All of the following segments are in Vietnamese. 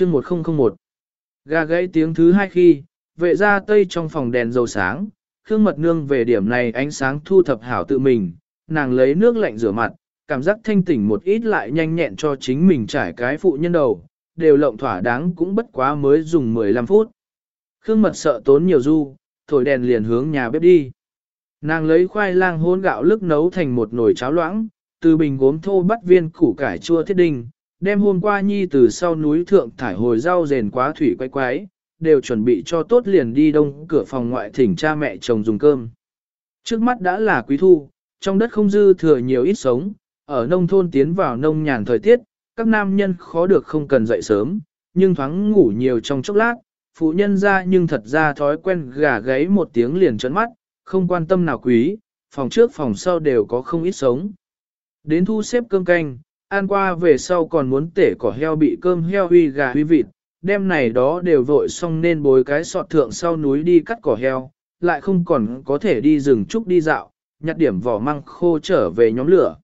chương 1001 Gà gãy tiếng thứ hai khi, vệ ra tây trong phòng đèn dầu sáng, Khương Mật Nương về điểm này ánh sáng thu thập hảo tự mình, nàng lấy nước lạnh rửa mặt, cảm giác thanh tỉnh một ít lại nhanh nhẹn cho chính mình trải cái phụ nhân đầu, đều lộng thỏa đáng cũng bất quá mới dùng 15 phút. Khương Mật sợ tốn nhiều du, thổi đèn liền hướng nhà bếp đi. Nàng lấy khoai lang hôn gạo lức nấu thành một nồi cháo loãng, từ bình gốm thô bắt viên củ cải chua thiết đinh, đem hôm qua nhi từ sau núi thượng thải hồi rau rền quá thủy quay quái, đều chuẩn bị cho tốt liền đi đông cửa phòng ngoại thỉnh cha mẹ chồng dùng cơm. Trước mắt đã là quý thu, trong đất không dư thừa nhiều ít sống, ở nông thôn tiến vào nông nhàn thời tiết, các nam nhân khó được không cần dậy sớm, nhưng thoáng ngủ nhiều trong chốc lát, phụ nhân ra nhưng thật ra thói quen gà gáy một tiếng liền trấn mắt, không quan tâm nào quý, phòng trước phòng sau đều có không ít sống. Đến thu xếp cơm canh, ăn qua về sau còn muốn tể cỏ heo bị cơm heo huy gà huy vịt, đêm này đó đều vội xong nên bồi cái sọt thượng sau núi đi cắt cỏ heo, lại không còn có thể đi rừng trúc đi dạo, nhặt điểm vỏ măng khô trở về nhóm lửa.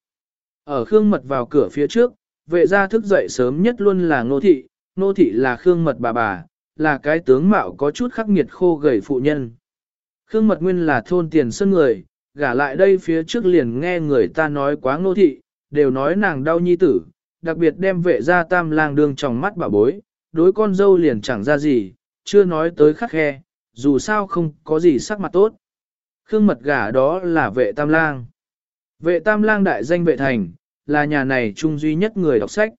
Ở Khương Mật vào cửa phía trước, vệ gia thức dậy sớm nhất luôn là Nô Thị, Nô Thị là Khương Mật bà bà, là cái tướng mạo có chút khắc nghiệt khô gầy phụ nhân. Khương Mật Nguyên là thôn tiền sân người, gả lại đây phía trước liền nghe người ta nói quá Nô Thị, đều nói nàng đau nhi tử, đặc biệt đem vệ gia tam lang đương trong mắt bà bối, đối con dâu liền chẳng ra gì, chưa nói tới khắc khe, dù sao không có gì sắc mặt tốt. Khương mật gả đó là vệ tam lang. Vệ tam lang đại danh vệ thành, là nhà này trung duy nhất người đọc sách.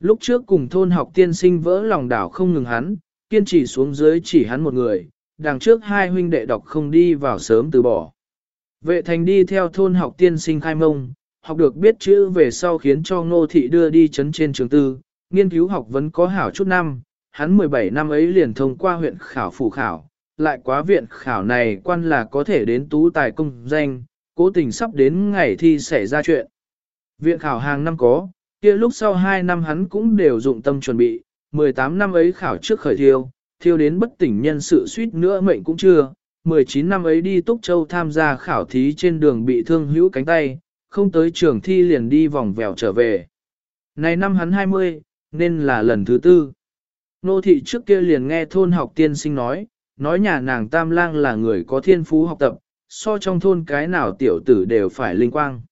Lúc trước cùng thôn học tiên sinh vỡ lòng đảo không ngừng hắn, kiên trì xuống dưới chỉ hắn một người, đằng trước hai huynh đệ đọc không đi vào sớm từ bỏ. Vệ thành đi theo thôn học tiên sinh khai mông, học được biết chữ về sau khiến cho ngô thị đưa đi chấn trên trường tư, nghiên cứu học vấn có hảo chút năm, hắn 17 năm ấy liền thông qua huyện khảo phủ khảo, lại quá viện khảo này quan là có thể đến tú tài công danh, cố tình sắp đến ngày thi xảy ra chuyện. Viện khảo hàng năm có, kia lúc sau 2 năm hắn cũng đều dụng tâm chuẩn bị, 18 năm ấy khảo trước khởi thiêu, thiêu đến bất tỉnh nhân sự suýt nữa mệnh cũng chưa, 19 năm ấy đi Túc Châu tham gia khảo thí trên đường bị thương hữu cánh tay, không tới trường thi liền đi vòng vèo trở về. Này năm hắn 20, nên là lần thứ tư. Nô thị trước kia liền nghe thôn học tiên sinh nói, nói nhà nàng tam lang là người có thiên phú học tập, so trong thôn cái nào tiểu tử đều phải linh quang.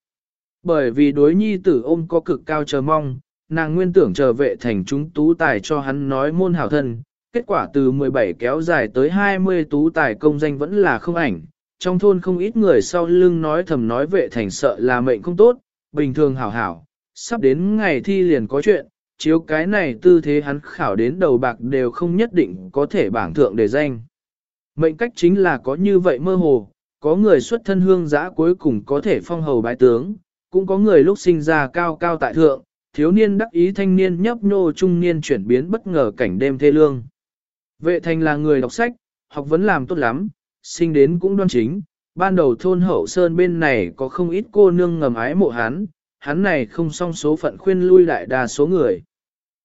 Bởi vì đối nhi tử ôm có cực cao chờ mong, nàng nguyên tưởng chờ vệ thành chúng tú tài cho hắn nói môn hảo thân, kết quả từ 17 kéo dài tới 20 tú tài công danh vẫn là không ảnh. Trong thôn không ít người sau lưng nói thầm nói vệ thành sợ là mệnh không tốt, bình thường hảo hảo, sắp đến ngày thi liền có chuyện, chiếu cái này tư thế hắn khảo đến đầu bạc đều không nhất định có thể bảng thượng để danh. Mệnh cách chính là có như vậy mơ hồ, có người xuất thân hương giã cuối cùng có thể phong hầu bái tướng, cũng có người lúc sinh ra cao cao tại thượng, thiếu niên đắc ý thanh niên nhấp nhô trung niên chuyển biến bất ngờ cảnh đêm thê lương. Vệ thành là người đọc sách, học vấn làm tốt lắm, sinh đến cũng đoan chính, ban đầu thôn hậu sơn bên này có không ít cô nương ngầm ái mộ hắn, hắn này không song số phận khuyên lui lại đa số người.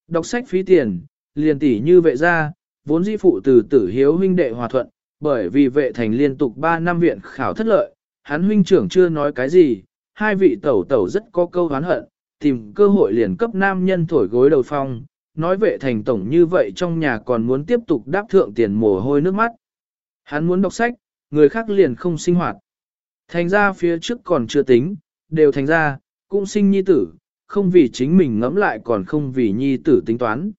Đọc sách phí tiền, liền tỷ như vệ gia, vốn di phụ từ tử hiếu huynh đệ hòa thuận, bởi vì vệ thành liên tục 3 năm viện khảo thất lợi, hắn huynh trưởng chưa nói cái gì, hai vị tẩu tẩu rất có câu hán hận, tìm cơ hội liền cấp nam nhân thổi gối đầu phong, nói vệ thành tổng như vậy trong nhà còn muốn tiếp tục đáp thượng tiền mồ hôi nước mắt. Hắn muốn đọc sách, người khác liền không sinh hoạt. Thành ra phía trước còn chưa tính, đều thành ra, cũng sinh nhi tử, không vì chính mình ngẫm lại còn không vì nhi tử tính toán.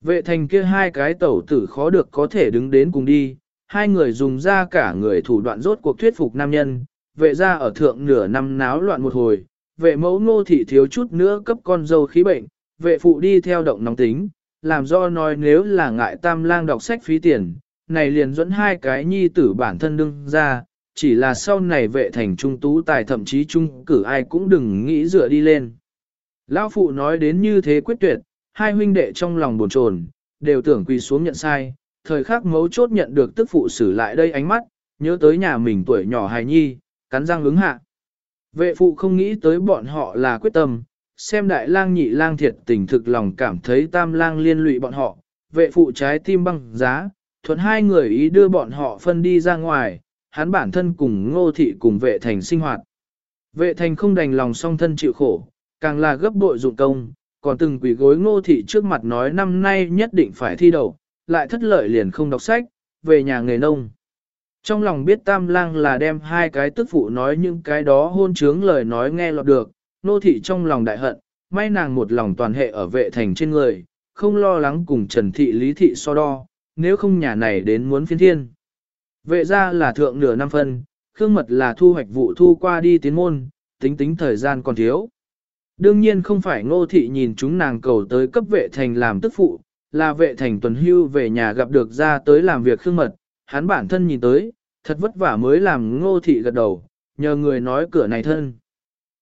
Vệ thành kia hai cái tẩu tử khó được có thể đứng đến cùng đi, hai người dùng ra cả người thủ đoạn rốt cuộc thuyết phục nam nhân, vệ ra ở thượng nửa năm náo loạn một hồi, vệ mẫu ngô thị thiếu chút nữa cấp con dâu khí bệnh, vệ phụ đi theo động nóng tính, làm do nói nếu là ngại tam lang đọc sách phí tiền, này liền dẫn hai cái nhi tử bản thân đương ra, chỉ là sau này vệ thành trung tú tài thậm chí trung cử ai cũng đừng nghĩ dựa đi lên. Lão phụ nói đến như thế quyết tuyệt, hai huynh đệ trong lòng buồn chồn, đều tưởng quỳ xuống nhận sai, thời khắc mấu chốt nhận được tức phụ xử lại đây ánh mắt, nhớ tới nhà mình tuổi nhỏ hài nhi, cắn răng ứng hạ. Vệ phụ không nghĩ tới bọn họ là quyết tâm, xem đại lang nhị lang thiệt tình thực lòng cảm thấy tam lang liên lụy bọn họ, vệ phụ trái tim băng giá, thuận hai người ý đưa bọn họ phân đi ra ngoài, hắn bản thân cùng ngô thị cùng vệ thành sinh hoạt. Vệ thành không đành lòng song thân chịu khổ, càng là gấp bội dụng công, còn từng quỷ gối ngô thị trước mặt nói năm nay nhất định phải thi đậu, lại thất lợi liền không đọc sách, về nhà nghề nông. Trong lòng biết tam lang là đem hai cái tức phụ nói những cái đó hôn trướng lời nói nghe lọt được, nô thị trong lòng đại hận, may nàng một lòng toàn hệ ở vệ thành trên người, không lo lắng cùng trần thị lý thị so đo, nếu không nhà này đến muốn phiên thiên. Vệ ra là thượng nửa năm phân, khương mật là thu hoạch vụ thu qua đi tiến môn, tính tính thời gian còn thiếu. Đương nhiên không phải ngô thị nhìn chúng nàng cầu tới cấp vệ thành làm tức phụ, là vệ thành tuần hưu về nhà gặp được ra tới làm việc khương mật, hắn bản thân nhìn tới, thật vất vả mới làm ngô thị gật đầu, nhờ người nói cửa này thân.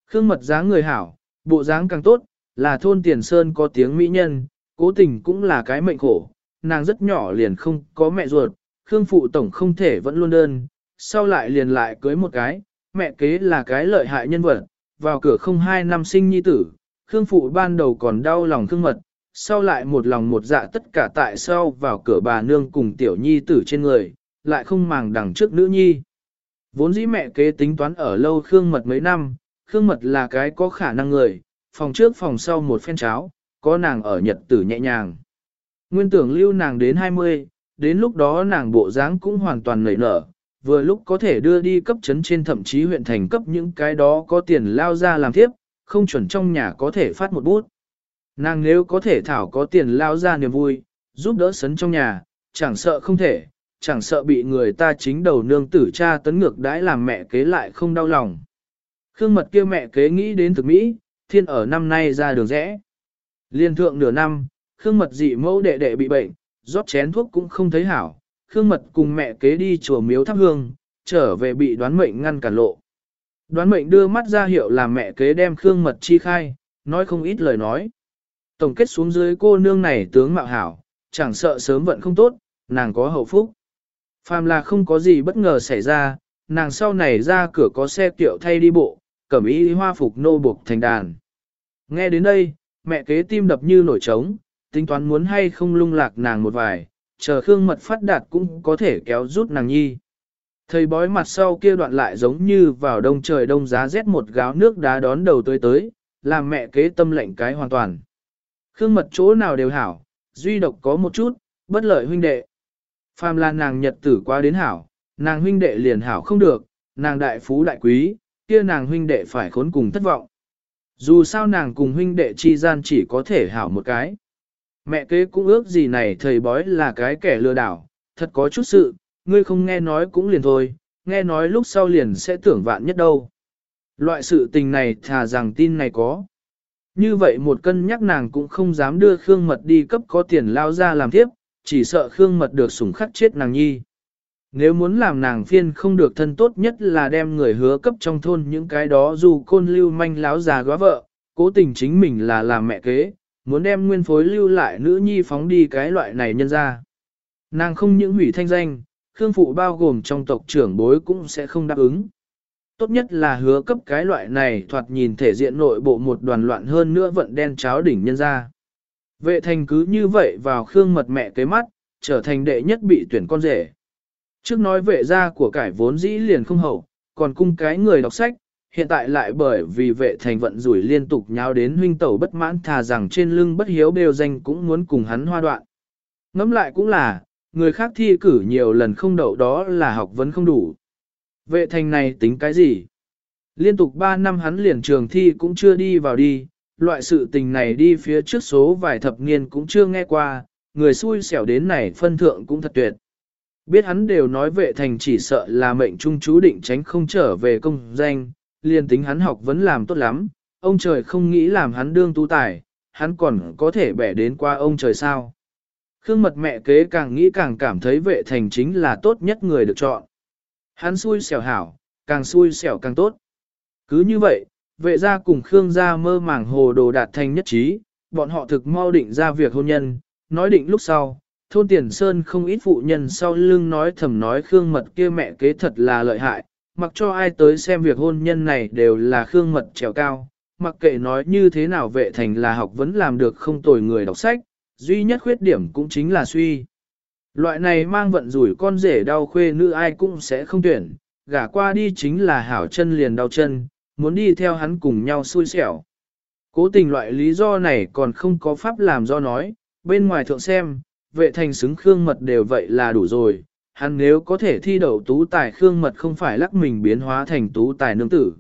Khương mật dáng người hảo, bộ dáng càng tốt, là thôn tiền sơn có tiếng mỹ nhân, cố tình cũng là cái mệnh khổ, nàng rất nhỏ liền không có mẹ ruột, Khương phụ tổng không thể vẫn luôn đơn, sau lại liền lại cưới một cái, mẹ kế là cái lợi hại nhân vật, vào cửa không hai năm sinh nhi tử, Khương phụ ban đầu còn đau lòng Khương mật, sau lại một lòng một dạ tất cả tại sau vào cửa bà nương cùng tiểu nhi tử trên người, lại không màng đằng trước nữ nhi. Vốn dĩ mẹ kế tính toán ở lâu Khương Mật mấy năm, Khương Mật là cái có khả năng người, phòng trước phòng sau một phen cháo, có nàng ở nhật tử nhẹ nhàng. Nguyên tưởng lưu nàng đến 20, đến lúc đó nàng bộ dáng cũng hoàn toàn nảy nở, vừa lúc có thể đưa đi cấp chấn trên thậm chí huyện thành cấp những cái đó có tiền lao ra làm tiếp, không chuẩn trong nhà có thể phát một bút. Nàng nếu có thể thảo có tiền lao ra niềm vui, giúp đỡ sấn trong nhà, chẳng sợ không thể, chẳng sợ bị người ta chính đầu nương tử cha tấn ngược đãi làm mẹ kế lại không đau lòng. Khương mật kia mẹ kế nghĩ đến thực Mỹ, thiên ở năm nay ra đường rẽ. Liên thượng nửa năm, Khương mật dị mẫu đệ đệ bị bệnh, rót chén thuốc cũng không thấy hảo. Khương mật cùng mẹ kế đi chùa miếu thắp hương, trở về bị đoán mệnh ngăn cản lộ. Đoán mệnh đưa mắt ra hiệu làm mẹ kế đem Khương mật chi khai, nói không ít lời nói. Tổng kết xuống dưới cô nương này tướng mạo hảo, chẳng sợ sớm vận không tốt, nàng có hậu phúc. Phàm là không có gì bất ngờ xảy ra, nàng sau này ra cửa có xe kiệu thay đi bộ, cẩm y hoa phục nô buộc thành đàn. Nghe đến đây, mẹ kế tim đập như nổi trống, tính toán muốn hay không lung lạc nàng một vài, chờ Khương mật phát đạt cũng có thể kéo rút nàng nhi. Thầy bói mặt sau kia đoạn lại giống như vào đông trời đông giá rét một gáo nước đá đón đầu tới tới, làm mẹ kế tâm lệnh cái hoàn toàn. Khương mật chỗ nào đều hảo, duy độc có một chút, bất lợi huynh đệ. Phàm là nàng nhật tử qua đến hảo, nàng huynh đệ liền hảo không được, nàng đại phú đại quý, kia nàng huynh đệ phải khốn cùng thất vọng. Dù sao nàng cùng huynh đệ chi gian chỉ có thể hảo một cái. Mẹ kế cũng ước gì này thầy bói là cái kẻ lừa đảo, thật có chút sự, ngươi không nghe nói cũng liền thôi, nghe nói lúc sau liền sẽ tưởng vạn nhất đâu. Loại sự tình này thà rằng tin này có. Như vậy một cân nhắc nàng cũng không dám đưa Khương Mật đi cấp có tiền lao ra làm tiếp, chỉ sợ Khương Mật được sủng khắc chết nàng nhi. Nếu muốn làm nàng phiên không được thân tốt nhất là đem người hứa cấp trong thôn những cái đó dù côn lưu manh láo già góa vợ, cố tình chính mình là làm mẹ kế, muốn đem nguyên phối lưu lại nữ nhi phóng đi cái loại này nhân ra. Nàng không những hủy thanh danh, Khương Phụ bao gồm trong tộc trưởng bối cũng sẽ không đáp ứng. Tốt nhất là hứa cấp cái loại này thoạt nhìn thể diện nội bộ một đoàn loạn hơn nữa vận đen cháo đỉnh nhân ra. Vệ thành cứ như vậy vào Khương mật mẹ kế mắt, trở thành đệ nhất bị tuyển con rể. Trước nói vệ gia của cải vốn dĩ liền không hậu, còn cung cái người đọc sách, hiện tại lại bởi vì vệ thành vận rủi liên tục nháo đến huynh tẩu bất mãn thà rằng trên lưng bất hiếu đều danh cũng muốn cùng hắn hoa đoạn. Ngẫm lại cũng là, người khác thi cử nhiều lần không đậu đó là học vấn không đủ. Vệ thành này tính cái gì? Liên tục 3 năm hắn liền trường thi cũng chưa đi vào đi, loại sự tình này đi phía trước số vài thập niên cũng chưa nghe qua, người xui xẻo đến này phân thượng cũng thật tuyệt. Biết hắn đều nói vệ thành chỉ sợ là mệnh trung chú định tránh không trở về công danh, liền tính hắn học vẫn làm tốt lắm, ông trời không nghĩ làm hắn đương tú tài, hắn còn có thể bẻ đến qua ông trời sao. Khương mật mẹ kế càng nghĩ càng cảm thấy vệ thành chính là tốt nhất người được chọn. Hắn xui xẻo hảo, càng xui xẻo càng tốt. Cứ như vậy, vệ gia cùng Khương gia mơ màng hồ đồ đạt thành nhất trí, bọn họ thực mau định ra việc hôn nhân, nói định lúc sau, thôn tiền sơn không ít phụ nhân sau lưng nói thầm nói Khương mật kia mẹ kế thật là lợi hại, mặc cho ai tới xem việc hôn nhân này đều là Khương mật trèo cao, mặc kệ nói như thế nào vệ thành là học vẫn làm được không tồi người đọc sách, duy nhất khuyết điểm cũng chính là suy. Loại này mang vận rủi con rể đau khuê nữ ai cũng sẽ không tuyển, gả qua đi chính là hảo chân liền đau chân, muốn đi theo hắn cùng nhau xui xẻo. Cố tình loại lý do này còn không có pháp làm do nói, bên ngoài thượng xem, vệ thành xứng Khương Mật đều vậy là đủ rồi, hắn nếu có thể thi đậu tú tài Khương Mật không phải lắc mình biến hóa thành tú tài nương tử.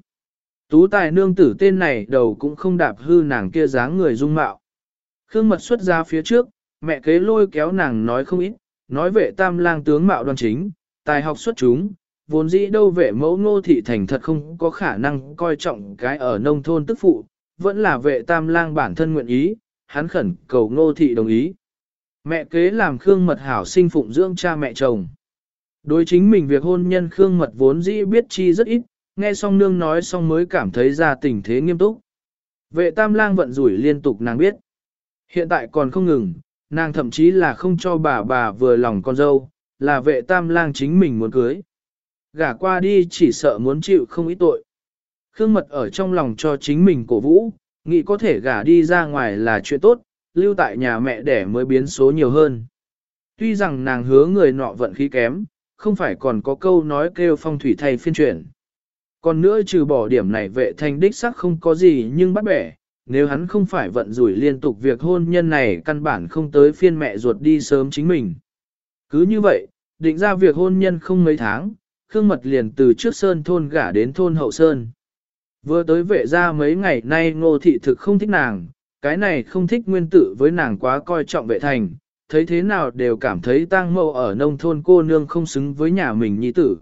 Tú tài nương tử tên này đầu cũng không đạp hư nàng kia dáng người dung mạo. Khương Mật xuất ra phía trước, mẹ kế lôi kéo nàng nói không ít, nói vệ tam lang tướng mạo đoan chính, tài học xuất chúng, vốn dĩ đâu vệ mẫu ngô thị thành thật không có khả năng coi trọng cái ở nông thôn tức phụ, vẫn là vệ tam lang bản thân nguyện ý, hắn khẩn cầu ngô thị đồng ý. Mẹ kế làm Khương Mật hảo sinh phụng dưỡng cha mẹ chồng. Đối chính mình việc hôn nhân Khương Mật vốn dĩ biết chi rất ít, nghe xong nương nói xong mới cảm thấy ra tình thế nghiêm túc. Vệ tam lang vận rủi liên tục nàng biết. Hiện tại còn không ngừng, nàng thậm chí là không cho bà bà vừa lòng con dâu, là vệ tam lang chính mình muốn cưới. Gả qua đi chỉ sợ muốn chịu không ít tội. Khương Mật ở trong lòng cho chính mình cổ vũ, nghĩ có thể gả đi ra ngoài là chuyện tốt, lưu tại nhà mẹ đẻ mới biến số nhiều hơn. Tuy rằng nàng hứa người nọ vận khí kém, không phải còn có câu nói kêu phong thủy thay phiên chuyển. Còn nữa trừ bỏ điểm này vệ thành đích sắc không có gì nhưng bắt bẻ, nếu hắn không phải vận rủi liên tục việc hôn nhân này căn bản không tới phiên mẹ ruột đi sớm chính mình. Cứ như vậy, định ra việc hôn nhân không mấy tháng, Khương Mật liền từ trước sơn thôn gả đến thôn hậu sơn. Vừa tới vệ ra mấy ngày nay ngô thị thực không thích nàng, cái này không thích nguyên tử với nàng quá coi trọng vệ thành, thấy thế nào đều cảm thấy tang mâu ở nông thôn cô nương không xứng với nhà mình nhi tử.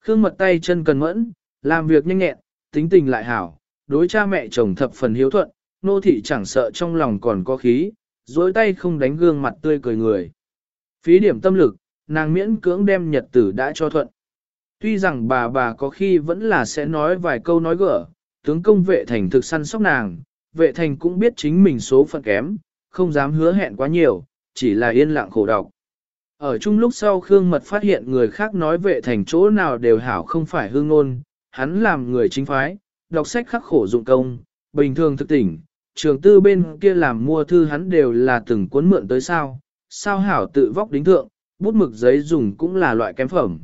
Khương mật tay chân cần mẫn, làm việc nhanh nhẹn, tính tình lại hảo, đối cha mẹ chồng thập phần hiếu thuận, nô thị chẳng sợ trong lòng còn có khí, dối tay không đánh gương mặt tươi cười người. Phí điểm tâm lực, nàng miễn cưỡng đem nhật tử đã cho thuận. Tuy rằng bà bà có khi vẫn là sẽ nói vài câu nói gỡ, tướng công vệ thành thực săn sóc nàng, vệ thành cũng biết chính mình số phận kém, không dám hứa hẹn quá nhiều, chỉ là yên lặng khổ đọc Ở chung lúc sau Khương Mật phát hiện người khác nói vệ thành chỗ nào đều hảo không phải hương ngôn, hắn làm người chính phái, đọc sách khắc khổ dụng công, bình thường thực tỉnh, trường tư bên kia làm mua thư hắn đều là từng cuốn mượn tới sao, sao hảo tự vóc đính thượng, bút mực giấy dùng cũng là loại kém phẩm.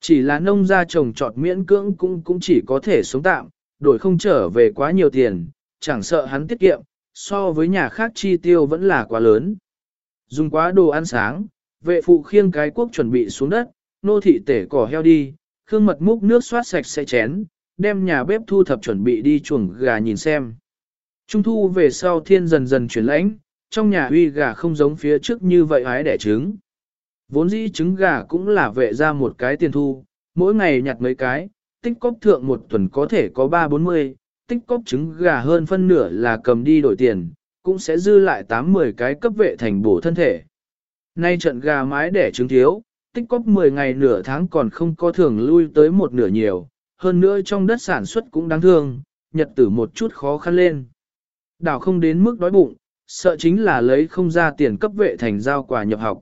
Chỉ là nông gia trồng trọt miễn cưỡng cũng cũng chỉ có thể sống tạm, đổi không trở về quá nhiều tiền, chẳng sợ hắn tiết kiệm, so với nhà khác chi tiêu vẫn là quá lớn. Dùng quá đồ ăn sáng, vệ phụ khiêng cái quốc chuẩn bị xuống đất, nô thị tể cỏ heo đi, khương mật múc nước xoát sạch sẽ chén, đem nhà bếp thu thập chuẩn bị đi chuồng gà nhìn xem. Trung thu về sau thiên dần dần chuyển lãnh, trong nhà uy gà không giống phía trước như vậy hái đẻ trứng. Vốn dĩ trứng gà cũng là vệ ra một cái tiền thu, mỗi ngày nhặt mấy cái, tích cóp thượng một tuần có thể có 3-40, tích cóp trứng gà hơn phân nửa là cầm đi đổi tiền, cũng sẽ dư lại 8-10 cái cấp vệ thành bổ thân thể. Nay trận gà mái đẻ trứng thiếu, tích cóp 10 ngày nửa tháng còn không có thường lui tới một nửa nhiều, hơn nữa trong đất sản xuất cũng đáng thương, nhật tử một chút khó khăn lên. Đảo không đến mức đói bụng, sợ chính là lấy không ra tiền cấp vệ thành giao quà nhập học.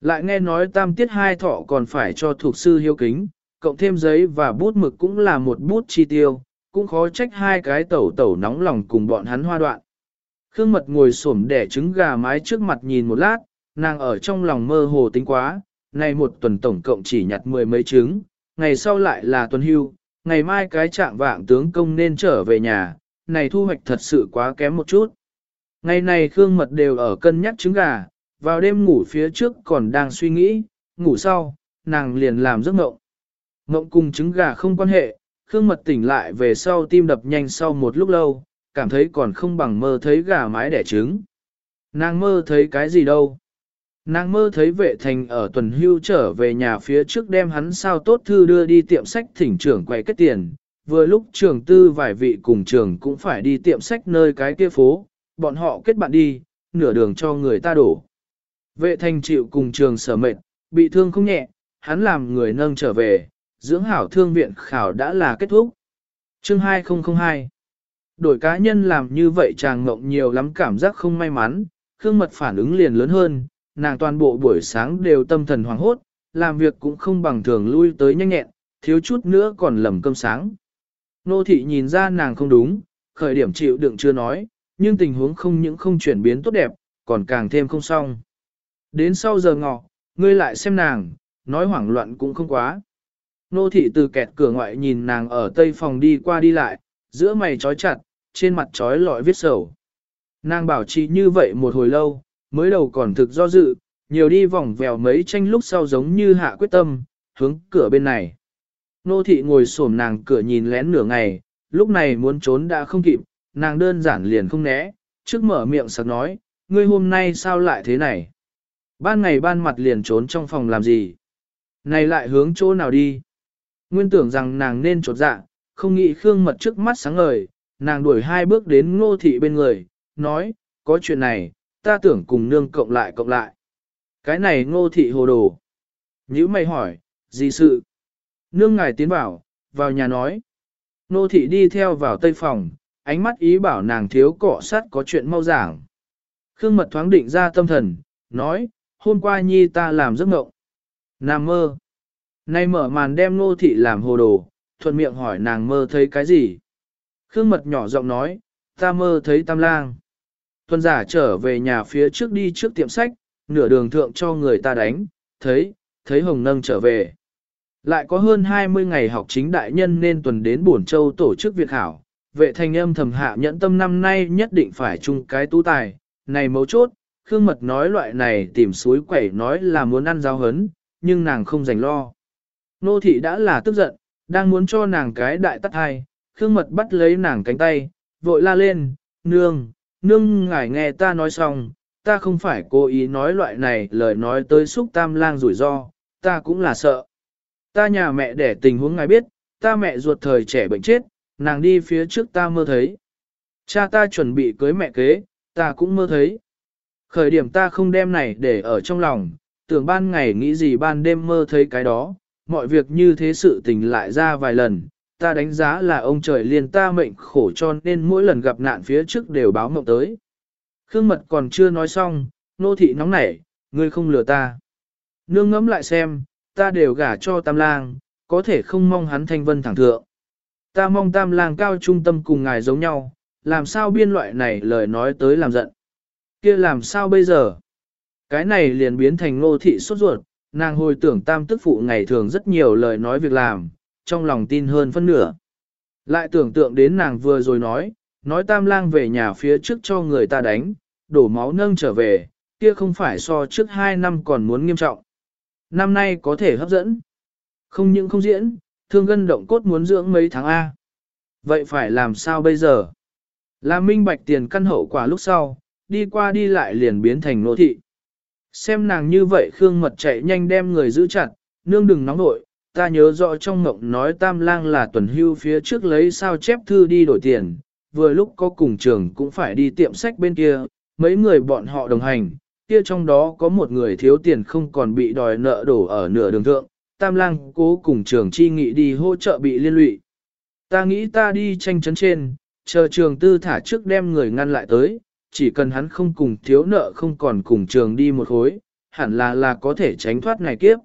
Lại nghe nói tam tiết hai thọ còn phải cho thuộc sư hiếu kính, cộng thêm giấy và bút mực cũng là một bút chi tiêu, cũng khó trách hai cái tẩu tẩu nóng lòng cùng bọn hắn hoa đoạn. Khương mật ngồi xổm để trứng gà mái trước mặt nhìn một lát, nàng ở trong lòng mơ hồ tính quá, này một tuần tổng cộng chỉ nhặt mười mấy trứng, ngày sau lại là tuần hưu, ngày mai cái trạng vạng tướng công nên trở về nhà, này thu hoạch thật sự quá kém một chút. Ngày này Khương Mật đều ở cân nhắc trứng gà, vào đêm ngủ phía trước còn đang suy nghĩ, ngủ sau, nàng liền làm giấc ngộng. Ngộng cùng trứng gà không quan hệ, Khương Mật tỉnh lại về sau tim đập nhanh sau một lúc lâu, cảm thấy còn không bằng mơ thấy gà mái đẻ trứng. Nàng mơ thấy cái gì đâu? Nàng mơ thấy vệ thành ở tuần hưu trở về nhà phía trước đem hắn sao tốt thư đưa đi tiệm sách thỉnh trưởng quay kết tiền, vừa lúc trường tư vài vị cùng trường cũng phải đi tiệm sách nơi cái kia phố, bọn họ kết bạn đi, nửa đường cho người ta đổ. Vệ thành chịu cùng trường sở mệt, bị thương không nhẹ, hắn làm người nâng trở về, dưỡng hảo thương viện khảo đã là kết thúc. Chương 2002 Đổi cá nhân làm như vậy chàng ngộng nhiều lắm cảm giác không may mắn, khương mật phản ứng liền lớn hơn, nàng toàn bộ buổi sáng đều tâm thần hoảng hốt, làm việc cũng không bằng thường lui tới nhanh nhẹn, thiếu chút nữa còn lầm cơm sáng. Nô thị nhìn ra nàng không đúng, khởi điểm chịu đựng chưa nói, nhưng tình huống không những không chuyển biến tốt đẹp, còn càng thêm không xong. Đến sau giờ ngọ, ngươi lại xem nàng, nói hoảng loạn cũng không quá. Nô thị từ kẹt cửa ngoại nhìn nàng ở tây phòng đi qua đi lại, giữa mày trói chặt, trên mặt trói lọi viết sầu. Nàng bảo trì như vậy một hồi lâu, mới đầu còn thực do dự, nhiều đi vòng vèo mấy tranh lúc sau giống như hạ quyết tâm, hướng cửa bên này. Nô thị ngồi xổm nàng cửa nhìn lén nửa ngày, lúc này muốn trốn đã không kịp, nàng đơn giản liền không né, trước mở miệng sặc nói, ngươi hôm nay sao lại thế này? Ban ngày ban mặt liền trốn trong phòng làm gì? Này lại hướng chỗ nào đi? Nguyên tưởng rằng nàng nên trột dạ, không nghĩ Khương Mật trước mắt sáng ngời, nàng đuổi hai bước đến ngô thị bên người, nói, có chuyện này, ta tưởng cùng nương cộng lại cộng lại. Cái này ngô thị hồ đồ. Nhữ mày hỏi, gì sự? Nương ngài tiến bảo, vào nhà nói. Ngô thị đi theo vào tây phòng, ánh mắt ý bảo nàng thiếu cọ sát có chuyện mau giảng. Khương mật thoáng định ra tâm thần, nói, hôm qua nhi ta làm giấc mộng. Nam mơ. Nay mở màn đem ngô thị làm hồ đồ, thuận miệng hỏi nàng mơ thấy cái gì. Khương mật nhỏ giọng nói, ta mơ thấy tam lang. Tuần giả trở về nhà phía trước đi trước tiệm sách, nửa đường thượng cho người ta đánh, thấy, thấy hồng nâng trở về. Lại có hơn 20 ngày học chính đại nhân nên tuần đến Bổn Châu tổ chức việc hảo, vệ Thanh âm thầm hạ nhẫn tâm năm nay nhất định phải chung cái tú tài, này mấu chốt, Khương Mật nói loại này tìm suối quẩy nói là muốn ăn giáo hấn, nhưng nàng không dành lo. Nô thị đã là tức giận, đang muốn cho nàng cái đại tắt hai, Khương Mật bắt lấy nàng cánh tay, vội la lên, nương, nương ngài nghe ta nói xong, ta không phải cố ý nói loại này lời nói tới xúc tam lang rủi ro, ta cũng là sợ. Ta nhà mẹ để tình huống ngài biết, ta mẹ ruột thời trẻ bệnh chết, nàng đi phía trước ta mơ thấy. Cha ta chuẩn bị cưới mẹ kế, ta cũng mơ thấy. Khởi điểm ta không đem này để ở trong lòng, tưởng ban ngày nghĩ gì ban đêm mơ thấy cái đó, mọi việc như thế sự tình lại ra vài lần, ta đánh giá là ông trời liền ta mệnh khổ cho nên mỗi lần gặp nạn phía trước đều báo mộng tới. Khương mật còn chưa nói xong, nô thị nóng nảy, ngươi không lừa ta. Nương ngẫm lại xem, ta đều gả cho tam lang, có thể không mong hắn thanh vân thẳng thượng. Ta mong tam lang cao trung tâm cùng ngài giống nhau, làm sao biên loại này lời nói tới làm giận. kia làm sao bây giờ? Cái này liền biến thành Nô thị sốt ruột, nàng hồi tưởng tam tức phụ ngày thường rất nhiều lời nói việc làm, trong lòng tin hơn phân nửa. Lại tưởng tượng đến nàng vừa rồi nói, nói tam lang về nhà phía trước cho người ta đánh, đổ máu nâng trở về, kia không phải so trước hai năm còn muốn nghiêm trọng. Năm nay có thể hấp dẫn. Không những không diễn, thương gân động cốt muốn dưỡng mấy tháng A. Vậy phải làm sao bây giờ? Là minh bạch tiền căn hậu quả lúc sau, đi qua đi lại liền biến thành nô thị. Xem nàng như vậy Khương Mật chạy nhanh đem người giữ chặt, nương đừng nóng nội, ta nhớ rõ trong mộng nói tam lang là tuần hưu phía trước lấy sao chép thư đi đổi tiền, vừa lúc có cùng trường cũng phải đi tiệm sách bên kia, mấy người bọn họ đồng hành, kia trong đó có một người thiếu tiền không còn bị đòi nợ đổ ở nửa đường thượng, tam lang cố cùng trường chi nghị đi hỗ trợ bị liên lụy. Ta nghĩ ta đi tranh chấn trên, chờ trường tư thả trước đem người ngăn lại tới, chỉ cần hắn không cùng thiếu nợ không còn cùng trường đi một khối, hẳn là là có thể tránh thoát ngày kiếp.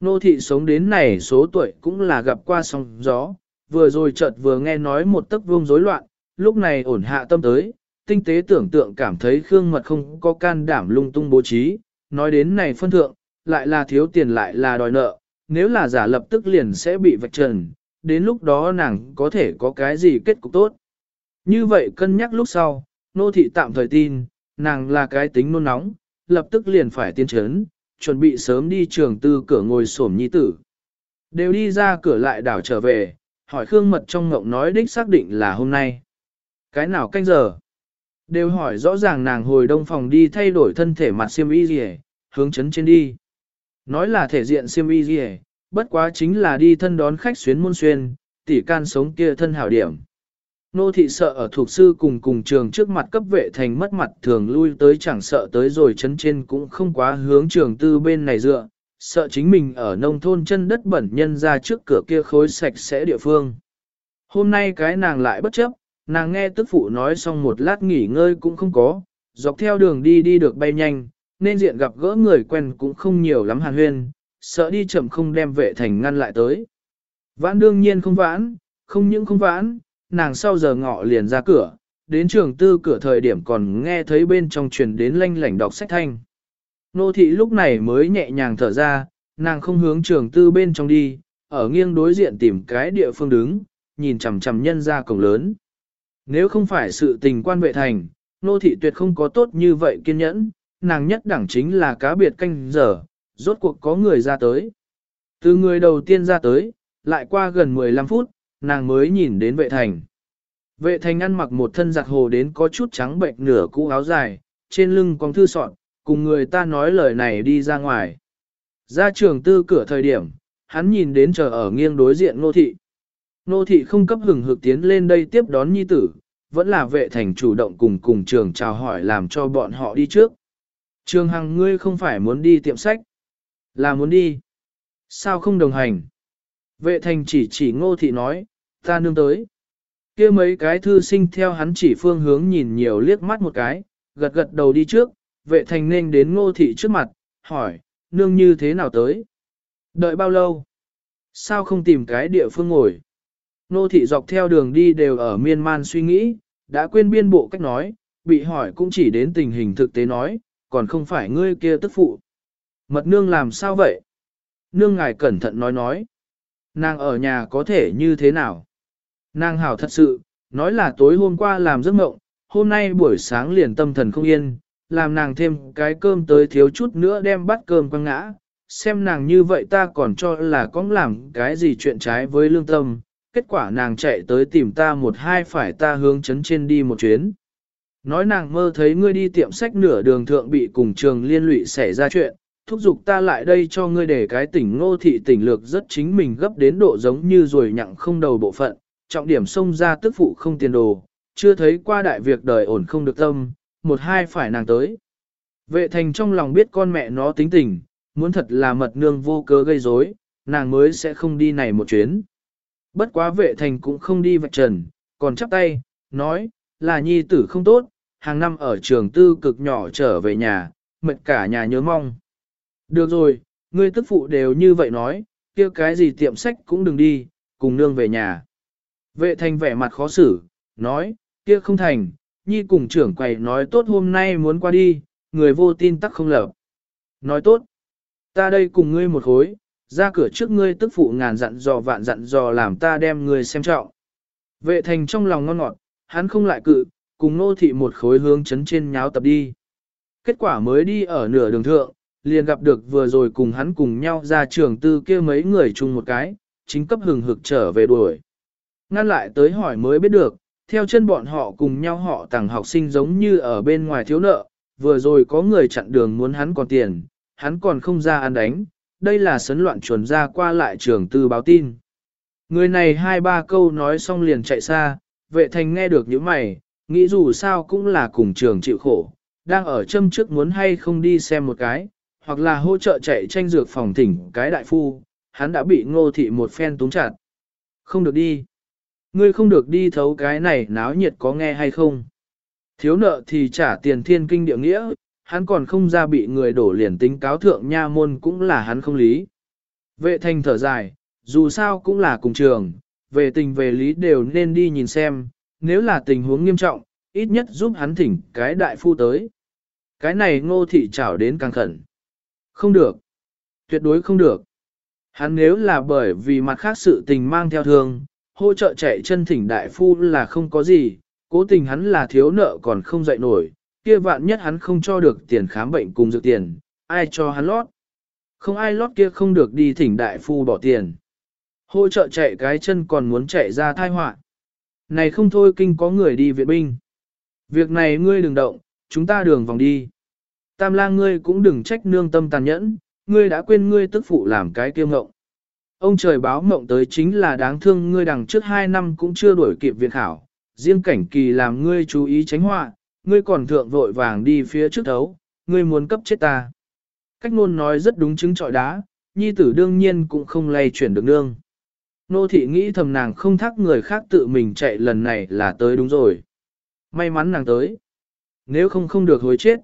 Nô thị sống đến này số tuổi cũng là gặp qua sóng gió, vừa rồi chợt vừa nghe nói một tấc vương rối loạn, lúc này ổn hạ tâm tới, tinh tế tưởng tượng cảm thấy Khương Mật không có can đảm lung tung bố trí, nói đến này phân thượng, lại là thiếu tiền lại là đòi nợ, nếu là giả lập tức liền sẽ bị vạch trần, đến lúc đó nàng có thể có cái gì kết cục tốt. Như vậy cân nhắc lúc sau, nô thị tạm thời tin, nàng là cái tính nôn nóng, lập tức liền phải tiên chấn, chuẩn bị sớm đi trường tư cửa ngồi xổm nhi tử. Đều đi ra cửa lại đảo trở về, hỏi Khương Mật trong ngộng nói đích xác định là hôm nay. Cái nào canh giờ? Đều hỏi rõ ràng nàng hồi đông phòng đi thay đổi thân thể mặt siêm y gì hướng chấn trên đi. Nói là thể diện siêm y gì bất quá chính là đi thân đón khách xuyến môn xuyên, tỷ can sống kia thân hảo điểm. Nô thị sợ ở thuộc sư cùng cùng trường trước mặt cấp vệ thành mất mặt thường lui tới chẳng sợ tới rồi chấn trên cũng không quá hướng trường tư bên này dựa, sợ chính mình ở nông thôn chân đất bẩn nhân ra trước cửa kia khối sạch sẽ địa phương. Hôm nay cái nàng lại bất chấp, nàng nghe tức phụ nói xong một lát nghỉ ngơi cũng không có, dọc theo đường đi đi được bay nhanh, nên diện gặp gỡ người quen cũng không nhiều lắm hàn huyên, sợ đi chậm không đem vệ thành ngăn lại tới. Vãn đương nhiên không vãn, không những không vãn, nàng sau giờ ngọ liền ra cửa, đến trường tư cửa thời điểm còn nghe thấy bên trong truyền đến lanh lảnh đọc sách thanh. Nô thị lúc này mới nhẹ nhàng thở ra, nàng không hướng trường tư bên trong đi, ở nghiêng đối diện tìm cái địa phương đứng, nhìn chằm chằm nhân ra cổng lớn. Nếu không phải sự tình quan vệ thành, nô thị tuyệt không có tốt như vậy kiên nhẫn, nàng nhất đẳng chính là cá biệt canh giờ, rốt cuộc có người ra tới. Từ người đầu tiên ra tới, lại qua gần 15 phút, nàng mới nhìn đến vệ thành. Vệ thành ăn mặc một thân giặt hồ đến có chút trắng bệnh nửa cũ áo dài, trên lưng còn thư sọn, cùng người ta nói lời này đi ra ngoài. Ra trường tư cửa thời điểm, hắn nhìn đến chờ ở nghiêng đối diện nô thị. Nô thị không cấp hừng hực tiến lên đây tiếp đón nhi tử, vẫn là vệ thành chủ động cùng cùng trường chào hỏi làm cho bọn họ đi trước. Trường Hằng ngươi không phải muốn đi tiệm sách, là muốn đi. Sao không đồng hành? Vệ thành chỉ chỉ ngô thị nói, ta nương tới. kia mấy cái thư sinh theo hắn chỉ phương hướng nhìn nhiều liếc mắt một cái, gật gật đầu đi trước, vệ thành nên đến ngô thị trước mặt, hỏi, nương như thế nào tới? Đợi bao lâu? Sao không tìm cái địa phương ngồi? Ngô thị dọc theo đường đi đều ở miên man suy nghĩ, đã quên biên bộ cách nói, bị hỏi cũng chỉ đến tình hình thực tế nói, còn không phải ngươi kia tức phụ. Mật nương làm sao vậy? Nương ngài cẩn thận nói nói. Nàng ở nhà có thể như thế nào? Nàng hảo thật sự, nói là tối hôm qua làm giấc mộng, hôm nay buổi sáng liền tâm thần không yên, làm nàng thêm cái cơm tới thiếu chút nữa đem bắt cơm quăng ngã. Xem nàng như vậy ta còn cho là có làm cái gì chuyện trái với lương tâm, kết quả nàng chạy tới tìm ta một hai phải ta hướng chấn trên đi một chuyến. Nói nàng mơ thấy ngươi đi tiệm sách nửa đường thượng bị cùng trường liên lụy xảy ra chuyện, thúc giục ta lại đây cho ngươi để cái tỉnh ngô thị tỉnh lược rất chính mình gấp đến độ giống như rồi nhặng không đầu bộ phận, trọng điểm xông ra tức phụ không tiền đồ, chưa thấy qua đại việc đời ổn không được tâm, một hai phải nàng tới. Vệ thành trong lòng biết con mẹ nó tính tình, muốn thật là mật nương vô cớ gây rối, nàng mới sẽ không đi này một chuyến. Bất quá vệ thành cũng không đi vạch trần, còn chắp tay, nói, là nhi tử không tốt, hàng năm ở trường tư cực nhỏ trở về nhà, mệt cả nhà nhớ mong. Được rồi, ngươi tức phụ đều như vậy nói, kia cái gì tiệm sách cũng đừng đi, cùng nương về nhà. Vệ thành vẻ mặt khó xử, nói, kia không thành, nhi cùng trưởng quầy nói tốt hôm nay muốn qua đi, người vô tin tắc không lập. Nói tốt, ta đây cùng ngươi một khối, ra cửa trước ngươi tức phụ ngàn dặn dò vạn dặn dò làm ta đem ngươi xem trọng. Vệ thành trong lòng ngon ngọt, hắn không lại cự, cùng nô thị một khối hướng chấn trên nháo tập đi. Kết quả mới đi ở nửa đường thượng, liền gặp được vừa rồi cùng hắn cùng nhau ra trường tư kia mấy người chung một cái, chính cấp hừng hực trở về đuổi. Ngăn lại tới hỏi mới biết được, theo chân bọn họ cùng nhau họ tàng học sinh giống như ở bên ngoài thiếu nợ, vừa rồi có người chặn đường muốn hắn còn tiền, hắn còn không ra ăn đánh, đây là sấn loạn chuẩn ra qua lại trường tư báo tin. Người này hai ba câu nói xong liền chạy xa, vệ thành nghe được những mày, nghĩ dù sao cũng là cùng trường chịu khổ, đang ở châm trước muốn hay không đi xem một cái, hoặc là hỗ trợ chạy tranh dược phòng thỉnh cái đại phu, hắn đã bị ngô thị một phen túng chặt. Không được đi. Ngươi không được đi thấu cái này náo nhiệt có nghe hay không. Thiếu nợ thì trả tiền thiên kinh địa nghĩa, hắn còn không ra bị người đổ liền tính cáo thượng nha môn cũng là hắn không lý. Vệ thành thở dài, dù sao cũng là cùng trường, về tình về lý đều nên đi nhìn xem, nếu là tình huống nghiêm trọng, ít nhất giúp hắn thỉnh cái đại phu tới. Cái này ngô thị trảo đến càng khẩn. Không được. Tuyệt đối không được. Hắn nếu là bởi vì mặt khác sự tình mang theo thương, hỗ trợ chạy chân thỉnh đại phu là không có gì, cố tình hắn là thiếu nợ còn không dậy nổi, kia vạn nhất hắn không cho được tiền khám bệnh cùng dược tiền, ai cho hắn lót. Không ai lót kia không được đi thỉnh đại phu bỏ tiền. Hỗ trợ chạy cái chân còn muốn chạy ra thai họa Này không thôi kinh có người đi viện binh. Việc này ngươi đừng động, chúng ta đường vòng đi. Tam lang ngươi cũng đừng trách nương tâm tàn nhẫn, ngươi đã quên ngươi tức phụ làm cái kiêu ngộng. Ông trời báo mộng tới chính là đáng thương ngươi đằng trước hai năm cũng chưa đuổi kịp viện khảo, riêng cảnh kỳ làm ngươi chú ý tránh họa, ngươi còn thượng vội vàng đi phía trước thấu, ngươi muốn cấp chết ta. Cách ngôn nói rất đúng chứng trọi đá, nhi tử đương nhiên cũng không lay chuyển được nương. Nô thị nghĩ thầm nàng không thắc người khác tự mình chạy lần này là tới đúng rồi. May mắn nàng tới. Nếu không không được hối chết.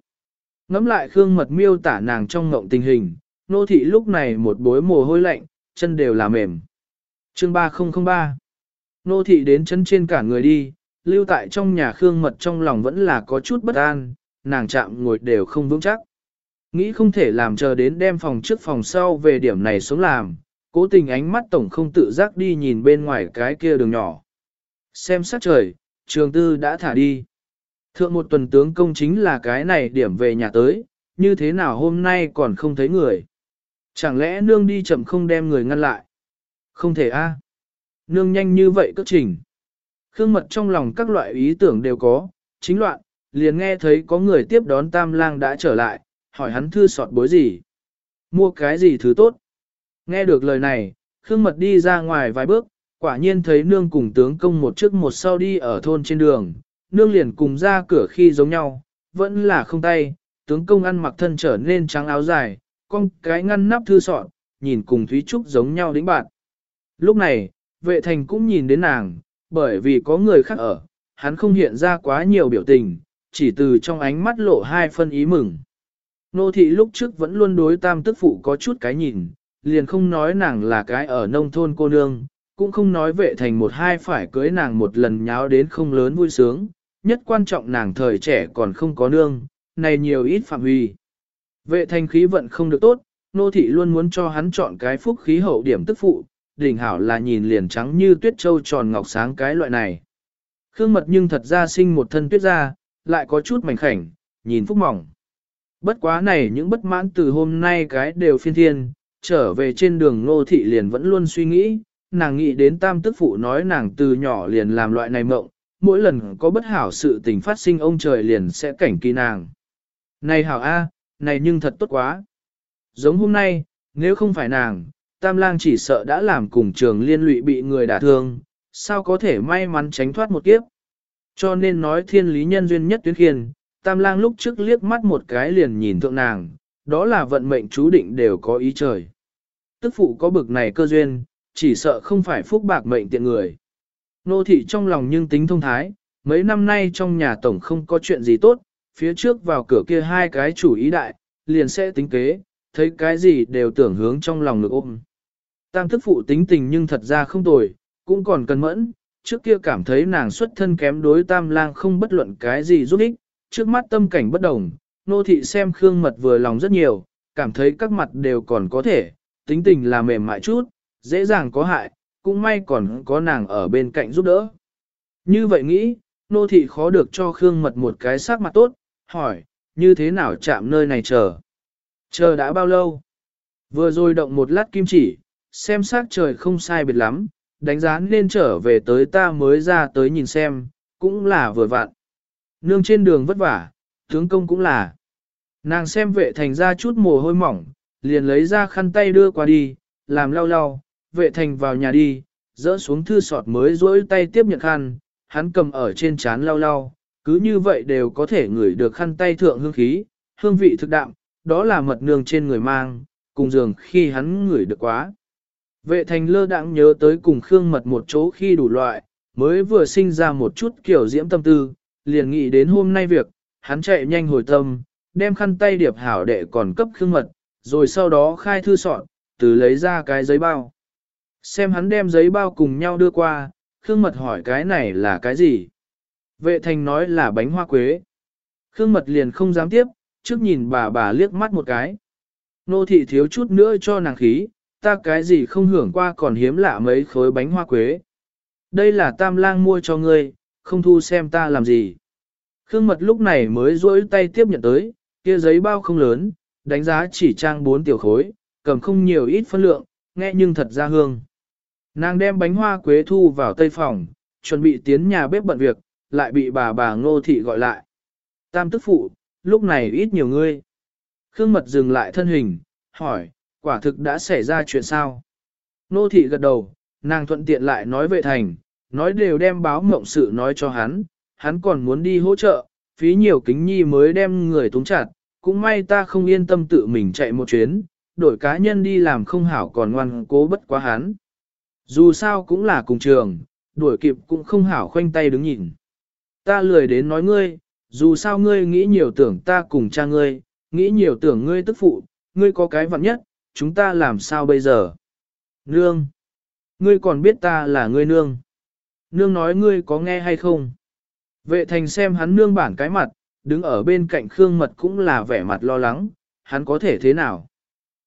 Ngắm lại Khương Mật miêu tả nàng trong ngộng tình hình, nô thị lúc này một bối mồ hôi lạnh, chân đều là mềm. Chương 3003 Nô thị đến chân trên cả người đi, lưu tại trong nhà Khương Mật trong lòng vẫn là có chút bất an, nàng chạm ngồi đều không vững chắc. Nghĩ không thể làm chờ đến đem phòng trước phòng sau về điểm này xuống làm, cố tình ánh mắt tổng không tự giác đi nhìn bên ngoài cái kia đường nhỏ. Xem sát trời, trường tư đã thả đi. Thượng một tuần tướng công chính là cái này điểm về nhà tới, như thế nào hôm nay còn không thấy người. Chẳng lẽ nương đi chậm không đem người ngăn lại? Không thể a. À? Nương nhanh như vậy cất trình. Khương mật trong lòng các loại ý tưởng đều có, chính loạn, liền nghe thấy có người tiếp đón tam lang đã trở lại, hỏi hắn thư sọt bối gì. Mua cái gì thứ tốt. Nghe được lời này, Khương mật đi ra ngoài vài bước, quả nhiên thấy nương cùng tướng công một trước một sau đi ở thôn trên đường, nương liền cùng ra cửa khi giống nhau, vẫn là không tay, tướng công ăn mặc thân trở nên trắng áo dài, con cái ngăn nắp thư sọt, nhìn cùng Thúy Trúc giống nhau đĩnh bạn. Lúc này, vệ thành cũng nhìn đến nàng, bởi vì có người khác ở, hắn không hiện ra quá nhiều biểu tình, chỉ từ trong ánh mắt lộ hai phân ý mừng. Nô thị lúc trước vẫn luôn đối tam tức phụ có chút cái nhìn, liền không nói nàng là cái ở nông thôn cô nương, cũng không nói vệ thành một hai phải cưới nàng một lần nháo đến không lớn vui sướng, nhất quan trọng nàng thời trẻ còn không có nương, này nhiều ít phạm huy. Vệ thành khí vận không được tốt, nô thị luôn muốn cho hắn chọn cái phúc khí hậu điểm tức phụ, đỉnh hảo là nhìn liền trắng như tuyết châu tròn ngọc sáng cái loại này. Khương mật nhưng thật ra sinh một thân tuyết ra, lại có chút mảnh khảnh, nhìn phúc mỏng. Bất quá này những bất mãn từ hôm nay cái đều phiên thiên, trở về trên đường nô thị liền vẫn luôn suy nghĩ, nàng nghĩ đến tam tức phụ nói nàng từ nhỏ liền làm loại này mộng, mỗi lần có bất hảo sự tình phát sinh ông trời liền sẽ cảnh kỳ nàng. Này hảo A, này nhưng thật tốt quá. Giống hôm nay, nếu không phải nàng, tam lang chỉ sợ đã làm cùng trường liên lụy bị người đả thương, sao có thể may mắn tránh thoát một kiếp. Cho nên nói thiên lý nhân duyên nhất tuyến khiên, tam lang lúc trước liếc mắt một cái liền nhìn thượng nàng, đó là vận mệnh chú định đều có ý trời. Tức phụ có bực này cơ duyên, chỉ sợ không phải phúc bạc mệnh tiện người. Nô thị trong lòng nhưng tính thông thái, mấy năm nay trong nhà tổng không có chuyện gì tốt, phía trước vào cửa kia hai cái chủ ý đại, liền sẽ tính kế, thấy cái gì đều tưởng hướng trong lòng ngực ôm. Tam thức phụ tính tình nhưng thật ra không tồi, cũng còn cần mẫn, trước kia cảm thấy nàng xuất thân kém đối tam lang không bất luận cái gì giúp ích, trước mắt tâm cảnh bất đồng, nô thị xem Khương Mật vừa lòng rất nhiều, cảm thấy các mặt đều còn có thể, tính tình là mềm mại chút, dễ dàng có hại, cũng may còn có nàng ở bên cạnh giúp đỡ. Như vậy nghĩ, nô thị khó được cho Khương Mật một cái sắc mặt tốt, hỏi, như thế nào chạm nơi này chờ? Chờ đã bao lâu? Vừa rồi động một lát kim chỉ, xem sắc trời không sai biệt lắm, đánh giá nên trở về tới ta mới ra tới nhìn xem, cũng là vừa vặn. Nương trên đường vất vả, tướng công cũng là. Nàng xem vệ thành ra chút mồ hôi mỏng, liền lấy ra khăn tay đưa qua đi, làm lau lau, vệ thành vào nhà đi, dỡ xuống thư sọt mới rỗi tay tiếp nhận khăn, hắn cầm ở trên chán lau lau, cứ như vậy đều có thể ngửi được khăn tay thượng hương khí, hương vị thực đạm, đó là mật nương trên người mang, cùng giường khi hắn ngửi được quá. Vệ thành lơ đãng nhớ tới cùng Khương mật một chỗ khi đủ loại, mới vừa sinh ra một chút kiểu diễm tâm tư, liền nghĩ đến hôm nay việc, hắn chạy nhanh hồi tâm, đem khăn tay điệp hảo đệ còn cấp Khương mật, rồi sau đó khai thư soạn, từ lấy ra cái giấy bao. Xem hắn đem giấy bao cùng nhau đưa qua, Khương mật hỏi cái này là cái gì? Vệ thành nói là bánh hoa quế. Khương mật liền không dám tiếp, trước nhìn bà bà liếc mắt một cái. Nô thị thiếu chút nữa cho nàng khí, ta cái gì không hưởng qua còn hiếm lạ mấy khối bánh hoa quế. Đây là tam lang mua cho ngươi, không thu xem ta làm gì. Khương mật lúc này mới duỗi tay tiếp nhận tới, kia giấy bao không lớn, đánh giá chỉ trang bốn tiểu khối, cầm không nhiều ít phân lượng, nghe nhưng thật ra hương. Nàng đem bánh hoa quế thu vào tây phòng, chuẩn bị tiến nhà bếp bận việc, lại bị bà bà ngô thị gọi lại. Tam tức phụ, lúc này ít nhiều ngươi. Khương mật dừng lại thân hình, hỏi, quả thực đã xảy ra chuyện sao? Nô thị gật đầu, nàng thuận tiện lại nói vệ thành, nói đều đem báo mộng sự nói cho hắn, hắn còn muốn đi hỗ trợ, phí nhiều kính nhi mới đem người túng chặt, cũng may ta không yên tâm tự mình chạy một chuyến, đổi cá nhân đi làm không hảo còn ngoan cố bất quá hắn. Dù sao cũng là cùng trường, đuổi kịp cũng không hảo khoanh tay đứng nhìn. Ta lười đến nói ngươi, dù sao ngươi nghĩ nhiều tưởng ta cùng cha ngươi, nghĩ nhiều tưởng ngươi tức phụ, ngươi có cái vặn nhất, chúng ta làm sao bây giờ? Nương! Ngươi còn biết ta là ngươi nương. Nương nói ngươi có nghe hay không? Vệ thành xem hắn nương bản cái mặt, đứng ở bên cạnh Khương Mật cũng là vẻ mặt lo lắng, hắn có thể thế nào?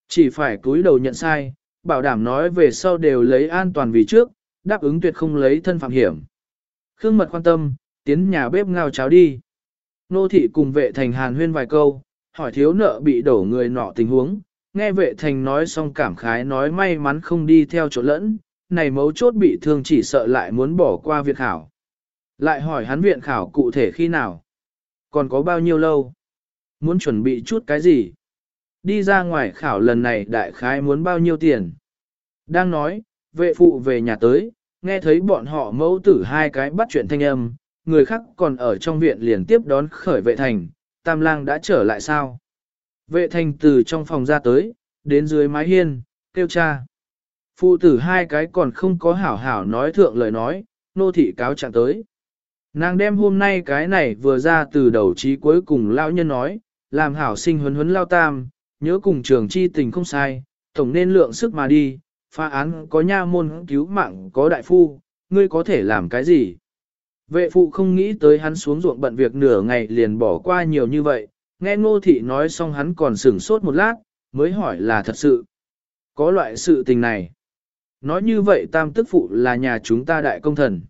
Chỉ phải cúi đầu nhận sai, bảo đảm nói về sau đều lấy an toàn vì trước, đáp ứng tuyệt không lấy thân phạm hiểm. Khương Mật quan tâm, Tiến nhà bếp ngao cháo đi. Nô thị cùng vệ thành hàn huyên vài câu, hỏi thiếu nợ bị đổ người nọ tình huống, nghe vệ thành nói xong cảm khái nói may mắn không đi theo chỗ lẫn, này mấu chốt bị thương chỉ sợ lại muốn bỏ qua việc khảo. Lại hỏi hắn viện khảo cụ thể khi nào? Còn có bao nhiêu lâu? Muốn chuẩn bị chút cái gì? Đi ra ngoài khảo lần này đại khái muốn bao nhiêu tiền? Đang nói, vệ phụ về nhà tới, nghe thấy bọn họ mẫu tử hai cái bắt chuyện thanh âm, người khác còn ở trong viện liền tiếp đón khởi vệ thành, tam lang đã trở lại sao? Vệ thành từ trong phòng ra tới, đến dưới mái hiên, kêu cha. Phụ tử hai cái còn không có hảo hảo nói thượng lời nói, nô thị cáo trạng tới. Nàng đem hôm nay cái này vừa ra từ đầu chí cuối cùng lão nhân nói, làm hảo sinh huấn huấn lao tam, nhớ cùng trường chi tình không sai, tổng nên lượng sức mà đi, phá án có nha môn cứu mạng có đại phu, ngươi có thể làm cái gì? Vệ phụ không nghĩ tới hắn xuống ruộng bận việc nửa ngày liền bỏ qua nhiều như vậy, nghe ngô thị nói xong hắn còn sửng sốt một lát, mới hỏi là thật sự. Có loại sự tình này. Nói như vậy tam tức phụ là nhà chúng ta đại công thần.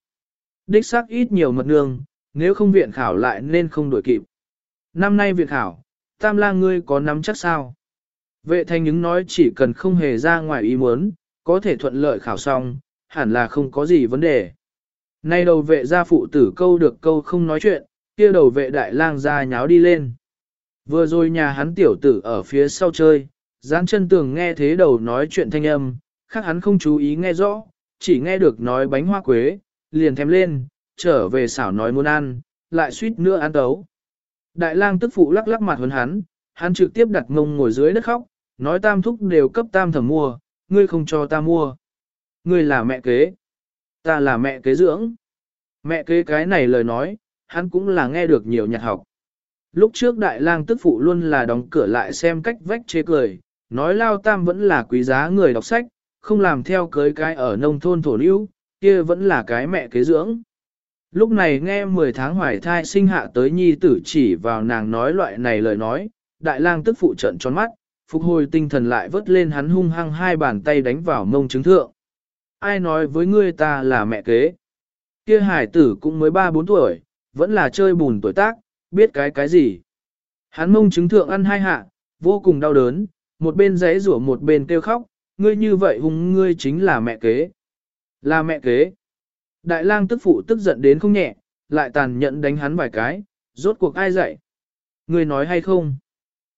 Đích xác ít nhiều mật nương, nếu không viện khảo lại nên không đổi kịp. Năm nay viện khảo, tam lang ngươi có nắm chắc sao? Vệ thanh những nói chỉ cần không hề ra ngoài ý muốn, có thể thuận lợi khảo xong, hẳn là không có gì vấn đề. Nay đầu vệ gia phụ tử câu được câu không nói chuyện, kia đầu vệ đại lang ra nháo đi lên. Vừa rồi nhà hắn tiểu tử ở phía sau chơi, dán chân tường nghe thế đầu nói chuyện thanh âm, khác hắn không chú ý nghe rõ, chỉ nghe được nói bánh hoa quế, liền thèm lên, trở về xảo nói muốn ăn, lại suýt nữa ăn tấu. Đại lang tức phụ lắc lắc mặt hơn hắn, hắn trực tiếp đặt ngông ngồi dưới đất khóc, nói tam thúc đều cấp tam thẩm mua, ngươi không cho ta mua. Ngươi là mẹ kế. Ta là mẹ kế dưỡng. Mẹ kế cái này lời nói, hắn cũng là nghe được nhiều nhạc học. Lúc trước đại lang tức phụ luôn là đóng cửa lại xem cách vách chế cười, nói lao tam vẫn là quý giá người đọc sách, không làm theo cưới cái ở nông thôn thổ lưu, kia vẫn là cái mẹ kế dưỡng. Lúc này nghe 10 tháng hoài thai sinh hạ tới nhi tử chỉ vào nàng nói loại này lời nói, đại lang tức phụ trận tròn mắt, phục hồi tinh thần lại vớt lên hắn hung hăng hai bàn tay đánh vào mông chứng thượng. Ai nói với ngươi ta là mẹ kế? Kia hải tử cũng mới 3-4 tuổi, vẫn là chơi bùn tuổi tác, biết cái cái gì. Hắn mông chứng thượng ăn hai hạ, vô cùng đau đớn, một bên giấy rủa một bên kêu khóc, ngươi như vậy hung ngươi chính là mẹ kế. Là mẹ kế. Đại lang tức phụ tức giận đến không nhẹ, lại tàn nhẫn đánh hắn vài cái, rốt cuộc ai dạy? Ngươi nói hay không?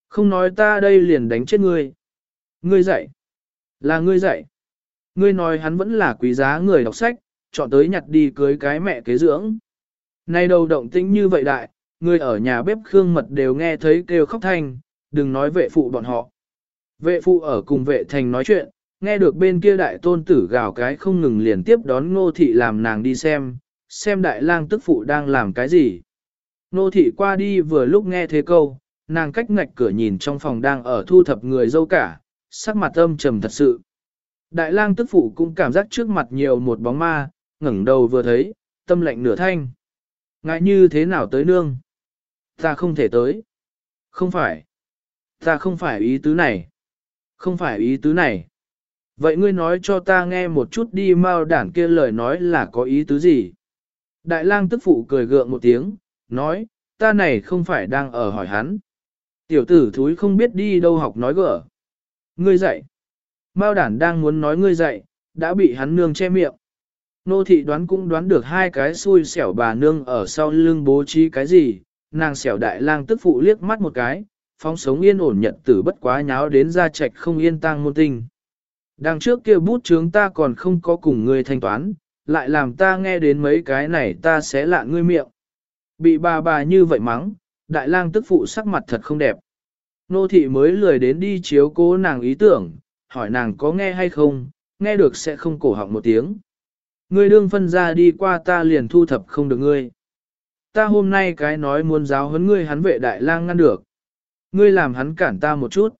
Không nói ta đây liền đánh chết ngươi. Ngươi dạy. Là ngươi dạy. Ngươi nói hắn vẫn là quý giá người đọc sách, chọn tới nhặt đi cưới cái mẹ kế dưỡng. Nay đầu động tĩnh như vậy đại, người ở nhà bếp khương mật đều nghe thấy kêu khóc thanh, đừng nói vệ phụ bọn họ. Vệ phụ ở cùng vệ thành nói chuyện, nghe được bên kia đại tôn tử gào cái không ngừng liền tiếp đón ngô thị làm nàng đi xem, xem đại lang tức phụ đang làm cái gì. Ngô thị qua đi vừa lúc nghe thế câu, nàng cách ngạch cửa nhìn trong phòng đang ở thu thập người dâu cả, sắc mặt âm trầm thật sự. Đại lang tức phụ cũng cảm giác trước mặt nhiều một bóng ma, ngẩng đầu vừa thấy, tâm lệnh nửa thanh. Ngại như thế nào tới nương? Ta không thể tới. Không phải. Ta không phải ý tứ này. Không phải ý tứ này. Vậy ngươi nói cho ta nghe một chút đi mau đản kia lời nói là có ý tứ gì? Đại lang tức phụ cười gượng một tiếng, nói, ta này không phải đang ở hỏi hắn. Tiểu tử thúi không biết đi đâu học nói gỡ. Ngươi dạy. Mao đản đang muốn nói ngươi dạy, đã bị hắn nương che miệng. Nô thị đoán cũng đoán được hai cái xui xẻo bà nương ở sau lưng bố trí cái gì, nàng xẻo đại lang tức phụ liếc mắt một cái, phóng sống yên ổn nhận tử bất quá nháo đến ra trạch không yên tang môn tinh. Đằng trước kia bút chướng ta còn không có cùng ngươi thanh toán, lại làm ta nghe đến mấy cái này ta sẽ lạ ngươi miệng. Bị bà bà như vậy mắng, đại lang tức phụ sắc mặt thật không đẹp. Nô thị mới lười đến đi chiếu cố nàng ý tưởng, hỏi nàng có nghe hay không, nghe được sẽ không cổ họng một tiếng. Ngươi đương phân ra đi qua ta liền thu thập không được ngươi. Ta hôm nay cái nói muốn giáo huấn ngươi hắn vệ đại lang ngăn được. Ngươi làm hắn cản ta một chút.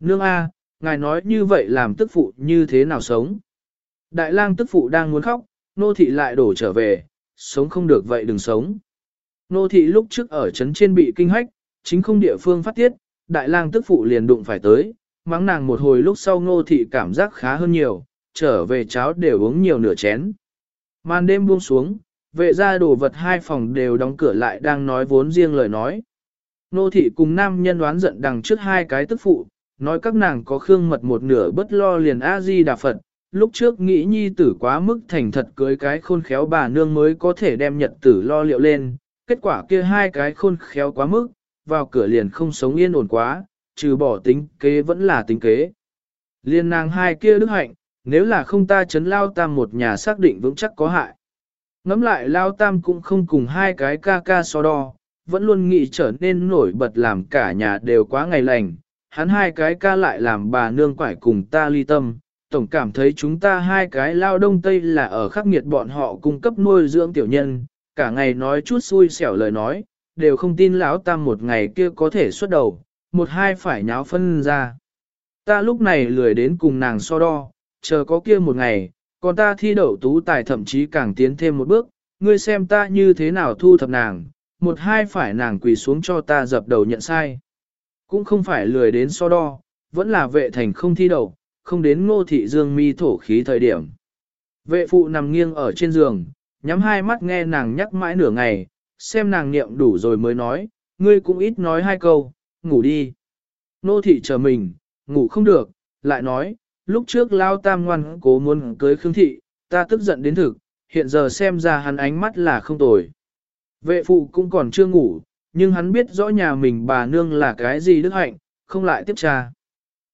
Nương A, ngài nói như vậy làm tức phụ như thế nào sống. Đại lang tức phụ đang muốn khóc, nô thị lại đổ trở về, sống không được vậy đừng sống. Nô thị lúc trước ở trấn trên bị kinh hách, chính không địa phương phát tiết, đại lang tức phụ liền đụng phải tới, mắng nàng một hồi lúc sau nô thị cảm giác khá hơn nhiều, trở về cháo đều uống nhiều nửa chén. Màn đêm buông xuống, vệ ra đồ vật hai phòng đều đóng cửa lại đang nói vốn riêng lời nói. Nô thị cùng nam nhân đoán giận đằng trước hai cái tức phụ, nói các nàng có khương mật một nửa bất lo liền A-di đà Phật, lúc trước nghĩ nhi tử quá mức thành thật cưới cái khôn khéo bà nương mới có thể đem nhật tử lo liệu lên, kết quả kia hai cái khôn khéo quá mức, vào cửa liền không sống yên ổn quá, trừ bỏ tính kế vẫn là tính kế. Liên nàng hai kia đức hạnh, nếu là không ta chấn lao tam một nhà xác định vững chắc có hại. Ngắm lại lao tam cũng không cùng hai cái ca ca so đo, vẫn luôn nghĩ trở nên nổi bật làm cả nhà đều quá ngày lành. Hắn hai cái ca lại làm bà nương quải cùng ta ly tâm, tổng cảm thấy chúng ta hai cái lao đông tây là ở khắc nghiệt bọn họ cung cấp nuôi dưỡng tiểu nhân, cả ngày nói chút xui xẻo lời nói, đều không tin lão tam một ngày kia có thể xuất đầu, một hai phải nháo phân ra. Ta lúc này lười đến cùng nàng so đo, chờ có kia một ngày, còn ta thi đậu tú tài thậm chí càng tiến thêm một bước, ngươi xem ta như thế nào thu thập nàng, một hai phải nàng quỳ xuống cho ta dập đầu nhận sai. Cũng không phải lười đến so đo, vẫn là vệ thành không thi đậu, không đến ngô thị dương mi thổ khí thời điểm. Vệ phụ nằm nghiêng ở trên giường, nhắm hai mắt nghe nàng nhắc mãi nửa ngày, xem nàng niệm đủ rồi mới nói, ngươi cũng ít nói hai câu, ngủ đi. Nô thị chờ mình, ngủ không được, lại nói, lúc trước lao tam ngoan cố muốn cưới Khương thị, ta tức giận đến thực, hiện giờ xem ra hắn ánh mắt là không tồi. Vệ phụ cũng còn chưa ngủ, nhưng hắn biết rõ nhà mình bà nương là cái gì đức hạnh, không lại tiếp tra.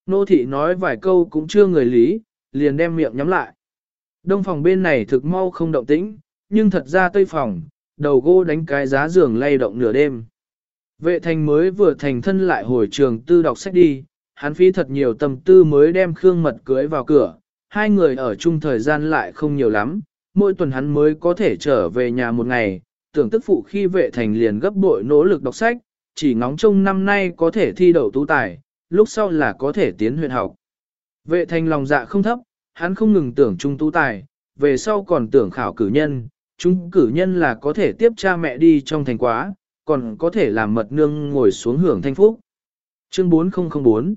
Nô thị nói vài câu cũng chưa người lý, liền đem miệng nhắm lại. Đông phòng bên này thực mau không động tĩnh, nhưng thật ra tây phòng, đầu gỗ đánh cái giá giường lay động nửa đêm. Vệ thành mới vừa thành thân lại hồi trường tư đọc sách đi, hắn phí thật nhiều tâm tư mới đem Khương Mật cưới vào cửa, hai người ở chung thời gian lại không nhiều lắm, mỗi tuần hắn mới có thể trở về nhà một ngày, tưởng tức phụ khi vệ thành liền gấp bội nỗ lực đọc sách, chỉ ngóng trông năm nay có thể thi đậu tú tài, lúc sau là có thể tiến huyện học. Vệ thành lòng dạ không thấp, hắn không ngừng tưởng trung tú tài, về sau còn tưởng khảo cử nhân, chúng cử nhân là có thể tiếp cha mẹ đi trong thành quá, còn có thể làm mật nương ngồi xuống hưởng thanh phúc. Chương 4004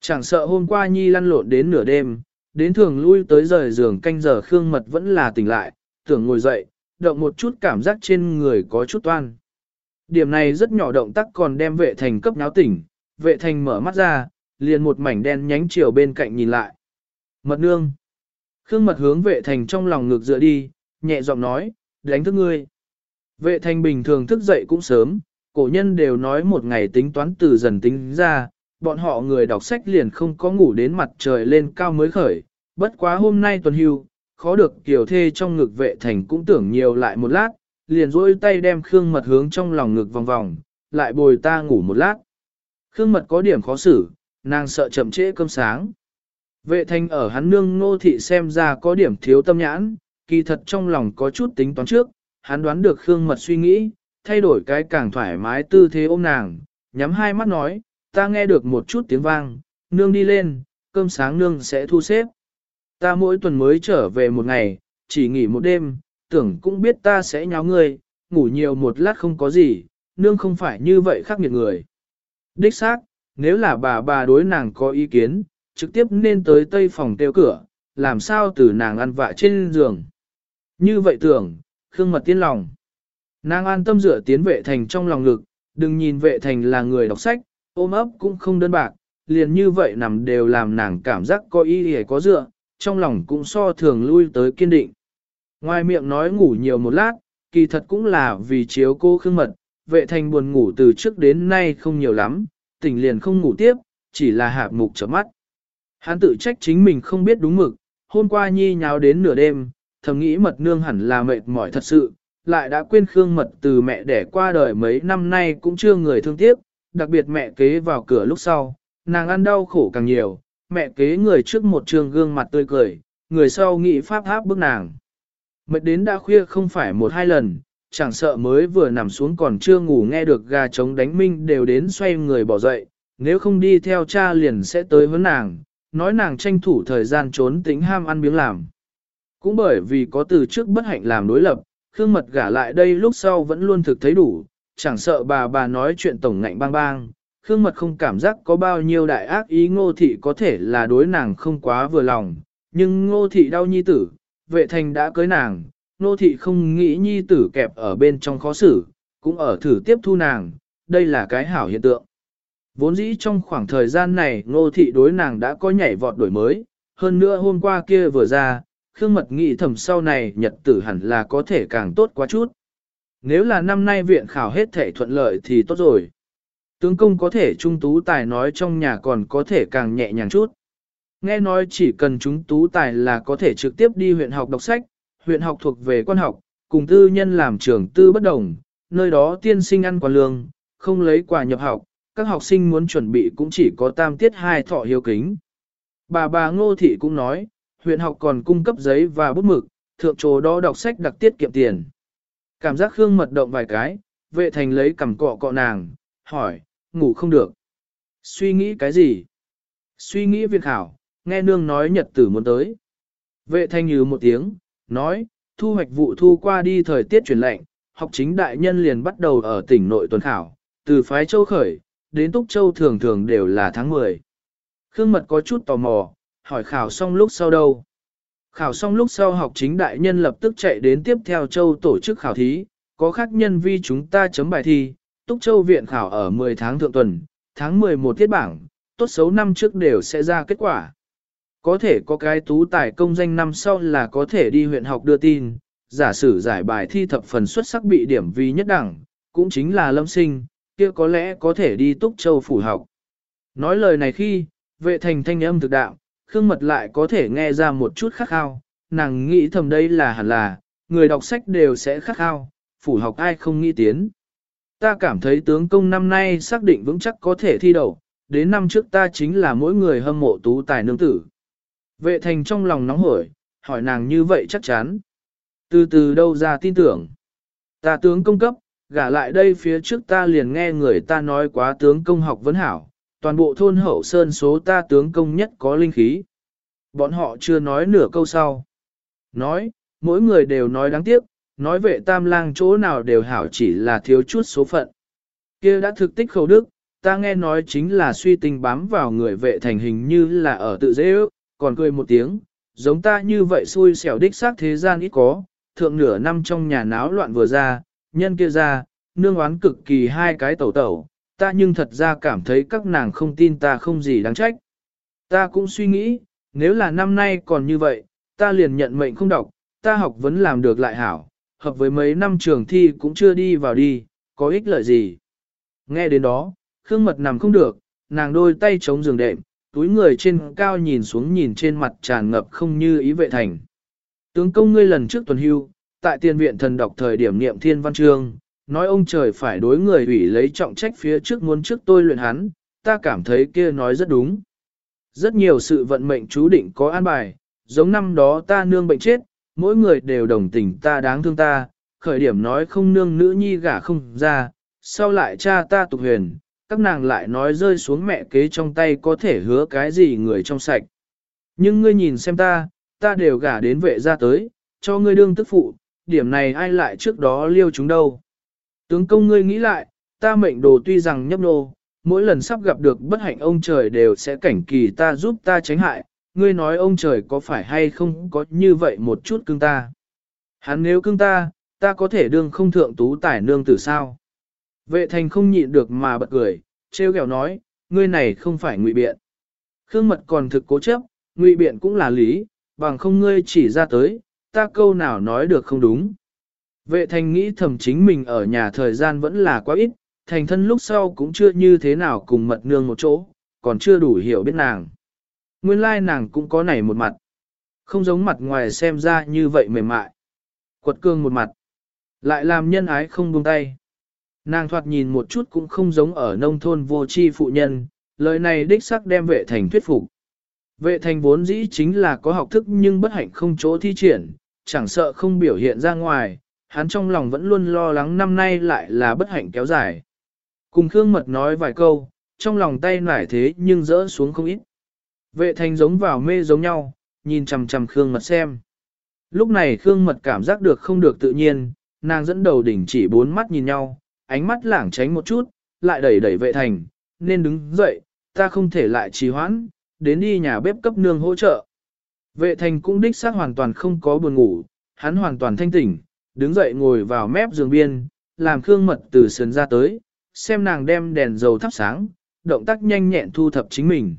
Chẳng sợ hôm qua Nhi lăn lộn đến nửa đêm, đến thường lui tới rời giường canh giờ Khương Mật vẫn là tỉnh lại, tưởng ngồi dậy, động một chút cảm giác trên người có chút toan. Điểm này rất nhỏ động tác còn đem vệ thành cấp náo tỉnh, vệ thành mở mắt ra, liền một mảnh đen nhánh chiều bên cạnh nhìn lại. Mật nương. Khương Mật hướng vệ thành trong lòng ngực dựa đi, nhẹ giọng nói, đánh thức ngươi. Vệ thành bình thường thức dậy cũng sớm, cổ nhân đều nói một ngày tính toán từ dần tính ra, bọn họ người đọc sách liền không có ngủ đến mặt trời lên cao mới khởi, bất quá hôm nay tuần hưu, khó được kiểu thê trong ngực vệ thành cũng tưởng nhiều lại một lát, liền rôi tay đem Khương Mật hướng trong lòng ngực vòng vòng, lại bồi ta ngủ một lát. Khương Mật có điểm khó xử, nàng sợ chậm trễ cơm sáng. Vệ thành ở hắn nương nô thị xem ra có điểm thiếu tâm nhãn, kỳ thật trong lòng có chút tính toán trước, hắn đoán được Khương Mật suy nghĩ, thay đổi cái càng thoải mái tư thế ôm nàng, nhắm hai mắt nói, ta nghe được một chút tiếng vang, nương đi lên, cơm sáng nương sẽ thu xếp. Ta mỗi tuần mới trở về một ngày, chỉ nghỉ một đêm, tưởng cũng biết ta sẽ nháo ngươi, ngủ nhiều một lát không có gì, nương không phải như vậy khắc nghiệt người. Đích xác, nếu là bà bà đối nàng có ý kiến, trực tiếp nên tới tây phòng tiêu cửa, làm sao từ nàng ăn vạ trên giường. Như vậy tưởng, Khương Mật tiên lòng. Nàng an tâm dựa tiến vệ thành trong lòng ngực, đừng nhìn vệ thành là người đọc sách, ôm ấp cũng không đơn bạc, liền như vậy nằm đều làm nàng cảm giác có ý hề có dựa, trong lòng cũng so thường lui tới kiên định. Ngoài miệng nói ngủ nhiều một lát, kỳ thật cũng là vì chiếu cô khương mật, vệ thành buồn ngủ từ trước đến nay không nhiều lắm, tỉnh liền không ngủ tiếp, chỉ là hạ mục chấm mắt. Hắn tự trách chính mình không biết đúng mực, hôm qua nhi nháo đến nửa đêm, thầm nghĩ mật nương hẳn là mệt mỏi thật sự, lại đã quên khương mật từ mẹ đẻ qua đời mấy năm nay cũng chưa người thương tiếc, đặc biệt mẹ kế vào cửa lúc sau, nàng ăn đau khổ càng nhiều, mẹ kế người trước một trường gương mặt tươi cười, người sau nghĩ pháp áp bức nàng. Mệt đến đã khuya không phải một hai lần, chẳng sợ mới vừa nằm xuống còn chưa ngủ nghe được gà trống đánh minh đều đến xoay người bỏ dậy, nếu không đi theo cha liền sẽ tới với nàng, nói nàng tranh thủ thời gian trốn tính ham ăn miếng làm. Cũng bởi vì có từ trước bất hạnh làm đối lập, Khương Mật gả lại đây lúc sau vẫn luôn thực thấy đủ, chẳng sợ bà bà nói chuyện tổng ngạnh bang bang, Khương Mật không cảm giác có bao nhiêu đại ác ý ngô thị có thể là đối nàng không quá vừa lòng, nhưng ngô thị đau nhi tử, vệ thành đã cưới nàng, Ngô thị không nghĩ nhi tử kẹp ở bên trong khó xử, cũng ở thử tiếp thu nàng, đây là cái hảo hiện tượng. Vốn dĩ trong khoảng thời gian này Ngô thị đối nàng đã có nhảy vọt đổi mới, hơn nữa hôm qua kia vừa ra, Khương Mật nghĩ thầm sau này nhật tử hẳn là có thể càng tốt quá chút. Nếu là năm nay viện khảo hết thể thuận lợi thì tốt rồi. Tướng công có thể trung tú tài nói trong nhà còn có thể càng nhẹ nhàng chút. Nghe nói chỉ cần chúng tú tài là có thể trực tiếp đi huyện học đọc sách, huyện học thuộc về quan học, cùng tư nhân làm trường tư bất đồng, nơi đó tiên sinh ăn quả lương, không lấy quà nhập học, các học sinh muốn chuẩn bị cũng chỉ có tam tiết hai thọ hiếu kính. Bà bà Ngô Thị cũng nói, huyện học còn cung cấp giấy và bút mực, thượng trồ đó đọc sách đặc tiết kiệm tiền. Cảm giác Khương mật động vài cái, vệ thành lấy cầm cọ cọ nàng, hỏi, ngủ không được. Suy nghĩ cái gì? Suy nghĩ việc hảo, nghe nương nói nhật tử muốn tới. Vệ thanh như một tiếng, nói, thu hoạch vụ thu qua đi thời tiết chuyển lạnh, học chính đại nhân liền bắt đầu ở tỉnh nội tuần khảo, từ phái châu khởi, đến túc châu thường thường đều là tháng 10. Khương mật có chút tò mò, hỏi khảo xong lúc sau đâu. Khảo xong lúc sau học chính đại nhân lập tức chạy đến tiếp theo châu tổ chức khảo thí, có khác nhân vi chúng ta chấm bài thi, Túc Châu viện khảo ở 10 tháng thượng tuần, tháng 11 tiết bảng, tốt xấu năm trước đều sẽ ra kết quả. Có thể có cái tú tài công danh năm sau là có thể đi huyện học đưa tin, giả sử giải bài thi thập phần xuất sắc bị điểm vì nhất đẳng, cũng chính là lâm sinh, kia có lẽ có thể đi Túc Châu phủ học. Nói lời này khi, vệ thành thanh âm thực đạo, Khương Mật lại có thể nghe ra một chút khắc khao, nàng nghĩ thầm đây là hẳn là, người đọc sách đều sẽ khắc khao, phủ học ai không nghĩ tiến. Ta cảm thấy tướng công năm nay xác định vững chắc có thể thi đậu, đến năm trước ta chính là mỗi người hâm mộ tú tài nương tử. Vệ thành trong lòng nóng hổi, hỏi nàng như vậy chắc chắn. Từ từ đâu ra tin tưởng. Ta tướng công cấp, gả lại đây phía trước ta liền nghe người ta nói quá tướng công học vấn hảo, toàn bộ thôn hậu sơn số ta tướng công nhất có linh khí. Bọn họ chưa nói nửa câu sau. Nói, mỗi người đều nói đáng tiếc, nói vệ tam lang chỗ nào đều hảo chỉ là thiếu chút số phận. kia đã thực tích khẩu đức, ta nghe nói chính là suy tình bám vào người vệ thành hình như là ở tự dễ ước, còn cười một tiếng, giống ta như vậy xui xẻo đích xác thế gian ít có, thượng nửa năm trong nhà náo loạn vừa ra, nhân kia ra, nương oán cực kỳ hai cái tẩu tẩu, ta nhưng thật ra cảm thấy các nàng không tin ta không gì đáng trách. Ta cũng suy nghĩ, nếu là năm nay còn như vậy, ta liền nhận mệnh không đọc, ta học vẫn làm được lại hảo, hợp với mấy năm trường thi cũng chưa đi vào đi, có ích lợi gì. Nghe đến đó, Khương Mật nằm không được, nàng đôi tay chống giường đệm, túi người trên cao nhìn xuống nhìn trên mặt tràn ngập không như ý vệ thành. Tướng công ngươi lần trước tuần hưu, tại tiền viện thần đọc thời điểm niệm thiên văn chương, nói ông trời phải đối người ủy lấy trọng trách phía trước muốn trước tôi luyện hắn, ta cảm thấy kia nói rất đúng. Rất nhiều sự vận mệnh chú định có an bài, giống năm đó ta nương bệnh chết, mỗi người đều đồng tình ta đáng thương ta, khởi điểm nói không nương nữ nhi gả không ra, sau lại cha ta tục huyền, các nàng lại nói rơi xuống mẹ kế trong tay có thể hứa cái gì người trong sạch. Nhưng ngươi nhìn xem ta, ta đều gả đến vệ ra tới, cho ngươi đương tức phụ, điểm này ai lại trước đó liêu chúng đâu. Tướng công ngươi nghĩ lại, ta mệnh đồ tuy rằng nhấp nô, mỗi lần sắp gặp được bất hạnh ông trời đều sẽ cảnh kỳ ta giúp ta tránh hại, ngươi nói ông trời có phải hay không có như vậy một chút cưng ta. Hắn nếu cưng ta, ta có thể đương không thượng tú tải nương tử sao. Vệ thành không nhịn được mà bật cười, trêu ghẹo nói, ngươi này không phải ngụy biện. Khương mật còn thực cố chấp, ngụy biện cũng là lý, bằng không ngươi chỉ ra tới, ta câu nào nói được không đúng. Vệ thành nghĩ thầm chính mình ở nhà thời gian vẫn là quá ít, thành thân lúc sau cũng chưa như thế nào cùng mật nương một chỗ, còn chưa đủ hiểu biết nàng. Nguyên lai nàng cũng có nảy một mặt. Không giống mặt ngoài xem ra như vậy mềm mại. Quật cương một mặt. Lại làm nhân ái không buông tay. Nàng thoạt nhìn một chút cũng không giống ở nông thôn vô tri phụ nhân, lời này đích sắc đem vệ thành thuyết phục. Vệ thành vốn dĩ chính là có học thức nhưng bất hạnh không chỗ thi triển, chẳng sợ không biểu hiện ra ngoài, hắn trong lòng vẫn luôn lo lắng năm nay lại là bất hạnh kéo dài. Cùng Khương Mật nói vài câu, trong lòng tay nải thế nhưng rỡ xuống không ít. Vệ thành giống vào mê giống nhau, nhìn chằm chằm Khương Mật xem. Lúc này Khương Mật cảm giác được không được tự nhiên, nàng dẫn đầu đỉnh chỉ bốn mắt nhìn nhau, ánh mắt lảng tránh một chút, lại đẩy đẩy vệ thành, nên đứng dậy, ta không thể lại trì hoãn, đến đi nhà bếp cấp nương hỗ trợ. Vệ thành cũng đích xác hoàn toàn không có buồn ngủ, hắn hoàn toàn thanh tỉnh, đứng dậy ngồi vào mép giường biên, làm Khương Mật từ sườn ra tới, xem nàng đem đèn dầu thắp sáng, động tác nhanh nhẹn thu thập chính mình.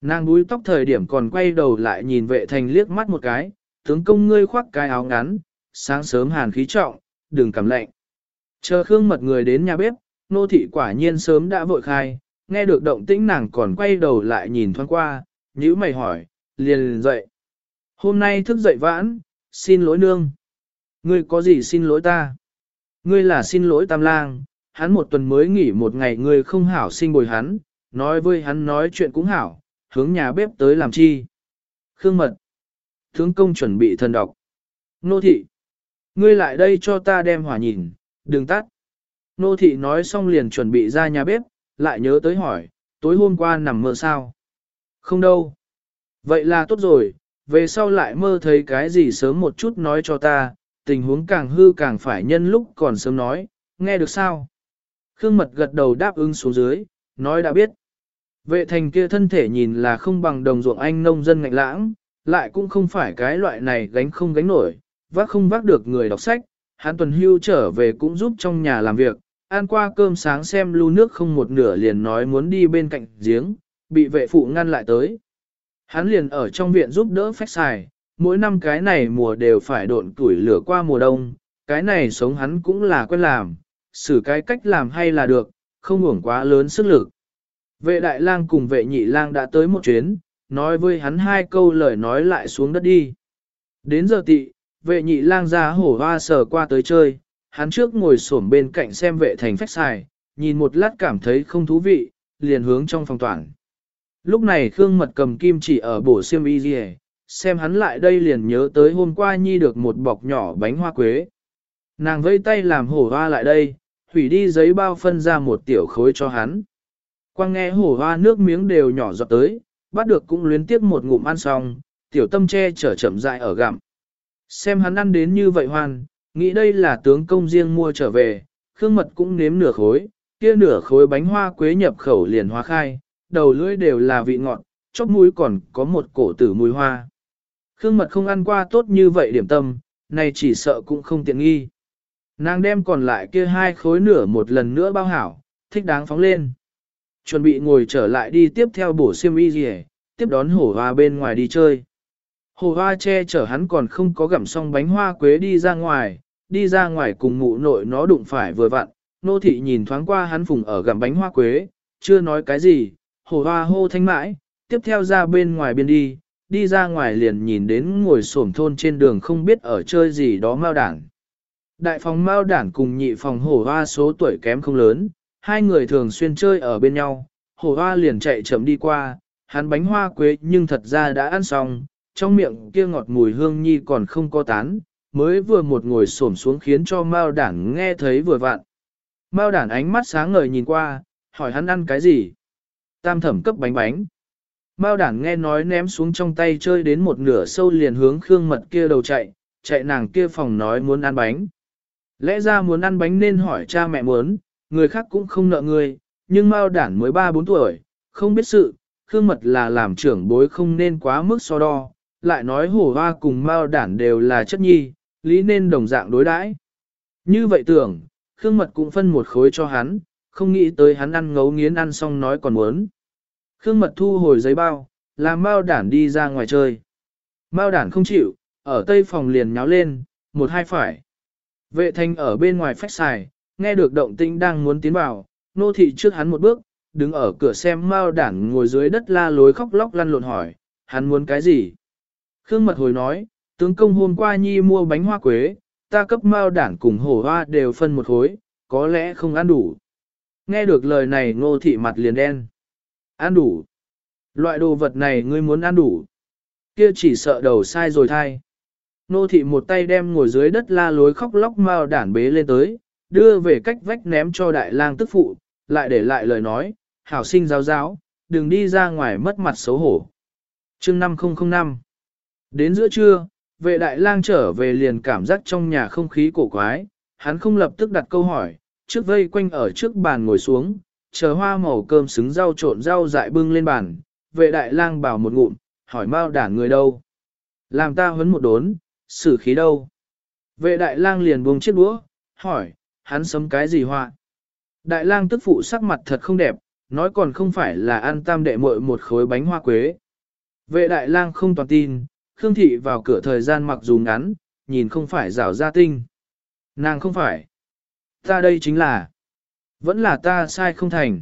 Nàng búi tóc thời điểm còn quay đầu lại nhìn vệ thành liếc mắt một cái, tướng công ngươi khoác cái áo ngắn, sáng sớm hàn khí trọng, đừng cảm lạnh. Chờ Khương Mật người đến nhà bếp, nô thị quả nhiên sớm đã vội khai, nghe được động tĩnh nàng còn quay đầu lại nhìn thoáng qua, nhữ mày hỏi, liền liền dậy. Hôm nay thức dậy vãn, xin lỗi nương. Ngươi có gì xin lỗi ta? Ngươi là xin lỗi tam lang, hắn một tuần mới nghỉ một ngày ngươi không hảo sinh bồi hắn, nói với hắn nói chuyện cũng hảo, hướng nhà bếp tới làm chi. Khương mật. Tướng công chuẩn bị thần đọc. Nô thị. Ngươi lại đây cho ta đem hỏa nhìn, đừng tắt. Nô thị nói xong liền chuẩn bị ra nhà bếp, lại nhớ tới hỏi, tối hôm qua nằm mơ sao? Không đâu. Vậy là tốt rồi, về sau lại mơ thấy cái gì sớm một chút nói cho ta, tình huống càng hư càng phải nhân lúc còn sớm nói, nghe được sao? Khương mật gật đầu đáp ứng xuống dưới, nói đã biết. Vệ thành kia thân thể nhìn là không bằng đồng ruộng anh nông dân ngạnh lãng, lại cũng không phải cái loại này gánh không gánh nổi, vác không vác được người đọc sách, hắn tuần hưu trở về cũng giúp trong nhà làm việc, ăn qua cơm sáng xem lưu nước không một nửa liền nói muốn đi bên cạnh giếng, bị vệ phụ ngăn lại tới. Hắn liền ở trong viện giúp đỡ phách xài, mỗi năm cái này mùa đều phải độn tuổi lửa qua mùa đông, cái này sống hắn cũng là quen làm, xử cái cách làm hay là được, không uổng quá lớn sức lực. Vệ đại lang cùng vệ nhị lang đã tới một chuyến, nói với hắn hai câu lời nói lại xuống đất đi. Đến giờ tị, vệ nhị lang ra hổ hoa sờ qua tới chơi, hắn trước ngồi xổm bên cạnh xem vệ thành phách xài, nhìn một lát cảm thấy không thú vị, liền hướng trong phòng toàn. Lúc này Khương Mật cầm kim chỉ ở bổ xiêm y gì xem hắn lại đây liền nhớ tới hôm qua nhi được một bọc nhỏ bánh hoa quế. Nàng vây tay làm hổ hoa lại đây, hủy đi giấy bao phân ra một tiểu khối cho hắn. Quang nghe hổ hoa nước miếng đều nhỏ giọt tới, bắt được cũng luyến tiếc một ngụm ăn xong, tiểu tâm che chở chậm dại ở gặm. Xem hắn ăn đến như vậy hoan, nghĩ đây là tướng công riêng mua trở về, khương mật cũng nếm nửa khối, kia nửa khối bánh hoa quế nhập khẩu liền hoa khai, đầu lưỡi đều là vị ngọt, chóp mũi còn có một cổ tử mùi hoa. Khương mật không ăn qua tốt như vậy điểm tâm, này chỉ sợ cũng không tiện nghi. Nàng đem còn lại kia hai khối nửa một lần nữa bao hảo, thích đáng phóng lên. Chuẩn bị ngồi trở lại đi tiếp theo bổ xiêm y gì tiếp đón hổ hoa bên ngoài đi chơi. Hổ hoa che chở hắn còn không có gặm xong bánh hoa quế đi ra ngoài, đi ra ngoài cùng mụ nội nó đụng phải vừa vặn, nô thị nhìn thoáng qua hắn phùng ở gặm bánh hoa quế, chưa nói cái gì, hổ hoa hô thanh mãi, tiếp theo ra bên ngoài biên đi, đi ra ngoài liền nhìn đến ngồi xổm thôn trên đường không biết ở chơi gì đó mao đảng. Đại phòng mao đảng cùng nhị phòng hổ hoa số tuổi kém không lớn, hai người thường xuyên chơi ở bên nhau, hổ hoa liền chạy chậm đi qua, hắn bánh hoa quế nhưng thật ra đã ăn xong, trong miệng kia ngọt mùi hương nhi còn không có tán, mới vừa một ngồi xổm xuống khiến cho mao đảng nghe thấy vừa vặn. Mao đảng ánh mắt sáng ngời nhìn qua, hỏi hắn ăn cái gì? Tam thẩm cấp bánh bánh. Mao đản nghe nói ném xuống trong tay chơi đến một nửa sâu liền hướng Khương Mật kia đầu chạy, chạy nàng kia phòng nói muốn ăn bánh. Lẽ ra muốn ăn bánh nên hỏi cha mẹ muốn, người khác cũng không nợ người, nhưng Mao đản mới 3-4 tuổi, không biết sự, Khương Mật là làm trưởng bối không nên quá mức so đo, lại nói hổ hoa cùng Mao đản đều là chất nhi, lý nên đồng dạng đối đãi. Như vậy tưởng, Khương Mật cũng phân một khối cho hắn, không nghĩ tới hắn ăn ngấu nghiến ăn xong nói còn muốn. Khương Mật thu hồi giấy bao, làm Mao đản đi ra ngoài chơi. Mao đản không chịu, ở tây phòng liền nháo lên, một hai phải. Vệ thanh ở bên ngoài phách xài, nghe được động tĩnh đang muốn tiến vào, nô thị trước hắn một bước, đứng ở cửa xem Mao đản ngồi dưới đất la lối khóc lóc lăn lộn hỏi, hắn muốn cái gì? Khương Mật hồi nói, tướng công hôm qua nhi mua bánh hoa quế, ta cấp Mao đản cùng hổ hoa đều phân một khối, có lẽ không ăn đủ. Nghe được lời này ngô thị mặt liền đen. Ăn đủ. Loại đồ vật này ngươi muốn ăn đủ. Kia chỉ sợ đầu sai rồi thay. Nô thị một tay đem ngồi dưới đất la lối khóc lóc mau đản bế lên tới, đưa về cách vách ném cho đại lang tức phụ, lại để lại lời nói, hảo sinh giáo giáo, đừng đi ra ngoài mất mặt xấu hổ. chương 5005 Đến giữa trưa, vệ đại lang trở về liền cảm giác trong nhà không khí cổ quái, hắn không lập tức đặt câu hỏi, trước vây quanh ở trước bàn ngồi xuống, chờ hoa màu cơm xứng rau trộn rau dại bưng lên bàn, vệ đại lang bảo một ngụm, hỏi mau đản người đâu. Làm ta huấn một đốn, xử khí đâu. Vệ đại lang liền buông chiếc đũa, hỏi, hắn sấm cái gì họa? Đại lang tức phụ sắc mặt thật không đẹp, nói còn không phải là ăn tam đệ muội một khối bánh hoa quế. Vệ đại lang không toàn tin, Khương Thị vào cửa thời gian mặc dù ngắn, nhìn không phải rảo ra tinh. Nàng không phải. Ta đây chính là. Vẫn là ta sai không thành.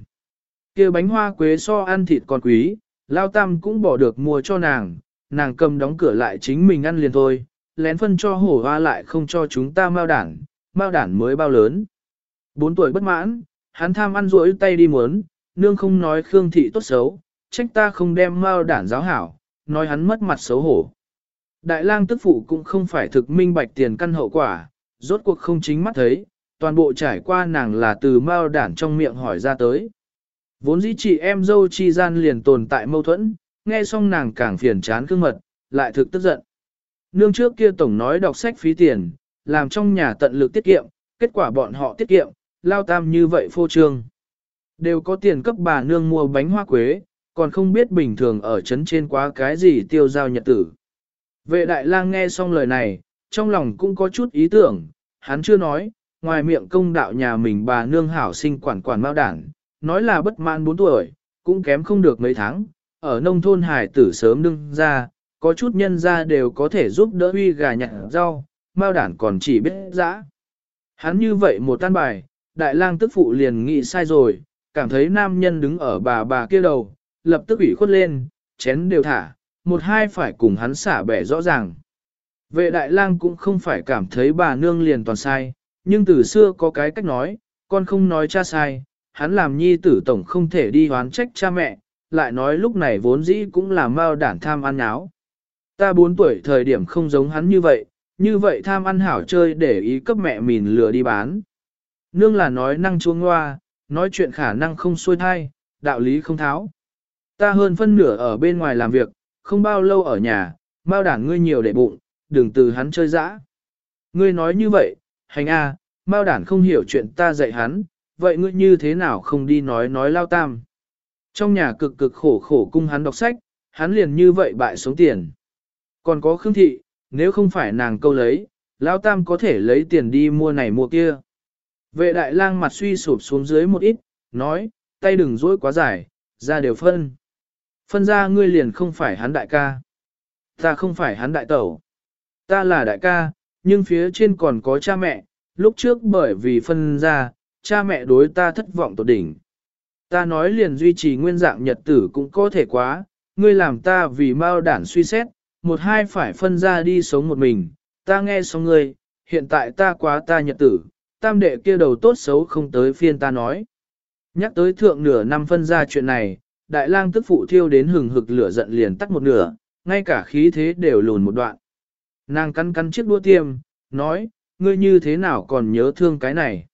kia bánh hoa quế so ăn thịt còn quý, Lao Tam cũng bỏ được mua cho nàng, nàng cầm đóng cửa lại chính mình ăn liền thôi, lén phân cho hổ hoa lại không cho chúng ta mao đản, mao đản mới bao lớn. Bốn tuổi bất mãn, hắn tham ăn rỗi tay đi muốn, nương không nói Khương Thị tốt xấu, trách ta không đem mao đản giáo hảo, nói hắn mất mặt xấu hổ. Đại lang tức phụ cũng không phải thực minh bạch tiền căn hậu quả, rốt cuộc không chính mắt thấy, toàn bộ trải qua nàng là từ mao đản trong miệng hỏi ra tới. Vốn dĩ chị em dâu chi gian liền tồn tại mâu thuẫn, nghe xong nàng càng phiền chán cương mật, lại thực tức giận. Nương trước kia tổng nói đọc sách phí tiền, làm trong nhà tận lực tiết kiệm, kết quả bọn họ tiết kiệm, lao tam như vậy phô trương. Đều có tiền cấp bà nương mua bánh hoa quế, còn không biết bình thường ở trấn trên quá cái gì tiêu giao nhật tử. Vệ đại lang nghe xong lời này, trong lòng cũng có chút ý tưởng, hắn chưa nói, ngoài miệng công đạo nhà mình bà nương hảo sinh quản quản mao đảng, nói là bất mãn 4 tuổi, cũng kém không được mấy tháng, ở nông thôn hải tử sớm đương ra, có chút nhân ra đều có thể giúp đỡ uy gà nhặt rau, mao đản còn chỉ biết dã. Hắn như vậy một tan bài, đại lang tức phụ liền nghĩ sai rồi, cảm thấy nam nhân đứng ở bà bà kia đầu, lập tức ủy khuất lên, chén đều thả, một hai phải cùng hắn xả bẻ rõ ràng. Vệ đại lang cũng không phải cảm thấy bà nương liền toàn sai, nhưng từ xưa có cái cách nói, con không nói cha sai, hắn làm nhi tử tổng không thể đi hoán trách cha mẹ, lại nói lúc này vốn dĩ cũng là mao đản tham ăn áo. Ta bốn tuổi thời điểm không giống hắn như vậy, như vậy tham ăn hảo chơi để ý cấp mẹ mình lừa đi bán. Nương là nói năng chuông hoa, nói chuyện khả năng không xuôi thai, đạo lý không tháo. Ta hơn phân nửa ở bên ngoài làm việc, không bao lâu ở nhà, mao đản ngươi nhiều để bụng, đừng từ hắn chơi dã. Ngươi nói như vậy, hành a, à, mao đản không hiểu chuyện ta dạy hắn, vậy ngươi như thế nào không đi nói nói lao tam. Trong nhà cực cực khổ khổ cung hắn đọc sách, hắn liền như vậy bại sống tiền. Còn có Khương Thị, nếu không phải nàng câu lấy, lao tam có thể lấy tiền đi mua này mua kia. Vệ đại lang mặt suy sụp xuống dưới một ít, nói, tay đừng dối quá dài, ra đều phân. Phân ra ngươi liền không phải hắn đại ca. Ta không phải hắn đại tẩu. Ta là đại ca, nhưng phía trên còn có cha mẹ, lúc trước bởi vì phân ra, cha mẹ đối ta thất vọng tột đỉnh. Ta nói liền duy trì nguyên dạng nhật tử cũng có thể quá, ngươi làm ta vì mau đản suy xét, một hai phải phân ra đi sống một mình, ta nghe xong ngươi, hiện tại ta quá ta nhật tử, tam đệ kia đầu tốt xấu không tới phiên ta nói. Nhắc tới thượng nửa năm phân ra chuyện này, đại lang tức phụ thiêu đến hừng hực lửa giận liền tắt một nửa, ngay cả khí thế đều lùn một đoạn. Nàng cắn cắn chiếc đua tiêm, nói, ngươi như thế nào còn nhớ thương cái này.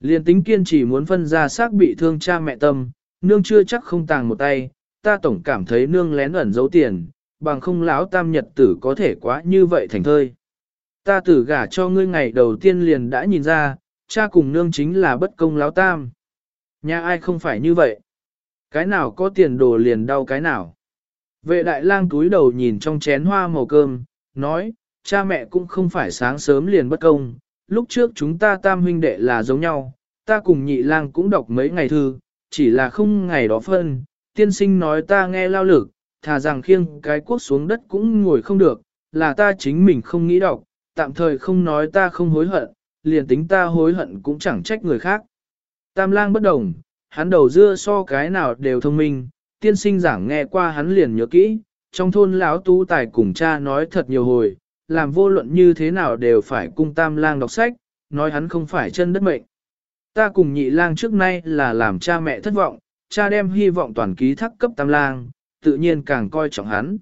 Liên tính kiên chỉ muốn phân ra xác bị thương cha mẹ tâm, nương chưa chắc không tàng một tay, ta tổng cảm thấy nương lén ẩn giấu tiền, bằng không lão tam nhật tử có thể quá như vậy thành thơi. Ta tử gả cho ngươi ngày đầu tiên liền đã nhìn ra, cha cùng nương chính là bất công lão tam. Nhà ai không phải như vậy? Cái nào có tiền đồ liền đau cái nào? Vệ đại lang túi đầu nhìn trong chén hoa màu cơm, nói, cha mẹ cũng không phải sáng sớm liền bất công, lúc trước chúng ta tam huynh đệ là giống nhau, ta cùng nhị lang cũng đọc mấy ngày thư, chỉ là không ngày đó phân, tiên sinh nói ta nghe lao lực, thà rằng khiêng cái quốc xuống đất cũng ngồi không được, là ta chính mình không nghĩ đọc, tạm thời không nói ta không hối hận, liền tính ta hối hận cũng chẳng trách người khác. Tam lang bất đồng, hắn đầu dưa so cái nào đều thông minh, tiên sinh giảng nghe qua hắn liền nhớ kỹ, trong thôn lão tu tài cùng cha nói thật nhiều hồi, làm vô luận như thế nào đều phải cung tam lang đọc sách, nói hắn không phải chân đất mệnh. Ta cùng nhị lang trước nay là làm cha mẹ thất vọng, cha đem hy vọng toàn ký thắc cấp tam lang, tự nhiên càng coi trọng hắn.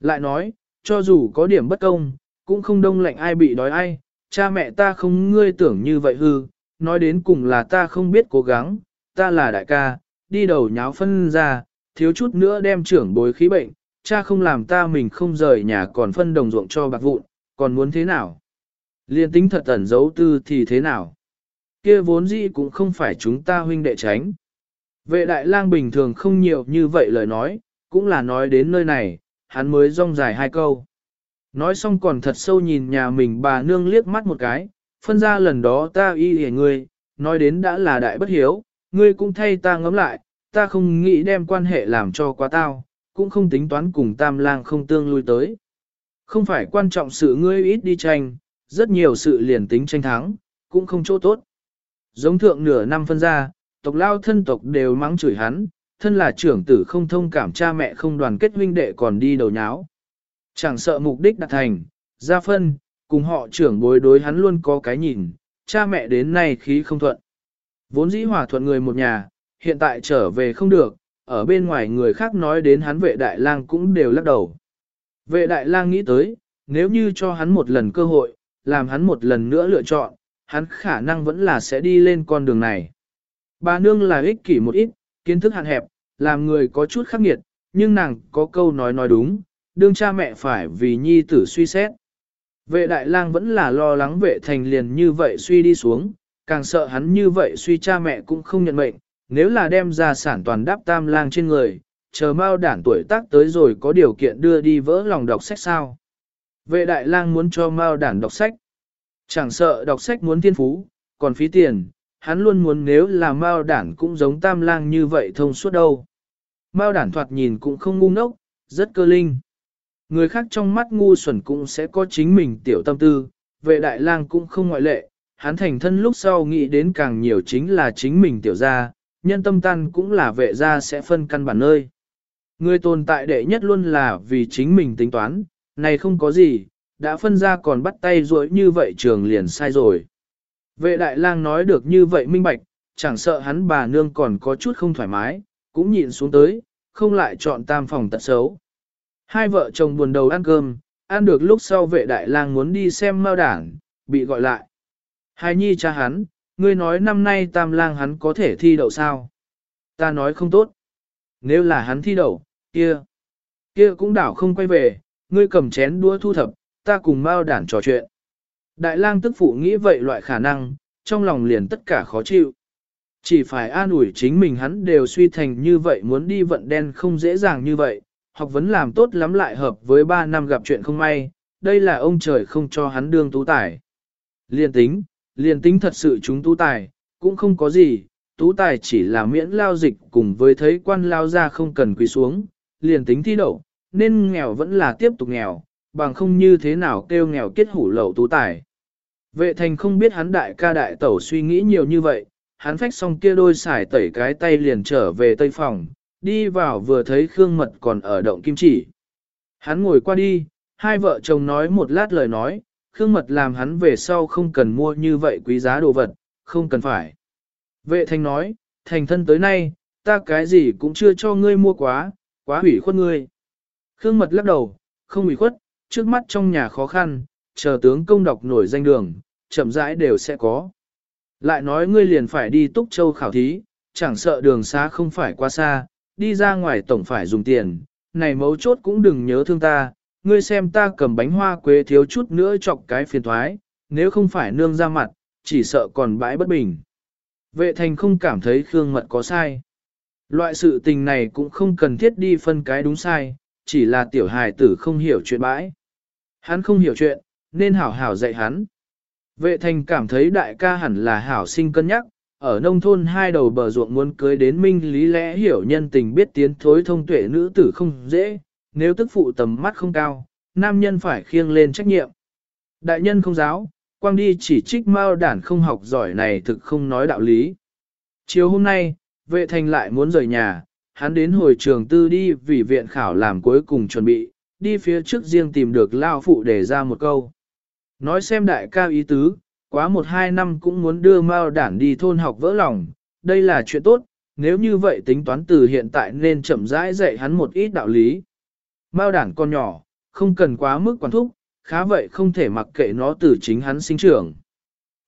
Lại nói, cho dù có điểm bất công, cũng không đông lạnh ai bị đói ai, cha mẹ ta không ngươi tưởng như vậy hư, nói đến cùng là ta không biết cố gắng, ta là đại ca, đi đầu nháo phân ra, thiếu chút nữa đem trưởng bối khí bệnh, cha không làm ta mình không rời nhà còn phân đồng ruộng cho bạc vụn, còn muốn thế nào? Liên tính thật ẩn giấu tư thì thế nào? Kia vốn dĩ cũng không phải chúng ta huynh đệ tránh. Vệ đại lang bình thường không nhiều như vậy lời nói, cũng là nói đến nơi này, hắn mới rong dài hai câu. Nói xong còn thật sâu nhìn nhà mình bà nương liếc mắt một cái, phân ra lần đó ta y hề ngươi, nói đến đã là đại bất hiếu, ngươi cũng thay ta ngẫm lại, ta không nghĩ đem quan hệ làm cho quá tao, cũng không tính toán cùng tam lang không tương lui tới. Không phải quan trọng sự ngươi ít đi tranh, rất nhiều sự liền tính tranh thắng, cũng không chỗ tốt. Giống thượng nửa năm phân ra, tộc lao thân tộc đều mắng chửi hắn, thân là trưởng tử không thông cảm cha mẹ không đoàn kết huynh đệ còn đi đầu nháo. Chẳng sợ mục đích đạt thành, ra phân, cùng họ trưởng bối đối hắn luôn có cái nhìn, cha mẹ đến nay khí không thuận. Vốn dĩ hòa thuận người một nhà, hiện tại trở về không được, ở bên ngoài người khác nói đến hắn vệ đại lang cũng đều lắc đầu. Vệ đại lang nghĩ tới, nếu như cho hắn một lần cơ hội, làm hắn một lần nữa lựa chọn, hắn khả năng vẫn là sẽ đi lên con đường này. Bà nương là ích kỷ một ít, kiến thức hạn hẹp, làm người có chút khắc nghiệt, nhưng nàng có câu nói nói đúng, đương cha mẹ phải vì nhi tử suy xét. Vệ đại lang vẫn là lo lắng vệ thành liền như vậy suy đi xuống, càng sợ hắn như vậy suy cha mẹ cũng không nhận mệnh, nếu là đem ra sản toàn đáp tam lang trên người, chờ mau đản tuổi tác tới rồi có điều kiện đưa đi vỡ lòng đọc sách sao. Vệ đại lang muốn cho mau đản đọc sách. Chẳng sợ đọc sách muốn thiên phú, còn phí tiền, hắn luôn muốn nếu là mau đản cũng giống tam lang như vậy thông suốt đâu. Mao đản thoạt nhìn cũng không ngu ngốc, rất cơ linh. Người khác trong mắt ngu xuẩn cũng sẽ có chính mình tiểu tâm tư, vệ đại lang cũng không ngoại lệ, hắn thành thân lúc sau nghĩ đến càng nhiều chính là chính mình tiểu gia, nhân tâm tan cũng là vệ gia sẽ phân căn bản nơi. Người tồn tại đệ nhất luôn là vì chính mình tính toán, này không có gì, đã phân ra còn bắt tay rối như vậy trường liền sai rồi. Vệ đại lang nói được như vậy minh bạch, chẳng sợ hắn bà nương còn có chút không thoải mái, cũng nhịn xuống tới, không lại chọn tam phòng tận xấu. Hai vợ chồng buồn đầu ăn cơm, ăn được lúc sau vệ đại lang muốn đi xem mao đảng, bị gọi lại. Hai nhi cha hắn, ngươi nói năm nay tam lang hắn có thể thi đậu sao? Ta nói không tốt. Nếu là hắn thi đậu, kia, kia cũng đảo không quay về, ngươi cầm chén đũa thu thập, ta cùng mao đản trò chuyện. Đại lang tức phụ nghĩ vậy loại khả năng, trong lòng liền tất cả khó chịu. Chỉ phải an ủi chính mình hắn đều suy thành như vậy muốn đi vận đen không dễ dàng như vậy, học vấn làm tốt lắm lại hợp với 3 năm gặp chuyện không may, đây là ông trời không cho hắn đương tú tài. Liên tính, liền tính thật sự chúng tú tài, cũng không có gì, tú tài chỉ là miễn lao dịch cùng với thấy quan lao ra không cần quỳ xuống, liền tính thi đậu, nên nghèo vẫn là tiếp tục nghèo, bằng không như thế nào kêu nghèo kết hủ lậu tú tài. Vệ thành không biết hắn đại ca đại tẩu suy nghĩ nhiều như vậy, hắn phách xong kia đôi xài tẩy cái tay liền trở về tây phòng, đi vào vừa thấy Khương Mật còn ở động kim chỉ. Hắn ngồi qua đi, hai vợ chồng nói một lát lời nói, Khương Mật làm hắn về sau không cần mua như vậy quý giá đồ vật, không cần phải. Vệ thành nói, thành thân tới nay, ta cái gì cũng chưa cho ngươi mua quá, quá hủy khuất ngươi. Khương Mật lắc đầu, không hủy khuất, trước mắt trong nhà khó khăn, chờ tướng công đọc nổi danh đường, chậm rãi đều sẽ có. Lại nói ngươi liền phải đi Túc Châu khảo thí, chẳng sợ đường xa không phải qua xa, đi ra ngoài tổng phải dùng tiền, này mấu chốt cũng đừng nhớ thương ta, ngươi xem ta cầm bánh hoa quế thiếu chút nữa chọc cái phiền thoái, nếu không phải nương ra mặt, chỉ sợ còn bãi bất bình. Vệ thành không cảm thấy Khương Mật có sai. Loại sự tình này cũng không cần thiết đi phân cái đúng sai, chỉ là tiểu hài tử không hiểu chuyện bãi. Hắn không hiểu chuyện, nên hảo hảo dạy hắn. Vệ thành cảm thấy đại ca hẳn là hảo sinh cân nhắc, ở nông thôn hai đầu bờ ruộng muốn cưới đến minh lý lẽ hiểu nhân tình biết tiến thối thông tuệ nữ tử không dễ, nếu tức phụ tầm mắt không cao, nam nhân phải khiêng lên trách nhiệm. Đại nhân không giáo, quang đi chỉ trích mao đản không học giỏi này thực không nói đạo lý. Chiều hôm nay, vệ thành lại muốn rời nhà, hắn đến hồi trường tư đi vì viện khảo làm cuối cùng chuẩn bị, đi phía trước riêng tìm được lao phụ để ra một câu. Nói xem đại ca ý tứ, quá một hai năm cũng muốn đưa Mao đản đi thôn học vỡ lòng, đây là chuyện tốt, nếu như vậy tính toán từ hiện tại nên chậm rãi dạy hắn một ít đạo lý. Mao đản con nhỏ, không cần quá mức quản thúc, khá vậy không thể mặc kệ nó từ chính hắn sinh trưởng.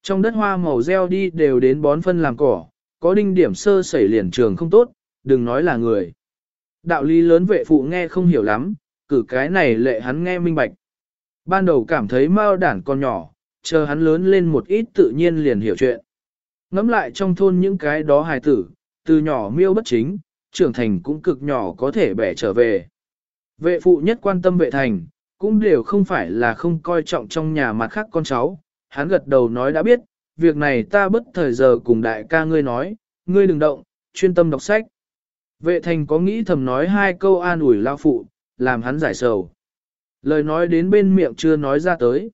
Trong đất hoa màu gieo đi đều đến bón phân làm cỏ, có đinh điểm sơ sẩy liền trường không tốt, đừng nói là người. Đạo lý lớn vệ phụ nghe không hiểu lắm, cử cái này lệ hắn nghe minh bạch. Ban đầu cảm thấy mao đản con nhỏ, chờ hắn lớn lên một ít tự nhiên liền hiểu chuyện. Ngắm lại trong thôn những cái đó hài tử, từ nhỏ miêu bất chính, trưởng thành cũng cực nhỏ có thể bẻ trở về. Vệ phụ nhất quan tâm vệ thành, cũng đều không phải là không coi trọng trong nhà mặt khác con cháu. Hắn gật đầu nói đã biết, việc này ta bất thời giờ cùng đại ca ngươi nói, ngươi đừng động, chuyên tâm đọc sách. Vệ thành có nghĩ thầm nói hai câu an ủi lao phụ, làm hắn giải sầu. Lời nói đến bên miệng chưa nói ra tới.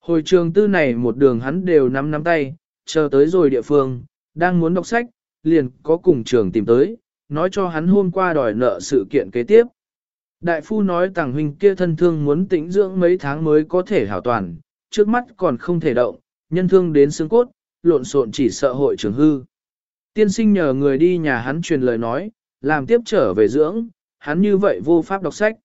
Hồi trường tư này một đường hắn đều nắm nắm tay, chờ tới rồi địa phương, đang muốn đọc sách, liền có cùng trường tìm tới, nói cho hắn hôm qua đòi nợ sự kiện kế tiếp. Đại phu nói tàng huynh kia thân thương muốn tĩnh dưỡng mấy tháng mới có thể hảo toàn, trước mắt còn không thể động, nhân thương đến xương cốt, lộn xộn chỉ sợ hội trường hư. Tiên sinh nhờ người đi nhà hắn truyền lời nói, làm tiếp trở về dưỡng, hắn như vậy vô pháp đọc sách.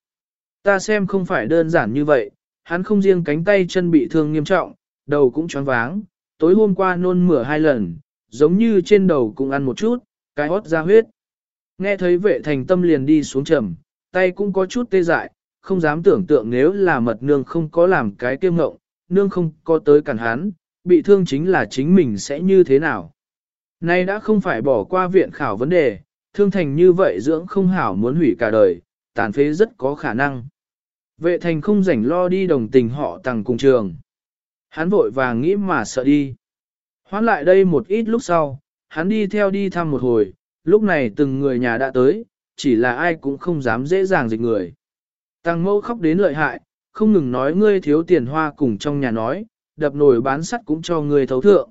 Ta xem không phải đơn giản như vậy, hắn không riêng cánh tay chân bị thương nghiêm trọng, đầu cũng choáng váng, tối hôm qua nôn mửa hai lần, giống như trên đầu cũng ăn một chút, cái hót ra huyết. Nghe thấy vệ thành tâm liền đi xuống trầm, tay cũng có chút tê dại, không dám tưởng tượng nếu là mật nương không có làm cái kiêm ngộng, nương không có tới cản hắn, bị thương chính là chính mình sẽ như thế nào. Nay đã không phải bỏ qua viện khảo vấn đề, thương thành như vậy dưỡng không hảo muốn hủy cả đời, tàn phế rất có khả năng. Vệ thành không rảnh lo đi đồng tình họ tàng cùng trường. Hắn vội vàng nghĩ mà sợ đi. Hoán lại đây một ít lúc sau, hắn đi theo đi thăm một hồi, lúc này từng người nhà đã tới, chỉ là ai cũng không dám dễ dàng dịch người. Tăng mẫu khóc đến lợi hại, không ngừng nói ngươi thiếu tiền hoa cùng trong nhà nói, đập nổi bán sắt cũng cho ngươi thấu thượng.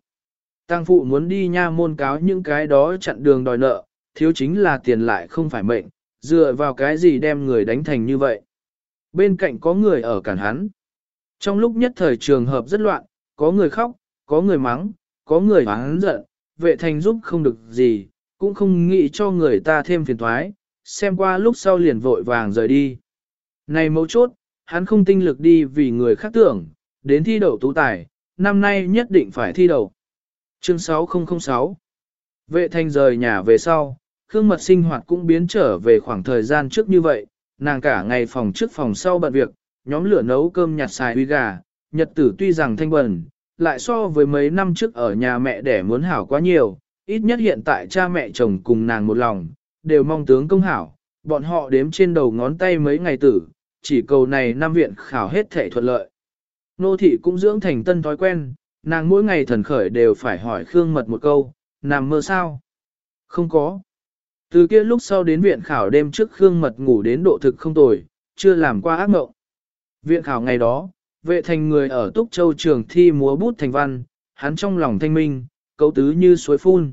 Tăng phụ muốn đi nha môn cáo những cái đó chặn đường đòi nợ, thiếu chính là tiền lại không phải mệnh, dựa vào cái gì đem người đánh thành như vậy. Bên cạnh có người ở cản hắn. Trong lúc nhất thời trường hợp rất loạn, có người khóc, có người mắng, có người hắn giận, vệ thành giúp không được gì, cũng không nghĩ cho người ta thêm phiền thoái, xem qua lúc sau liền vội vàng rời đi. Này mấu chốt, hắn không tinh lực đi vì người khác tưởng, đến thi đậu tú tài, năm nay nhất định phải thi đậu. Chương 6006 Vệ thanh rời nhà về sau, Khương Mật sinh hoạt cũng biến trở về khoảng thời gian trước như vậy, nàng cả ngày phòng trước phòng sau bận việc, nhóm lửa nấu cơm nhặt xài uy gà, nhật tử tuy rằng thanh bẩn, lại so với mấy năm trước ở nhà mẹ đẻ muốn hảo quá nhiều, ít nhất hiện tại cha mẹ chồng cùng nàng một lòng, đều mong tướng công hảo, bọn họ đếm trên đầu ngón tay mấy ngày tử, chỉ cầu này năm viện khảo hết thể thuận lợi. Nô thị cũng dưỡng thành tân thói quen, nàng mỗi ngày thần khởi đều phải hỏi Khương Mật một câu, nằm mơ sao? Không có. Từ kia lúc sau đến viện khảo đêm trước Khương Mật ngủ đến độ thực không tồi, chưa làm qua ác mộng. Viện khảo ngày đó, vệ thành người ở Túc Châu trường thi múa bút thành văn, hắn trong lòng thanh minh, cấu tứ như suối phun.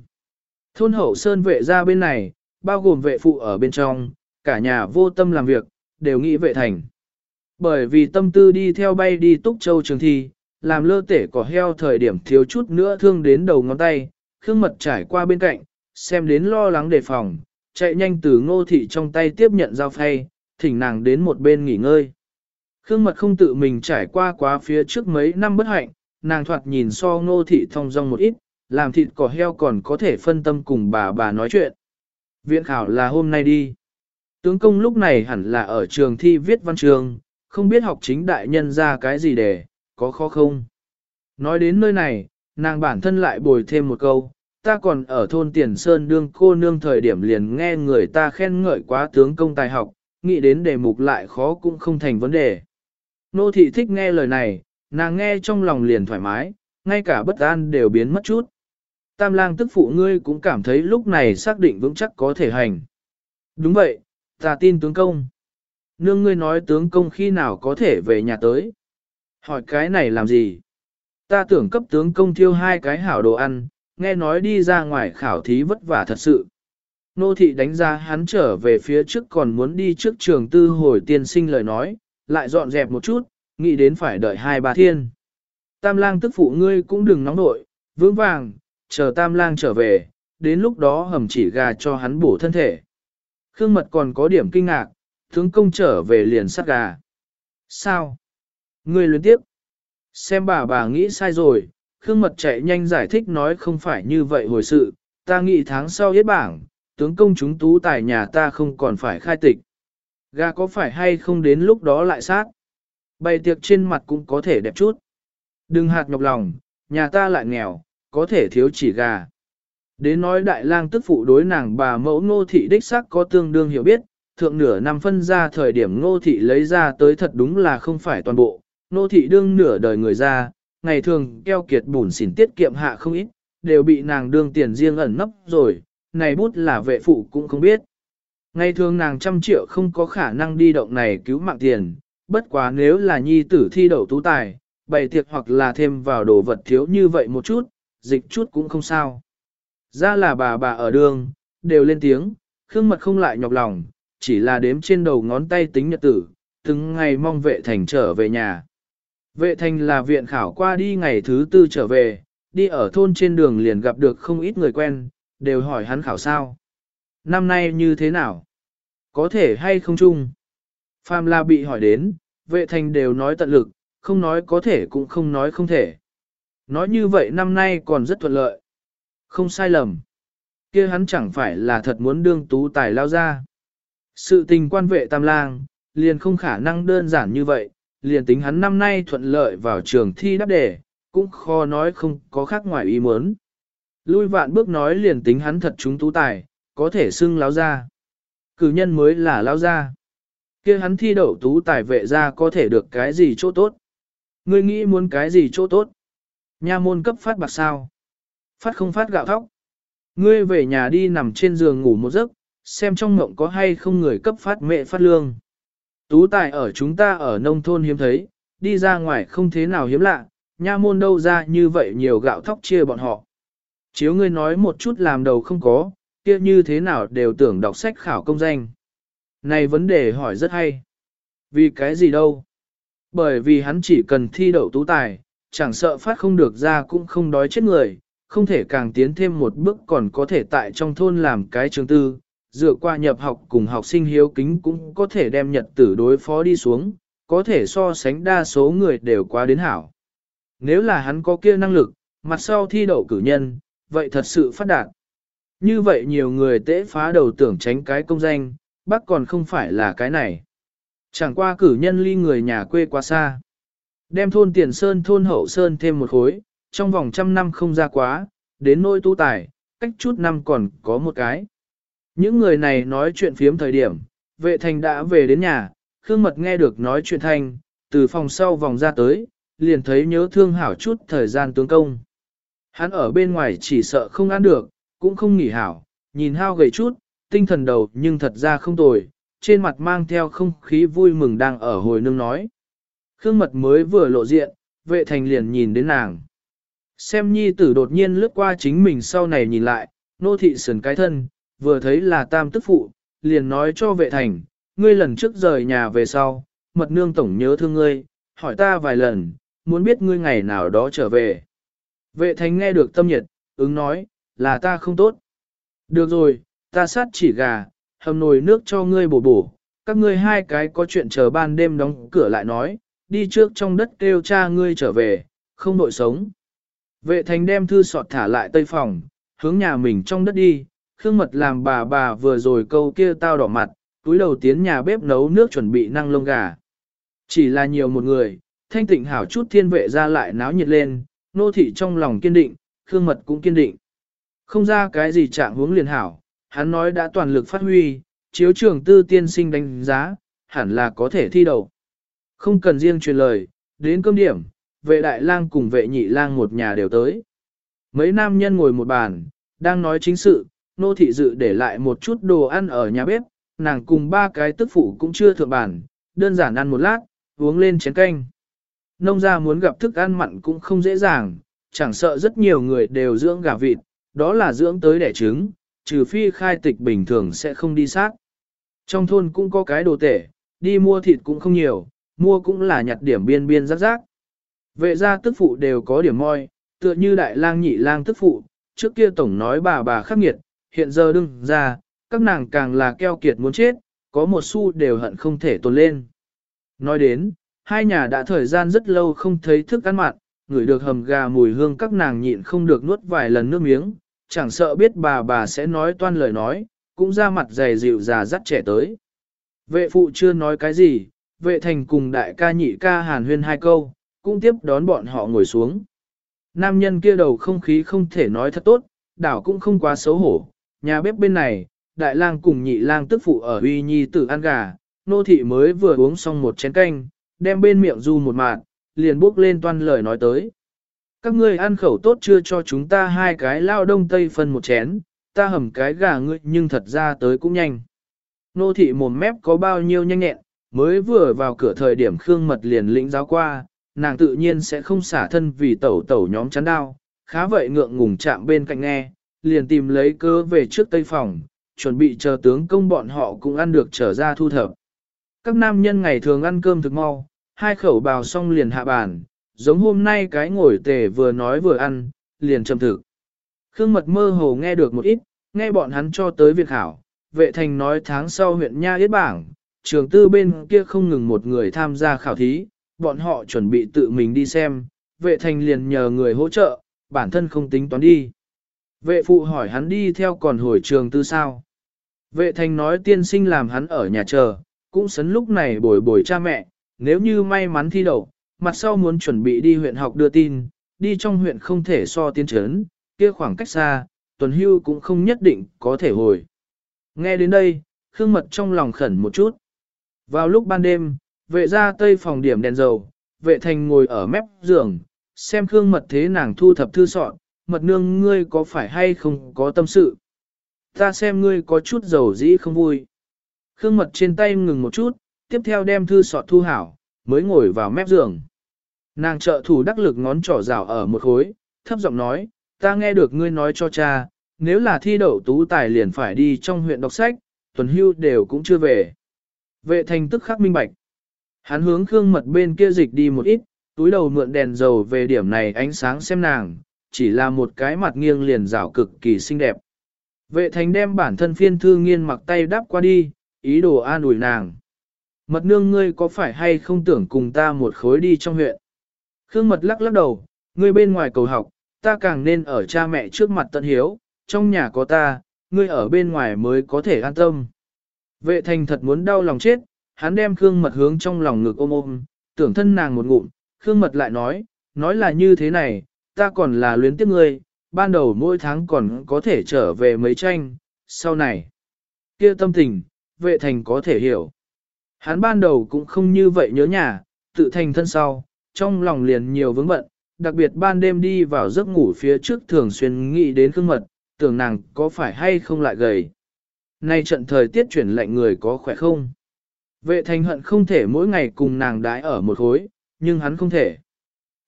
Thôn hậu sơn vệ ra bên này, bao gồm vệ phụ ở bên trong, cả nhà vô tâm làm việc, đều nghĩ vệ thành. Bởi vì tâm tư đi theo bay đi Túc Châu trường thi, làm lơ tể cỏ heo thời điểm thiếu chút nữa thương đến đầu ngón tay, Khương Mật trải qua bên cạnh, xem đến lo lắng đề phòng, chạy nhanh từ ngô thị trong tay tiếp nhận dao phay, thỉnh nàng đến một bên nghỉ ngơi. Khương mật không tự mình trải qua quá phía trước mấy năm bất hạnh, nàng thoạt nhìn so ngô thị thông dong một ít, làm thịt cỏ heo còn có thể phân tâm cùng bà bà nói chuyện. Viện khảo là hôm nay đi. Tướng công lúc này hẳn là ở trường thi viết văn trường, không biết học chính đại nhân ra cái gì để, có khó không? Nói đến nơi này, nàng bản thân lại bồi thêm một câu, ta còn ở thôn Tiền Sơn đương cô nương thời điểm liền nghe người ta khen ngợi quá tướng công tài học, nghĩ đến đề mục lại khó cũng không thành vấn đề. Nô thị thích nghe lời này, nàng nghe trong lòng liền thoải mái, ngay cả bất an đều biến mất chút. Tam lang tức phụ ngươi cũng cảm thấy lúc này xác định vững chắc có thể hành. Đúng vậy, ta tin tướng công. Nương ngươi nói tướng công khi nào có thể về nhà tới. Hỏi cái này làm gì? Ta tưởng cấp tướng công thiêu hai cái hảo đồ ăn, nghe nói đi ra ngoài khảo thí vất vả thật sự. Nô thị đánh ra hắn trở về phía trước còn muốn đi trước trường tư hồi tiên sinh lời nói, lại dọn dẹp một chút, nghĩ đến phải đợi hai ba thiên. Tam lang tức phụ ngươi cũng đừng nóng nội, vững vàng, chờ tam lang trở về, đến lúc đó hầm chỉ gà cho hắn bổ thân thể. Khương mật còn có điểm kinh ngạc, tướng công trở về liền sát gà. Sao? Ngươi luyến tiếp. Xem bà bà nghĩ sai rồi, Khương Mật chạy nhanh giải thích nói không phải như vậy hồi sự, ta nghĩ tháng sau hết bảng, tướng công chúng tú tài nhà ta không còn phải khai tịch. Gà có phải hay không đến lúc đó lại sát? Bày tiệc trên mặt cũng có thể đẹp chút. Đừng hạt nhọc lòng, nhà ta lại nghèo, có thể thiếu chỉ gà. Đến nói đại lang tức phụ đối nàng bà mẫu nô thị đích sắc có tương đương hiểu biết, thượng nửa năm phân ra thời điểm ngô thị lấy ra tới thật đúng là không phải toàn bộ, ngô thị đương nửa đời người ra, ngày thường keo kiệt bùn xỉn tiết kiệm hạ không ít, đều bị nàng đương tiền riêng ẩn nấp rồi, này bút là vệ phụ cũng không biết. Ngày thường nàng trăm triệu không có khả năng đi động này cứu mạng tiền, bất quá nếu là nhi tử thi đậu tú tài, bày tiệc hoặc là thêm vào đồ vật thiếu như vậy một chút, dịch chút cũng không sao. Ra là bà bà ở đường, đều lên tiếng, khương mật không lại nhọc lòng, chỉ là đếm trên đầu ngón tay tính nhật tử, từng ngày mong vệ thành trở về nhà. Vệ thành là viện khảo qua đi ngày thứ tư trở về, đi ở thôn trên đường liền gặp được không ít người quen, đều hỏi hắn khảo sao. Năm nay như thế nào? Có thể hay không chung? Phàm La bị hỏi đến, vệ thành đều nói tận lực, không nói có thể cũng không nói không thể. Nói như vậy năm nay còn rất thuận lợi. Không sai lầm. kia hắn chẳng phải là thật muốn đương tú tài lao ra. Sự tình quan vệ tam lang, liền không khả năng đơn giản như vậy, liền tính hắn năm nay thuận lợi vào trường thi đáp đề, cũng khó nói không có khác ngoài ý muốn. Lui vạn bước nói liền tính hắn thật chúng tú tài, có thể xưng lao ra. Cử nhân mới là lao ra. kia hắn thi đậu tú tài vệ ra có thể được cái gì chỗ tốt. Ngươi nghĩ muốn cái gì chỗ tốt? Nha môn cấp phát bạc sao? Phát không phát gạo thóc? Ngươi về nhà đi nằm trên giường ngủ một giấc, xem trong mộng có hay không người cấp phát mẹ phát lương. Tú tài ở chúng ta ở nông thôn hiếm thấy, đi ra ngoài không thế nào hiếm lạ, nha môn đâu ra như vậy nhiều gạo thóc chia bọn họ. Chiếu ngươi nói một chút làm đầu không có, kia như thế nào đều tưởng đọc sách khảo công danh. Này vấn đề hỏi rất hay. Vì cái gì đâu? Bởi vì hắn chỉ cần thi đậu tú tài, chẳng sợ phát không được ra cũng không đói chết người, không thể càng tiến thêm một bước còn có thể tại trong thôn làm cái trường tư, dựa qua nhập học cùng học sinh hiếu kính cũng có thể đem nhật tử đối phó đi xuống, có thể so sánh đa số người đều qua đến hảo. Nếu là hắn có kia năng lực, mặt sau thi đậu cử nhân, vậy thật sự phát đạt. Như vậy nhiều người tễ phá đầu tưởng tránh cái công danh, bác còn không phải là cái này. Chẳng qua cử nhân ly người nhà quê quá xa. Đem thôn tiền sơn thôn hậu sơn thêm một khối, trong vòng trăm năm không ra quá, đến nôi tu tài, cách chút năm còn có một cái. Những người này nói chuyện phiếm thời điểm, vệ thành đã về đến nhà, Khương Mật nghe được nói chuyện thanh, từ phòng sau vòng ra tới, liền thấy nhớ thương hảo chút thời gian tướng công. Hắn ở bên ngoài chỉ sợ không ăn được, cũng không nghỉ hảo, nhìn hao gầy chút, tinh thần đầu nhưng thật ra không tồi, trên mặt mang theo không khí vui mừng đang ở hồi nương nói. Khương Mật mới vừa lộ diện, vệ thành liền nhìn đến nàng. Xem nhi tử đột nhiên lướt qua chính mình sau này nhìn lại, nô thị sườn cái thân, vừa thấy là tam tức phụ, liền nói cho vệ thành, ngươi lần trước rời nhà về sau, mật nương tổng nhớ thương ngươi, hỏi ta vài lần, muốn biết ngươi ngày nào đó trở về. Vệ thành nghe được tâm nhiệt, ứng nói, là ta không tốt. Được rồi, ta sát chỉ gà, hầm nồi nước cho ngươi bổ bổ, các ngươi hai cái có chuyện chờ ban đêm đóng cửa lại nói, đi trước trong đất kêu cha ngươi trở về, không nội sống. Vệ thành đem thư sọt thả lại tây phòng, hướng nhà mình trong đất đi, Khương Mật làm bà bà vừa rồi câu kia tao đỏ mặt, túi đầu tiến nhà bếp nấu nước chuẩn bị năng lông gà. Chỉ là nhiều một người, thanh tịnh hảo chút thiên vệ ra lại náo nhiệt lên, nô thị trong lòng kiên định, Khương Mật cũng kiên định. Không ra cái gì trạng hướng liền hảo, hắn nói đã toàn lực phát huy, chiếu trường tư tiên sinh đánh giá, hẳn là có thể thi đầu. Không cần riêng truyền lời, đến cơm điểm, vệ đại lang cùng vệ nhị lang một nhà đều tới. Mấy nam nhân ngồi một bàn, đang nói chính sự, nô thị dự để lại một chút đồ ăn ở nhà bếp, nàng cùng ba cái tức phụ cũng chưa thượng bàn, đơn giản ăn một lát, uống lên chén canh. Nông gia muốn gặp thức ăn mặn cũng không dễ dàng, chẳng sợ rất nhiều người đều dưỡng gà vịt, đó là dưỡng tới đẻ trứng, trừ phi khai tịch bình thường sẽ không đi sát. Trong thôn cũng có cái đồ tể, đi mua thịt cũng không nhiều, mua cũng là nhặt điểm biên biên rác rác. Vệ gia tức phụ đều có điểm moi, tựa như đại lang nhị lang tức phụ, trước kia tổng nói bà bà khắc nghiệt, hiện giờ đừng ra, các nàng càng là keo kiệt muốn chết, có một xu đều hận không thể tồn lên. Nói đến, hai nhà đã thời gian rất lâu không thấy thức ăn mặn, ngửi được hầm gà mùi hương các nàng nhịn không được nuốt vài lần nước miếng, chẳng sợ biết bà bà sẽ nói toan lời nói, cũng ra mặt dày dịu già dắt trẻ tới. Vệ phụ chưa nói cái gì, vệ thành cùng đại ca nhị ca hàn huyên hai câu, cũng tiếp đón bọn họ ngồi xuống. Nam nhân kia đầu không khí không thể nói thật tốt, đảo cũng không quá xấu hổ, nhà bếp bên này, đại lang cùng nhị lang tức phụ ở uy nhi tử ăn gà, nô thị mới vừa uống xong một chén canh, đem bên miệng du một mạt, liền bước lên toan lời nói tới. Các ngươi ăn khẩu tốt chưa cho chúng ta hai cái lao đông tây phân một chén, ta hầm cái gà ngươi nhưng thật ra tới cũng nhanh. Nô thị mồm mép có bao nhiêu nhanh nhẹn, mới vừa vào cửa thời điểm Khương Mật liền lĩnh giáo qua, nàng tự nhiên sẽ không xả thân vì tẩu tẩu nhóm chắn đao, khá vậy ngượng ngùng chạm bên cạnh nghe, liền tìm lấy cơ về trước tây phòng, chuẩn bị chờ tướng công bọn họ cũng ăn được trở ra thu thập. Các nam nhân ngày thường ăn cơm thực mau, hai khẩu bào xong liền hạ bàn, giống hôm nay cái ngồi tề vừa nói vừa ăn, liền châm thực. Khương mật mơ hồ nghe được một ít, nghe bọn hắn cho tới việc hảo, vệ thành nói tháng sau huyện Nha Yết Bảng, trường tư bên kia không ngừng một người tham gia khảo thí, bọn họ chuẩn bị tự mình đi xem, vệ thành liền nhờ người hỗ trợ, bản thân không tính toán đi. Vệ phụ hỏi hắn đi theo còn hồi trường tư sao. Vệ thành nói tiên sinh làm hắn ở nhà chờ, cũng sấn lúc này bồi bồi cha mẹ, nếu như may mắn thi đậu, mặt sau muốn chuẩn bị đi huyện học đưa tin, đi trong huyện không thể so tiến trấn, kia khoảng cách xa, tuần hưu cũng không nhất định có thể hồi. Nghe đến đây, Khương Mật trong lòng khẩn một chút. Vào lúc ban đêm, vệ ra tây phòng điểm đèn dầu, vệ thành ngồi ở mép giường, xem Khương Mật thế nàng thu thập thư soạn, mật nương ngươi có phải hay không có tâm sự. Ta xem ngươi có chút dầu dĩ không vui. Khương Mật trên tay ngừng một chút, tiếp theo đem thư sọt thu hảo, mới ngồi vào mép giường. Nàng trợ thủ đắc lực ngón trỏ rào ở một khối, thấp giọng nói, ta nghe được ngươi nói cho cha, nếu là thi đậu tú tài liền phải đi trong huyện đọc sách, tuần hưu đều cũng chưa về. Vệ thành tức khắc minh bạch. Hắn hướng Khương Mật bên kia dịch đi một ít, túi đầu mượn đèn dầu về điểm này ánh sáng xem nàng, chỉ là một cái mặt nghiêng liền rảo cực kỳ xinh đẹp. Vệ thành đem bản thân phiên thư nghiên mặc tay đáp qua đi, ý đồ an ủi nàng. Mật nương ngươi có phải hay không tưởng cùng ta một khối đi trong huyện? Khương mật lắc lắc đầu, ngươi bên ngoài cầu học, ta càng nên ở cha mẹ trước mặt tận hiếu, trong nhà có ta, ngươi ở bên ngoài mới có thể an tâm. Vệ thành thật muốn đau lòng chết, hắn đem Khương mật hướng trong lòng ngực ôm ôm, tưởng thân nàng một ngụm, Khương mật lại nói, nói là như thế này, ta còn là luyến tiếc ngươi, ban đầu mỗi tháng còn có thể trở về mấy tranh, sau này. kia tâm tình, vệ thành có thể hiểu. Hắn ban đầu cũng không như vậy nhớ nhà, tự thành thân sau, trong lòng liền nhiều vướng bận, đặc biệt ban đêm đi vào giấc ngủ phía trước thường xuyên nghĩ đến khương mật, tưởng nàng có phải hay không lại gầy. Nay trận thời tiết chuyển lạnh người có khỏe không? Vệ thành hận không thể mỗi ngày cùng nàng đái ở một khối, nhưng hắn không thể.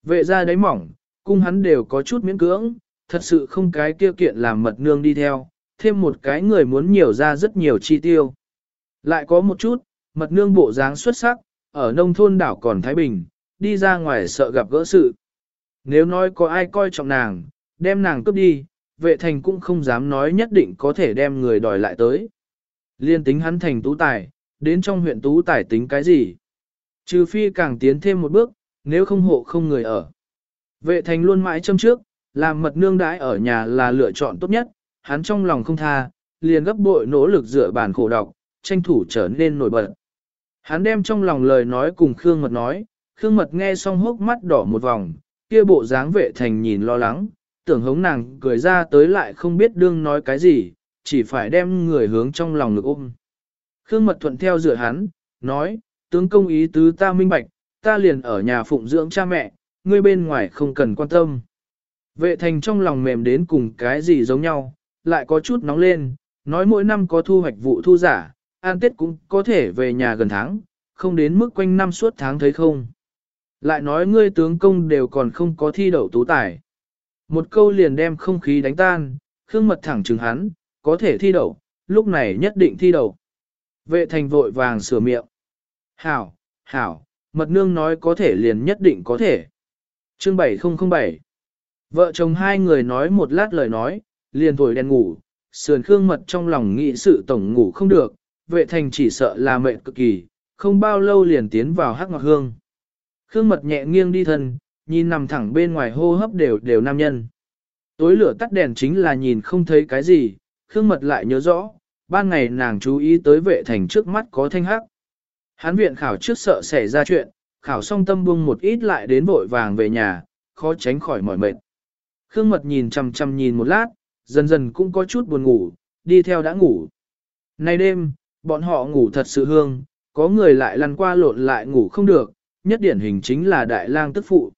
Vệ ra đáy mỏng, cung hắn đều có chút miễn cưỡng, thật sự không cái kia kiện làm mật nương đi theo, thêm một cái người muốn nhiều ra rất nhiều chi tiêu. Lại có một chút, mật nương bộ dáng xuất sắc, ở nông thôn đảo còn Thái Bình, đi ra ngoài sợ gặp gỡ sự. Nếu nói có ai coi trọng nàng, đem nàng cướp đi, vệ thành cũng không dám nói nhất định có thể đem người đòi lại tới. Liên tính hắn thành tú tài, đến trong huyện tú tài tính cái gì? Trừ phi càng tiến thêm một bước, nếu không hộ không người ở. Vệ thành luôn mãi châm trước, làm mật nương đãi ở nhà là lựa chọn tốt nhất, hắn trong lòng không tha, liền gấp bội nỗ lực dựa bản khổ đọc, tranh thủ trở nên nổi bật. Hắn đem trong lòng lời nói cùng Khương Mật nói, Khương Mật nghe xong hốc mắt đỏ một vòng, kia bộ dáng vệ thành nhìn lo lắng, tưởng hống nàng cười ra tới lại không biết đương nói cái gì, chỉ phải đem người hướng trong lòng ngực ôm. Khương Mật thuận theo dựa hắn, nói, tướng công ý tứ ta minh bạch, ta liền ở nhà phụng dưỡng cha mẹ, ngươi bên ngoài không cần quan tâm. Vệ thành trong lòng mềm đến cùng cái gì giống nhau, lại có chút nóng lên, nói mỗi năm có thu hoạch vụ thu giả, an tết cũng có thể về nhà gần tháng, không đến mức quanh năm suốt tháng thấy không. Lại nói ngươi tướng công đều còn không có thi đậu tú tài. Một câu liền đem không khí đánh tan, khương mật thẳng chừng hắn, có thể thi đậu, lúc này nhất định thi đậu. Vệ thành vội vàng sửa miệng. Hảo, hảo, mật nương nói có thể liền nhất định có thể. Chương 7007 Vợ chồng hai người nói một lát lời nói, liền thổi đèn ngủ, sườn khương mật trong lòng nghĩ sự tổng ngủ không được, vệ thành chỉ sợ là mệt cực kỳ, không bao lâu liền tiến vào hắc ngọc hương. Khương mật nhẹ nghiêng đi thân, nhìn nằm thẳng bên ngoài hô hấp đều đều nam nhân. Tối lửa tắt đèn chính là nhìn không thấy cái gì, Khương mật lại nhớ rõ, ban ngày nàng chú ý tới vệ thành trước mắt có thanh hắc. Hán viện khảo trước sợ xảy ra chuyện, khảo xong tâm buông một ít lại đến vội vàng về nhà, khó tránh khỏi mỏi mệt. Khương mật nhìn chằm chằm nhìn một lát, dần dần cũng có chút buồn ngủ, đi theo đã ngủ. Nay đêm, bọn họ ngủ thật sự hương, có người lại lăn qua lộn lại ngủ không được, nhất điển hình chính là đại lang tức phụ.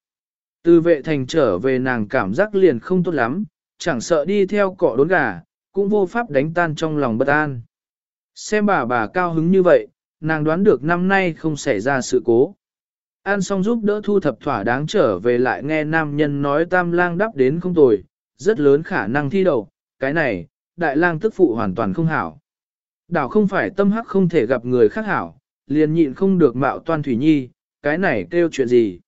Từ vệ thành trở về nàng cảm giác liền không tốt lắm, chẳng sợ đi theo cọ đốn gà, cũng vô pháp đánh tan trong lòng bất an. Xem bà bà cao hứng như vậy, nàng đoán được năm nay không xảy ra sự cố. An xong giúp đỡ thu thập thỏa đáng trở về lại nghe nam nhân nói tam lang đắp đến không tồi, rất lớn khả năng thi đầu, cái này, đại lang tức phụ hoàn toàn không hảo. Đảo không phải tâm hắc không thể gặp người khác hảo, liền nhịn không được mạo toan thủy nhi, cái này kêu chuyện gì.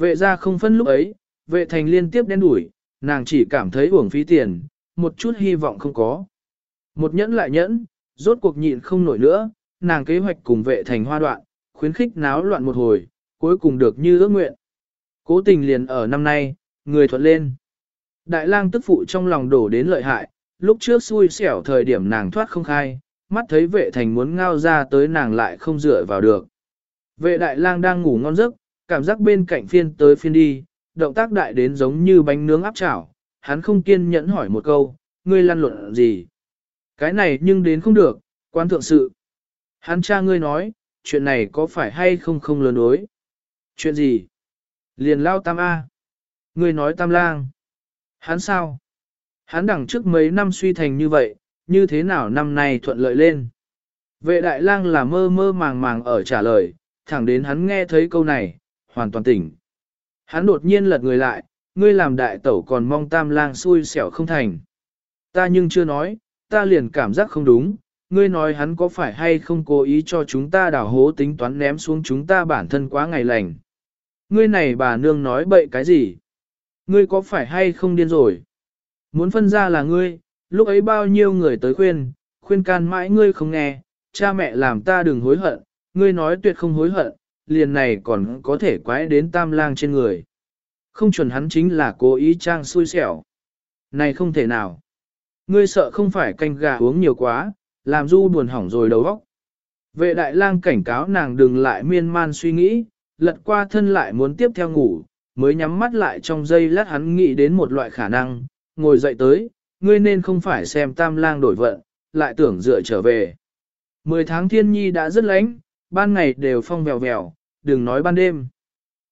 Vệ ra không phân lúc ấy, vệ thành liên tiếp đen đuổi, nàng chỉ cảm thấy uổng phí tiền, một chút hy vọng không có. Một nhẫn lại nhẫn, rốt cuộc nhịn không nổi nữa, nàng kế hoạch cùng vệ thành hoa đoạn, khuyến khích náo loạn một hồi, cuối cùng được như ước nguyện. Cố tình liền ở năm nay, người thuận lên. Đại lang tức phụ trong lòng đổ đến lợi hại, lúc trước xui xẻo thời điểm nàng thoát không khai, mắt thấy vệ thành muốn ngao ra tới nàng lại không dựa vào được. Vệ đại lang đang ngủ ngon giấc, cảm giác bên cạnh phiên tới phiên đi, động tác đại đến giống như bánh nướng áp chảo, hắn không kiên nhẫn hỏi một câu, ngươi lăn lộn gì? Cái này nhưng đến không được, quan thượng sự. Hắn cha ngươi nói, chuyện này có phải hay không không lớn đối? Chuyện gì? Liền lao tam A. Ngươi nói tam lang. Hắn sao? Hắn đằng trước mấy năm suy thành như vậy, như thế nào năm nay thuận lợi lên? Vệ đại lang là mơ mơ màng màng ở trả lời, thẳng đến hắn nghe thấy câu này, hoàn toàn tỉnh. Hắn đột nhiên lật người lại, ngươi làm đại tẩu còn mong tam lang xui xẻo không thành. Ta nhưng chưa nói, ta liền cảm giác không đúng, ngươi nói hắn có phải hay không cố ý cho chúng ta đảo hố tính toán ném xuống chúng ta bản thân quá ngày lành. Ngươi này bà nương nói bậy cái gì? Ngươi có phải hay không điên rồi? Muốn phân ra là ngươi, lúc ấy bao nhiêu người tới khuyên, khuyên can mãi ngươi không nghe, cha mẹ làm ta đừng hối hận, ngươi nói tuyệt không hối hận, liền này còn có thể quái đến tam lang trên người. Không chuẩn hắn chính là cố ý trang xui xẻo. Này không thể nào. Ngươi sợ không phải canh gà uống nhiều quá, làm du buồn hỏng rồi đầu óc. Vệ đại lang cảnh cáo nàng đừng lại miên man suy nghĩ, lật qua thân lại muốn tiếp theo ngủ, mới nhắm mắt lại trong giây lát hắn nghĩ đến một loại khả năng, ngồi dậy tới, ngươi nên không phải xem tam lang đổi vận, lại tưởng dựa trở về. Mười tháng thiên nhi đã rất lánh, ban ngày đều phong vèo vèo, đừng nói ban đêm.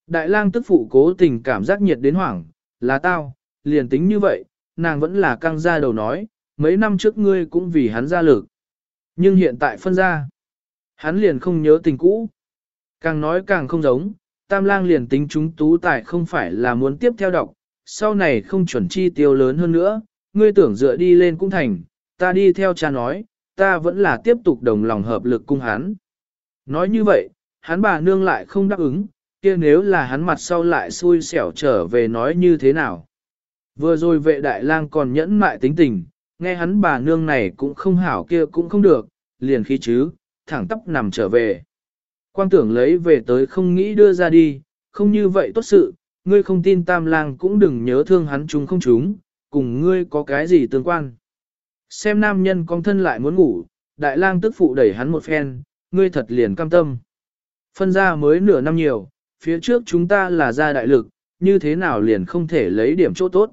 Đại lang tức phụ cố tình cảm giác nhiệt đến hoảng, là tao, liền tính như vậy, nàng vẫn là căng ra đầu nói, mấy năm trước ngươi cũng vì hắn ra lực. Nhưng hiện tại phân ra, hắn liền không nhớ tình cũ. Càng nói càng không giống, tam lang liền tính chúng tú tài không phải là muốn tiếp theo đọc, sau này không chuẩn chi tiêu lớn hơn nữa, ngươi tưởng dựa đi lên cũng thành, ta đi theo cha nói, ta vẫn là tiếp tục đồng lòng hợp lực cung hắn. Nói như vậy, hắn bà nương lại không đáp ứng, kia nếu là hắn mặt sau lại xui xẻo trở về nói như thế nào. Vừa rồi vệ đại lang còn nhẫn mại tính tình, nghe hắn bà nương này cũng không hảo kia cũng không được, liền khí chứ, thẳng tóc nằm trở về. Quang tưởng lấy về tới không nghĩ đưa ra đi, không như vậy tốt sự, ngươi không tin tam lang cũng đừng nhớ thương hắn chúng không chúng, cùng ngươi có cái gì tương quan. Xem nam nhân con thân lại muốn ngủ, đại lang tức phụ đẩy hắn một phen, ngươi thật liền cam tâm. Phân ra mới nửa năm nhiều, phía trước chúng ta là gia đại lực, như thế nào liền không thể lấy điểm chỗ tốt.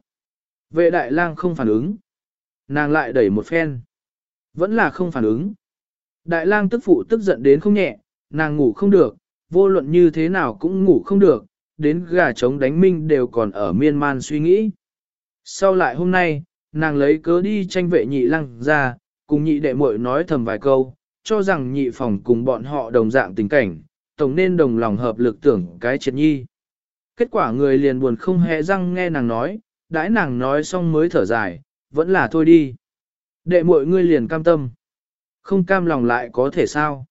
Vệ đại lang không phản ứng. Nàng lại đẩy một phen. Vẫn là không phản ứng. Đại lang tức phụ tức giận đến không nhẹ, nàng ngủ không được, vô luận như thế nào cũng ngủ không được, đến gà trống đánh minh đều còn ở miên man suy nghĩ. Sau lại hôm nay, nàng lấy cớ đi tranh vệ nhị lăng ra, cùng nhị đệ muội nói thầm vài câu, cho rằng nhị phòng cùng bọn họ đồng dạng tình cảnh, tổng nên đồng lòng hợp lực tưởng cái triệt nhi. Kết quả người liền buồn không hề răng nghe nàng nói, đãi nàng nói xong mới thở dài, vẫn là thôi đi. Đệ muội ngươi liền cam tâm. Không cam lòng lại có thể sao?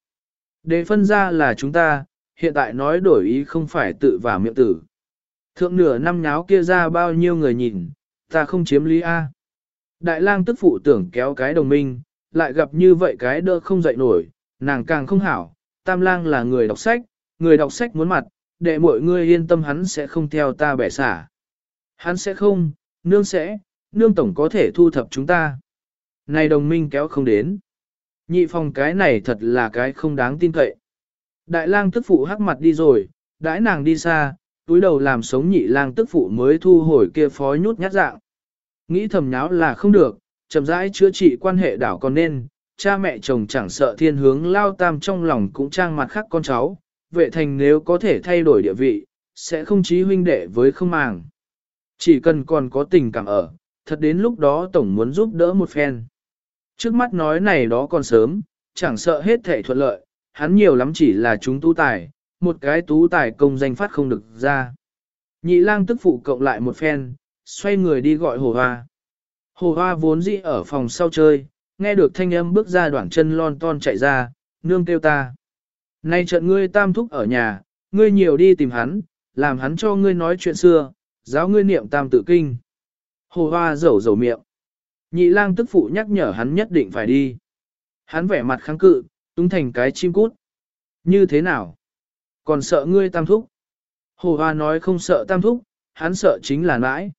đệ phân ra là chúng ta, hiện tại nói đổi ý không phải tự vào miệng tử. Thượng nửa năm nháo kia ra bao nhiêu người nhìn, ta không chiếm lý A. Đại lang tức phụ tưởng kéo cái đồng minh, lại gặp như vậy cái đỡ không dậy nổi, nàng càng không hảo. Tam lang là người đọc sách, người đọc sách muốn mặt, để mọi người yên tâm hắn sẽ không theo ta bẻ xả. Hắn sẽ không, nương sẽ, nương tổng có thể thu thập chúng ta. Này đồng minh kéo không đến. Nhị phòng cái này thật là cái không đáng tin cậy. Đại lang tức phụ hắc mặt đi rồi, đãi nàng đi xa, túi đầu làm sống nhị lang tức phụ mới thu hồi kia phó nhút nhát dạng. Nghĩ thầm nháo là không được, chậm rãi chữa trị quan hệ đảo còn nên, cha mẹ chồng chẳng sợ thiên hướng lao tam trong lòng cũng trang mặt khác con cháu, vệ thành nếu có thể thay đổi địa vị, sẽ không chí huynh đệ với không màng. Chỉ cần còn có tình cảm ở, thật đến lúc đó tổng muốn giúp đỡ một phen. Trước mắt nói này đó còn sớm, chẳng sợ hết thể thuận lợi, hắn nhiều lắm chỉ là chúng tú tài, một cái tú tài công danh phát không được ra. Nhị lang tức phụ cộng lại một phen, xoay người đi gọi hồ hoa. Hồ hoa vốn dĩ ở phòng sau chơi, nghe được thanh âm bước ra đoạn chân lon ton chạy ra, nương kêu ta. Nay trận ngươi tam thúc ở nhà, ngươi nhiều đi tìm hắn, làm hắn cho ngươi nói chuyện xưa, giáo ngươi niệm tam tự kinh. Hồ hoa rầu rầu miệng. Nhị lang tức phụ nhắc nhở hắn nhất định phải đi. Hắn vẻ mặt kháng cự, túng thành cái chim cút. Như thế nào? Còn sợ ngươi tam thúc? Hồ hoa nói không sợ tam thúc, hắn sợ chính là nãi.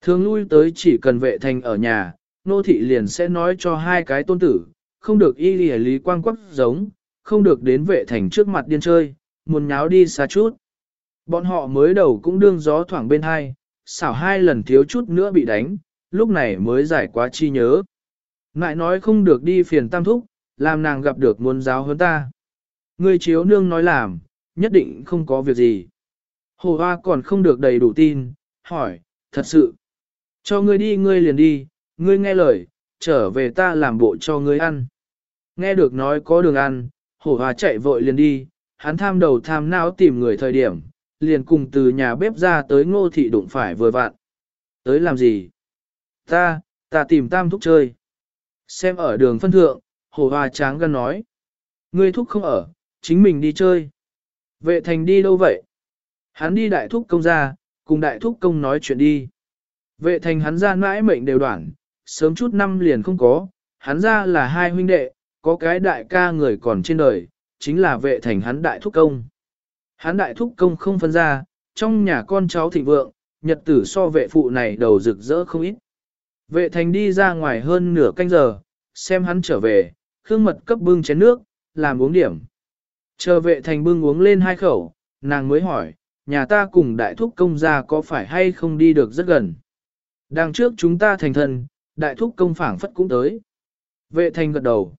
Thường lui tới chỉ cần vệ thành ở nhà, nô thị liền sẽ nói cho hai cái tôn tử, không được y lìa lý quang quắc giống, không được đến vệ thành trước mặt điên chơi, muốn nháo đi xa chút. Bọn họ mới đầu cũng đương gió thoảng bên hai, xảo hai lần thiếu chút nữa bị đánh, lúc này mới giải quá chi nhớ. Ngại nói không được đi phiền tam thúc, làm nàng gặp được muôn giáo hơn ta. Người chiếu nương nói làm, nhất định không có việc gì. Hồ hoa còn không được đầy đủ tin, hỏi, thật sự. Cho ngươi đi ngươi liền đi, ngươi nghe lời, trở về ta làm bộ cho ngươi ăn. Nghe được nói có đường ăn, hổ hoa chạy vội liền đi, hắn tham đầu tham não tìm người thời điểm, liền cùng từ nhà bếp ra tới ngô thị đụng phải vừa vặn. Tới làm gì? Ta, ta tìm tam thúc chơi. Xem ở đường phân thượng, hổ hoa tráng gan nói. Ngươi thúc không ở, chính mình đi chơi. Vệ thành đi đâu vậy? Hắn đi đại thúc công ra, cùng đại thúc công nói chuyện đi. Vệ thành hắn ra mãi mệnh đều đoạn, sớm chút năm liền không có, hắn ra là hai huynh đệ, có cái đại ca người còn trên đời, chính là vệ thành hắn đại thúc công. Hắn đại thúc công không phân ra, trong nhà con cháu thịnh vượng, nhật tử so vệ phụ này đầu rực rỡ không ít. Vệ thành đi ra ngoài hơn nửa canh giờ, xem hắn trở về, khương mật cấp bưng chén nước, làm uống điểm. Chờ vệ thành bưng uống lên hai khẩu, nàng mới hỏi, nhà ta cùng đại thúc công gia có phải hay không đi được rất gần. Đằng trước chúng ta thành thần, đại thúc công phảng phất cũng tới. Vệ thành gật đầu.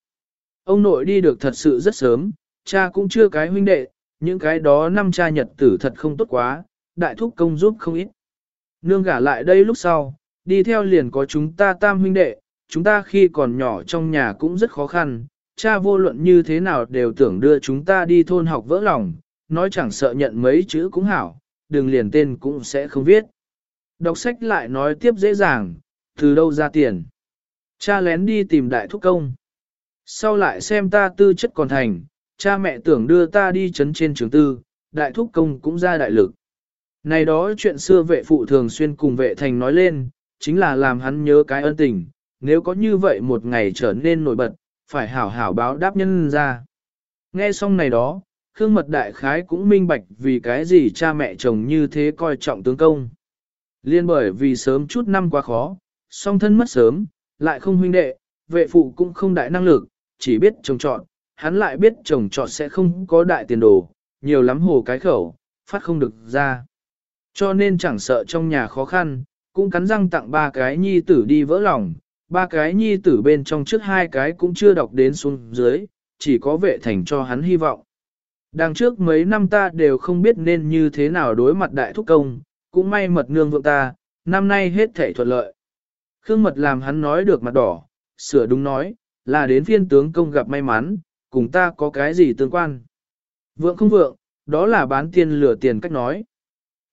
Ông nội đi được thật sự rất sớm, cha cũng chưa cái huynh đệ, những cái đó năm cha nhật tử thật không tốt quá, đại thúc công giúp không ít. Nương gả lại đây lúc sau, đi theo liền có chúng ta tam huynh đệ, chúng ta khi còn nhỏ trong nhà cũng rất khó khăn, cha vô luận như thế nào đều tưởng đưa chúng ta đi thôn học vỡ lòng, nói chẳng sợ nhận mấy chữ cũng hảo, đừng liền tên cũng sẽ không viết. Đọc sách lại nói tiếp dễ dàng, từ đâu ra tiền. Cha lén đi tìm đại thúc công. Sau lại xem ta tư chất còn thành, cha mẹ tưởng đưa ta đi chấn trên trường tư, đại thúc công cũng ra đại lực. Này đó chuyện xưa vệ phụ thường xuyên cùng vệ thành nói lên, chính là làm hắn nhớ cái ân tình, nếu có như vậy một ngày trở nên nổi bật, phải hảo hảo báo đáp nhân ra. Nghe xong này đó, Khương Mật Đại Khái cũng minh bạch vì cái gì cha mẹ chồng như thế coi trọng tướng công. Liên bởi vì sớm chút năm quá khó, song thân mất sớm, lại không huynh đệ, vệ phụ cũng không đại năng lực, chỉ biết trồng trọt, hắn lại biết trồng trọt sẽ không có đại tiền đồ, nhiều lắm hồ cái khẩu, phát không được ra. Cho nên chẳng sợ trong nhà khó khăn, cũng cắn răng tặng ba cái nhi tử đi vỡ lòng, ba cái nhi tử bên trong trước hai cái cũng chưa đọc đến xuống dưới, chỉ có vệ thành cho hắn hy vọng. Đằng trước mấy năm ta đều không biết nên như thế nào đối mặt đại thúc công, cũng may mật nương vượng ta, năm nay hết thể thuận lợi. Khương mật làm hắn nói được mặt đỏ, sửa đúng nói, là đến phiên tướng công gặp may mắn, cùng ta có cái gì tương quan. Vượng không vượng, đó là bán tiền lửa tiền cách nói.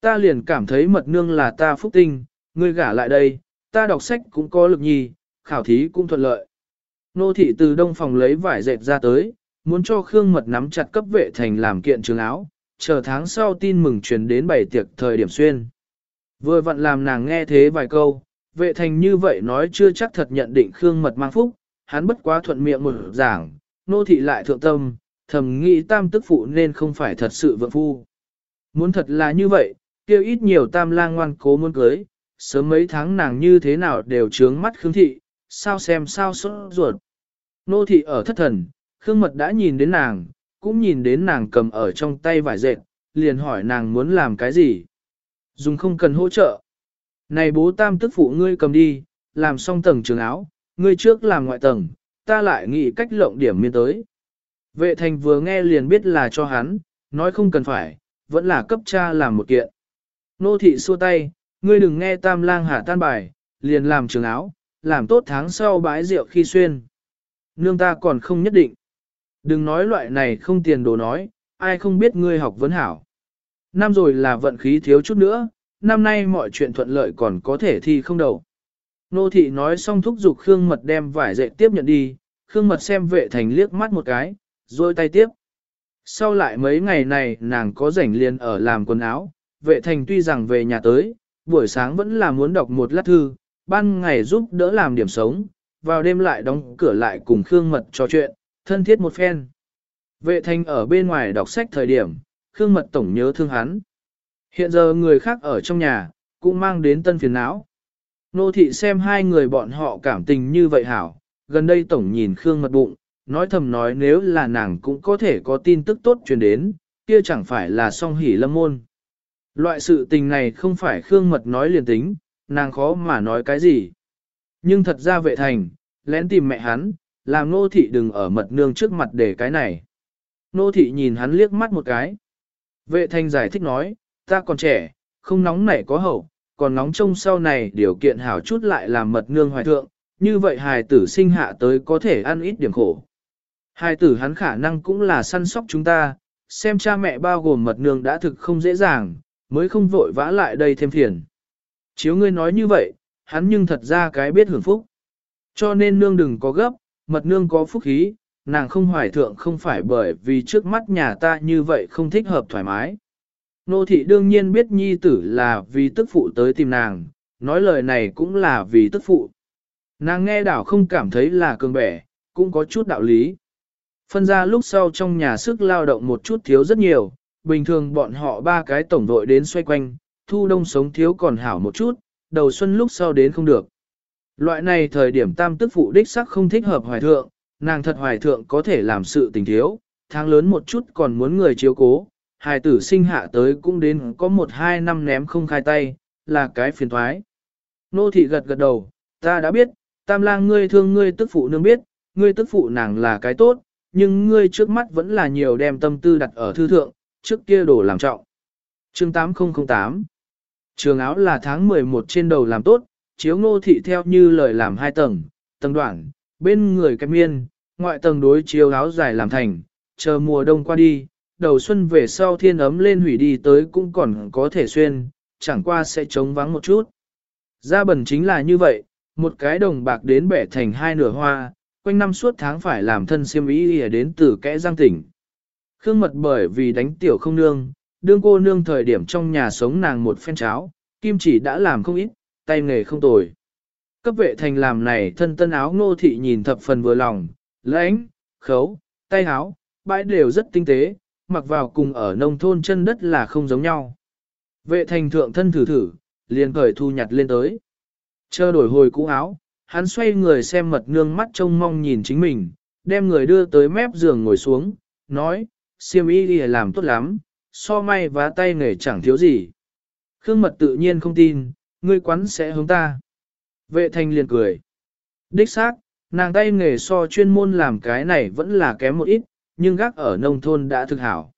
Ta liền cảm thấy mật nương là ta phúc tinh, ngươi gả lại đây, ta đọc sách cũng có lực nhì, khảo thí cũng thuận lợi. Nô thị từ đông phòng lấy vải dệt ra tới, muốn cho Khương Mật nắm chặt cấp vệ thành làm kiện trường áo, chờ tháng sau tin mừng truyền đến bảy tiệc thời điểm xuyên. Vừa vặn làm nàng nghe thế vài câu, vệ thành như vậy nói chưa chắc thật nhận định Khương Mật mang phúc, hắn bất quá thuận miệng một giảng, nô thị lại thượng tâm, thầm nghĩ tam tức phụ nên không phải thật sự vượng phu. Muốn thật là như vậy, kêu ít nhiều tam lang ngoan cố muốn cưới, sớm mấy tháng nàng như thế nào đều trướng mắt Khương thị, sao xem sao sốt ruột. Nô thị ở thất thần, Khương Mật đã nhìn đến nàng, cũng nhìn đến nàng cầm ở trong tay vải dệt, liền hỏi nàng muốn làm cái gì. Dùng không cần hỗ trợ. Này bố tam tức phụ ngươi cầm đi, làm xong tầng trường áo, ngươi trước làm ngoại tầng, ta lại nghĩ cách lộng điểm miên tới. Vệ thành vừa nghe liền biết là cho hắn, nói không cần phải, vẫn là cấp cha làm một kiện. Nô thị xua tay, ngươi đừng nghe tam lang hạ tan bài, liền làm trường áo, làm tốt tháng sau bái rượu khi xuyên. Nương ta còn không nhất định. Đừng nói loại này không tiền đồ nói, ai không biết ngươi học vấn hảo. Năm rồi là vận khí thiếu chút nữa, năm nay mọi chuyện thuận lợi còn có thể thi không đầu. Nô thị nói xong thúc giục Khương Mật đem vải dậy tiếp nhận đi, Khương Mật xem vệ thành liếc mắt một cái, rồi tay tiếp. Sau lại mấy ngày này nàng có rảnh liền ở làm quần áo, vệ thành tuy rằng về nhà tới, buổi sáng vẫn là muốn đọc một lát thư, ban ngày giúp đỡ làm điểm sống, vào đêm lại đóng cửa lại cùng Khương Mật trò chuyện, thân thiết một phen. Vệ thành ở bên ngoài đọc sách thời điểm, Khương Mật tổng nhớ thương hắn. Hiện giờ người khác ở trong nhà, cũng mang đến tân phiền não. Nô thị xem hai người bọn họ cảm tình như vậy hảo, gần đây tổng nhìn Khương Mật bụng, nói thầm nói nếu là nàng cũng có thể có tin tức tốt truyền đến, kia chẳng phải là song hỉ lâm môn. Loại sự tình này không phải Khương Mật nói liền tính, nàng khó mà nói cái gì. Nhưng thật ra vệ thành, lén tìm mẹ hắn, làm nô thị đừng ở mật nương trước mặt để cái này. Nô thị nhìn hắn liếc mắt một cái. Vệ thành giải thích nói, ta còn trẻ, không nóng nảy có hậu, còn nóng trông sau này điều kiện hảo chút lại làm mật nương hoài thượng, như vậy hài tử sinh hạ tới có thể ăn ít điểm khổ. Hài tử hắn khả năng cũng là săn sóc chúng ta, xem cha mẹ bao gồm mật nương đã thực không dễ dàng, mới không vội vã lại đây thêm phiền. Chiếu ngươi nói như vậy, hắn nhưng thật ra cái biết hưởng phúc. Cho nên nương đừng có gấp, mật nương có phúc khí, nàng không hoài thượng không phải bởi vì trước mắt nhà ta như vậy không thích hợp thoải mái. Nô thị đương nhiên biết nhi tử là vì tức phụ tới tìm nàng, nói lời này cũng là vì tức phụ. Nàng nghe đảo không cảm thấy là cường bẻ, cũng có chút đạo lý. Phân ra lúc sau trong nhà sức lao động một chút thiếu rất nhiều, bình thường bọn họ ba cái tổng đội đến xoay quanh, thu đông sống thiếu còn hảo một chút, đầu xuân lúc sau đến không được. Loại này thời điểm tam tức phụ đích sắc không thích hợp hoài thượng, nàng thật hoài thượng có thể làm sự tình thiếu, tháng lớn một chút còn muốn người chiếu cố, hài tử sinh hạ tới cũng đến có một hai năm ném không khai tay, là cái phiền thoái. Nô thị gật gật đầu, ta đã biết, tam lang ngươi thương ngươi tức phụ nương biết, ngươi tức phụ nàng là cái tốt, nhưng ngươi trước mắt vẫn là nhiều đem tâm tư đặt ở thư thượng, trước kia đổ làm trọng. chương 8008 Trường áo là tháng 11 trên đầu làm tốt, chiếu ngô thị theo như lời làm hai tầng, tầng đoạn, bên người kẹp miên, ngoại tầng đối chiếu áo dài làm thành, chờ mùa đông qua đi, đầu xuân về sau thiên ấm lên hủy đi tới cũng còn có thể xuyên, chẳng qua sẽ trống vắng một chút. Ra bẩn chính là như vậy, một cái đồng bạc đến bẻ thành hai nửa hoa, quanh năm suốt tháng phải làm thân siêm ý đến từ kẽ giang tỉnh. Khương mật bởi vì đánh tiểu không nương, đương cô nương thời điểm trong nhà sống nàng một phen cháo, kim chỉ đã làm không ít, tay nghề không tồi. Cấp vệ thành làm này thân tân áo ngô thị nhìn thập phần vừa lòng, lãnh, khấu, tay áo, bãi đều rất tinh tế, mặc vào cùng ở nông thôn chân đất là không giống nhau. Vệ thành thượng thân thử thử, liền cởi thu nhặt lên tới. Chờ đổi hồi cũ áo, hắn xoay người xem mật nương mắt trông mong nhìn chính mình, đem người đưa tới mép giường ngồi xuống, nói, siêm y đi làm tốt lắm, so may vá tay nghề chẳng thiếu gì. Khương mật tự nhiên không tin, ngươi quắn sẽ hướng ta. Vệ thành liền cười. Đích xác, nàng tay nghề so chuyên môn làm cái này vẫn là kém một ít, nhưng gác ở nông thôn đã thực hảo.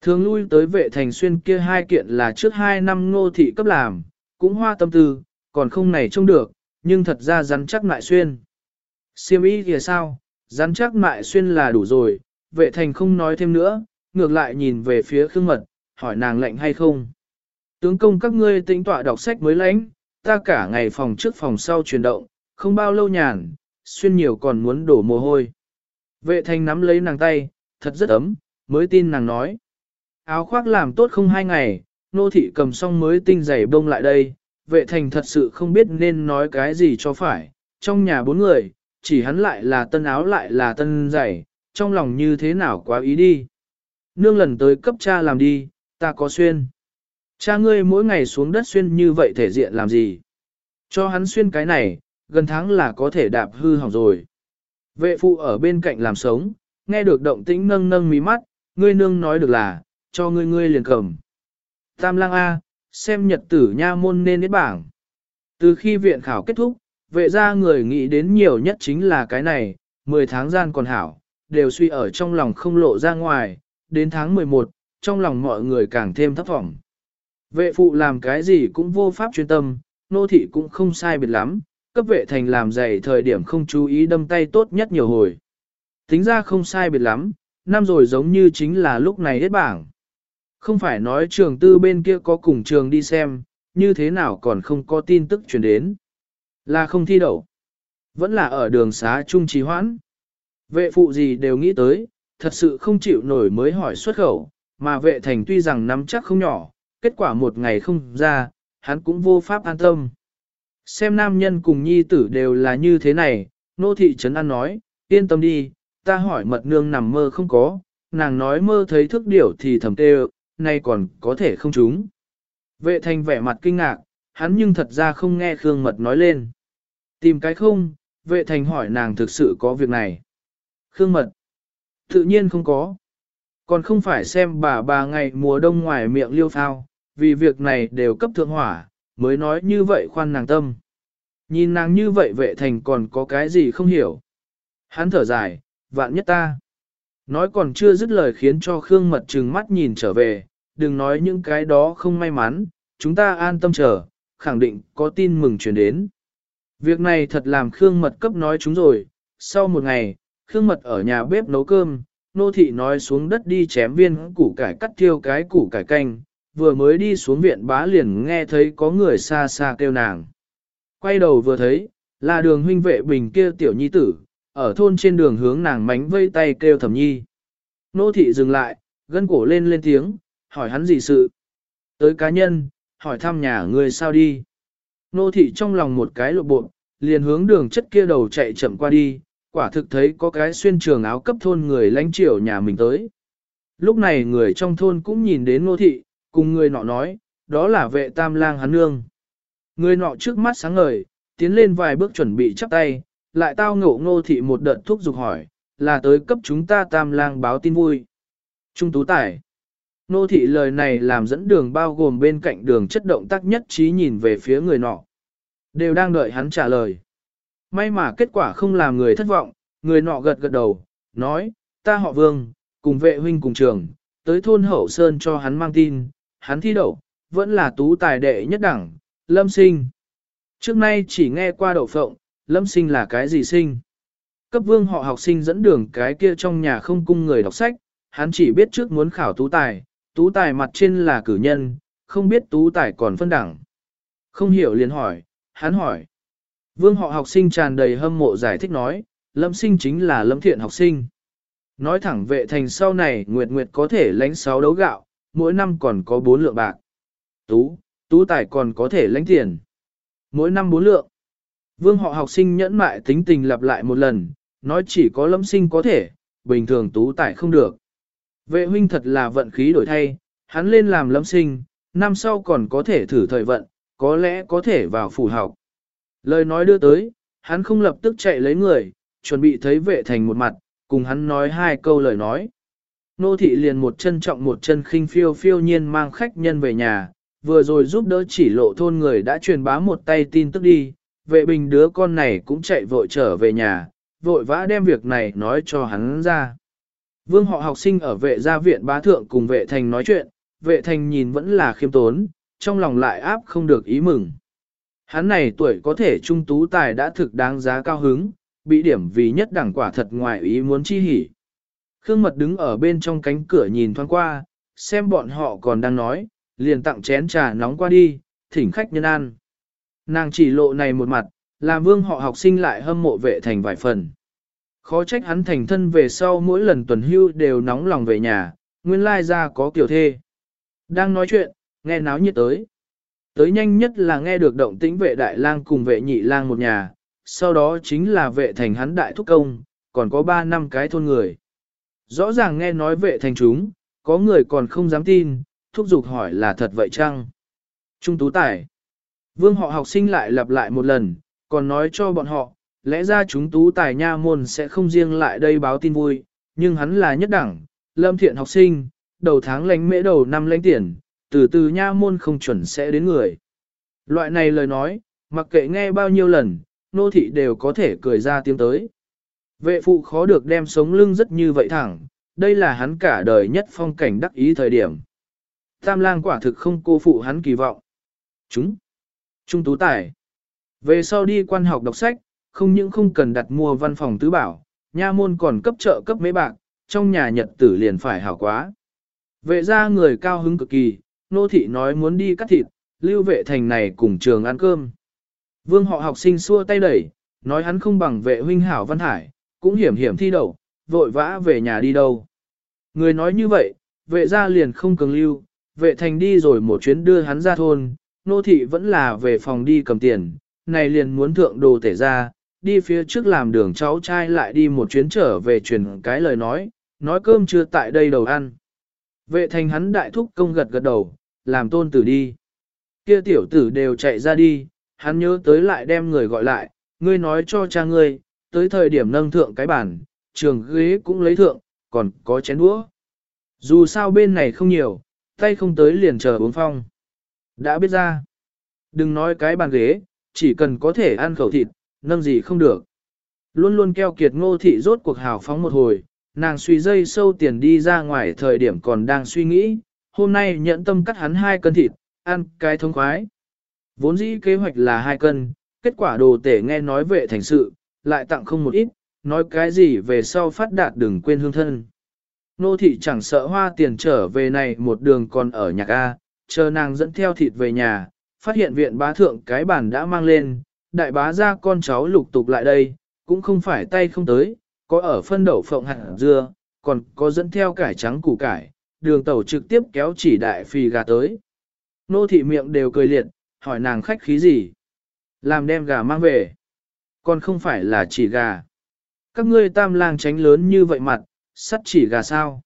Thường lui tới vệ thành xuyên kia hai kiện là trước hai năm ngô thị cấp làm, cũng hoa tâm tư, còn không này trông được, nhưng thật ra rắn chắc lại xuyên. Siêm ý thì sao, rắn chắc lại xuyên là đủ rồi, vệ thành không nói thêm nữa, ngược lại nhìn về phía khương mật, hỏi nàng lệnh hay không. Tướng công các ngươi tĩnh tọa đọc sách mới lãnh, ta cả ngày phòng trước phòng sau chuyển động, không bao lâu nhàn, xuyên nhiều còn muốn đổ mồ hôi. Vệ Thanh nắm lấy nàng tay, thật rất ấm, mới tin nàng nói. Áo khoác làm tốt không hai ngày, nô thị cầm xong mới tinh giày bông lại đây, vệ thành thật sự không biết nên nói cái gì cho phải, trong nhà bốn người, chỉ hắn lại là tân áo lại là tân giày, trong lòng như thế nào quá ý đi. Nương lần tới cấp cha làm đi, ta có xuyên. Cha ngươi mỗi ngày xuống đất xuyên như vậy thể diện làm gì? Cho hắn xuyên cái này, gần tháng là có thể đạp hư hỏng rồi. Vệ phụ ở bên cạnh làm sống, nghe được động tĩnh nâng nâng mí mắt, ngươi nương nói được là, cho ngươi ngươi liền cầm. Tam lang A, xem nhật tử nha môn nên đến bảng. Từ khi viện khảo kết thúc, vệ ra người nghĩ đến nhiều nhất chính là cái này, 10 tháng gian còn hảo, đều suy ở trong lòng không lộ ra ngoài, đến tháng 11, trong lòng mọi người càng thêm thấp vọng. Vệ phụ làm cái gì cũng vô pháp chuyên tâm, nô thị cũng không sai biệt lắm, cấp vệ thành làm dày thời điểm không chú ý đâm tay tốt nhất nhiều hồi. Tính ra không sai biệt lắm, năm rồi giống như chính là lúc này hết bảng. Không phải nói trường tư bên kia có cùng trường đi xem, như thế nào còn không có tin tức truyền đến. Là không thi đậu. Vẫn là ở đường xá trung trì hoãn. Vệ phụ gì đều nghĩ tới, thật sự không chịu nổi mới hỏi xuất khẩu, mà vệ thành tuy rằng nắm chắc không nhỏ, kết quả một ngày không ra, hắn cũng vô pháp an tâm. Xem nam nhân cùng nhi tử đều là như thế này, nô thị trấn an nói, yên tâm đi, ta hỏi mật nương nằm mơ không có, nàng nói mơ thấy thức điểu thì thầm tê nay còn có thể không trúng. Vệ thành vẻ mặt kinh ngạc, hắn nhưng thật ra không nghe Khương Mật nói lên. Tìm cái không, vệ thành hỏi nàng thực sự có việc này. Khương Mật, tự nhiên không có. Còn không phải xem bà bà ngày mùa đông ngoài miệng liêu phao, vì việc này đều cấp thượng hỏa, mới nói như vậy khoan nàng tâm. Nhìn nàng như vậy vệ thành còn có cái gì không hiểu. Hắn thở dài, vạn nhất ta. Nói còn chưa dứt lời khiến cho Khương Mật trừng mắt nhìn trở về, đừng nói những cái đó không may mắn, chúng ta an tâm chờ, khẳng định có tin mừng truyền đến. Việc này thật làm Khương Mật cấp nói chúng rồi, sau một ngày, Khương Mật ở nhà bếp nấu cơm, nô thị nói xuống đất đi chém viên củ cải cắt tiêu cái củ cải canh, vừa mới đi xuống viện bá liền nghe thấy có người xa xa kêu nàng. Quay đầu vừa thấy, là đường huynh vệ bình kia tiểu nhi tử, ở thôn trên đường hướng nàng mánh vây tay kêu thẩm nhi. Nô thị dừng lại, gân cổ lên lên tiếng, hỏi hắn gì sự. Tới cá nhân, hỏi thăm nhà người sao đi. Nô thị trong lòng một cái lộ bộ, liền hướng đường chất kia đầu chạy chậm qua đi, quả thực thấy có cái xuyên trường áo cấp thôn người lãnh triều nhà mình tới. Lúc này người trong thôn cũng nhìn đến nô thị, cùng người nọ nói, đó là vệ tam lang hắn nương. Người nọ trước mắt sáng ngời, tiến lên vài bước chuẩn bị chắp tay, lại tao ngộ ngô thị một đợt thúc giục hỏi, là tới cấp chúng ta tam lang báo tin vui. Trung tú tải. Nô thị lời này làm dẫn đường bao gồm bên cạnh đường chất động tác nhất trí nhìn về phía người nọ. Đều đang đợi hắn trả lời. May mà kết quả không làm người thất vọng, người nọ gật gật đầu, nói, ta họ vương, cùng vệ huynh cùng trường, tới thôn hậu sơn cho hắn mang tin, hắn thi đậu, vẫn là tú tài đệ nhất đẳng, lâm sinh. Trước nay chỉ nghe qua đậu phộng, lâm sinh là cái gì sinh. Cấp vương họ học sinh dẫn đường cái kia trong nhà không cung người đọc sách, hắn chỉ biết trước muốn khảo tú tài, tú tài mặt trên là cử nhân, không biết tú tài còn phân đẳng. Không hiểu liền hỏi, hắn hỏi. Vương họ học sinh tràn đầy hâm mộ giải thích nói, lâm sinh chính là lâm thiện học sinh. Nói thẳng vệ thành sau này Nguyệt Nguyệt có thể lãnh sáu đấu gạo, mỗi năm còn có 4 lượng bạc. Tú, tú tài còn có thể lãnh tiền. Mỗi năm 4 lượng. Vương họ học sinh nhẫn mại tính tình lặp lại một lần, nói chỉ có lâm sinh có thể, bình thường tú tài không được. Vệ huynh thật là vận khí đổi thay, hắn lên làm lâm sinh, năm sau còn có thể thử thời vận, có lẽ có thể vào phủ học. Lời nói đưa tới, hắn không lập tức chạy lấy người, chuẩn bị thấy vệ thành một mặt, cùng hắn nói hai câu lời nói. Nô thị liền một chân trọng một chân khinh phiêu phiêu nhiên mang khách nhân về nhà, vừa rồi giúp đỡ chỉ lộ thôn người đã truyền bá một tay tin tức đi, vệ bình đứa con này cũng chạy vội trở về nhà, vội vã đem việc này nói cho hắn ra. Vương họ học sinh ở vệ gia viện bá thượng cùng vệ thành nói chuyện, vệ thành nhìn vẫn là khiêm tốn, trong lòng lại áp không được ý mừng. Hắn này tuổi có thể trung tú tài đã thực đáng giá cao hứng, bị điểm vì nhất đẳng quả thật ngoài ý muốn chi hỉ. Khương Mật đứng ở bên trong cánh cửa nhìn thoáng qua, xem bọn họ còn đang nói, liền tặng chén trà nóng qua đi, thỉnh khách nhân ăn. Nàng chỉ lộ này một mặt, làm vương họ học sinh lại hâm mộ vệ thành vài phần. Khó trách hắn thành thân về sau mỗi lần tuần hưu đều nóng lòng về nhà, nguyên lai ra có kiểu thê. Đang nói chuyện, nghe náo nhiệt tới. Tới nhanh nhất là nghe được động tĩnh vệ đại lang cùng vệ nhị lang một nhà, sau đó chính là vệ thành hắn đại thúc công, còn có ba năm cái thôn người. Rõ ràng nghe nói vệ thành chúng, có người còn không dám tin, thúc giục hỏi là thật vậy chăng? Trung tú tài, Vương họ học sinh lại lặp lại một lần, còn nói cho bọn họ, lẽ ra chúng tú tài nha môn sẽ không riêng lại đây báo tin vui, nhưng hắn là nhất đẳng, lâm thiện học sinh, đầu tháng lánh mễ đầu năm lánh tiền, từ từ nha môn không chuẩn sẽ đến người. Loại này lời nói, mặc kệ nghe bao nhiêu lần, nô thị đều có thể cười ra tiếng tới. Vệ phụ khó được đem sống lưng rất như vậy thẳng, đây là hắn cả đời nhất phong cảnh đắc ý thời điểm. Tam lang quả thực không cô phụ hắn kỳ vọng. Chúng. Trung tú tài. Về sau đi quan học đọc sách, không những không cần đặt mua văn phòng tứ bảo, nha môn còn cấp trợ cấp mấy bạc, trong nhà nhật tử liền phải hảo quá. Vệ ra người cao hứng cực kỳ, nô thị nói muốn đi cắt thịt, lưu vệ thành này cùng trường ăn cơm. Vương họ học sinh xua tay đẩy, nói hắn không bằng vệ huynh hảo văn hải, cũng hiểm hiểm thi đậu, vội vã về nhà đi đâu. Người nói như vậy, vệ ra liền không cường lưu, vệ thành đi rồi một chuyến đưa hắn ra thôn, nô thị vẫn là về phòng đi cầm tiền, này liền muốn thượng đồ tể ra, đi phía trước làm đường cháu trai lại đi một chuyến trở về truyền cái lời nói, nói cơm chưa tại đây đầu ăn. Vệ thành hắn đại thúc công gật gật đầu, làm tôn tử đi. Kia tiểu tử đều chạy ra đi, hắn nhớ tới lại đem người gọi lại, ngươi nói cho cha ngươi, tới thời điểm nâng thượng cái bàn, trường ghế cũng lấy thượng, còn có chén đũa. Dù sao bên này không nhiều, tay không tới liền chờ uống phong. Đã biết ra. Đừng nói cái bàn ghế, chỉ cần có thể ăn khẩu thịt, nâng gì không được. Luôn luôn keo kiệt ngô thị rốt cuộc hào phóng một hồi, nàng suy dây sâu tiền đi ra ngoài thời điểm còn đang suy nghĩ, hôm nay nhận tâm cắt hắn hai cân thịt, ăn cái thông khoái. Vốn dĩ kế hoạch là hai cân, kết quả đồ tể nghe nói vệ thành sự, lại tặng không một ít, nói cái gì về sau phát đạt đừng quên hương thân. Nô thị chẳng sợ hoa tiền trở về này một đường còn ở nhạc A, chờ nàng dẫn theo thịt về nhà, phát hiện viện bá thượng cái bản đã mang lên, đại bá ra con cháu lục tục lại đây, cũng không phải tay không tới, có ở phân đậu phộng hạt dưa, còn có dẫn theo cải trắng củ cải, đường tàu trực tiếp kéo chỉ đại phì gà tới. Nô thị miệng đều cười liệt, hỏi nàng khách khí gì? Làm đem gà mang về. Còn không phải là chỉ gà. Các ngươi tam lang tránh lớn như vậy mặt, sắt chỉ gà sao?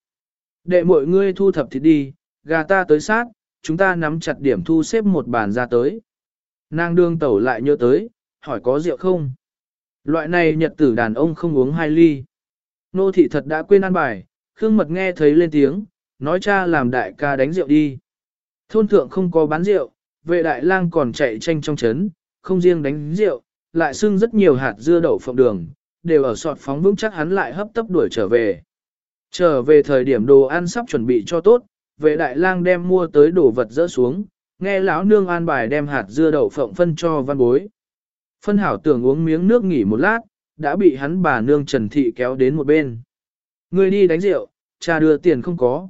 Đệ mọi ngươi thu thập thịt đi, gà ta tới sát, chúng ta nắm chặt điểm thu xếp một bàn ra tới. Nàng đương tẩu lại nhớ tới, hỏi có rượu không? Loại này nhật tử đàn ông không uống hai ly. Nô thị thật đã quên ăn bài, Khương Mật nghe thấy lên tiếng, nói cha làm đại ca đánh rượu đi. Thôn thượng không có bán rượu, vệ đại lang còn chạy tranh trong chấn, không riêng đánh rượu, lại xưng rất nhiều hạt dưa đậu phộng đường, đều ở sọt phóng vững chắc hắn lại hấp tấp đuổi trở về. Trở về thời điểm đồ ăn sắp chuẩn bị cho tốt, vệ đại lang đem mua tới đồ vật dỡ xuống, nghe lão nương an bài đem hạt dưa đậu phộng phân cho văn bối. Phân hảo tưởng uống miếng nước nghỉ một lát, đã bị hắn bà nương Trần Thị kéo đến một bên. Người đi đánh rượu, cha đưa tiền không có.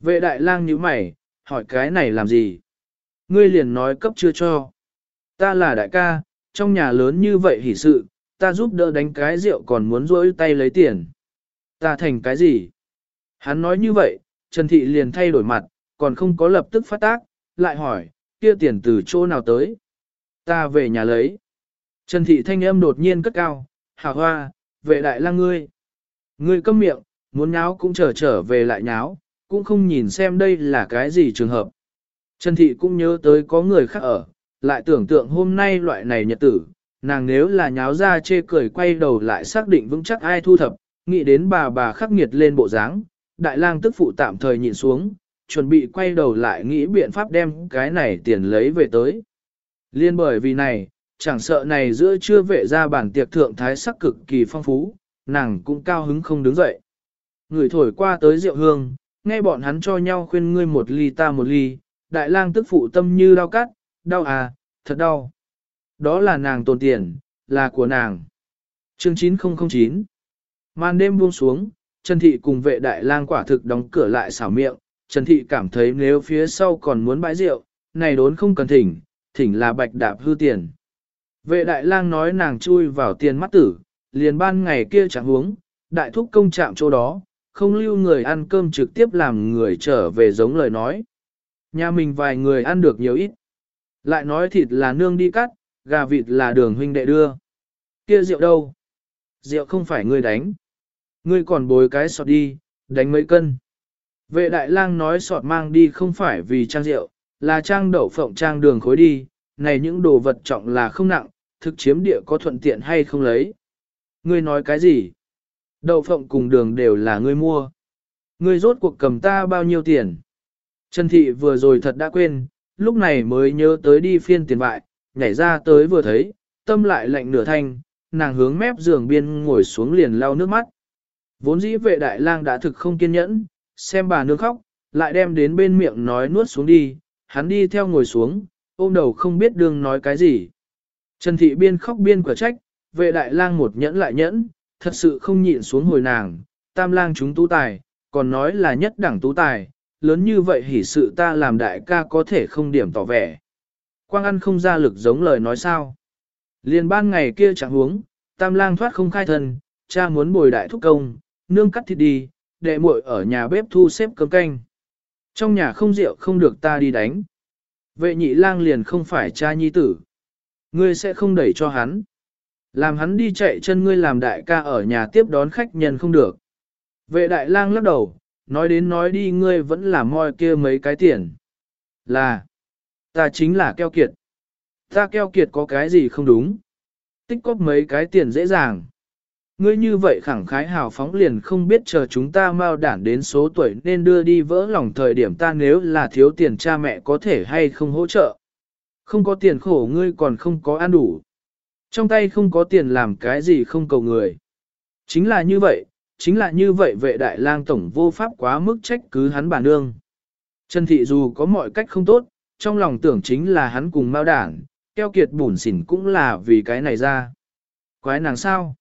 Vệ đại lang nhíu mày, hỏi cái này làm gì? Ngươi liền nói cấp chưa cho. Ta là đại ca, trong nhà lớn như vậy hỉ sự, ta giúp đỡ đánh cái rượu còn muốn rỗi tay lấy tiền. Ta thành cái gì? Hắn nói như vậy, Trần Thị liền thay đổi mặt, còn không có lập tức phát tác, lại hỏi, kia tiền từ chỗ nào tới? Ta về nhà lấy. Trần Thị thanh âm đột nhiên cất cao, hào hoa, vệ đại lang ngươi. Ngươi câm miệng, muốn nháo cũng trở trở về lại nháo, cũng không nhìn xem đây là cái gì trường hợp. Trần Thị cũng nhớ tới có người khác ở, lại tưởng tượng hôm nay loại này nhật tử, nàng nếu là nháo ra chê cười quay đầu lại xác định vững chắc ai thu thập, nghĩ đến bà bà khắc nghiệt lên bộ dáng, đại lang tức phụ tạm thời nhìn xuống, chuẩn bị quay đầu lại nghĩ biện pháp đem cái này tiền lấy về tới. Liên bởi vì này, chẳng sợ này giữa chưa vệ ra bản tiệc thượng thái sắc cực kỳ phong phú, nàng cũng cao hứng không đứng dậy. Người thổi qua tới rượu hương, nghe bọn hắn cho nhau khuyên ngươi một ly ta một ly, đại lang tức phụ tâm như lao cắt, đau à, thật đau. Đó là nàng tồn tiền, là của nàng. Chương 9009 Màn đêm buông xuống, Trần Thị cùng vệ đại lang quả thực đóng cửa lại xảo miệng, Trần Thị cảm thấy nếu phía sau còn muốn bãi rượu, này đốn không cần thỉnh, thỉnh là bạch đạp hư tiền. Vệ đại lang nói nàng chui vào tiền mắt tử, liền ban ngày kia chẳng huống, đại thúc công chạm chỗ đó, không lưu người ăn cơm trực tiếp làm người trở về giống lời nói. Nhà mình vài người ăn được nhiều ít. Lại nói thịt là nương đi cắt, gà vịt là đường huynh đệ đưa. Kia rượu đâu? Rượu không phải ngươi đánh. Ngươi còn bồi cái sọt đi, đánh mấy cân. Vệ đại lang nói sọt mang đi không phải vì trang rượu, là trang đậu phộng trang đường khối đi, này những đồ vật trọng là không nặng, thực chiếm địa có thuận tiện hay không lấy. Ngươi nói cái gì? Đậu phộng cùng đường đều là ngươi mua. Ngươi rốt cuộc cầm ta bao nhiêu tiền? Trần Thị vừa rồi thật đã quên, lúc này mới nhớ tới đi phiên tiền bại, nhảy ra tới vừa thấy, tâm lại lạnh nửa thanh, nàng hướng mép giường biên ngồi xuống liền lau nước mắt. Vốn dĩ vệ đại lang đã thực không kiên nhẫn, xem bà nương khóc, lại đem đến bên miệng nói nuốt xuống đi, hắn đi theo ngồi xuống, ôm đầu không biết đương nói cái gì. Trần thị biên khóc biên quả trách, vệ đại lang một nhẫn lại nhẫn, thật sự không nhịn xuống hồi nàng, tam lang chúng tú tài, còn nói là nhất đẳng tú tài, lớn như vậy hỉ sự ta làm đại ca có thể không điểm tỏ vẻ. Quang ăn không ra lực giống lời nói sao. Liên ban ngày kia chẳng huống, tam lang thoát không khai thân, cha muốn bồi đại thúc công, nương cắt thịt đi, đệ muội ở nhà bếp thu xếp cơm canh. Trong nhà không rượu không được ta đi đánh. Vệ nhị lang liền không phải cha nhi tử. Ngươi sẽ không đẩy cho hắn. Làm hắn đi chạy chân ngươi làm đại ca ở nhà tiếp đón khách nhân không được. Vệ đại lang lắc đầu, nói đến nói đi ngươi vẫn là moi kia mấy cái tiền. Là, ta chính là keo kiệt. Ta keo kiệt có cái gì không đúng. Tích cóp mấy cái tiền dễ dàng. Ngươi như vậy khẳng khái hào phóng liền không biết chờ chúng ta mau đản đến số tuổi nên đưa đi vỡ lòng thời điểm ta nếu là thiếu tiền cha mẹ có thể hay không hỗ trợ. Không có tiền khổ ngươi còn không có ăn đủ. Trong tay không có tiền làm cái gì không cầu người. Chính là như vậy, chính là như vậy vệ đại lang tổng vô pháp quá mức trách cứ hắn bản nương. Trần thị dù có mọi cách không tốt, trong lòng tưởng chính là hắn cùng mao đảng, keo kiệt bùn xỉn cũng là vì cái này ra. Quái nàng sao?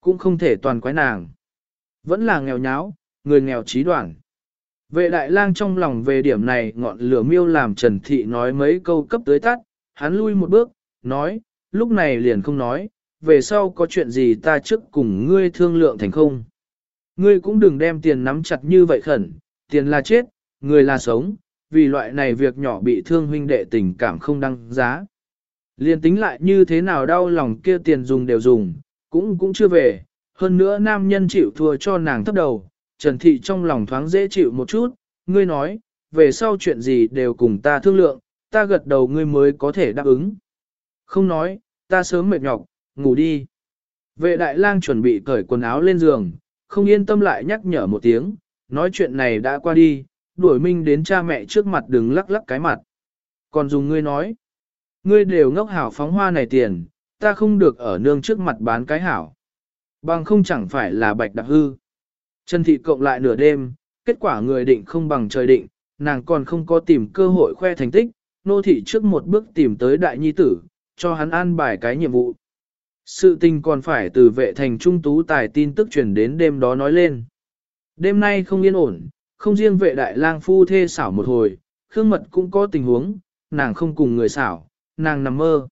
Cũng không thể toàn quái nàng. Vẫn là nghèo nháo, người nghèo trí đoạn. Vệ đại lang trong lòng về điểm này ngọn lửa miêu làm Trần Thị nói mấy câu cấp tới tắt, hắn lui một bước, nói, lúc này liền không nói, về sau có chuyện gì ta trước cùng ngươi thương lượng thành không. Ngươi cũng đừng đem tiền nắm chặt như vậy khẩn, tiền là chết, người là sống, vì loại này việc nhỏ bị thương huynh đệ tình cảm không đăng giá. Liên tính lại như thế nào đau lòng kia tiền dùng đều dùng, cũng cũng chưa về, hơn nữa nam nhân chịu thua cho nàng thấp đầu, Trần Thị trong lòng thoáng dễ chịu một chút, ngươi nói, về sau chuyện gì đều cùng ta thương lượng, ta gật đầu ngươi mới có thể đáp ứng. Không nói, ta sớm mệt nhọc, ngủ đi. Vệ đại lang chuẩn bị cởi quần áo lên giường, không yên tâm lại nhắc nhở một tiếng, nói chuyện này đã qua đi, đuổi minh đến cha mẹ trước mặt đừng lắc lắc cái mặt. Còn dùng ngươi nói, ngươi đều ngốc hảo phóng hoa này tiền, ta không được ở nương trước mặt bán cái hảo. Bằng không chẳng phải là bạch đặc hư. Trần Thị cộng lại nửa đêm, kết quả người định không bằng trời định, nàng còn không có tìm cơ hội khoe thành tích, nô thị trước một bước tìm tới đại nhi tử, cho hắn an bài cái nhiệm vụ. Sự tình còn phải từ vệ thành trung tú tài tin tức truyền đến đêm đó nói lên. Đêm nay không yên ổn, không riêng vệ đại lang phu thê xảo một hồi, Khương Mật cũng có tình huống, nàng không cùng người xảo, nàng nằm mơ.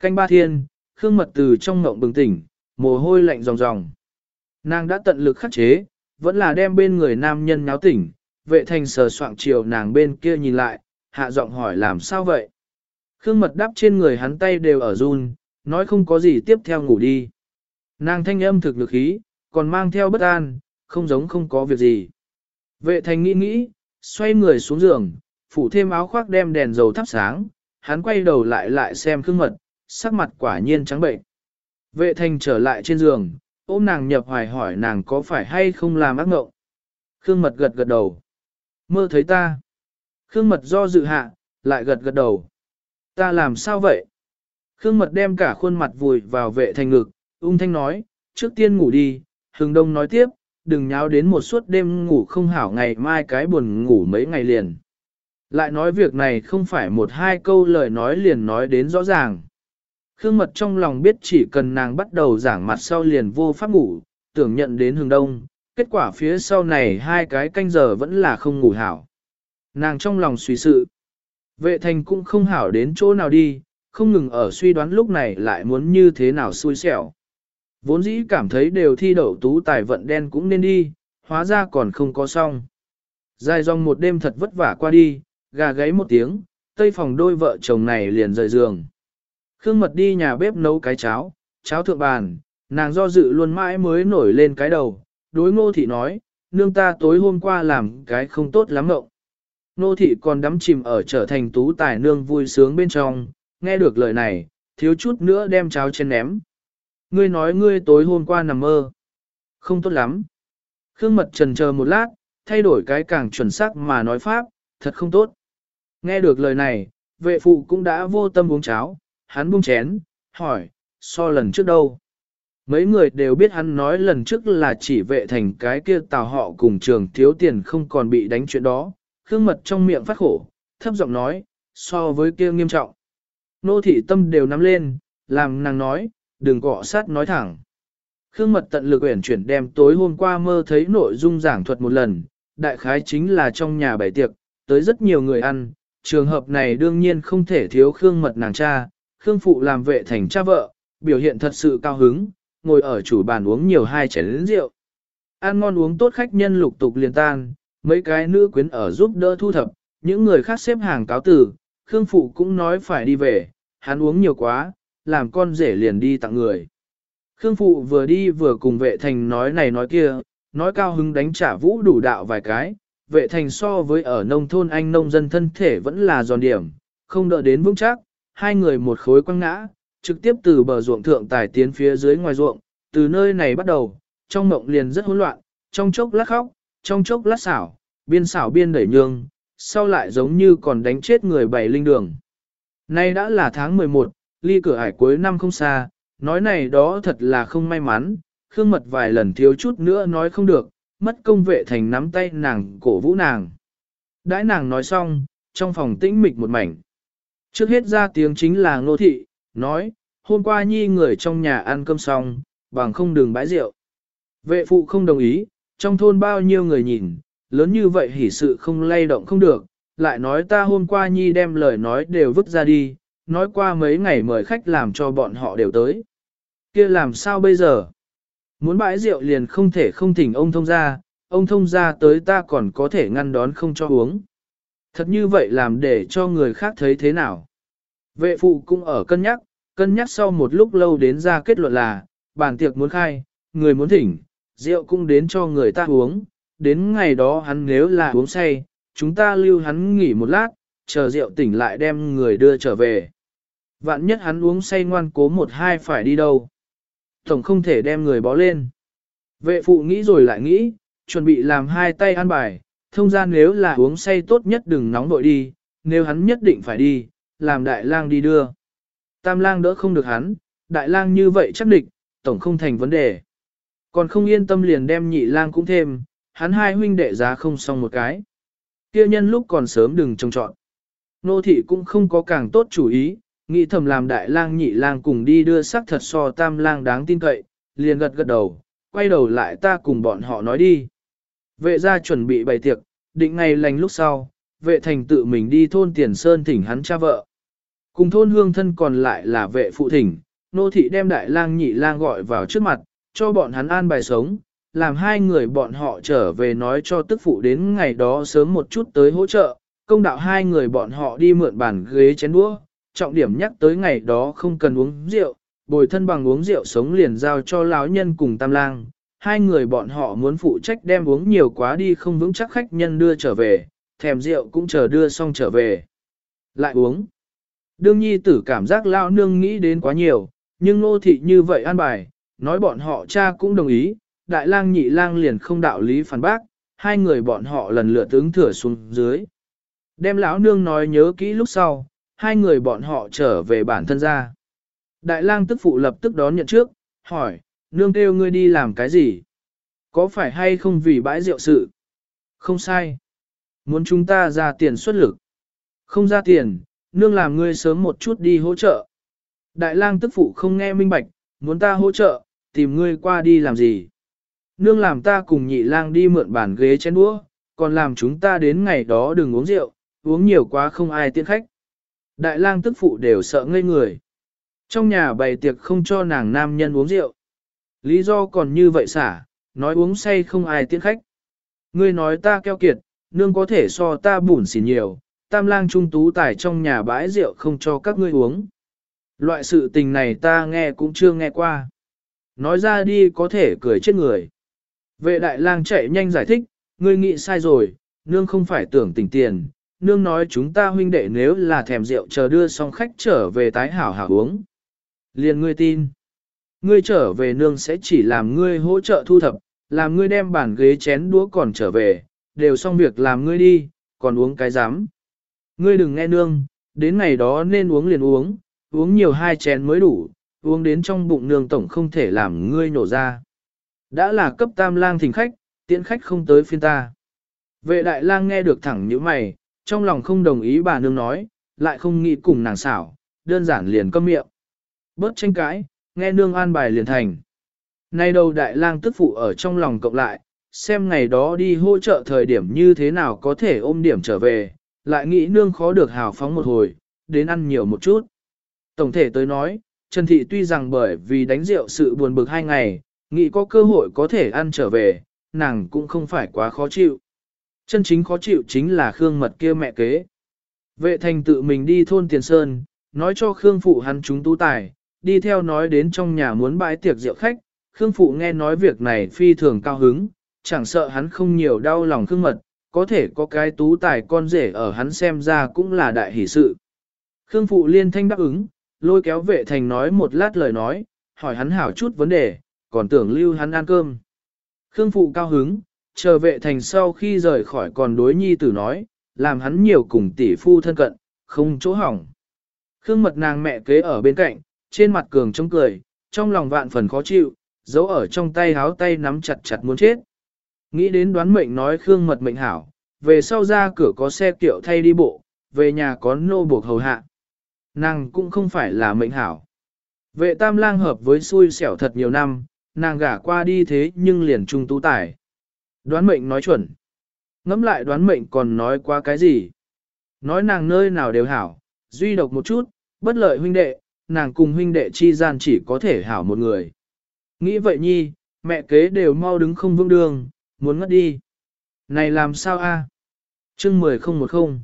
Canh ba thiên, Khương Mật từ trong ngộng bừng tỉnh, mồ hôi lạnh ròng ròng. Nàng đã tận lực khắc chế, vẫn là đem bên người nam nhân nháo tỉnh, vệ thành sờ soạng chiều nàng bên kia nhìn lại, hạ giọng hỏi làm sao vậy. Khương mật đắp trên người hắn tay đều ở run, nói không có gì tiếp theo ngủ đi. Nàng thanh âm thực lực khí, còn mang theo bất an, không giống không có việc gì. Vệ thành nghĩ nghĩ, xoay người xuống giường, phủ thêm áo khoác đem đèn dầu thắp sáng, hắn quay đầu lại lại xem khương mật, sắc mặt quả nhiên trắng bệnh. Vệ thành trở lại trên giường, ôm nàng nhập hoài hỏi nàng có phải hay không làm ác mộng. Khương mật gật gật đầu. Mơ thấy ta. Khương mật do dự hạ, lại gật gật đầu. Ta làm sao vậy? Khương mật đem cả khuôn mặt vùi vào vệ thành ngực, ung thanh nói, trước tiên ngủ đi, hừng đông nói tiếp, đừng nháo đến một suốt đêm ngủ không hảo ngày mai cái buồn ngủ mấy ngày liền. Lại nói việc này không phải một hai câu lời nói liền nói đến rõ ràng. Khương mật trong lòng biết chỉ cần nàng bắt đầu giảng mặt sau liền vô pháp ngủ, tưởng nhận đến hừng đông, kết quả phía sau này hai cái canh giờ vẫn là không ngủ hảo. Nàng trong lòng suy sự. Vệ thành cũng không hảo đến chỗ nào đi, không ngừng ở suy đoán lúc này lại muốn như thế nào xui xẻo. Vốn dĩ cảm thấy đều thi đậu tú tài vận đen cũng nên đi, hóa ra còn không có xong. Dài dòng một đêm thật vất vả qua đi, gà gáy một tiếng, tây phòng đôi vợ chồng này liền rời giường. Khương mật đi nhà bếp nấu cái cháo, cháo thượng bàn, nàng do dự luôn mãi mới nổi lên cái đầu, đối ngô thị nói, nương ta tối hôm qua làm cái không tốt lắm ngộng. Nô thị còn đắm chìm ở trở thành tú tài nương vui sướng bên trong, nghe được lời này, thiếu chút nữa đem cháo trên ném. Ngươi nói ngươi tối hôm qua nằm mơ. Không tốt lắm. Khương mật trần chờ một lát, thay đổi cái càng chuẩn xác mà nói pháp, thật không tốt. Nghe được lời này, vệ phụ cũng đã vô tâm uống cháo, hắn buông chén, hỏi, so lần trước đâu? Mấy người đều biết hắn nói lần trước là chỉ vệ thành cái kia tào họ cùng trường thiếu tiền không còn bị đánh chuyện đó, khương mật trong miệng phát khổ, thấp giọng nói, so với kia nghiêm trọng. Nô thị tâm đều nắm lên, làm nàng nói, đừng cọ sát nói thẳng. Khương mật tận lực uyển chuyển đem tối hôm qua mơ thấy nội dung giảng thuật một lần, đại khái chính là trong nhà bảy tiệc, tới rất nhiều người ăn, trường hợp này đương nhiên không thể thiếu Khương mật nàng cha, Khương phụ làm vệ thành cha vợ, biểu hiện thật sự cao hứng, ngồi ở chủ bàn uống nhiều hai chén rượu. Ăn ngon uống tốt khách nhân lục tục liền tan, mấy cái nữ quyến ở giúp đỡ thu thập, những người khác xếp hàng cáo tử, Khương phụ cũng nói phải đi về, hắn uống nhiều quá, làm con rể liền đi tặng người. Khương phụ vừa đi vừa cùng vệ thành nói này nói kia, nói cao hứng đánh trả vũ đủ đạo vài cái, vệ thành so với ở nông thôn anh nông dân thân thể vẫn là giòn điểm, không đợi đến vững chắc, hai người một khối quăng ngã, trực tiếp từ bờ ruộng thượng tài tiến phía dưới ngoài ruộng, từ nơi này bắt đầu, trong mộng liền rất hỗn loạn, trong chốc lát khóc, trong chốc lát xảo, biên xảo biên đẩy nhương, sau lại giống như còn đánh chết người bảy linh đường. Nay đã là tháng 11, ly cửa hải cuối năm không xa, nói này đó thật là không may mắn, Khương Mật vài lần thiếu chút nữa nói không được, mất công vệ thành nắm tay nàng cổ vũ nàng. Đãi nàng nói xong, trong phòng tĩnh mịch một mảnh. Trước hết ra tiếng chính là ngô thị, nói, hôm qua nhi người trong nhà ăn cơm xong, bằng không đường bãi rượu. Vệ phụ không đồng ý, trong thôn bao nhiêu người nhìn, lớn như vậy hỉ sự không lay động không được, lại nói ta hôm qua nhi đem lời nói đều vứt ra đi, nói qua mấy ngày mời khách làm cho bọn họ đều tới. kia làm sao bây giờ? Muốn bãi rượu liền không thể không thỉnh ông thông ra, ông thông ra tới ta còn có thể ngăn đón không cho uống. Thật như vậy làm để cho người khác thấy thế nào? Vệ phụ cũng ở cân nhắc, cân nhắc sau một lúc lâu đến ra kết luận là, bàn tiệc muốn khai, người muốn thỉnh, rượu cũng đến cho người ta uống, đến ngày đó hắn nếu là uống say, chúng ta lưu hắn nghỉ một lát, chờ rượu tỉnh lại đem người đưa trở về. Vạn nhất hắn uống say ngoan cố một hai phải đi đâu. Tổng không thể đem người bó lên. Vệ phụ nghĩ rồi lại nghĩ, chuẩn bị làm hai tay ăn bài, thông ra nếu là uống say tốt nhất đừng nóng vội đi, nếu hắn nhất định phải đi, làm đại lang đi đưa. Tam lang đỡ không được hắn, đại lang như vậy chắc định tổng không thành vấn đề. Còn không yên tâm liền đem nhị lang cũng thêm, hắn hai huynh đệ giá không xong một cái. Kia nhân lúc còn sớm đừng trông chọn. Nô thị cũng không có càng tốt chủ ý, nghĩ thầm làm đại lang nhị lang cùng đi đưa sắc thật so tam lang đáng tin cậy, liền gật gật đầu, quay đầu lại ta cùng bọn họ nói đi. Vệ gia chuẩn bị bày tiệc, định ngày lành lúc sau, vệ thành tự mình đi thôn tiền sơn thỉnh hắn cha vợ. Cùng thôn hương thân còn lại là vệ phụ thỉnh, nô thị đem đại lang nhị lang gọi vào trước mặt, cho bọn hắn an bài sống, làm hai người bọn họ trở về nói cho tức phụ đến ngày đó sớm một chút tới hỗ trợ, công đạo hai người bọn họ đi mượn bàn ghế chén đũa, trọng điểm nhắc tới ngày đó không cần uống rượu, bồi thân bằng uống rượu sống liền giao cho lão nhân cùng tam lang, hai người bọn họ muốn phụ trách đem uống nhiều quá đi không vững chắc khách nhân đưa trở về, thèm rượu cũng chờ đưa xong trở về. Lại uống. Đương nhi tử cảm giác lao nương nghĩ đến quá nhiều, nhưng nô thị như vậy an bài, nói bọn họ cha cũng đồng ý, đại lang nhị lang liền không đạo lý phản bác, hai người bọn họ lần lượt tướng thừa xuống dưới. Đem lão nương nói nhớ kỹ lúc sau, hai người bọn họ trở về bản thân ra. Đại lang tức phụ lập tức đón nhận trước, hỏi, nương kêu ngươi đi làm cái gì? Có phải hay không vì bãi rượu sự? Không sai. Muốn chúng ta ra tiền xuất lực. Không ra tiền, nương làm ngươi sớm một chút đi hỗ trợ. Đại lang tức phụ không nghe minh bạch, muốn ta hỗ trợ, tìm ngươi qua đi làm gì? Nương làm ta cùng nhị lang đi mượn bàn ghế chén đũa, còn làm chúng ta đến ngày đó đừng uống rượu, uống nhiều quá không ai tiễn khách. Đại lang tức phụ đều sợ ngây người. Trong nhà bày tiệc không cho nàng nam nhân uống rượu. Lý do còn như vậy xả, nói uống say không ai tiễn khách. Ngươi nói ta keo kiệt, nương có thể so ta bùn xỉn nhiều, tam lang trung tú tài trong nhà bãi rượu không cho các ngươi uống. Loại sự tình này ta nghe cũng chưa nghe qua. Nói ra đi có thể cười chết người. Vệ đại lang chạy nhanh giải thích, ngươi nghĩ sai rồi, nương không phải tưởng tình tiền, nương nói chúng ta huynh đệ nếu là thèm rượu chờ đưa xong khách trở về tái hảo hảo uống. Liền ngươi tin. Ngươi trở về nương sẽ chỉ làm ngươi hỗ trợ thu thập, làm ngươi đem bàn ghế chén đũa còn trở về, đều xong việc làm ngươi đi, còn uống cái giám. Ngươi đừng nghe nương, đến ngày đó nên uống liền uống, uống nhiều hai chén mới đủ, uống đến trong bụng nương tổng không thể làm ngươi nổ ra. Đã là cấp tam lang thỉnh khách, tiễn khách không tới phiên ta. Vệ đại lang nghe được thẳng như mày, trong lòng không đồng ý bà nương nói, lại không nghĩ cùng nàng xảo, đơn giản liền câm miệng. Bớt tranh cãi, nghe nương an bài liền thành. Nay đầu đại lang tức phụ ở trong lòng cộng lại, xem ngày đó đi hỗ trợ thời điểm như thế nào có thể ôm điểm trở về, lại nghĩ nương khó được hào phóng một hồi, đến ăn nhiều một chút. Tổng thể tới nói, Trần Thị tuy rằng bởi vì đánh rượu sự buồn bực hai ngày, nghĩ có cơ hội có thể ăn trở về, nàng cũng không phải quá khó chịu. Chân chính khó chịu chính là Khương Mật kia mẹ kế. Vệ thành tự mình đi thôn Tiền Sơn, nói cho Khương Phụ hắn chúng tú tài, đi theo nói đến trong nhà muốn bãi tiệc rượu khách, Khương Phụ nghe nói việc này phi thường cao hứng, chẳng sợ hắn không nhiều đau lòng Khương Mật, có thể có cái tú tài con rể ở hắn xem ra cũng là đại hỷ sự. Khương Phụ liên thanh đáp ứng, lôi kéo vệ thành nói một lát lời nói, hỏi hắn hảo chút vấn đề, còn tưởng lưu hắn ăn cơm. Khương Phụ cao hứng, chờ vệ thành sau khi rời khỏi còn đối nhi tử nói, làm hắn nhiều cùng tỷ phu thân cận, không chỗ hỏng. Khương mật nàng mẹ kế ở bên cạnh, trên mặt cường trông cười, trong lòng vạn phần khó chịu, giấu ở trong tay háo tay nắm chặt chặt muốn chết. Nghĩ đến đoán mệnh nói Khương mật mệnh hảo, về sau ra cửa có xe kiệu thay đi bộ, về nhà có nô buộc hầu hạ. Nàng cũng không phải là mệnh hảo. Vệ tam lang hợp với xui xẻo thật nhiều năm, nàng gả qua đi thế nhưng liền trung tú tài. Đoán mệnh nói chuẩn. ngẫm lại đoán mệnh còn nói qua cái gì? Nói nàng nơi nào đều hảo, duy độc một chút, bất lợi huynh đệ, nàng cùng huynh đệ chi gian chỉ có thể hảo một người. Nghĩ vậy nhi, mẹ kế đều mau đứng không vững đường, muốn ngất đi. Này làm sao a? À? Chương 10 không một không.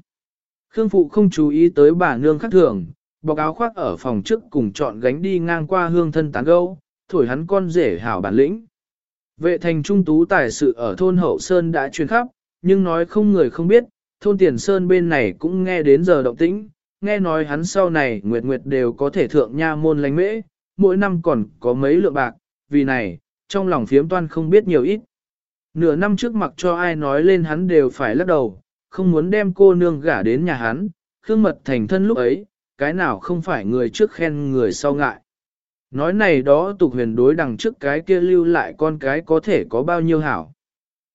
Khương Phụ không chú ý tới bà nương khắc thường, bọc áo khoác ở phòng trước cùng chọn gánh đi ngang qua hương thân tán gâu, thổi hắn con rể hảo bản lĩnh. Vệ thành trung tú tài sự ở thôn Hậu Sơn đã truyền khắp, nhưng nói không người không biết, thôn Tiền Sơn bên này cũng nghe đến giờ động tĩnh, nghe nói hắn sau này nguyệt nguyệt đều có thể thượng nha môn lánh mễ, mỗi năm còn có mấy lượng bạc, vì này, trong lòng phiếm toan không biết nhiều ít. Nửa năm trước mặc cho ai nói lên hắn đều phải lắc đầu, không muốn đem cô nương gả đến nhà hắn, khương mật thành thân lúc ấy, cái nào không phải người trước khen người sau ngại. Nói này đó tục huyền đối đằng trước cái kia lưu lại con cái có thể có bao nhiêu hảo.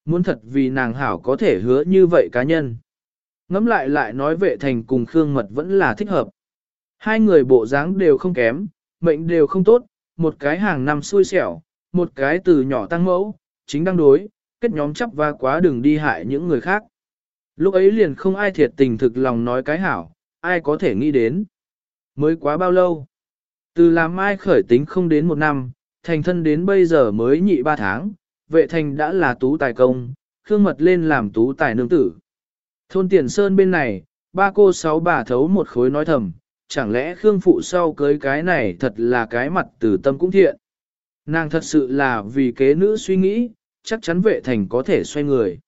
Muốn thật vì nàng hảo có thể hứa như vậy cá nhân. Ngắm lại lại nói vệ thành cùng Khương Mật vẫn là thích hợp. Hai người bộ dáng đều không kém, mệnh đều không tốt, một cái hàng năm xui xẻo, một cái từ nhỏ tăng mẫu, chính đang đối, kết nhóm chấp và quá đừng đi hại những người khác. Lúc ấy liền không ai thiệt tình thực lòng nói cái hảo, ai có thể nghĩ đến. Mới quá bao lâu? Từ làm mai khởi tính không đến một năm, thành thân đến bây giờ mới nhị ba tháng, vệ thành đã là tú tài công, khương mật lên làm tú tài nương tử. Thôn Tiền Sơn bên này, ba cô sáu bà thấu một khối nói thầm, chẳng lẽ Khương Phụ sau cưới cái này thật là cái mặt từ tâm cũng thiện. Nàng thật sự là vì kế nữ suy nghĩ, chắc chắn vệ thành có thể xoay người.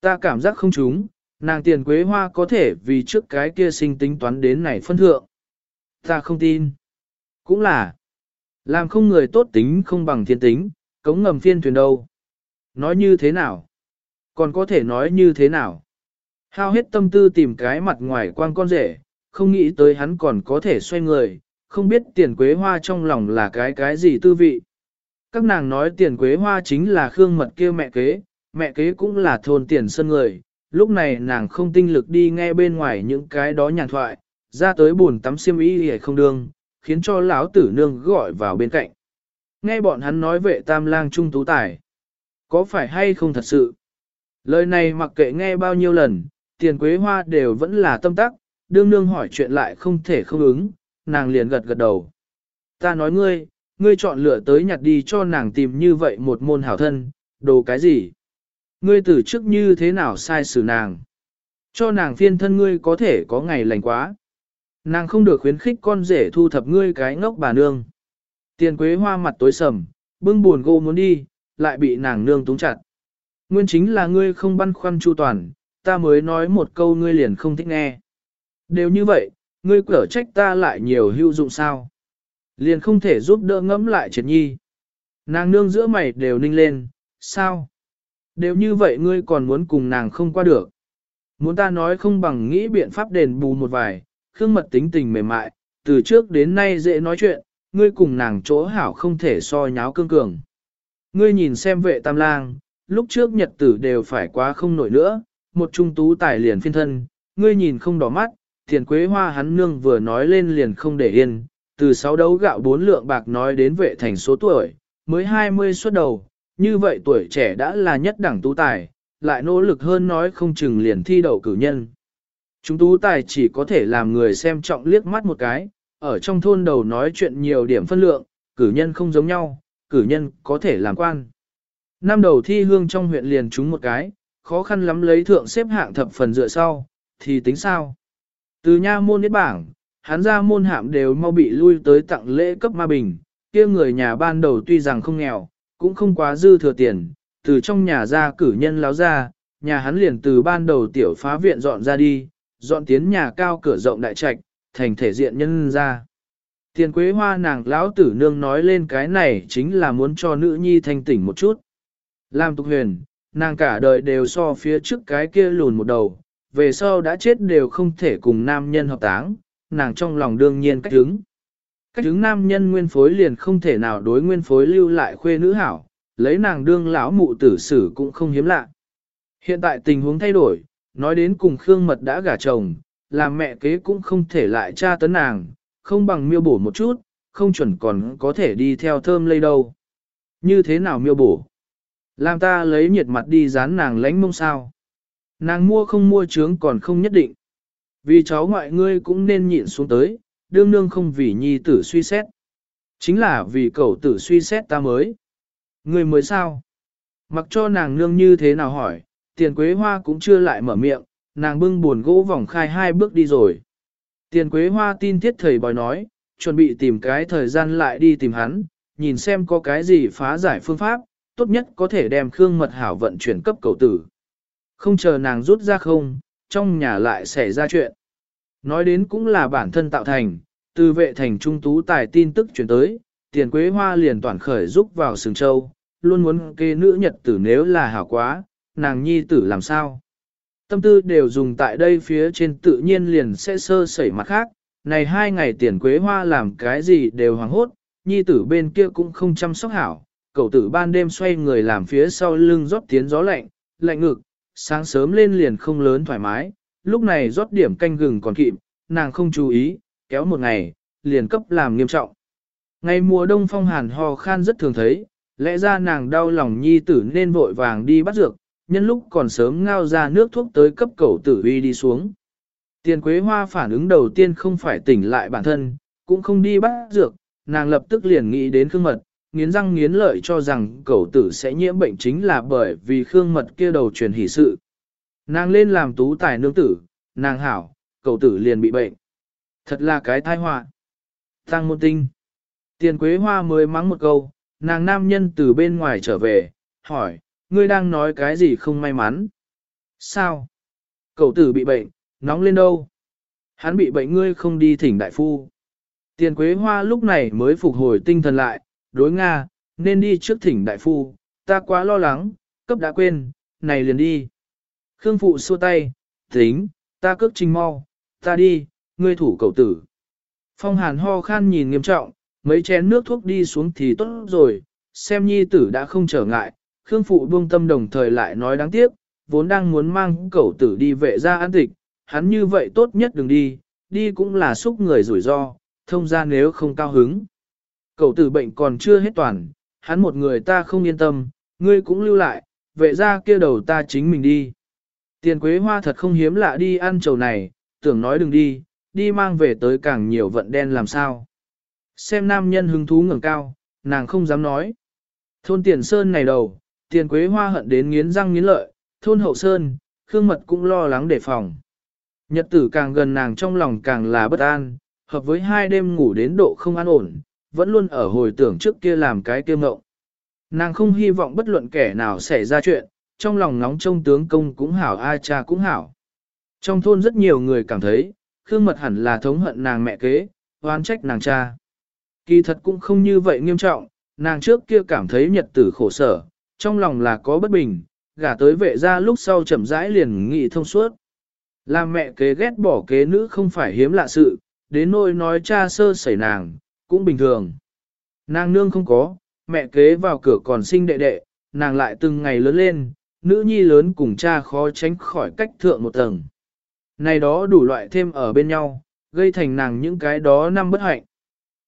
Ta cảm giác không trúng, nàng tiền quế hoa có thể vì trước cái kia sinh tính toán đến này phân thượng. Ta không tin. Cũng là, làm không người tốt tính không bằng thiên tính, cống ngầm phiên thuyền đâu. Nói như thế nào? Còn có thể nói như thế nào? Hao hết tâm tư tìm cái mặt ngoài quang con rể, không nghĩ tới hắn còn có thể xoay người, không biết tiền quế hoa trong lòng là cái cái gì tư vị. Các nàng nói tiền quế hoa chính là khương mật kia mẹ kế, mẹ kế cũng là thôn tiền sân người, lúc này nàng không tinh lực đi nghe bên ngoài những cái đó nhàn thoại, ra tới buồn tắm xiêm y hề không đương, khiến cho lão tử nương gọi vào bên cạnh. Nghe bọn hắn nói vệ tam lang trung tú tài. Có phải hay không thật sự? Lời này mặc kệ nghe bao nhiêu lần, tiền quế hoa đều vẫn là tâm tắc, đương nương hỏi chuyện lại không thể không ứng, nàng liền gật gật đầu. Ta nói ngươi, ngươi chọn lựa tới nhặt đi cho nàng tìm như vậy một môn hảo thân, đồ cái gì? Ngươi từ trước như thế nào sai xử nàng? Cho nàng phiên thân ngươi có thể có ngày lành quá. Nàng không được khuyến khích con rể thu thập ngươi cái ngốc bà nương. Tiền quế hoa mặt tối sầm, bưng buồn gô muốn đi, lại bị nàng nương túng chặt. Nguyên chính là ngươi không băn khoăn chu toàn, ta mới nói một câu ngươi liền không thích nghe. Đều như vậy, ngươi cở trách ta lại nhiều hữu dụng sao. Liền không thể giúp đỡ ngẫm lại triệt nhi. Nàng nương giữa mày đều ninh lên, sao? Đều như vậy ngươi còn muốn cùng nàng không qua được. Muốn ta nói không bằng nghĩ biện pháp đền bù một vài, khương mật tính tình mềm mại, từ trước đến nay dễ nói chuyện, ngươi cùng nàng chỗ hảo không thể so nháo cương cường. Ngươi nhìn xem vệ tam lang, lúc trước nhật tử đều phải quá không nổi nữa, một trung tú tài liền phiên thân, ngươi nhìn không đỏ mắt, thiền quế hoa hắn nương vừa nói lên liền không để yên, từ sáu đấu gạo bốn lượng bạc nói đến vệ thành số tuổi, mới 20 xuất đầu, như vậy tuổi trẻ đã là nhất đẳng tú tài, lại nỗ lực hơn nói không chừng liền thi đậu cử nhân. Chúng tú tài chỉ có thể làm người xem trọng liếc mắt một cái, ở trong thôn đầu nói chuyện nhiều điểm phân lượng, cử nhân không giống nhau, cử nhân có thể làm quan. Năm đầu thi hương trong huyện liền trúng một cái, khó khăn lắm lấy thượng xếp hạng thập phần dựa sau, thì tính sao? Từ nha môn đến bảng, hắn ra môn hạm đều mau bị lui tới tặng lễ cấp ma bình, kia người nhà ban đầu tuy rằng không nghèo, cũng không quá dư thừa tiền, từ trong nhà ra cử nhân láo ra, nhà hắn liền từ ban đầu tiểu phá viện dọn ra đi, dọn tiến nhà cao cửa rộng đại trạch, thành thể diện nhân ra. Tiền quế hoa nàng lão tử nương nói lên cái này chính là muốn cho nữ nhi thanh tỉnh một chút. Làm tục huyền, nàng cả đời đều so phía trước cái kia lùn một đầu, về sau đã chết đều không thể cùng nam nhân hợp táng, nàng trong lòng đương nhiên cách hứng. Cách hứng nam nhân nguyên phối liền không thể nào đối nguyên phối lưu lại khuê nữ hảo, lấy nàng đương lão mụ tử xử cũng không hiếm lạ. Hiện tại tình huống thay đổi, nói đến cùng Khương Mật đã gả chồng, làm mẹ kế cũng không thể lại tra tấn nàng, không bằng miêu bổ một chút, không chuẩn còn có thể đi theo thơm lây đâu. Như thế nào miêu bổ? Làm ta lấy nhiệt mặt đi dán nàng lánh mông sao? Nàng mua không mua trướng còn không nhất định. Vì cháu ngoại ngươi cũng nên nhịn xuống tới, đương nương không vì nhi tử suy xét. Chính là vì cậu tử suy xét ta mới. Ngươi mới sao? Mặc cho nàng nương như thế nào hỏi, tiền quế hoa cũng chưa lại mở miệng, nàng bưng buồn gỗ vòng khai hai bước đi rồi. Tiền quế hoa tin thiết thầy bói nói, chuẩn bị tìm cái thời gian lại đi tìm hắn, nhìn xem có cái gì phá giải phương pháp, tốt nhất có thể đem Khương Mật Hảo vận chuyển cấp cầu tử. Không chờ nàng rút ra không, trong nhà lại xảy ra chuyện. Nói đến cũng là bản thân tạo thành, từ vệ thành trung tú tài tin tức chuyển tới, tiền quế hoa liền toàn khởi giúp vào sừng châu, luôn muốn kê nữ nhật tử nếu là hảo quá, nàng nhi tử làm sao. Tâm tư đều dùng tại đây phía trên tự nhiên liền sẽ sơ sẩy mặt khác, này hai ngày tiền quế hoa làm cái gì đều hoàng hốt, nhi tử bên kia cũng không chăm sóc hảo, cậu tử ban đêm xoay người làm phía sau lưng rót tiến gió lạnh, lạnh ngực, sáng sớm lên liền không lớn thoải mái, lúc này rót điểm canh gừng còn kịp, nàng không chú ý, kéo một ngày, liền cấp làm nghiêm trọng. Ngày mùa đông phong hàn ho khan rất thường thấy, lẽ ra nàng đau lòng nhi tử nên vội vàng đi bắt dược, nhân lúc còn sớm ngao ra nước thuốc tới cấp cầu tử uy đi xuống. Tiền quế hoa phản ứng đầu tiên không phải tỉnh lại bản thân, cũng không đi bắt dược, nàng lập tức liền nghĩ đến khương mật, nghiến răng nghiến lợi cho rằng cầu tử sẽ nhiễm bệnh chính là bởi vì khương mật kia đầu truyền hỷ sự. Nàng lên làm tú tài nương tử, nàng hảo, cầu tử liền bị bệnh. Thật là cái tai họa. Tăng môn tinh. Tiền quế hoa mới mắng một câu, nàng nam nhân từ bên ngoài trở về, hỏi, ngươi đang nói cái gì không may mắn? Sao? Cậu tử bị bệnh, nóng lên đâu? Hắn bị bệnh ngươi không đi thỉnh đại phu. Tiền quế hoa lúc này mới phục hồi tinh thần lại, đối Nga, nên đi trước thỉnh đại phu, ta quá lo lắng, cấp đã quên, này liền đi. Khương phụ xua tay, tính, ta cước trình mau, ta đi, ngươi thủ cậu tử. Phong hàn ho khan nhìn nghiêm trọng, mấy chén nước thuốc đi xuống thì tốt rồi, xem nhi tử đã không trở ngại, Khương Phụ buông tâm đồng thời lại nói đáng tiếc, vốn đang muốn mang cậu tử đi vệ ra an tịch, hắn như vậy tốt nhất đừng đi, đi cũng là xúc người rủi ro, thông ra nếu không cao hứng. Cậu tử bệnh còn chưa hết toàn, hắn một người ta không yên tâm, ngươi cũng lưu lại, vệ ra kia đầu ta chính mình đi. Tiền quế hoa thật không hiếm lạ đi ăn trầu này, tưởng nói đừng đi, đi mang về tới càng nhiều vận đen làm sao. Xem nam nhân hứng thú ngẩng cao, nàng không dám nói. Thôn tiền sơn này đầu, tiền quế hoa hận đến nghiến răng nghiến lợi, thôn hậu sơn, khương mật cũng lo lắng đề phòng. Nhật tử càng gần nàng trong lòng càng là bất an, hợp với hai đêm ngủ đến độ không an ổn, vẫn luôn ở hồi tưởng trước kia làm cái kiêm ngộng. Nàng không hy vọng bất luận kẻ nào xảy ra chuyện, trong lòng nóng trông tướng công cũng hảo ai cha cũng hảo. Trong thôn rất nhiều người cảm thấy, Khương Mật hẳn là thống hận nàng mẹ kế, oán trách nàng cha. Kỳ thật cũng không như vậy nghiêm trọng, nàng trước kia cảm thấy nhật tử khổ sở, trong lòng là có bất bình, gả tới vệ ra lúc sau chậm rãi liền nghị thông suốt. Làm mẹ kế ghét bỏ kế nữ không phải hiếm lạ sự, đến nỗi nói cha sơ sẩy nàng, cũng bình thường. Nàng nương không có, mẹ kế vào cửa còn sinh đệ đệ, nàng lại từng ngày lớn lên, nữ nhi lớn cùng cha khó tránh khỏi cách thượng một tầng. Này đó đủ loại thêm ở bên nhau, gây thành nàng những cái đó năm bất hạnh.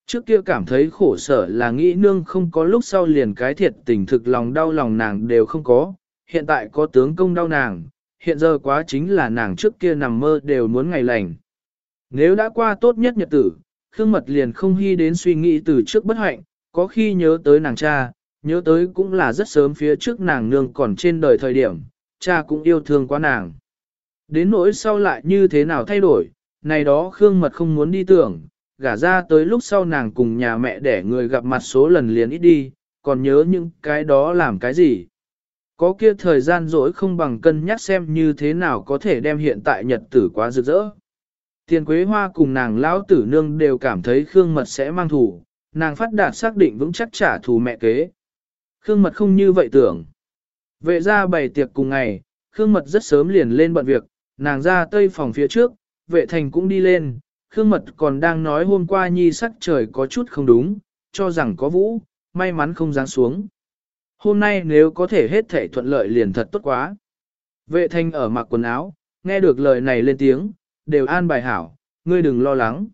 Trước kia cảm thấy khổ sở là nghĩ nương không có lúc sau liền cái thiệt tình thực lòng đau lòng nàng đều không có, hiện tại có tướng công đau nàng, hiện giờ quá chính là nàng trước kia nằm mơ đều muốn ngày lành. Nếu đã qua tốt nhất nhật tử, Khương Mật liền không hy đến suy nghĩ từ trước bất hạnh, có khi nhớ tới nàng cha, nhớ tới cũng là rất sớm phía trước nàng nương còn trên đời thời điểm, cha cũng yêu thương quá nàng. Đến nỗi sau lại như thế nào thay đổi, này đó Khương Mật không muốn đi tưởng, gả ra tới lúc sau nàng cùng nhà mẹ để người gặp mặt số lần liền ít đi, còn nhớ những cái đó làm cái gì. Có kia thời gian rỗi không bằng cân nhắc xem như thế nào có thể đem hiện tại nhật tử quá rực rỡ. Tiền Quế Hoa cùng nàng lão tử nương đều cảm thấy Khương Mật sẽ mang thủ, nàng phát đạt xác định vững chắc trả thù mẹ kế. Khương Mật không như vậy tưởng. Vệ ra bày tiệc cùng ngày, Khương Mật rất sớm liền lên bận việc, nàng ra tây phòng phía trước, vệ thành cũng đi lên, Khương Mật còn đang nói hôm qua nhi sắc trời có chút không đúng, cho rằng có vũ, may mắn không giáng xuống. Hôm nay nếu có thể hết thể thuận lợi liền thật tốt quá. Vệ thanh ở mặc quần áo, nghe được lời này lên tiếng, đều an bài hảo, ngươi đừng lo lắng.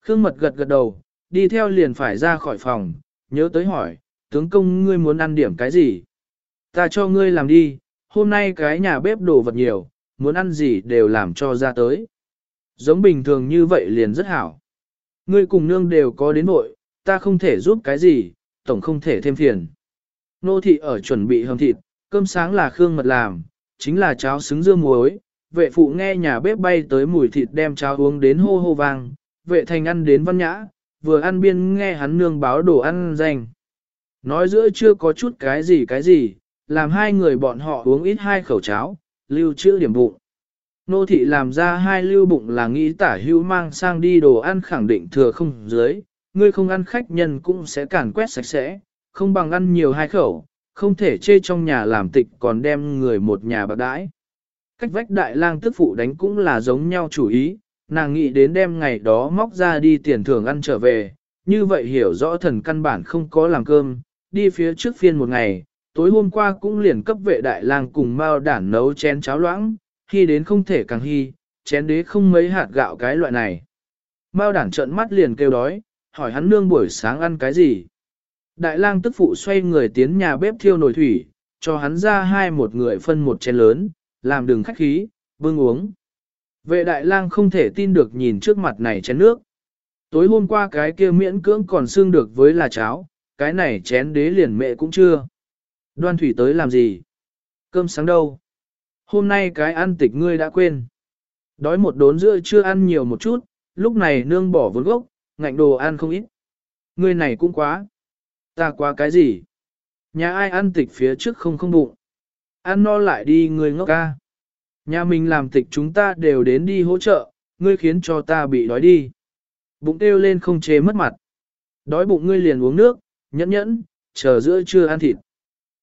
Khương Mật gật gật đầu, đi theo liền phải ra khỏi phòng, nhớ tới hỏi, tướng công ngươi muốn ăn điểm cái gì? Ta cho ngươi làm đi, hôm nay cái nhà bếp đồ vật nhiều, muốn ăn gì đều làm cho ra tới. Giống bình thường như vậy liền rất hảo. Ngươi cùng nương đều có đến nội, ta không thể giúp cái gì, tổng không thể thêm phiền. Nô thị ở chuẩn bị hầm thịt, cơm sáng là khương mật làm, chính là cháo xứng dưa muối. Vệ phụ nghe nhà bếp bay tới mùi thịt đem cháo uống đến hô hô vang, vệ thành ăn đến văn nhã, vừa ăn biên nghe hắn nương báo đồ ăn danh. Nói giữa chưa có chút cái gì cái gì, làm hai người bọn họ uống ít hai khẩu cháo, lưu trữ điểm bụng. Nô thị làm ra hai lưu bụng là nghĩ tả hữu mang sang đi đồ ăn khẳng định thừa không dưới, ngươi không ăn khách nhân cũng sẽ càn quét sạch sẽ, không bằng ăn nhiều hai khẩu, không thể chê trong nhà làm tịch còn đem người một nhà bạc đãi. Cách vách đại lang tức phụ đánh cũng là giống nhau chủ ý, nàng nghĩ đến đem ngày đó móc ra đi tiền thưởng ăn trở về, như vậy hiểu rõ thần căn bản không có làm cơm, đi phía trước phiên một ngày, tối hôm qua cũng liền cấp vệ đại lang cùng mao đản nấu chén cháo loãng, hy đến không thể càng hy, chén đế không mấy hạt gạo cái loại này. Mao đản trợn mắt liền kêu đói, hỏi hắn nương buổi sáng ăn cái gì. Đại lang tức phụ xoay người tiến nhà bếp thiêu nồi thủy, cho hắn ra hai một người phân một chén lớn, làm đường khách khí, bưng uống. Vệ đại lang không thể tin được nhìn trước mặt này chén nước. Tối hôm qua cái kia miễn cưỡng còn xương được với là cháo, cái này chén đế liền mẹ cũng chưa. Đoan thủy tới làm gì? Cơm sáng đâu? Hôm nay cái ăn tịch ngươi đã quên. Đói một đốn giữa chưa ăn nhiều một chút, lúc này nương bỏ vốn gốc, ngạnh đồ ăn không ít. Ngươi này cũng quá. Ta quá cái gì? Nhà ai ăn tịch phía trước không không bụng. Ăn no lại đi ngươi ngốc ca. Nhà mình làm tịch chúng ta đều đến đi hỗ trợ, ngươi khiến cho ta bị đói đi. Bụng kêu lên không chế mất mặt. Đói bụng ngươi liền uống nước, nhẫn nhẫn, chờ giữa trưa ăn thịt.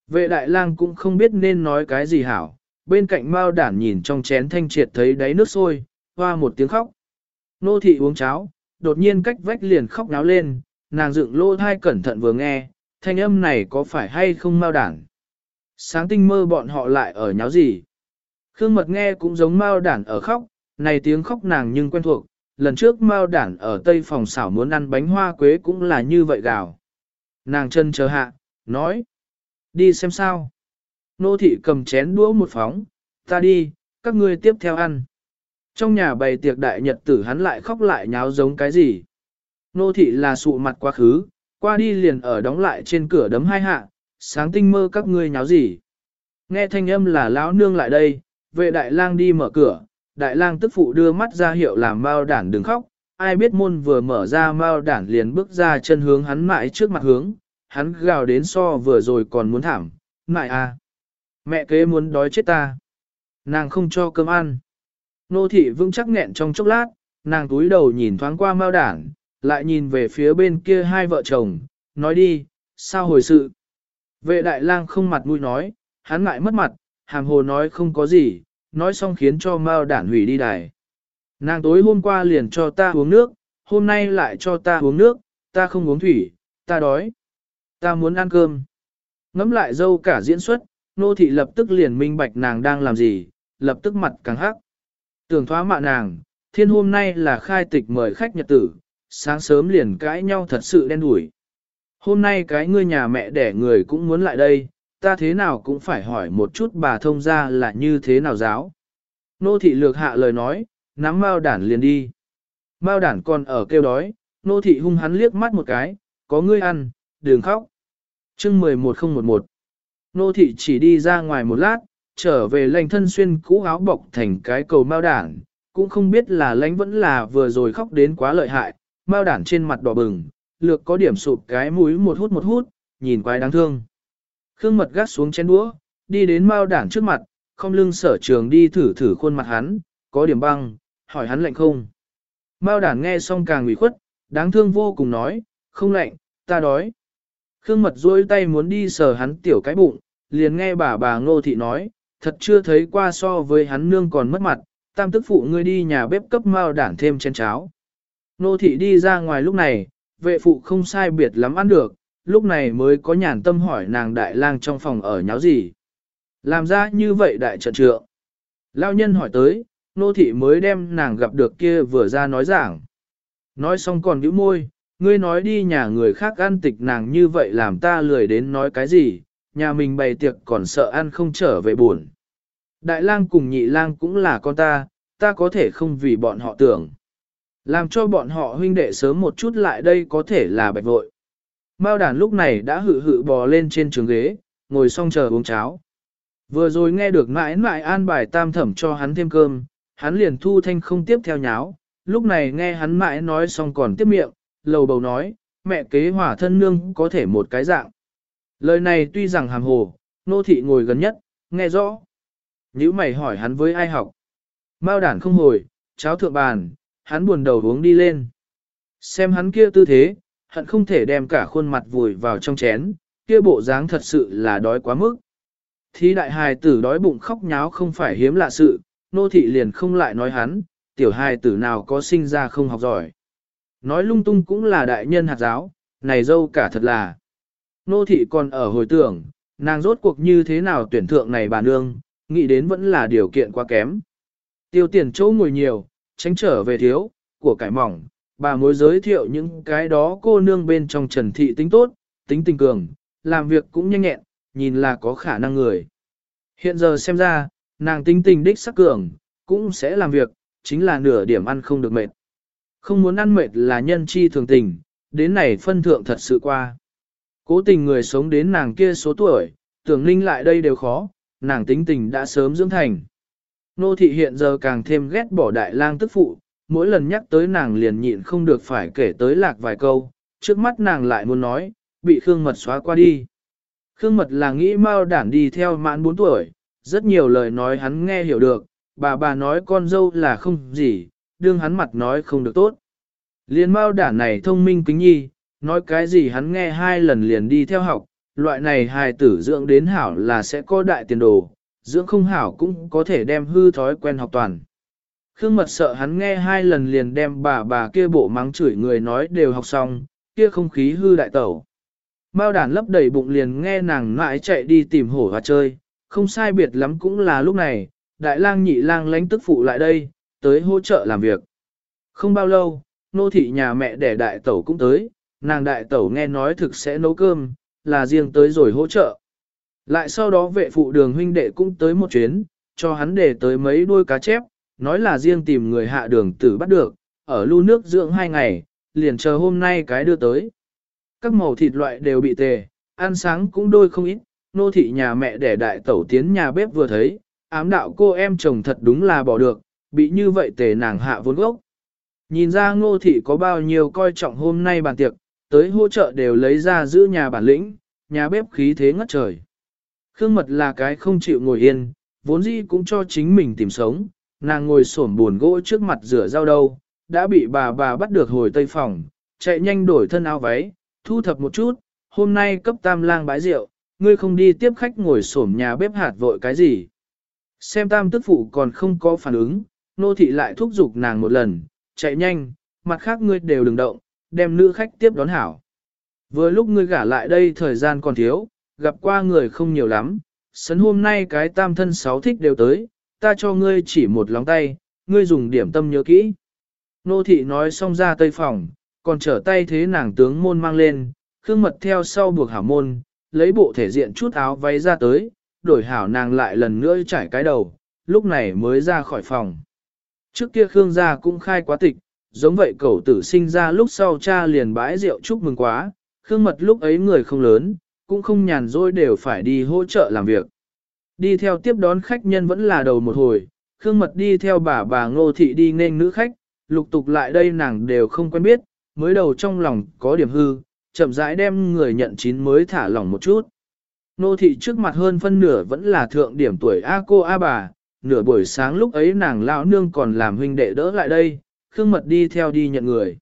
Vệ đại lang cũng không biết nên nói cái gì hảo, bên cạnh mao đản nhìn trong chén thanh triệt thấy đáy nước sôi, hoa một tiếng khóc. Nô thị uống cháo, đột nhiên cách vách liền khóc náo lên, nàng dựng lô thai cẩn thận vừa nghe, thanh âm này có phải hay không mao đản. Sáng tinh mơ bọn họ lại ở nháo gì. Khương mật nghe cũng giống mao đản ở khóc, này tiếng khóc nàng nhưng quen thuộc, lần trước mao đản ở tây phòng xảo muốn ăn bánh hoa quế cũng là như vậy gào. Nàng chân chờ hạ, nói, đi xem sao. Nô thị cầm chén đũa một phóng, ta đi, các ngươi tiếp theo ăn. Trong nhà bày tiệc đại nhật tử hắn lại khóc lại nháo giống cái gì. Nô thị là sụ mặt quá khứ, qua đi liền ở đóng lại trên cửa đấm hai hạ, sáng tinh mơ các ngươi nháo gì. Nghe thanh âm là lão nương lại đây, vệ đại lang đi mở cửa, đại lang tức phụ đưa mắt ra hiệu làm mao đản đừng khóc, ai biết môn vừa mở ra mao đản liền bước ra chân hướng hắn mãi trước mặt hướng, hắn gào đến so vừa rồi còn muốn thảm, mãi à. Mẹ kế muốn đói chết ta. Nàng không cho cơm ăn. Nô thị vững chắc nghẹn trong chốc lát, nàng túi đầu nhìn thoáng qua mao đản, lại nhìn về phía bên kia hai vợ chồng, nói đi, sao hồi sự. Vệ đại lang không mặt mũi nói, hắn ngại mất mặt, hàm hồ nói không có gì, nói xong khiến cho mao đản hủy đi đài. Nàng tối hôm qua liền cho ta uống nước, hôm nay lại cho ta uống nước, ta không uống thủy, ta đói, ta muốn ăn cơm. Ngắm lại dâu cả diễn xuất, nô thị lập tức liền minh bạch nàng đang làm gì, lập tức mặt càng hắc. Tưởng thoá mạ nàng, thiên hôm nay là khai tịch mời khách nhật tử, sáng sớm liền cãi nhau thật sự đen đủi. Hôm nay cái ngươi nhà mẹ đẻ người cũng muốn lại đây, ta thế nào cũng phải hỏi một chút bà thông ra là như thế nào giáo. Nô thị lược hạ lời nói, nắm mao đản liền đi. Mao đản còn ở kêu đói, nô thị hung hắn liếc mắt một cái, có ngươi ăn, đừng khóc. chương 11011 Nô thị chỉ đi ra ngoài một lát, trở về lành thân xuyên cũ áo bọc thành cái cầu mao đản, cũng không biết là lãnh vẫn là vừa rồi khóc đến quá lợi hại, mao đản trên mặt đỏ bừng, lược có điểm sụp cái mũi một hút một hút, nhìn quái đáng thương. Khương mật gắt xuống chén đũa, đi đến mao đản trước mặt, không lưng sở trường đi thử thử khuôn mặt hắn, có điểm băng, hỏi hắn lạnh không. Mao đản nghe xong càng ủy khuất, đáng thương vô cùng nói, không lạnh, ta đói. Khương mật duỗi tay muốn đi sờ hắn tiểu cái bụng, liền nghe bà bà ngô thị nói, thật chưa thấy qua so với hắn nương còn mất mặt, tam tức phụ ngươi đi nhà bếp cấp mao đản thêm chén cháo. Ngô thị đi ra ngoài lúc này, vệ phụ không sai biệt lắm ăn được, lúc này mới có nhàn tâm hỏi nàng đại lang trong phòng ở nháo gì. Làm ra như vậy đại trận trượng. Lao nhân hỏi tới, nô thị mới đem nàng gặp được kia vừa ra nói giảng. Nói xong còn nhíu môi, ngươi nói đi nhà người khác ăn tịch nàng như vậy làm ta lười đến nói cái gì, nhà mình bày tiệc còn sợ ăn không trở về buồn. Đại lang cùng nhị lang cũng là con ta, ta có thể không vì bọn họ tưởng. Làm cho bọn họ huynh đệ sớm một chút lại đây có thể là bạch vội. Mao đàn lúc này đã hự hự bò lên trên trường ghế, ngồi xong chờ uống cháo. Vừa rồi nghe được mãi mãi an bài tam thẩm cho hắn thêm cơm, hắn liền thu thanh không tiếp theo nháo, lúc này nghe hắn mãi nói xong còn tiếp miệng, lầu bầu nói, mẹ kế hỏa thân nương có thể một cái dạng. Lời này tuy rằng hàm hồ, nô thị ngồi gần nhất, nghe rõ. Nếu mày hỏi hắn với ai học. Mao đản không hồi, cháo thượng bàn, hắn buồn đầu uống đi lên. Xem hắn kia tư thế, hận không thể đem cả khuôn mặt vùi vào trong chén, kia bộ dáng thật sự là đói quá mức. Thì đại hài tử đói bụng khóc nháo không phải hiếm lạ sự, nô thị liền không lại nói hắn, tiểu hài tử nào có sinh ra không học giỏi. Nói lung tung cũng là đại nhân hạt giáo, này dâu cả thật là. Nô thị còn ở hồi tưởng, nàng rốt cuộc như thế nào tuyển thượng này bà nương, nghĩ đến vẫn là điều kiện quá kém. Tiêu tiền chỗ ngồi nhiều, tránh trở về thiếu, của cải mỏng, bà mối giới thiệu những cái đó cô nương bên trong trần thị tính tốt, tính tình cường, làm việc cũng nhanh nhẹn, nhìn là có khả năng người. Hiện giờ xem ra, nàng tính tình đích sắc cường, cũng sẽ làm việc, chính là nửa điểm ăn không được mệt. Không muốn ăn mệt là nhân chi thường tình, đến này phân thượng thật sự qua. Cố tình người sống đến nàng kia số tuổi, tưởng ninh lại đây đều khó, nàng tính tình đã sớm dưỡng thành. Nô thị hiện giờ càng thêm ghét bỏ đại lang tức phụ, mỗi lần nhắc tới nàng liền nhịn không được phải kể tới lạc vài câu, trước mắt nàng lại muốn nói, bị Khương Mật xóa qua đi. Khương Mật là nghĩ mau đản đi theo mãn 4 tuổi, rất nhiều lời nói hắn nghe hiểu được, bà bà nói con dâu là không gì, đương hắn mặt nói không được tốt. Liên bao đản này thông minh kính nhi, nói cái gì hắn nghe hai lần liền đi theo học, loại này hài tử dưỡng đến hảo là sẽ có đại tiền đồ, dưỡng không hảo cũng có thể đem hư thói quen học toàn. Khương mật sợ hắn nghe hai lần liền đem bà bà kia bộ mắng chửi người nói đều học xong, kia không khí hư đại tẩu. Mao đàn lấp đầy bụng liền nghe nàng mãi chạy đi tìm hổ và chơi, không sai biệt lắm cũng là lúc này, đại lang nhị lang lánh tức phụ lại đây, tới hỗ trợ làm việc. Không bao lâu, nô thị nhà mẹ đẻ đại tẩu cũng tới, nàng đại tẩu nghe nói thực sẽ nấu cơm, là riêng tới rồi hỗ trợ. Lại sau đó vệ phụ đường huynh đệ cũng tới một chuyến, cho hắn để tới mấy đuôi cá chép, nói là riêng tìm người hạ đường tử bắt được, ở lưu nước dưỡng hai ngày, liền chờ hôm nay cái đưa tới. Các màu thịt loại đều bị tề, ăn sáng cũng đôi không ít, nô thị nhà mẹ đẻ đại tẩu tiến nhà bếp vừa thấy, ám đạo cô em chồng thật đúng là bỏ được, bị như vậy tề nàng hạ vốn gốc. Nhìn ra ngô thị có bao nhiêu coi trọng hôm nay bàn tiệc, tới hỗ trợ đều lấy ra giữ nhà bản lĩnh, nhà bếp khí thế ngất trời. Khương mật là cái không chịu ngồi yên, vốn dĩ cũng cho chính mình tìm sống, nàng ngồi xổm buồn gỗ trước mặt rửa rau đâu, đã bị bà bà bắt được hồi tây phòng, chạy nhanh đổi thân áo váy, thu thập một chút, hôm nay cấp tam lang bái rượu, ngươi không đi tiếp khách ngồi xổm nhà bếp hạt vội cái gì. Xem tam tức phụ còn không có phản ứng, nô thị lại thúc giục nàng một lần, chạy nhanh, mặt khác ngươi đều đừng động, đem nữ khách tiếp đón hảo. Vừa lúc ngươi gả lại đây thời gian còn thiếu, gặp qua người không nhiều lắm, sấn hôm nay cái tam thân sáu thích đều tới, ta cho ngươi chỉ một lóng tay, ngươi dùng điểm tâm nhớ kỹ. Nô thị nói xong ra tây phòng, còn trở tay thế nàng tướng môn mang lên, khương mật theo sau buộc hảo môn, lấy bộ thể diện chút áo váy ra tới, đổi hảo nàng lại lần nữa trải cái đầu, lúc này mới ra khỏi phòng. Trước kia Khương gia cũng khai quá tịch, giống vậy cậu tử sinh ra lúc sau cha liền bãi rượu chúc mừng quá, Khương mật lúc ấy người không lớn, cũng không nhàn rỗi đều phải đi hỗ trợ làm việc. Đi theo tiếp đón khách nhân vẫn là đầu một hồi, Khương mật đi theo bà bà ngô thị đi nên nữ khách, lục tục lại đây nàng đều không quen biết, mới đầu trong lòng có điểm hư, chậm rãi đem người nhận chín mới thả lỏng một chút. Nô thị trước mặt hơn phân nửa vẫn là thượng điểm tuổi A cô A bà, nửa buổi sáng lúc ấy nàng lão nương còn làm huynh đệ đỡ lại đây, Khương Mật đi theo đi nhận người.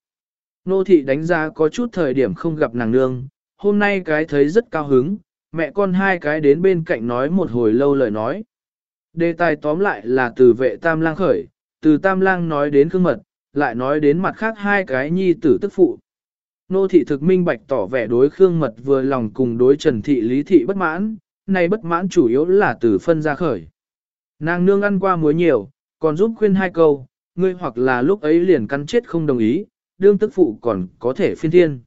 Nô thị đánh giá có chút thời điểm không gặp nàng nương, hôm nay cái thấy rất cao hứng, mẹ con hai cái đến bên cạnh nói một hồi lâu lời nói. Đề tài tóm lại là từ vệ tam lang khởi, từ tam lang nói đến Khương Mật, lại nói đến mặt khác hai cái nhi tử tức phụ. Nô thị thực minh bạch tỏ vẻ đối Khương Mật vừa lòng cùng đối Trần thị lý thị bất mãn, nay bất mãn chủ yếu là từ phân ra khởi. Nàng nương ăn qua muối nhiều, còn giúp khuyên hai câu, ngươi hoặc là lúc ấy liền cắn chết không đồng ý, đương tức phụ còn có thể phiên thiên.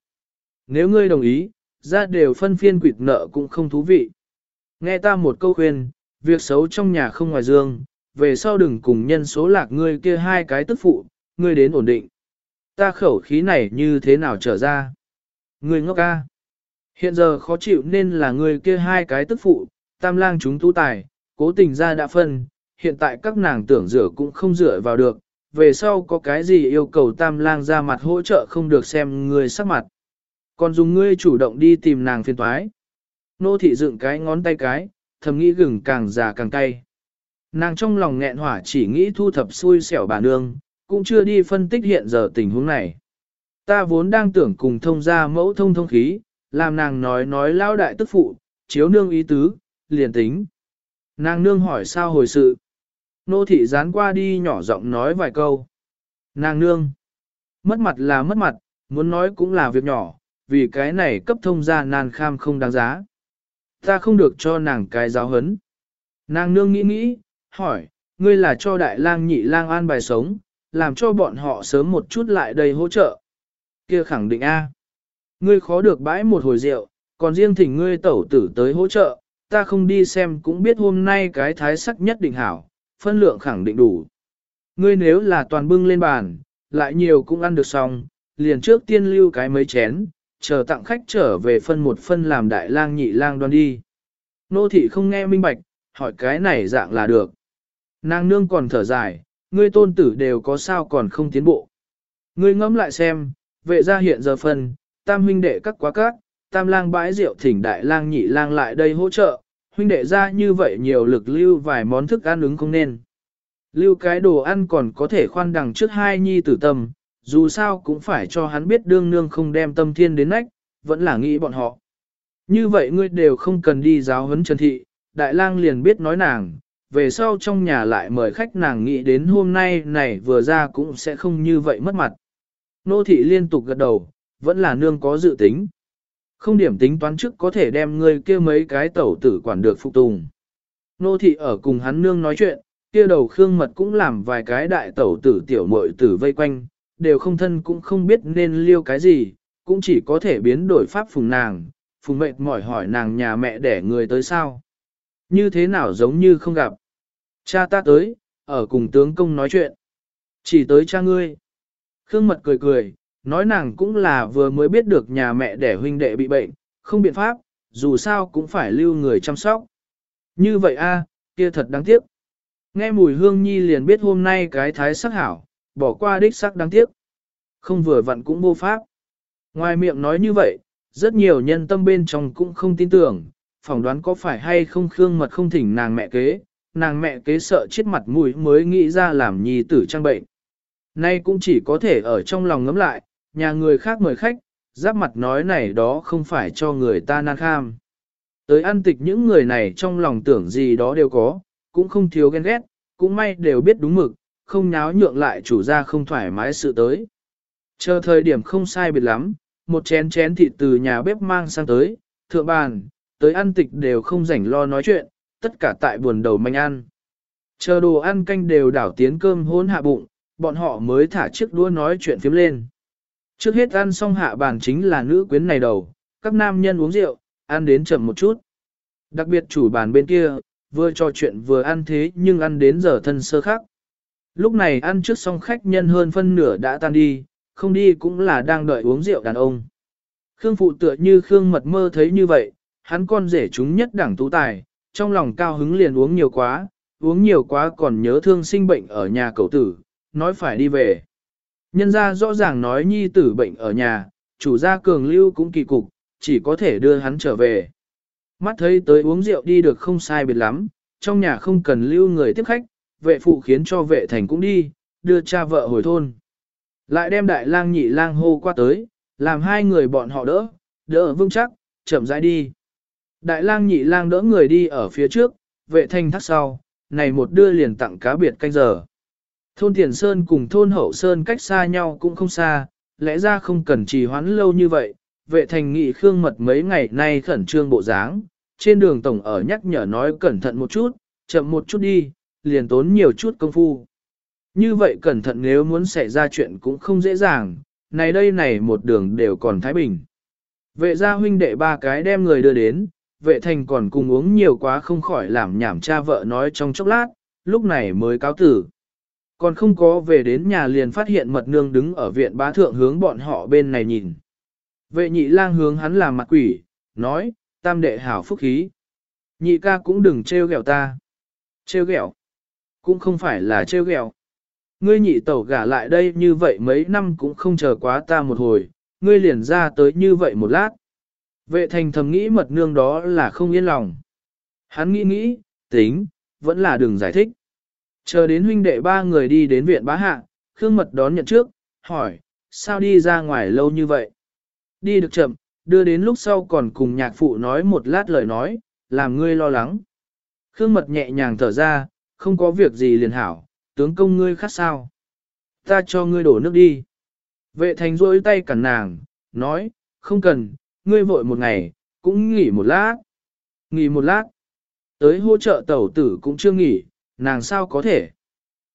Nếu ngươi đồng ý, ra đều phân phiên quỵt nợ cũng không thú vị. Nghe ta một câu khuyên, việc xấu trong nhà không ngoài dương, về sau đừng cùng nhân số lạc ngươi kia hai cái tức phụ, ngươi đến ổn định. Ta khẩu khí này như thế nào trở ra? Ngươi ngốc ca. Hiện giờ khó chịu nên là ngươi kia hai cái tức phụ, tam lang chúng tu tài, cố tình ra đã phân, hiện tại các nàng tưởng rửa cũng không rửa vào được, về sau có cái gì yêu cầu tam lang ra mặt hỗ trợ không được xem ngươi sắc mặt. Còn dùng ngươi chủ động đi tìm nàng phiền toái. Nô thị dựng cái ngón tay cái, thầm nghĩ gừng càng già càng cay. Nàng trong lòng nghẹn hỏa chỉ nghĩ thu thập xui xẻo bà nương, cũng chưa đi phân tích hiện giờ tình huống này. Ta vốn đang tưởng cùng thông ra mẫu thông thông khí, làm nàng nói nói lao đại tức phụ, chiếu nương ý tứ, liền tính. Nàng nương hỏi sao hồi sự. Nô thị dán qua đi nhỏ giọng nói vài câu. Nàng nương. Mất mặt là mất mặt, muốn nói cũng là việc nhỏ, vì cái này cấp thông ra nan kham không đáng giá. Ta không được cho nàng cái giáo hấn. Nàng nương nghĩ nghĩ, hỏi, ngươi là cho đại lang nhị lang an bài sống, làm cho bọn họ sớm một chút lại đây hỗ trợ. Kia khẳng định A. Ngươi khó được bãi một hồi rượu, còn riêng thỉnh ngươi tẩu tử tới hỗ trợ, ta không đi xem cũng biết hôm nay cái thái sắc nhất định hảo, phân lượng khẳng định đủ. Ngươi nếu là toàn bưng lên bàn, lại nhiều cũng ăn được xong, liền trước tiên lưu cái mấy chén, chờ tặng khách trở về phân một phân làm đại lang nhị lang đoan đi. Nô thị không nghe minh bạch, hỏi cái này dạng là được. Nàng nương còn thở dài, ngươi tôn tử đều có sao còn không tiến bộ. Ngươi ngẫm lại xem, vệ gia hiện giờ phân, tam huynh đệ các quá các, tam lang bãi rượu thỉnh đại lang nhị lang lại đây hỗ trợ, huynh đệ ra như vậy nhiều lực lưu vài món thức ăn ứng không nên. Lưu cái đồ ăn còn có thể khoan đằng trước hai nhi tử tâm, dù sao cũng phải cho hắn biết đương nương không đem tâm thiên đến nách, vẫn là nghĩ bọn họ. Như vậy ngươi đều không cần đi giáo huấn Trần Thị, Đại lang liền biết nói nàng, về sau trong nhà lại mời khách nàng nghĩ đến hôm nay này vừa ra cũng sẽ không như vậy mất mặt. Nô thị liên tục gật đầu, vẫn là nương có dự tính. Không điểm tính toán trước có thể đem ngươi kia mấy cái tẩu tử quản được phục tùng. Nô thị ở cùng hắn nương nói chuyện, kia đầu khương mật cũng làm vài cái đại tẩu tử tiểu muội tử vây quanh, đều không thân cũng không biết nên liêu cái gì, cũng chỉ có thể biến đổi pháp phùng nàng, phùng mệt mỏi hỏi nàng nhà mẹ để người tới sao. Như thế nào giống như không gặp. Cha ta tới, ở cùng tướng công nói chuyện. Chỉ tới cha ngươi. Khương mật cười cười, nói nàng cũng là vừa mới biết được nhà mẹ đẻ huynh đệ bị bệnh, không biện pháp, dù sao cũng phải lưu người chăm sóc. Như vậy a, kia thật đáng tiếc. Nghe mùi hương nhi liền biết hôm nay cái thái sắc hảo, bỏ qua đích sắc đáng tiếc. Không vừa vặn cũng vô pháp. Ngoài miệng nói như vậy, rất nhiều nhân tâm bên trong cũng không tin tưởng, phỏng đoán có phải hay không khương mật không thỉnh nàng mẹ kế, nàng mẹ kế sợ chết mặt mũi mới nghĩ ra làm nhi tử trang bệnh. Nay cũng chỉ có thể ở trong lòng ngấm lại, nhà người khác mời khách, giáp mặt nói này đó không phải cho người ta nan kham. Tới ăn tịch những người này trong lòng tưởng gì đó đều có, cũng không thiếu ghen ghét, cũng may đều biết đúng mực, không nháo nhượng lại chủ gia không thoải mái sự tới. Chờ thời điểm không sai biệt lắm, một chén chén thịt từ nhà bếp mang sang tới, thượng bàn, tới ăn tịch đều không rảnh lo nói chuyện, tất cả tại buồn đầu manh ăn. Chờ đồ ăn canh đều đảo tiến cơm hôn hạ bụng, bọn họ mới thả chiếc đũa nói chuyện phiếm lên. Trước hết ăn xong hạ bàn chính là nữ quyến này đầu, các nam nhân uống rượu, ăn đến chậm một chút. Đặc biệt chủ bàn bên kia, vừa trò chuyện vừa ăn thế nhưng ăn đến giờ thân sơ khắc. Lúc này ăn trước xong khách nhân hơn phân nửa đã tan đi, không đi cũng là đang đợi uống rượu đàn ông. Khương phụ tựa như Khương mật mơ thấy như vậy, hắn con rể chúng nhất đẳng tú tài, trong lòng cao hứng liền uống nhiều quá, uống nhiều quá còn nhớ thương sinh bệnh ở nhà cậu tử, nói phải đi về. Nhân ra rõ ràng nói nhi tử bệnh ở nhà, chủ gia cường lưu cũng kỳ cục, chỉ có thể đưa hắn trở về. Mắt thấy tới uống rượu đi được không sai biệt lắm, trong nhà không cần lưu người tiếp khách, vệ phụ khiến cho vệ thành cũng đi, đưa cha vợ hồi thôn. Lại đem đại lang nhị lang hô qua tới, làm hai người bọn họ đỡ, đỡ vững chắc, chậm rãi đi. Đại lang nhị lang đỡ người đi ở phía trước, vệ thành thắt sau, này một đưa liền tặng cá biệt canh giờ. Thôn Tiền Sơn cùng thôn Hậu Sơn cách xa nhau cũng không xa, lẽ ra không cần trì hoãn lâu như vậy, vệ thành nghị khương mật mấy ngày nay khẩn trương bộ dáng, trên đường tổng ở nhắc nhở nói cẩn thận một chút, chậm một chút đi, liền tốn nhiều chút công phu. Như vậy cẩn thận nếu muốn xảy ra chuyện cũng không dễ dàng, này đây này một đường đều còn thái bình. Vệ gia huynh đệ ba cái đem người đưa đến, vệ thành còn cùng uống nhiều quá không khỏi làm nhảm cha vợ nói trong chốc lát, lúc này mới cáo tử. Còn không có về đến nhà liền phát hiện mật nương đứng ở viện bá thượng hướng bọn họ bên này nhìn. Vệ nhị lang hướng hắn làm mặt quỷ, nói, tam đệ hảo phúc khí. Nhị ca cũng đừng trêu ghẹo ta. Trêu ghẹo? Cũng không phải là trêu ghẹo. Ngươi nhị tẩu gả lại đây như vậy mấy năm cũng không chờ quá ta một hồi, ngươi liền ra tới như vậy một lát. Vệ thành thầm nghĩ mật nương đó là không yên lòng. Hắn nghĩ nghĩ, tính, vẫn là đừng giải thích. Chờ đến huynh đệ ba người đi đến viện bá hạ, Khương Mật đón nhận trước, hỏi, sao đi ra ngoài lâu như vậy? Đi được chậm, đưa đến lúc sau còn cùng nhạc phụ nói một lát lời nói, làm ngươi lo lắng. Khương Mật nhẹ nhàng thở ra, không có việc gì liền hảo, tướng công ngươi khác sao? Ta cho ngươi đổ nước đi. Vệ thành rôi tay cản nàng, nói, không cần, ngươi vội một ngày, cũng nghỉ một lát. Nghỉ một lát. Tới hỗ trợ tẩu tử cũng chưa nghỉ, nàng sao có thể.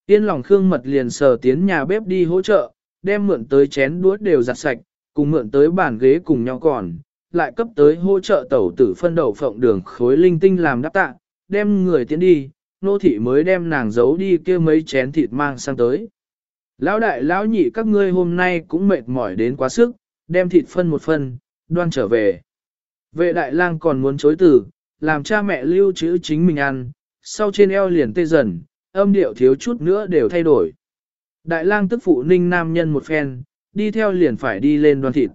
Yên lòng Khương Mật liền sờ tiến nhà bếp đi hỗ trợ, đem mượn tới chén đũa đều giặt sạch, cùng mượn tới bàn ghế cùng nhau còn, lại cấp tới hỗ trợ tẩu tử phân đầu phộng đường khối linh tinh làm đáp tạ, đem người tiến đi, nô thị mới đem nàng giấu đi kia mấy chén thịt mang sang tới. Lão đại lão nhị các ngươi hôm nay cũng mệt mỏi đến quá sức, đem thịt phân một phân, đoan trở về. Vệ đại lang còn muốn chối từ, làm cha mẹ lưu trữ chính mình ăn, sau trên eo liền tê dần, âm điệu thiếu chút nữa đều thay đổi. Đại lang tức phụ ninh nam nhân một phen, đi theo liền phải đi lên đoan thịt.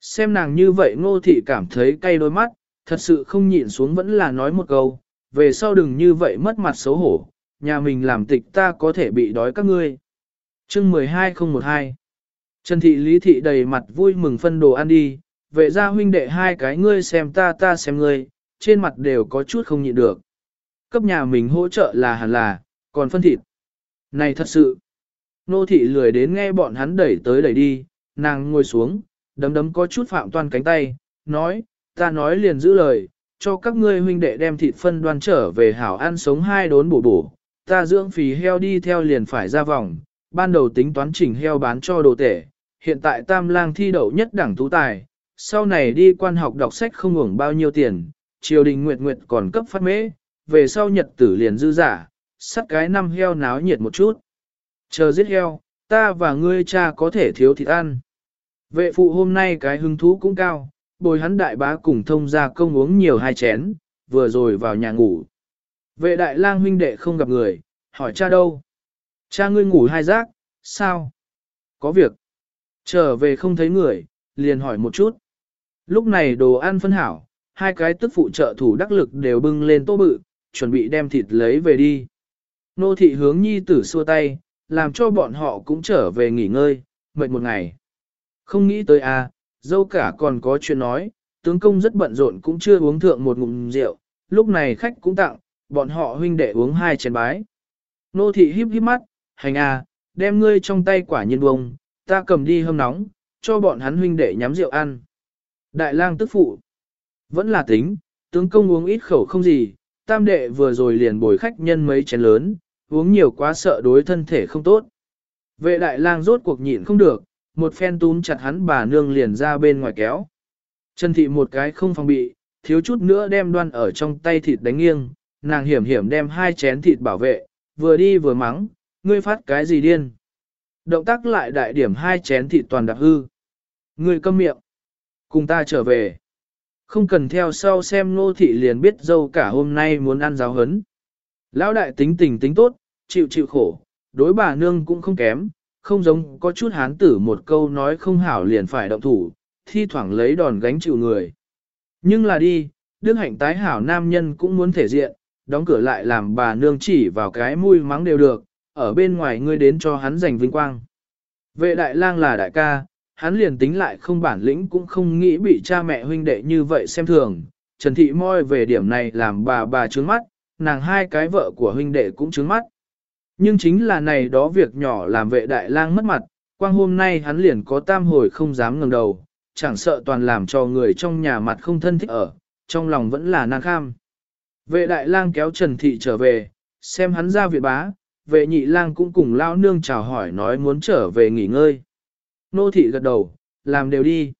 Xem nàng như vậy ngô thị cảm thấy cay đôi mắt, thật sự không nhịn xuống vẫn là nói một câu, về sau đừng như vậy mất mặt xấu hổ, nhà mình làm tịch ta có thể bị đói các ngươi. Chương 12012 Trần thị lý thị đầy mặt vui mừng phân đồ ăn đi, vệ ra huynh đệ hai cái ngươi xem ta ta xem ngươi, trên mặt đều có chút không nhịn được. Cấp nhà mình hỗ trợ là hẳn là, còn phân thịt. Này thật sự, nô thị lười đến nghe bọn hắn đẩy tới đẩy đi, nàng ngồi xuống, đấm đấm có chút phạm toàn cánh tay, nói, ta nói liền giữ lời, cho các ngươi huynh đệ đem thịt phân đoan trở về hảo ăn sống hai đốn bổ bổ, ta dưỡng phì heo đi theo liền phải ra vòng, ban đầu tính toán chỉnh heo bán cho đồ tể, hiện tại tam lang thi đậu nhất đẳng tú tài, sau này đi quan học đọc sách không hưởng bao nhiêu tiền, triều đình nguyệt nguyệt còn cấp phát mễ, về sau nhật tử liền dư giả, sắt cái năm heo náo nhiệt một chút. Chờ giết heo, ta và ngươi cha có thể thiếu thịt ăn. Vệ phụ hôm nay cái hứng thú cũng cao, bồi hắn đại bá cùng thông ra công uống nhiều hai chén, vừa rồi vào nhà ngủ. Vệ đại lang huynh đệ không gặp người, hỏi cha đâu? Cha ngươi ngủ hai giác, sao? Có việc. Trở về không thấy người, liền hỏi một chút. Lúc này đồ ăn phân hảo, hai cái tức phụ trợ thủ đắc lực đều bưng lên tô bự, chuẩn bị đem thịt lấy về đi. Nô thị hướng nhi tử xua tay, làm cho bọn họ cũng trở về nghỉ ngơi, mệt một ngày. Không nghĩ tới à, dâu cả còn có chuyện nói, tướng công rất bận rộn cũng chưa uống thượng một ngụm rượu, lúc này khách cũng tặng, bọn họ huynh đệ uống hai chén bái. Nô thị híp híp mắt, hành à, đem ngươi trong tay quả nhiên bông, ta cầm đi hâm nóng, cho bọn hắn huynh đệ nhắm rượu ăn. Đại lang tức phụ. Vẫn là tính, tướng công uống ít khẩu không gì, tam đệ vừa rồi liền bồi khách nhân mấy chén lớn, uống nhiều quá sợ đối thân thể không tốt. Vệ đại lang rốt cuộc nhịn không được, một phen túm chặt hắn bà nương liền ra bên ngoài kéo. Trần thị một cái không phòng bị, thiếu chút nữa đem đoan ở trong tay thịt đánh nghiêng, nàng hiểm hiểm đem hai chén thịt bảo vệ, vừa đi vừa mắng, ngươi phát cái gì điên. Động tác lại đại điểm hai chén thịt toàn đạp hư. Ngươi câm miệng. Cùng ta trở về. Không cần theo sau xem nô thị liền biết dâu cả hôm nay muốn ăn giáo hấn. Lão đại tính tình tính tốt, chịu chịu khổ, đối bà nương cũng không kém, không giống có chút hán tử một câu nói không hảo liền phải động thủ, thi thoảng lấy đòn gánh chịu người. Nhưng là đi, đức hạnh tái hảo nam nhân cũng muốn thể diện, đóng cửa lại làm bà nương chỉ vào cái mũi mắng đều được, ở bên ngoài ngươi đến cho hắn giành vinh quang. Vệ đại lang là đại ca, hắn liền tính lại không bản lĩnh cũng không nghĩ bị cha mẹ huynh đệ như vậy xem thường. Trần Thị Moi về điểm này làm bà bà trướng mắt, nàng hai cái vợ của huynh đệ cũng trướng mắt. Nhưng chính là này đó việc nhỏ làm vệ đại lang mất mặt, quang hôm nay hắn liền có tam hồi không dám ngẩng đầu, chẳng sợ toàn làm cho người trong nhà mặt không thân thích ở, trong lòng vẫn là nàng kham. Vệ đại lang kéo Trần Thị trở về, xem hắn ra viện bá, vệ nhị lang cũng cùng lao nương chào hỏi nói muốn trở về nghỉ ngơi. Nô thị gật đầu, làm đều đi.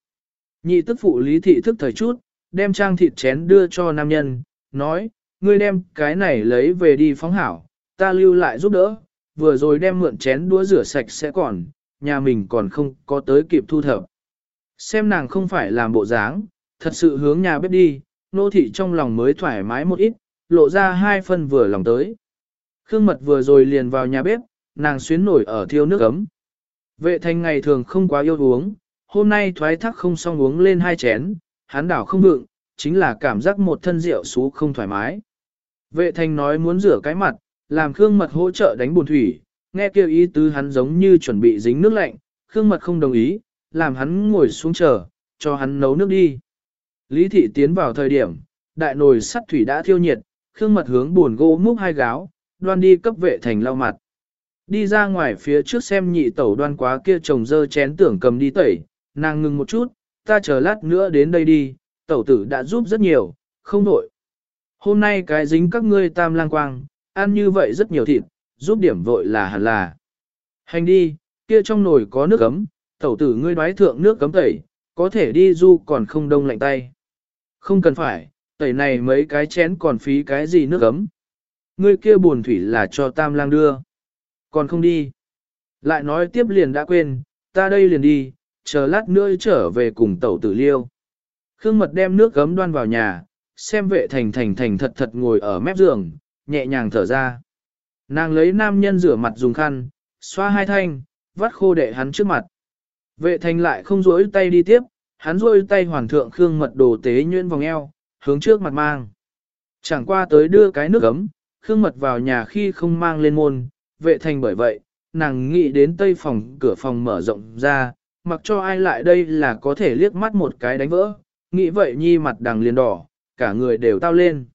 Nhị tức phụ lý thị thức thời chút, đem trang thịt chén đưa cho nam nhân, nói, ngươi đem cái này lấy về đi phóng hảo, ta lưu lại giúp đỡ, vừa rồi đem mượn chén đũa rửa sạch sẽ còn, nhà mình còn không có tới kịp thu thập. Xem nàng không phải làm bộ dáng, thật sự hướng nhà bếp đi, nô thị trong lòng mới thoải mái một ít, lộ ra hai phân vừa lòng tới. Khương mật vừa rồi liền vào nhà bếp, nàng xuyến nổi ở thiêu nước ấm. Vệ thành ngày thường không quá yêu uống, hôm nay thoái thác không xong uống lên hai chén, hắn đảo không vượng, chính là cảm giác một thân rượu xú không thoải mái. Vệ thành nói muốn rửa cái mặt, làm Khương Mật hỗ trợ đánh buồn thủy, nghe kêu ý tứ hắn giống như chuẩn bị dính nước lạnh, Khương Mật không đồng ý, làm hắn ngồi xuống chờ, cho hắn nấu nước đi. Lý thị tiến vào thời điểm, đại nồi sắt thủy đã thiêu nhiệt, Khương Mật hướng buồn gỗ múc hai gáo, đoan đi cấp vệ thành lau mặt. Đi ra ngoài phía trước xem nhị tẩu đoan quá kia chồng dơ chén tưởng cầm đi tẩy, nàng ngừng một chút, ta chờ lát nữa đến đây đi, tẩu tử đã giúp rất nhiều, không nổi. Hôm nay cái dính các ngươi tam lang quang, ăn như vậy rất nhiều thịt, giúp điểm vội là hẳn là. Hành đi, kia trong nồi có nước cấm, tẩu tử ngươi đoái thượng nước cấm tẩy, có thể đi du còn không đông lạnh tay. Không cần phải, tẩy này mấy cái chén còn phí cái gì nước cấm. Ngươi kia buồn thủy là cho tam lang đưa. Còn không đi. Lại nói tiếp liền đã quên, ta đây liền đi, chờ lát nữa trở về cùng tẩu tử liêu. Khương mật đem nước gấm đoan vào nhà, xem vệ thành thành thành thật thật ngồi ở mép giường, nhẹ nhàng thở ra. Nàng lấy nam nhân rửa mặt dùng khăn, xoa hai thanh, vắt khô đệ hắn trước mặt. Vệ thành lại không rỗi tay đi tiếp, hắn rôi tay hoàn thượng khương mật đồ tế nhuyễn vòng eo, hướng trước mặt mang. Chẳng qua tới đưa cái nước ấm, khương mật vào nhà khi không mang lên môn, vệ thành bởi vậy, nàng nghĩ đến tây phòng cửa phòng mở rộng ra, mặc cho ai lại đây là có thể liếc mắt một cái đánh vỡ, nghĩ vậy nhi mặt đằng liền đỏ, cả người đều tao lên.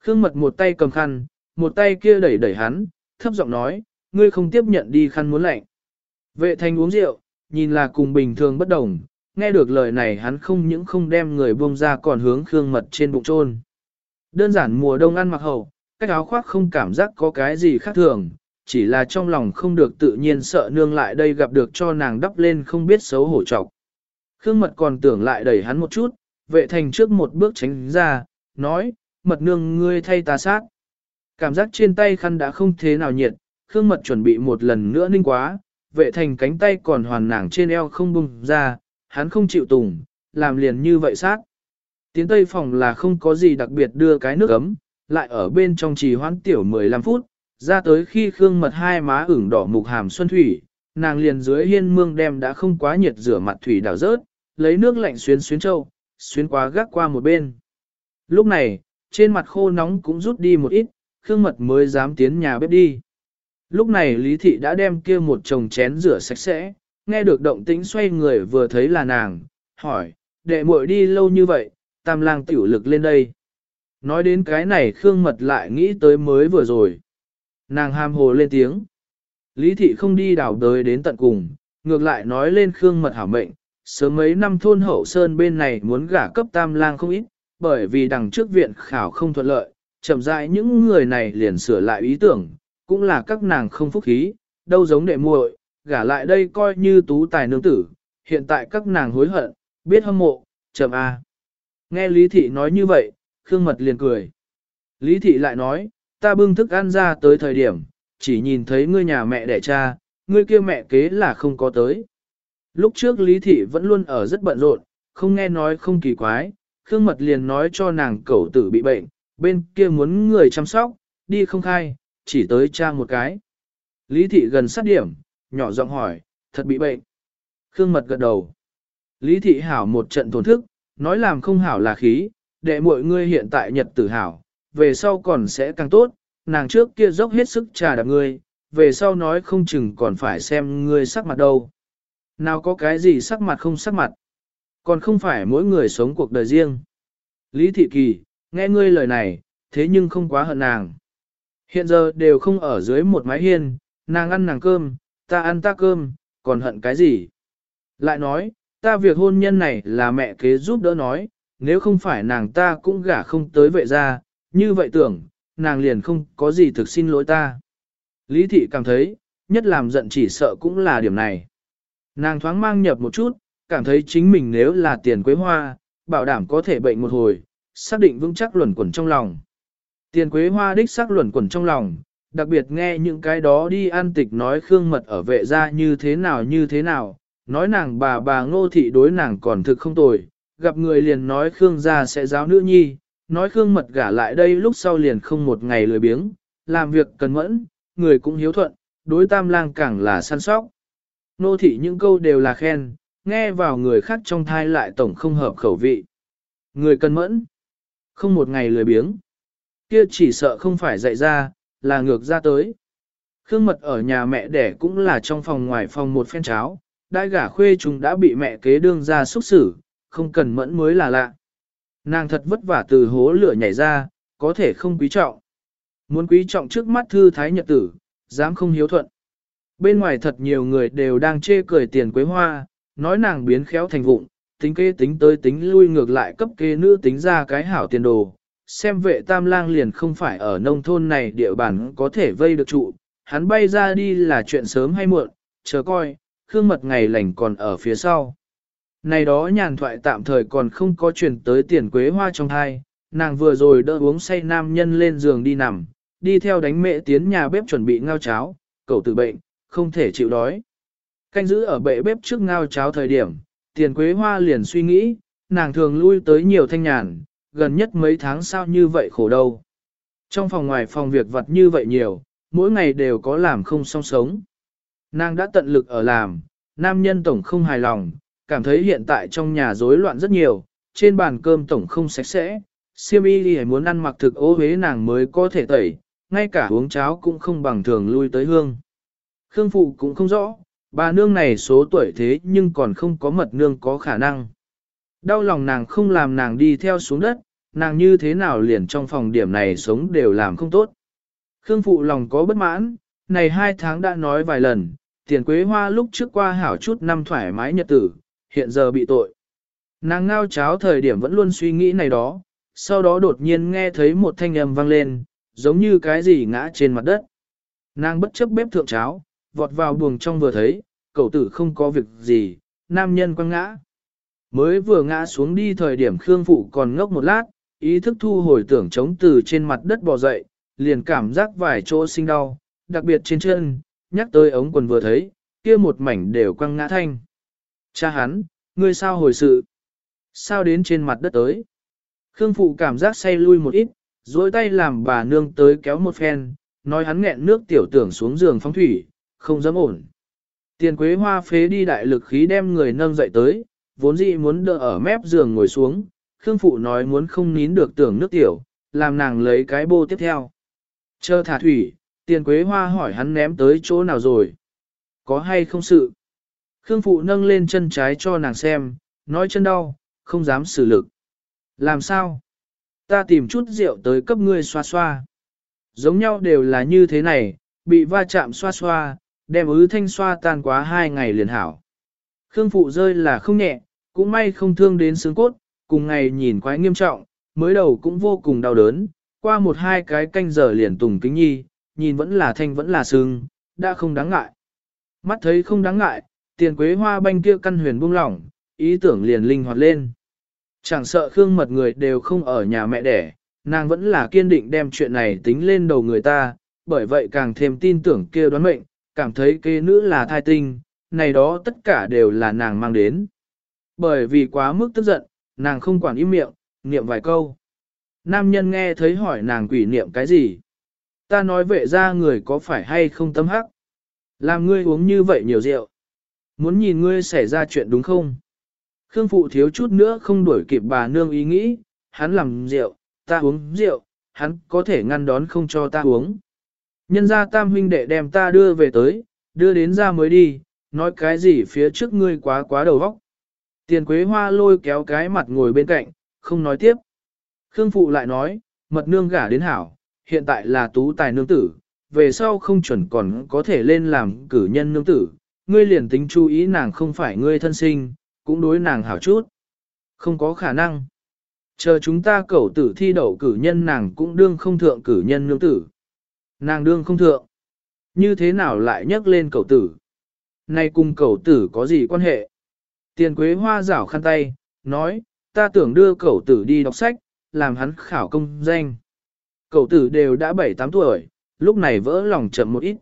Khương mật một tay cầm khăn, một tay kia đẩy đẩy hắn, thấp giọng nói, ngươi không tiếp nhận đi khăn muốn lạnh. Vệ thành uống rượu, nhìn là cùng bình thường bất đồng, nghe được lời này hắn không những không đem người buông ra còn hướng Khương mật trên bụng trôn. Đơn giản mùa đông ăn mặc hậu, cách áo khoác không cảm giác có cái gì khác thường, chỉ là trong lòng không được tự nhiên sợ nương lại đây gặp được cho nàng đắp lên không biết xấu hổ trọc. Khương mật còn tưởng lại đẩy hắn một chút, vệ thành trước một bước tránh ra, nói, mật nương ngươi thay ta sát. Cảm giác trên tay khăn đã không thế nào nhiệt, Khương mật chuẩn bị một lần nữa ninh quá, vệ thành cánh tay còn hoàn nàng trên eo không bung ra, hắn không chịu tùng, làm liền như vậy sát. Tiến tây phòng là không có gì đặc biệt đưa cái nước ấm, lại ở bên trong trì hoãn tiểu 15 phút, ra tới khi Khương mật hai má ửng đỏ mục hàm xuân thủy, nàng liền dưới hiên mương đem đã không quá nhiệt rửa mặt thủy đảo rớt, lấy nước lạnh xuyến xuyến châu, xuyến quá gác qua một bên. Lúc này, trên mặt khô nóng cũng rút đi một ít, Khương mật mới dám tiến nhà bếp đi. Lúc này Lý Thị đã đem kia một chồng chén rửa sạch sẽ, nghe được động tĩnh xoay người vừa thấy là nàng, hỏi, đệ muội đi lâu như vậy, tam lang tiểu lực lên đây. Nói đến cái này Khương Mật lại nghĩ tới mới vừa rồi. Nàng ham hồ lên tiếng. Lý thị không đi đảo đới đến tận cùng, ngược lại nói lên Khương Mật hảo mệnh, sớm mấy năm thôn hậu sơn bên này muốn gả cấp tam lang không ít, bởi vì đằng trước viện khảo không thuận lợi, chậm rãi những người này liền sửa lại ý tưởng, cũng là các nàng không phúc khí, đâu giống đệ muội, gả lại đây coi như tú tài nương tử, hiện tại các nàng hối hận, biết hâm mộ, chậm a. Nghe Lý Thị nói như vậy, Khương Mật liền cười. Lý Thị lại nói, ta bưng thức ăn ra tới thời điểm, chỉ nhìn thấy ngươi nhà mẹ đẻ cha, ngươi kia mẹ kế là không có tới. Lúc trước Lý Thị vẫn luôn ở rất bận rộn, không nghe nói không kỳ quái, Khương Mật liền nói cho nàng cậu tử bị bệnh, bên kia muốn người chăm sóc, đi không khai, chỉ tới cha một cái. Lý Thị gần sát điểm, nhỏ giọng hỏi, thật bị bệnh. Khương Mật gật đầu. Lý Thị hảo một trận tổn thức, nói làm không hảo là khí, đệ mọi ngươi hiện tại nhật tử hảo, về sau còn sẽ càng tốt, nàng trước kia dốc hết sức trà đạp ngươi, về sau nói không chừng còn phải xem ngươi sắc mặt đâu. Nào có cái gì sắc mặt không sắc mặt, còn không phải mỗi người sống cuộc đời riêng. Lý Thị Kỳ, nghe ngươi lời này, thế nhưng không quá hận nàng. Hiện giờ đều không ở dưới một mái hiên, nàng ăn nàng cơm, ta ăn ta cơm, còn hận cái gì? Lại nói, ta việc hôn nhân này là mẹ kế giúp đỡ nói, nếu không phải nàng ta cũng gả không tới vệ ra, như vậy tưởng, nàng liền không có gì thực xin lỗi ta. Lý thị cảm thấy, nhất làm giận chỉ sợ cũng là điểm này. Nàng thoáng mang nhập một chút, cảm thấy chính mình nếu là tiền quế hoa, bảo đảm có thể bệnh một hồi, xác định vững chắc luẩn quẩn trong lòng. Tiền quế hoa đích xác luẩn quẩn trong lòng, đặc biệt nghe những cái đó đi an tịch nói khương mật ở vệ gia như thế nào như thế nào, nói nàng bà bà ngô thị đối nàng còn thực không tồi, gặp người liền nói khương gia sẽ giáo nữ nhi, nói khương mật gả lại đây lúc sau liền không một ngày lười biếng, làm việc cần mẫn, người cũng hiếu thuận, đối tam lang càng là săn sóc. Nô thị những câu đều là khen, nghe vào người khác trong thai lại tổng không hợp khẩu vị. Người cần mẫn, không một ngày lười biếng. Kia chỉ sợ không phải dạy ra, là ngược ra tới. Khương mật ở nhà mẹ đẻ cũng là trong phòng ngoài phòng một phen cháo, đại gả khuê chúng đã bị mẹ kế đương ra xúc xử, không cần mẫn mới là lạ. Nàng thật vất vả từ hố lửa nhảy ra, có thể không quý trọng. Muốn quý trọng trước mắt thư thái nhật tử, dám không hiếu thuận. Bên ngoài thật nhiều người đều đang chê cười tiền quế hoa, nói nàng biến khéo thành vụng, tính kê tính tới tính lui ngược lại cấp kê nữ tính ra cái hảo tiền đồ. Xem vệ tam lang liền không phải ở nông thôn này địa bàn có thể vây được trụ, hắn bay ra đi là chuyện sớm hay muộn, chờ coi, khương mật ngày lành còn ở phía sau. Này đó nhàn thoại tạm thời còn không có chuyển tới tiền quế hoa trong thai, nàng vừa rồi đỡ uống say nam nhân lên giường đi nằm, đi theo đánh mẹ tiến nhà bếp chuẩn bị ngao cháo, cậu tử bệnh, không thể chịu đói. Canh giữ ở bệ bếp trước ngao cháo thời điểm, tiền quế hoa liền suy nghĩ, nàng thường lui tới nhiều thanh nhàn, gần nhất mấy tháng sao như vậy khổ đâu. Trong phòng ngoài phòng việc vật như vậy nhiều, mỗi ngày đều có làm không song sống. Nàng đã tận lực ở làm, nam nhân tổng không hài lòng, cảm thấy hiện tại trong nhà rối loạn rất nhiều, trên bàn cơm tổng không sạch sẽ, siêm y đi muốn ăn mặc thực ố huế nàng mới có thể tẩy, ngay cả uống cháo cũng không bằng thường lui tới hương. Khương phụ cũng không rõ, bà nương này số tuổi thế nhưng còn không có mật nương có khả năng. Đau lòng nàng không làm nàng đi theo xuống đất, nàng như thế nào liền trong phòng điểm này sống đều làm không tốt. Khương phụ lòng có bất mãn, này hai tháng đã nói vài lần, tiền quế hoa lúc trước qua hảo chút năm thoải mái nhật tử, hiện giờ bị tội. Nàng ngao cháo thời điểm vẫn luôn suy nghĩ này đó, sau đó đột nhiên nghe thấy một thanh âm vang lên, giống như cái gì ngã trên mặt đất. Nàng bất chấp bếp thượng cháo, vọt vào buồng trong vừa thấy, cậu tử không có việc gì, nam nhân quăng ngã. Mới vừa ngã xuống đi thời điểm Khương Phụ còn ngốc một lát, ý thức thu hồi tưởng chống từ trên mặt đất bò dậy, liền cảm giác vài chỗ sinh đau, đặc biệt trên chân, nhắc tới ống quần vừa thấy, kia một mảnh đều quăng ngã thanh. Cha hắn, ngươi sao hồi sự? Sao đến trên mặt đất tới? Khương Phụ cảm giác say lui một ít, dối tay làm bà nương tới kéo một phen, nói hắn nghẹn nước tiểu tưởng xuống giường phóng thủy, không dám ổn. Tiền quế hoa phế đi đại lực khí đem người nâng dậy tới, vốn dĩ muốn đỡ ở mép giường ngồi xuống, Khương Phụ nói muốn không nín được tưởng nước tiểu, làm nàng lấy cái bô tiếp theo. Chờ thả thủy, tiền quế hoa hỏi hắn ném tới chỗ nào rồi. Có hay không sự? Khương Phụ nâng lên chân trái cho nàng xem, nói chân đau, không dám xử lực. Làm sao? Ta tìm chút rượu tới cấp ngươi xoa xoa. Giống nhau đều là như thế này, bị va chạm xoa xoa, đem ứ thanh xoa tan quá hai ngày liền hảo. Khương phụ rơi là không nhẹ, cũng may không thương đến xương cốt, cùng ngày nhìn quái nghiêm trọng, mới đầu cũng vô cùng đau đớn, qua một hai cái canh giờ liền tùng kính nhi, nhìn vẫn là thanh vẫn là sưng, đã không đáng ngại. Mắt thấy không đáng ngại, tiền quế hoa banh kia căn huyền buông lỏng, ý tưởng liền linh hoạt lên. Chẳng sợ Khương mật người đều không ở nhà mẹ đẻ, nàng vẫn là kiên định đem chuyện này tính lên đầu người ta, bởi vậy càng thêm tin tưởng kia đoán mệnh, cảm thấy kế nữ là thai tinh, này đó tất cả đều là nàng mang đến. Bởi vì quá mức tức giận, nàng không quản im miệng, niệm vài câu. Nam nhân nghe thấy hỏi nàng quỷ niệm cái gì. Ta nói vệ ra người có phải hay không tâm hắc. Làm ngươi uống như vậy nhiều rượu. Muốn nhìn ngươi xảy ra chuyện đúng không? Khương phụ thiếu chút nữa không đuổi kịp bà nương ý nghĩ, hắn làm rượu, ta uống rượu, hắn có thể ngăn đón không cho ta uống. Nhân ra tam huynh đệ đem ta đưa về tới, đưa đến ra mới đi, nói cái gì phía trước ngươi quá quá đầu vóc. Tiền quế hoa lôi kéo cái mặt ngồi bên cạnh, không nói tiếp. Khương phụ lại nói, mật nương gả đến hảo, hiện tại là tú tài nương tử, về sau không chuẩn còn có thể lên làm cử nhân nương tử, ngươi liền tính chú ý nàng không phải ngươi thân sinh, cũng đối nàng hảo chút. Không có khả năng. Chờ chúng ta cẩu tử thi đậu cử nhân nàng cũng đương không thượng cử nhân nương tử. Nàng đương không thượng. Như thế nào lại nhắc lên cẩu tử? Này cùng cẩu tử có gì quan hệ? Tiền quế hoa rảo khăn tay, nói, ta tưởng đưa cẩu tử đi đọc sách, làm hắn khảo công danh. Cẩu tử đều đã 7-8 tuổi, lúc này vỡ lòng chậm một ít.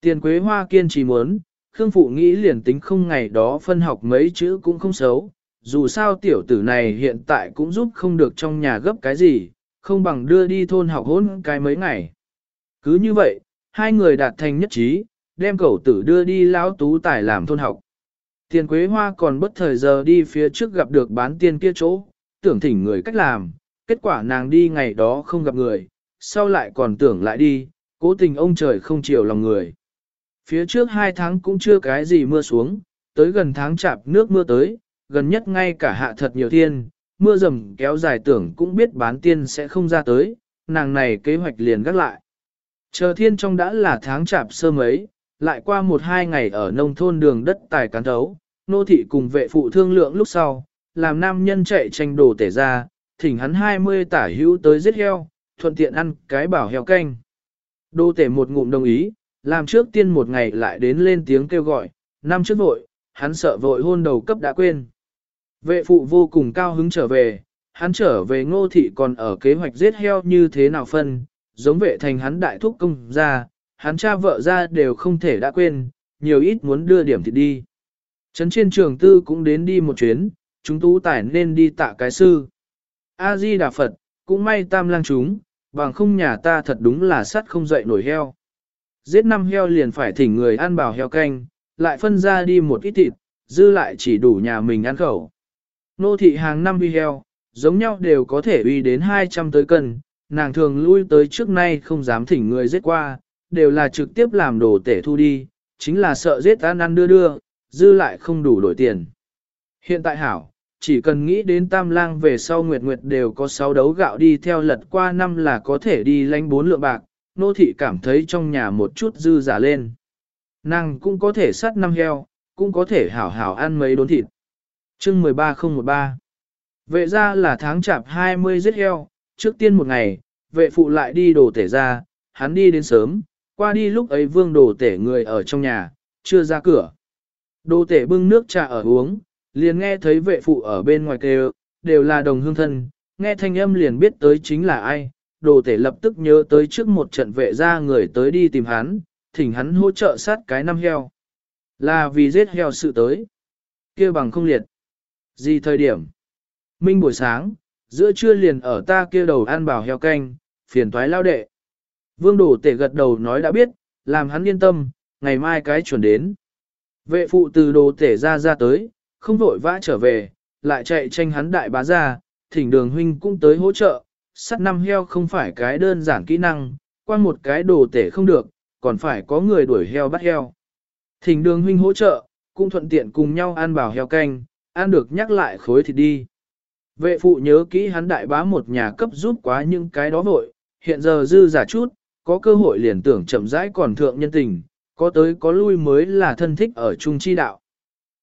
Tiền quế hoa kiên trì muốn, Khương Phụ nghĩ liền tính không ngày đó phân học mấy chữ cũng không xấu, dù sao tiểu tử này hiện tại cũng giúp không được trong nhà gấp cái gì, không bằng đưa đi thôn học hôn cái mấy ngày. Cứ như vậy, hai người đạt thành nhất trí, đem cậu tử đưa đi lão tú tài làm thôn học. Tiền Quế Hoa còn bất thời giờ đi phía trước gặp được bán tiên kia chỗ, tưởng thỉnh người cách làm, kết quả nàng đi ngày đó không gặp người, sau lại còn tưởng lại đi, cố tình ông trời không chiều lòng người. Phía trước hai tháng cũng chưa cái gì mưa xuống, tới gần tháng chạp nước mưa tới, gần nhất ngay cả hạ thật nhiều thiên, mưa rầm kéo dài tưởng cũng biết bán tiên sẽ không ra tới, nàng này kế hoạch liền gác lại. Chờ thiên trong đã là tháng chạp sơ mấy, lại qua một hai ngày ở nông thôn đường đất tài cán thấu, nô thị cùng vệ phụ thương lượng lúc sau, làm nam nhân chạy tranh đồ tể ra, thỉnh hắn 20 tả hữu tới giết heo, thuận tiện ăn cái bảo heo canh. Đô tể một ngụm đồng ý, làm trước tiên một ngày lại đến lên tiếng kêu gọi, năm trước vội, hắn sợ vội hôn đầu cấp đã quên. Vệ phụ vô cùng cao hứng trở về, hắn trở về ngô thị còn ở kế hoạch giết heo như thế nào phân, giống vệ thành hắn đại thúc công ra, hắn cha vợ ra đều không thể đã quên, nhiều ít muốn đưa điểm thịt đi. Trấn trên trường tư cũng đến đi một chuyến, chúng tú tải nên đi tạ cái sư. A-di Đà Phật, cũng may tam lang chúng, bằng không nhà ta thật đúng là sắt không dậy nổi heo. Giết năm heo liền phải thỉnh người ăn bào heo canh, lại phân ra đi một ít thịt, dư lại chỉ đủ nhà mình ăn khẩu. Nô thị hàng năm huy heo, giống nhau đều có thể uy đến 200 tới cân, nàng thường lui tới trước nay không dám thỉnh người giết qua, đều là trực tiếp làm đồ tể thu đi, chính là sợ giết ăn ăn đưa đưa, dư lại không đủ đổi tiền. Hiện tại hảo, chỉ cần nghĩ đến tam lang về sau nguyệt nguyệt đều có 6 đấu gạo đi theo lật qua năm là có thể đi lánh 4 lượng bạc, nô thị cảm thấy trong nhà một chút dư giả lên. Nàng cũng có thể sát năm heo, cũng có thể hảo hảo ăn mấy đốn thịt. chương 13013 Vệ ra là tháng chạp 20 giết heo, trước tiên một ngày, vệ phụ lại đi đồ tể ra, hắn đi đến sớm, qua đi lúc ấy vương đồ tể người ở trong nhà, chưa ra cửa. Đồ tể bưng nước trà ở uống, liền nghe thấy vệ phụ ở bên ngoài kêu, đều là đồng hương thân, nghe thanh âm liền biết tới chính là ai. Đồ tể lập tức nhớ tới trước một trận vệ ra người tới đi tìm hắn, thỉnh hắn hỗ trợ sát cái năm heo. Là vì giết heo sự tới. kia bằng không liệt. Gì thời điểm? Minh buổi sáng, giữa trưa liền ở ta kia đầu ăn bảo heo canh, phiền toái lao đệ. Vương đổ tể gật đầu nói đã biết, làm hắn yên tâm, ngày mai cái chuẩn đến. Vệ phụ từ đồ tể ra ra tới, không vội vã trở về, lại chạy tranh hắn đại bá ra, thỉnh đường huynh cũng tới hỗ trợ, sắt năm heo không phải cái đơn giản kỹ năng, quan một cái đồ tể không được, còn phải có người đuổi heo bắt heo. Thỉnh đường huynh hỗ trợ, cũng thuận tiện cùng nhau ăn bảo heo canh, ăn được nhắc lại khối thịt đi. Vệ phụ nhớ kỹ hắn đại bá một nhà cấp giúp quá những cái đó vội, hiện giờ dư giả chút, có cơ hội liền tưởng chậm rãi còn thượng nhân tình, có tới có lui mới là thân thích ở chung chi đạo.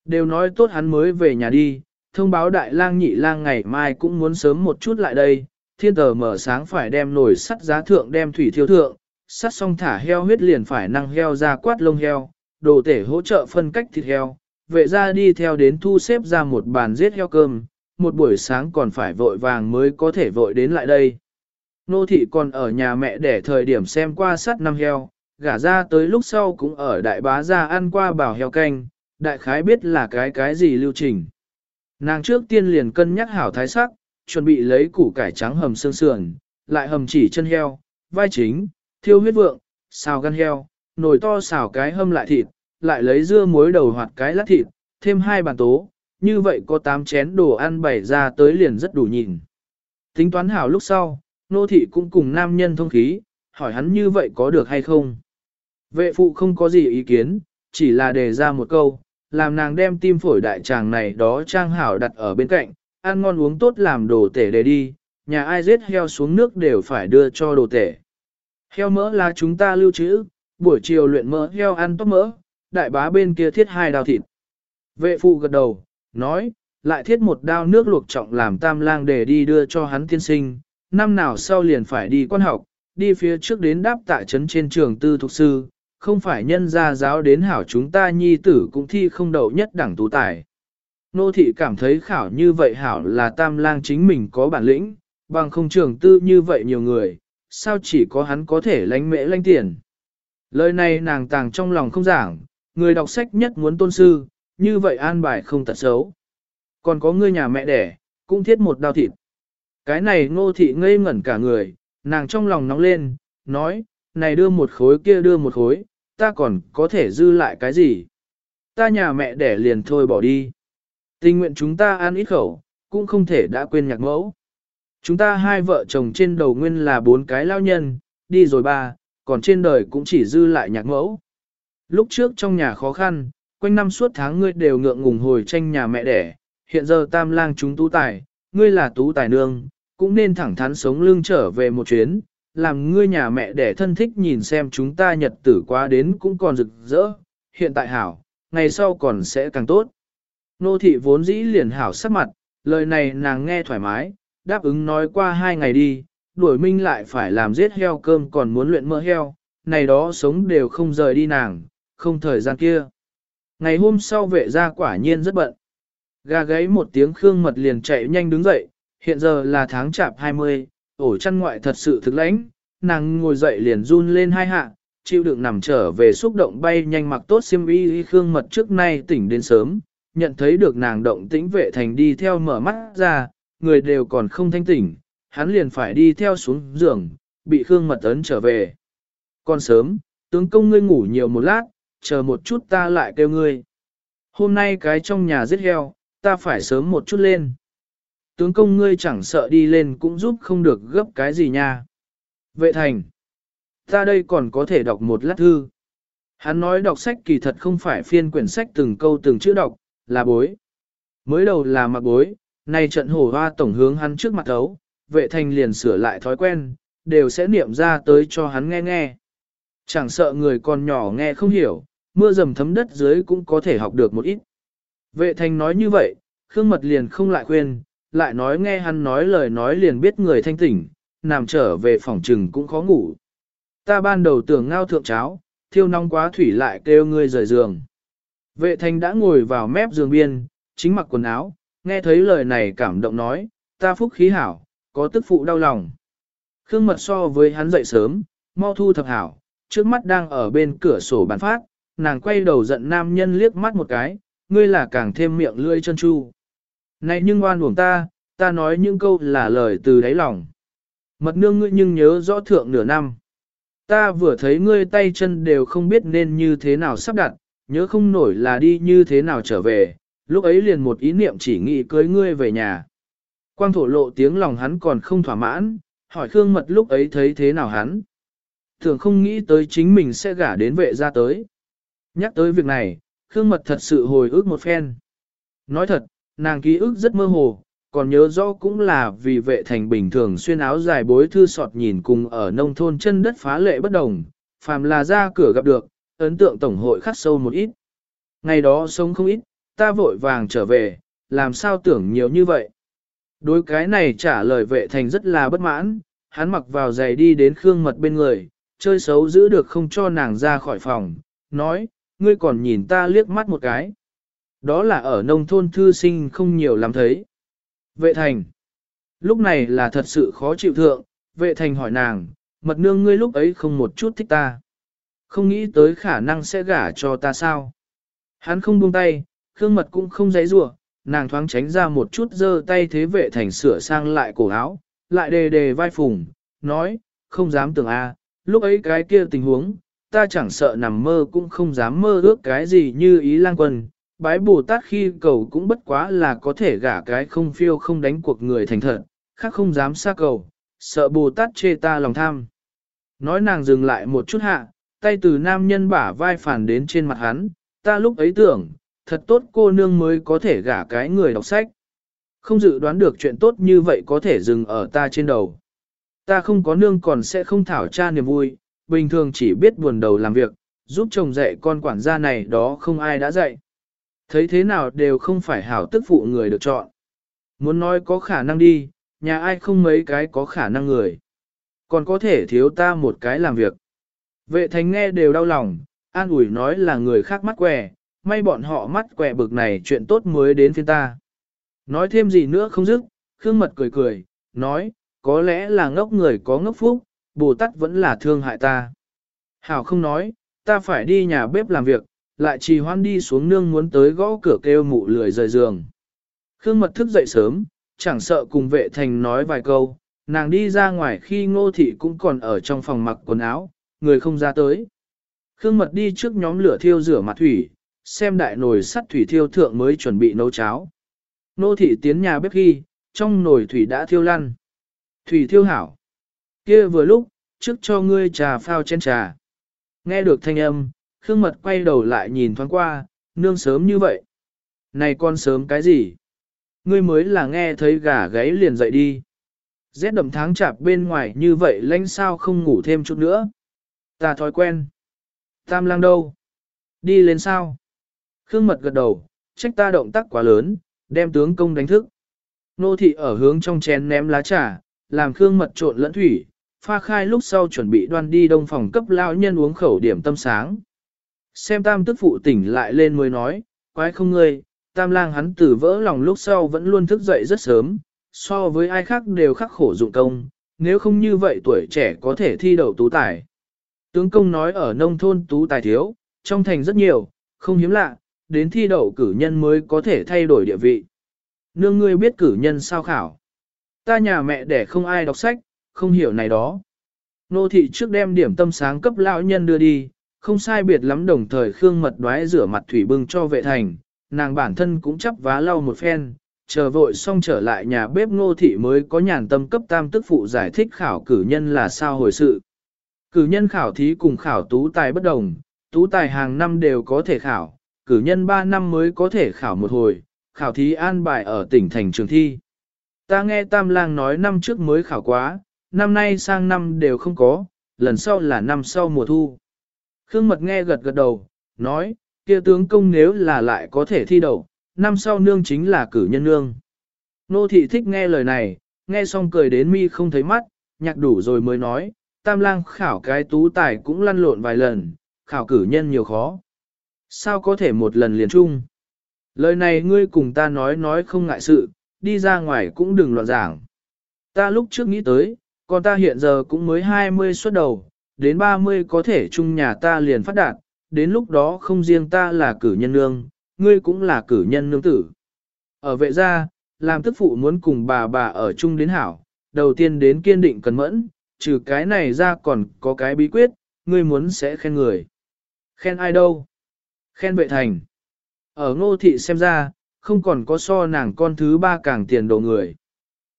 Đều nói tốt hắn mới về nhà đi, thông báo đại lang nhị lang ngày mai cũng muốn sớm một chút lại đây, thiên tờ mở sáng phải đem nồi sắt giá thượng đem thủy thiêu thượng, sắt xong thả heo huyết liền phải năng heo ra quát lông heo, đồ tể hỗ trợ phân cách thịt heo, vệ ra đi theo đến thu xếp ra một bàn giết heo cơm, một buổi sáng còn phải vội vàng mới có thể vội đến lại đây. Nô thị còn ở nhà mẹ để thời điểm xem qua sắt năm heo, gả ra tới lúc sau cũng ở đại bá ra ăn qua bảo heo canh, đại khái biết là cái cái gì lưu trình. Nàng trước tiên liền cân nhắc hảo thái sắc, chuẩn bị lấy củ cải trắng hầm xương sườn, lại hầm chỉ chân heo, vai chính, thiêu huyết vượng, xào gan heo, nồi to xào cái hâm lại thịt, lại lấy dưa muối đầu hoạt cái lát thịt, thêm hai bàn tố, như vậy có 8 chén đồ ăn bày ra tới liền rất đủ nhìn. Tính toán hảo lúc sau, nô thị cũng cùng nam nhân thông khí, hỏi hắn như vậy có được hay không. Vệ phụ không có gì ý kiến, chỉ là đề ra một câu, làm nàng đem tim phổi đại tràng này đó trang hảo đặt ở bên cạnh, ăn ngon uống tốt làm đồ tể để đi, nhà ai giết heo xuống nước đều phải đưa cho đồ tể. Heo mỡ là chúng ta lưu trữ, buổi chiều luyện mỡ heo ăn tốt mỡ, đại bá bên kia thiết hai đào thịt. Vệ phụ gật đầu, nói, lại thiết một đao nước luộc trọng làm tam lang để đi đưa cho hắn tiên sinh, năm nào sau liền phải đi quan học, đi phía trước đến đáp tại trấn trên trường tư thục sư, không phải nhân gia giáo đến hảo chúng ta nhi tử cũng thi không đậu nhất đẳng tú tài. Nô thị cảm thấy khảo như vậy hảo là tam lang chính mình có bản lĩnh, bằng không trường tư như vậy nhiều người, sao chỉ có hắn có thể lánh mễ lánh tiền. Lời này nàng tàng trong lòng không giảng, người đọc sách nhất muốn tôn sư, như vậy an bài không tật xấu. Còn có người nhà mẹ đẻ, cũng thiết một đao thịt. Cái này ngô thị ngây ngẩn cả người, nàng trong lòng nóng lên, nói, này đưa một khối kia đưa một khối, ta còn có thể dư lại cái gì? Ta nhà mẹ đẻ liền thôi bỏ đi. Tình nguyện chúng ta ăn ít khẩu, cũng không thể đã quên nhạc mẫu. Chúng ta hai vợ chồng trên đầu nguyên là bốn cái lao nhân, đi rồi ba, còn trên đời cũng chỉ dư lại nhạc mẫu. Lúc trước trong nhà khó khăn, quanh năm suốt tháng ngươi đều ngượng ngùng hồi tranh nhà mẹ đẻ, hiện giờ tam lang chúng tú tài, ngươi là tú tài nương, cũng nên thẳng thắn sống lương trở về một chuyến, làm ngươi nhà mẹ đẻ thân thích nhìn xem chúng ta nhật tử quá đến cũng còn rực rỡ, hiện tại hảo, ngày sau còn sẽ càng tốt. Nô thị vốn dĩ liền hảo sắc mặt, lời này nàng nghe thoải mái, đáp ứng nói qua hai ngày đi, đuổi minh lại phải làm giết heo cơm còn muốn luyện mỡ heo, này đó sống đều không rời đi nàng, không thời gian kia. Ngày hôm sau vệ ra quả nhiên rất bận. Gà gáy một tiếng khương mật liền chạy nhanh đứng dậy, hiện giờ là tháng chạp 20, ổ chăn ngoại thật sự thực lãnh, nàng ngồi dậy liền run lên hai hạ, chịu đựng nằm trở về xúc động bay nhanh mặc tốt xiêm y khương mật trước nay tỉnh đến sớm, nhận thấy được nàng động tĩnh vệ thành đi theo mở mắt ra, người đều còn không thanh tỉnh, hắn liền phải đi theo xuống giường, bị khương mật ấn trở về. Còn sớm, tướng công ngươi ngủ nhiều một lát, chờ một chút ta lại kêu ngươi. Hôm nay cái trong nhà giết heo, ta phải sớm một chút lên tướng công ngươi chẳng sợ đi lên cũng giúp không được gấp cái gì nha. Vệ thành, ta đây còn có thể đọc một lát thư. Hắn nói đọc sách kỳ thật không phải phiên quyển sách từng câu từng chữ đọc, là bối. Mới đầu là mặc bối, nay trận hổ hoa tổng hướng hắn trước mặt thấu, vệ thành liền sửa lại thói quen, đều sẽ niệm ra tới cho hắn nghe nghe. Chẳng sợ người còn nhỏ nghe không hiểu, mưa dầm thấm đất dưới cũng có thể học được một ít. Vệ thành nói như vậy, Khương Mật liền không lại khuyên, lại nói nghe hắn nói lời nói liền biết người thanh tỉnh, nằm trở về phòng trừng cũng khó ngủ. Ta ban đầu tưởng ngao thượng cháo, thiêu nóng quá thủy lại kêu ngươi rời giường. Vệ thanh đã ngồi vào mép giường biên, chính mặc quần áo, nghe thấy lời này cảm động nói, ta phúc khí hảo, có tức phụ đau lòng. Khương mật so với hắn dậy sớm, mau thu thập hảo, trước mắt đang ở bên cửa sổ bàn phát, nàng quay đầu giận nam nhân liếc mắt một cái, ngươi là càng thêm miệng lươi chân chu. Này nhưng oan uổng ta, ta nói những câu là lời từ đáy lòng. Mật nương ngươi nhưng nhớ rõ thượng nửa năm. Ta vừa thấy ngươi tay chân đều không biết nên như thế nào sắp đặt, nhớ không nổi là đi như thế nào trở về, lúc ấy liền một ý niệm chỉ nghĩ cưới ngươi về nhà. Quang thổ lộ tiếng lòng hắn còn không thỏa mãn, hỏi Khương Mật lúc ấy thấy thế nào hắn. Thường không nghĩ tới chính mình sẽ gả đến vệ ra tới. Nhắc tới việc này, Khương Mật thật sự hồi ức một phen. Nói thật, nàng ký ức rất mơ hồ, còn nhớ rõ cũng là vì vệ thành bình thường xuyên áo dài bối thư sọt nhìn cùng ở nông thôn chân đất phá lệ bất đồng, phàm là ra cửa gặp được, ấn tượng tổng hội khắc sâu một ít. Ngày đó sống không ít, ta vội vàng trở về, làm sao tưởng nhiều như vậy. Đối cái này trả lời vệ thành rất là bất mãn, hắn mặc vào giày đi đến Khương Mật bên người, chơi xấu giữ được không cho nàng ra khỏi phòng, nói, ngươi còn nhìn ta liếc mắt một cái. Đó là ở nông thôn thư sinh không nhiều lắm thấy. Vệ thành. Lúc này là thật sự khó chịu thượng, vệ thành hỏi nàng, mật nương ngươi lúc ấy không một chút thích ta. Không nghĩ tới khả năng sẽ gả cho ta sao. Hắn không buông tay, Khương mật cũng không dãy rủa nàng thoáng tránh ra một chút giơ tay thế vệ thành sửa sang lại cổ áo, lại đề đề vai phùng, nói, không dám tưởng a, lúc ấy cái kia tình huống, ta chẳng sợ nằm mơ cũng không dám mơ ước cái gì như ý lang quân, bái Bồ Tát khi cầu cũng bất quá là có thể gả cái không phiêu không đánh cuộc người thành thật, khác không dám xa cầu, sợ Bồ Tát chê ta lòng tham. Nói nàng dừng lại một chút hạ, tay từ nam nhân bả vai phản đến trên mặt hắn, ta lúc ấy tưởng, thật tốt cô nương mới có thể gả cái người đọc sách. Không dự đoán được chuyện tốt như vậy có thể dừng ở ta trên đầu. Ta không có nương còn sẽ không thảo cha niềm vui, bình thường chỉ biết buồn đầu làm việc, giúp chồng dạy con quản gia này đó không ai đã dạy. Thấy thế nào đều không phải hảo tức phụ người được chọn. Muốn nói có khả năng đi, nhà ai không mấy cái có khả năng người. Còn có thể thiếu ta một cái làm việc. Vệ thánh nghe đều đau lòng, an ủi nói là người khác mắt quẻ, may bọn họ mắt quẻ bực này chuyện tốt mới đến phiên ta. Nói thêm gì nữa không dứt, Khương Mật cười cười, nói, có lẽ là ngốc người có ngốc phúc, Bồ Tát vẫn là thương hại ta. Hảo không nói, ta phải đi nhà bếp làm việc, lại trì hoan đi xuống nương muốn tới gõ cửa kêu mụ lười rời giường. Khương Mật thức dậy sớm, chẳng sợ cùng vệ thành nói vài câu, nàng đi ra ngoài khi ngô thị cũng còn ở trong phòng mặc quần áo, người không ra tới. Khương Mật đi trước nhóm lửa thiêu rửa mặt thủy, xem đại nồi sắt thủy thiêu thượng mới chuẩn bị nấu cháo. Nô thị tiến nhà bếp khi, trong nồi thủy đã thiêu lăn. Thủy thiêu hảo. kia vừa lúc, trước cho ngươi trà phao chén trà. Nghe được thanh âm, Khương Mật quay đầu lại nhìn thoáng qua, nương sớm như vậy. Này con sớm cái gì? Ngươi mới là nghe thấy gà gáy liền dậy đi. Rét đậm tháng chạp bên ngoài như vậy lãnh sao không ngủ thêm chút nữa. Ta thói quen. Tam lang đâu? Đi lên sao? Khương Mật gật đầu, trách ta động tác quá lớn, đem tướng công đánh thức. Nô thị ở hướng trong chén ném lá trà, làm Khương Mật trộn lẫn thủy, pha khai lúc sau chuẩn bị đoan đi đông phòng cấp lao nhân uống khẩu điểm tâm sáng. Xem tam tức phụ tỉnh lại lên mới nói, quái không ngươi, tam lang hắn tử vỡ lòng lúc sau vẫn luôn thức dậy rất sớm, so với ai khác đều khắc khổ dụng công, nếu không như vậy tuổi trẻ có thể thi đậu tú tài. Tướng công nói ở nông thôn tú tài thiếu, trong thành rất nhiều, không hiếm lạ, đến thi đậu cử nhân mới có thể thay đổi địa vị. Nương ngươi biết cử nhân sao khảo. Ta nhà mẹ để không ai đọc sách, không hiểu này đó. Nô thị trước đem điểm tâm sáng cấp lão nhân đưa đi, không sai biệt lắm đồng thời Khương Mật đoái rửa mặt thủy bưng cho vệ thành, nàng bản thân cũng chắp vá lau một phen, chờ vội xong trở lại nhà bếp ngô thị mới có nhàn tâm cấp tam tức phụ giải thích khảo cử nhân là sao hồi sự. Cử nhân khảo thí cùng khảo tú tài bất đồng, tú tài hàng năm đều có thể khảo, cử nhân 3 năm mới có thể khảo một hồi, khảo thí an bài ở tỉnh thành trường thi. Ta nghe Tam Lang nói năm trước mới khảo quá, năm nay sang năm đều không có, lần sau là năm sau mùa thu. Khương Mật nghe gật gật đầu, nói, kia tướng công nếu là lại có thể thi đậu, năm sau nương chính là cử nhân nương. Nô thị thích nghe lời này, nghe xong cười đến mi không thấy mắt, nhạc đủ rồi mới nói, tam lang khảo cái tú tài cũng lăn lộn vài lần, khảo cử nhân nhiều khó. Sao có thể một lần liền chung? Lời này ngươi cùng ta nói nói không ngại sự, đi ra ngoài cũng đừng loạn giảng. Ta lúc trước nghĩ tới, còn ta hiện giờ cũng mới 20 xuất đầu, đến 30 có thể chung nhà ta liền phát đạt, đến lúc đó không riêng ta là cử nhân nương, ngươi cũng là cử nhân nương tử. Ở vệ gia, làm tức phụ muốn cùng bà bà ở chung đến hảo, đầu tiên đến kiên định cẩn mẫn, trừ cái này ra còn có cái bí quyết, ngươi muốn sẽ khen người. Khen ai đâu? Khen vệ thành. Ở ngô thị xem ra, không còn có so nàng con thứ ba càng tiền đồ người.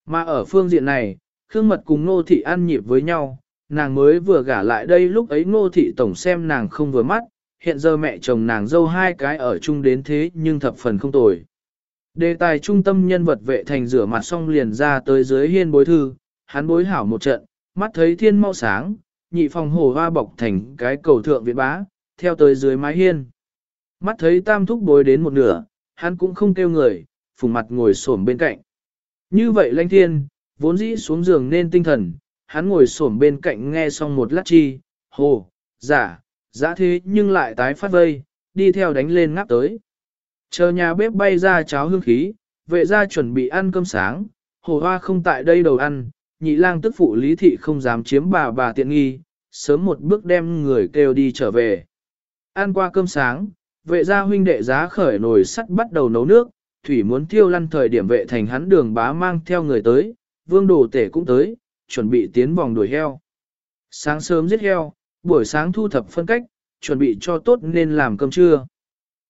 Mà ở phương diện này, Khương Mật cùng ngô thị ăn nhịp với nhau, nàng mới vừa gả lại đây lúc ấy ngô thị tổng xem nàng không vừa mắt, hiện giờ mẹ chồng nàng dâu hai cái ở chung đến thế nhưng thập phần không tồi. Đề tài trung tâm nhân vật vệ thành rửa mặt xong liền ra tới dưới hiên bối thư, hắn bối hảo một trận, mắt thấy thiên mau sáng, nhị phòng hồ hoa bọc thành cái cầu thượng viện bá, theo tới dưới mái hiên. Mắt thấy tam thúc bối đến một nửa, hắn cũng không kêu người, phùng mặt ngồi xổm bên cạnh. Như vậy lãnh thiên, vốn dĩ xuống giường nên tinh thần, hắn ngồi xổm bên cạnh nghe xong một lát chi, hồ, giả, giả thế nhưng lại tái phát vây, đi theo đánh lên ngáp tới. Chờ nhà bếp bay ra cháo hương khí, vệ ra chuẩn bị ăn cơm sáng, hồ hoa không tại đây đầu ăn, nhị lang tức phụ lý thị không dám chiếm bà bà tiện nghi, sớm một bước đem người kêu đi trở về. Ăn qua cơm sáng, vệ gia huynh đệ giá khởi nồi sắt bắt đầu nấu nước, thủy muốn tiêu lăn thời điểm vệ thành hắn đường bá mang theo người tới, vương đồ tể cũng tới, chuẩn bị tiến vòng đuổi heo. Sáng sớm giết heo, buổi sáng thu thập phân cách, chuẩn bị cho tốt nên làm cơm trưa.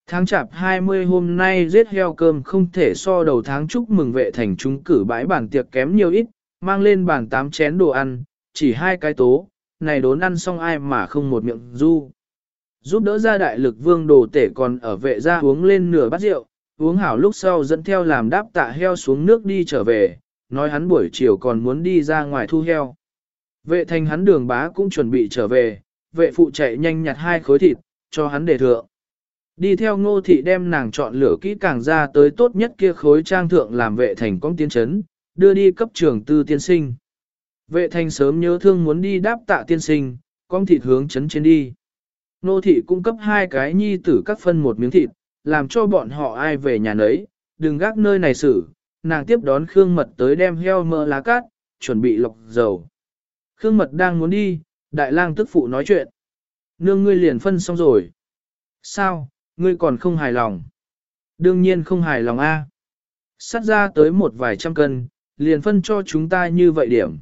Tháng chạp 20 hôm nay giết heo cơm không thể so đầu tháng chúc mừng vệ thành chúng cử bãi bản tiệc kém nhiều ít, mang lên bàn tám chén đồ ăn, chỉ hai cái tố, này đốn ăn xong ai mà không một miệng du. Giúp đỡ ra đại lực vương đồ tể còn ở vệ ra uống lên nửa bát rượu, uống hảo lúc sau dẫn theo làm đáp tạ heo xuống nước đi trở về, nói hắn buổi chiều còn muốn đi ra ngoài thu heo. Vệ thành hắn đường bá cũng chuẩn bị trở về, vệ phụ chạy nhanh nhặt hai khối thịt, cho hắn để thượng. Đi theo ngô thị đem nàng chọn lửa kỹ càng ra tới tốt nhất kia khối trang thượng làm vệ thành công tiến chấn, đưa đi cấp trường tư tiên sinh. Vệ thành sớm nhớ thương muốn đi đáp tạ tiên sinh, con thịt hướng chấn trên đi. Nô thị cung cấp hai cái nhi tử các phân một miếng thịt, làm cho bọn họ ai về nhà nấy, đừng gác nơi này xử. Nàng tiếp đón Khương Mật tới đem heo mỡ lá cát, chuẩn bị lọc dầu. Khương Mật đang muốn đi, đại lang tức phụ nói chuyện. Nương ngươi liền phân xong rồi. Sao, ngươi còn không hài lòng? Đương nhiên không hài lòng a. Sắt ra tới một vài trăm cân, liền phân cho chúng ta như vậy điểm.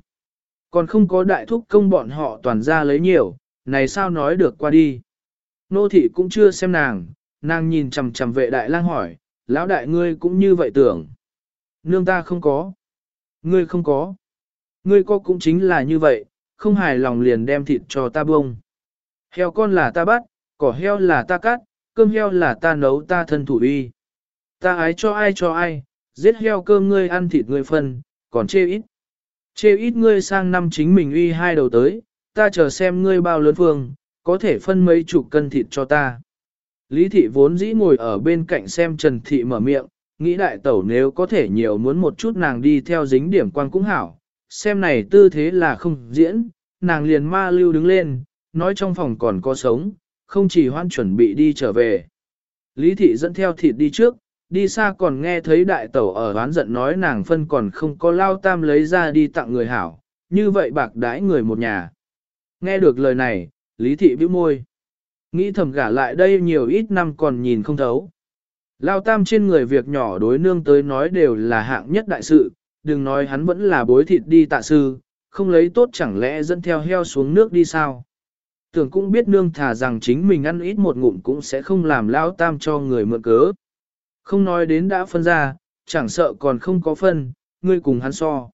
Còn không có đại thúc công bọn họ toàn ra lấy nhiều, này sao nói được qua đi. Nô thị cũng chưa xem nàng, nàng nhìn chằm chằm vệ đại lang hỏi, lão đại ngươi cũng như vậy tưởng. Nương ta không có. Ngươi không có. Ngươi có cũng chính là như vậy, không hài lòng liền đem thịt cho ta bông. Heo con là ta bắt, cỏ heo là ta cắt, cơm heo là ta nấu ta thân thủ y. Ta ái cho ai cho ai, giết heo cơm ngươi ăn thịt ngươi phân, còn chê ít. Chê ít ngươi sang năm chính mình uy hai đầu tới, ta chờ xem ngươi bao lớn phương, có thể phân mấy chục cân thịt cho ta. Lý thị vốn dĩ ngồi ở bên cạnh xem Trần thị mở miệng, nghĩ đại tẩu nếu có thể nhiều muốn một chút nàng đi theo dính điểm quan cũng hảo, xem này tư thế là không diễn, nàng liền ma lưu đứng lên, nói trong phòng còn có sống, không chỉ hoan chuẩn bị đi trở về. Lý thị dẫn theo thịt đi trước, đi xa còn nghe thấy đại tẩu ở oán giận nói nàng phân còn không có lao tam lấy ra đi tặng người hảo, như vậy bạc đãi người một nhà. Nghe được lời này, Lý thị bĩu môi. Nghĩ thầm gả lại đây nhiều ít năm còn nhìn không thấu. Lao tam trên người việc nhỏ đối nương tới nói đều là hạng nhất đại sự, đừng nói hắn vẫn là bối thịt đi tạ sư, không lấy tốt chẳng lẽ dẫn theo heo xuống nước đi sao. Tưởng cũng biết nương thà rằng chính mình ăn ít một ngụm cũng sẽ không làm lao tam cho người mượn cớ. Không nói đến đã phân ra, chẳng sợ còn không có phân, ngươi cùng hắn so.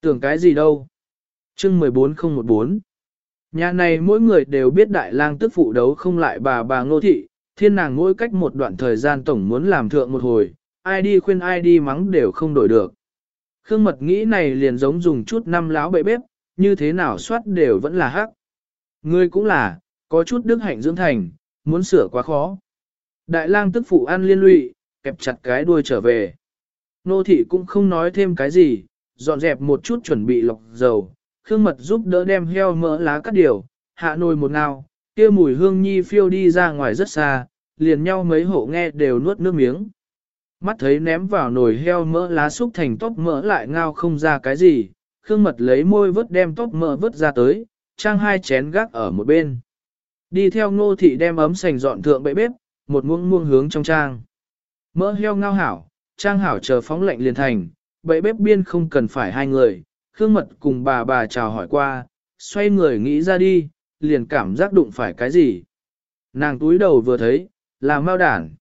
Tưởng cái gì đâu. chương 14014 Nhà này mỗi người đều biết đại lang tức phụ đấu không lại bà bà ngô thị, thiên nàng mỗi cách một đoạn thời gian tổng muốn làm thượng một hồi, ai đi khuyên ai đi mắng đều không đổi được. Khương mật nghĩ này liền giống dùng chút năm láo bậy bếp, như thế nào soát đều vẫn là hắc. Ngươi cũng là, có chút đức hạnh dưỡng thành, muốn sửa quá khó. Đại lang tức phụ ăn liên lụy, kẹp chặt cái đuôi trở về. Nô thị cũng không nói thêm cái gì, dọn dẹp một chút chuẩn bị lọc dầu, Khương Mật giúp đỡ đem heo mỡ lá cắt điều, hạ nồi một ngao, kia mùi hương nhi phiêu đi ra ngoài rất xa, liền nhau mấy hộ nghe đều nuốt nước miếng. Mắt thấy ném vào nồi heo mỡ lá xúc thành tóc mỡ lại ngao không ra cái gì, Khương Mật lấy môi vớt đem tóc mỡ vớt ra tới, trang hai chén gác ở một bên. Đi theo ngô thị đem ấm sành dọn thượng bệ bếp, một muỗng muông hướng trong trang. Mỡ heo ngao hảo, trang hảo chờ phóng lệnh liền thành, bậy bếp biên không cần phải hai người, Khương Mật cùng bà bà chào hỏi qua, xoay người nghĩ ra đi, liền cảm giác đụng phải cái gì. Nàng túi đầu vừa thấy, là mao đản.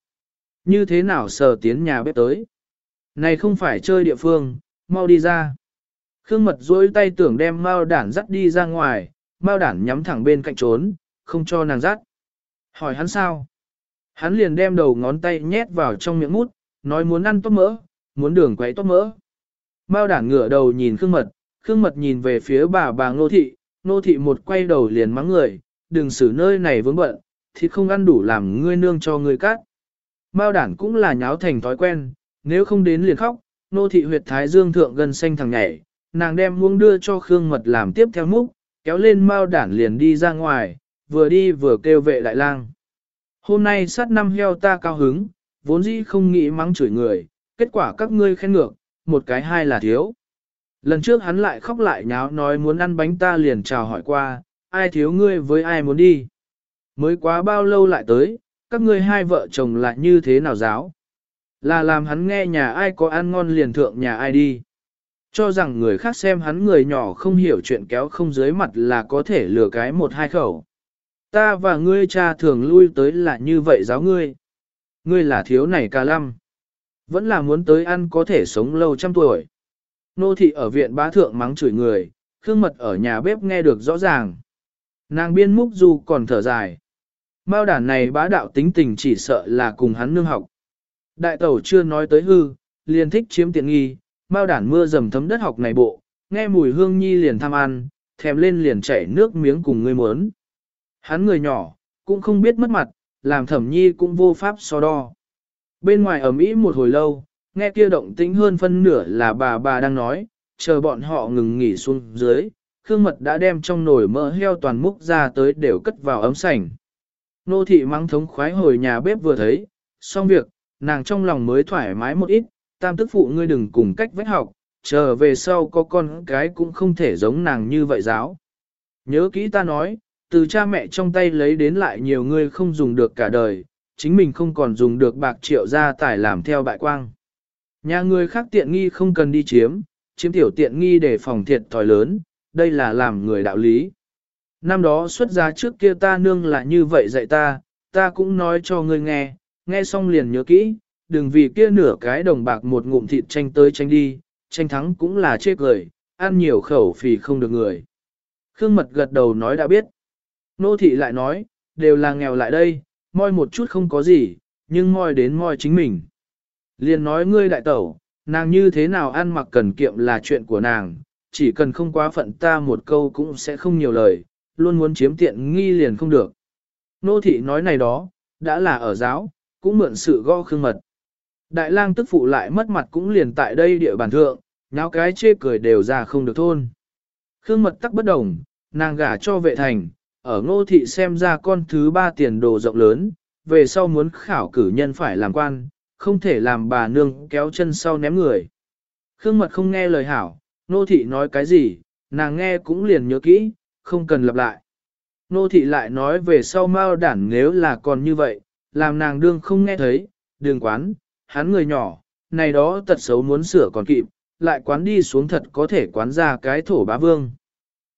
Như thế nào sờ tiến nhà bếp tới? Này không phải chơi địa phương, mau đi ra. Khương Mật duỗi tay tưởng đem mao đản dắt đi ra ngoài, mao đản nhắm thẳng bên cạnh trốn, không cho nàng dắt. Hỏi hắn sao? Hắn liền đem đầu ngón tay nhét vào trong miệng mút, nói muốn ăn tốt mỡ, muốn đường quấy tốt mỡ. Mao đảng ngửa đầu nhìn Khương Mật, Khương Mật nhìn về phía bà bà Ngô Thị, Ngô Thị một quay đầu liền mắng người, đừng xử nơi này vướng bận, thịt không ăn đủ làm ngươi nương cho ngươi cắt. Mao đản cũng là nháo thành thói quen, nếu không đến liền khóc, nô thị huyệt thái dương thượng gần xanh thằng nhảy, nàng đem muông đưa cho Khương Mật làm tiếp theo múc, kéo lên Mao đản liền đi ra ngoài, vừa đi vừa kêu vệ đại lang. Hôm nay sát năm heo ta cao hứng, vốn dĩ không nghĩ mắng chửi người, kết quả các ngươi khen ngược, một cái hai là thiếu. Lần trước hắn lại khóc lại nháo nói muốn ăn bánh ta liền chào hỏi qua, ai thiếu ngươi với ai muốn đi. Mới quá bao lâu lại tới, các ngươi hai vợ chồng lại như thế nào giáo. Là làm hắn nghe nhà ai có ăn ngon liền thượng nhà ai đi. Cho rằng người khác xem hắn người nhỏ không hiểu chuyện kéo không dưới mặt là có thể lừa cái một hai khẩu. Ta và ngươi cha thường lui tới là như vậy giáo ngươi. Ngươi là thiếu này ca lăm. Vẫn là muốn tới ăn có thể sống lâu trăm tuổi. Nô thị ở viện bá thượng mắng chửi người, Khương Mật ở nhà bếp nghe được rõ ràng. Nàng biên múc dù còn thở dài. Mao đản này bá đạo tính tình chỉ sợ là cùng hắn nương học. Đại tẩu chưa nói tới hư, liền thích chiếm tiện nghi, Mao đản mưa dầm thấm đất học này bộ, nghe mùi hương nhi liền tham ăn, thèm lên liền chảy nước miếng cùng người muốn. Hắn người nhỏ, cũng không biết mất mặt, làm thẩm nhi cũng vô pháp so đo. Bên ngoài ở Mỹ một hồi lâu, nghe kia động tĩnh hơn phân nửa là bà bà đang nói, chờ bọn họ ngừng nghỉ xuống dưới, Khương Mật đã đem trong nồi mỡ heo toàn múc ra tới đều cất vào ấm sành. Nô thị mang thống khoái hồi nhà bếp vừa thấy, xong việc, nàng trong lòng mới thoải mái một ít, tam tức phụ ngươi đừng cùng cách vách học, chờ về sau có con cái cũng không thể giống nàng như vậy giáo. Nhớ kỹ ta nói, từ cha mẹ trong tay lấy đến lại nhiều người không dùng được cả đời, chính mình không còn dùng được bạc triệu gia tài làm theo bại quang. Nhà người khác tiện nghi không cần đi chiếm, chiếm tiểu tiện nghi để phòng thiệt thòi lớn, đây là làm người đạo lý. Năm đó xuất gia trước kia ta nương là như vậy dạy ta, ta cũng nói cho ngươi nghe, nghe xong liền nhớ kỹ, đừng vì kia nửa cái đồng bạc một ngụm thịt tranh tới tranh đi, tranh thắng cũng là chê cười, ăn nhiều khẩu phì không được người. Khương Mật gật đầu nói đã biết. Nô thị lại nói, đều là nghèo lại đây, moi một chút không có gì, nhưng moi đến moi chính mình. Liền nói ngươi đại tẩu, nàng như thế nào ăn mặc cần kiệm là chuyện của nàng, chỉ cần không quá phận ta một câu cũng sẽ không nhiều lời, luôn muốn chiếm tiện nghi liền không được. Nô thị nói này đó, đã là ở giáo, cũng mượn sự go khương mật. Đại lang tức phụ lại mất mặt cũng liền tại đây địa bàn thượng, nháo cái chê cười đều ra không được thôn. Khương mật tắc bất đồng, nàng gả cho vệ thành, ở ngô thị xem ra con thứ ba tiền đồ rộng lớn, về sau muốn khảo cử nhân phải làm quan, không thể làm bà nương kéo chân sau ném người. Khương mật không nghe lời hảo, ngô thị nói cái gì, nàng nghe cũng liền nhớ kỹ, không cần lặp lại. Nô thị lại nói về sau mao đản nếu là còn như vậy, làm nàng đương không nghe thấy, đường quán, hắn người nhỏ, này đó tật xấu muốn sửa còn kịp, lại quán đi xuống thật có thể quán ra cái thổ bá vương.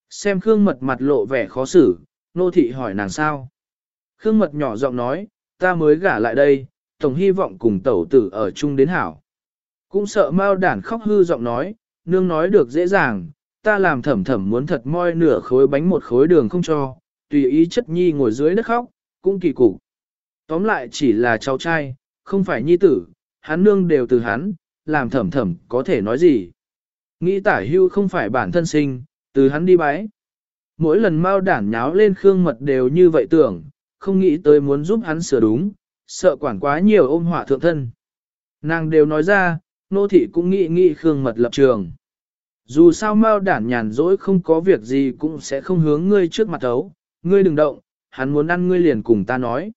Xem Khương Mật mặt lộ vẻ khó xử, nô thị hỏi nàng sao. Khương Mật nhỏ giọng nói, ta mới gả lại đây, tổng hy vọng cùng tẩu tử ở chung đến hảo. Cũng sợ Mao đản khóc hư giọng nói, nương nói được dễ dàng, ta làm thẩm thẩm muốn thật moi nửa khối bánh một khối đường không cho, tùy ý chất nhi ngồi dưới đất khóc, cũng kỳ cục. Tóm lại chỉ là cháu trai, không phải nhi tử, hắn nương đều từ hắn, làm thẩm thẩm có thể nói gì. Nghĩ tả hưu không phải bản thân sinh, từ hắn đi bái. Mỗi lần mau đản nháo lên khương mật đều như vậy tưởng, không nghĩ tới muốn giúp hắn sửa đúng, sợ quản quá nhiều ôm họa thượng thân. Nàng đều nói ra, nô thị cũng nghĩ nghĩ khương mật lập trường. Dù sao mau đản nhàn rỗi không có việc gì cũng sẽ không hướng ngươi trước mặt ấu, ngươi đừng động, hắn muốn ăn ngươi liền cùng ta nói.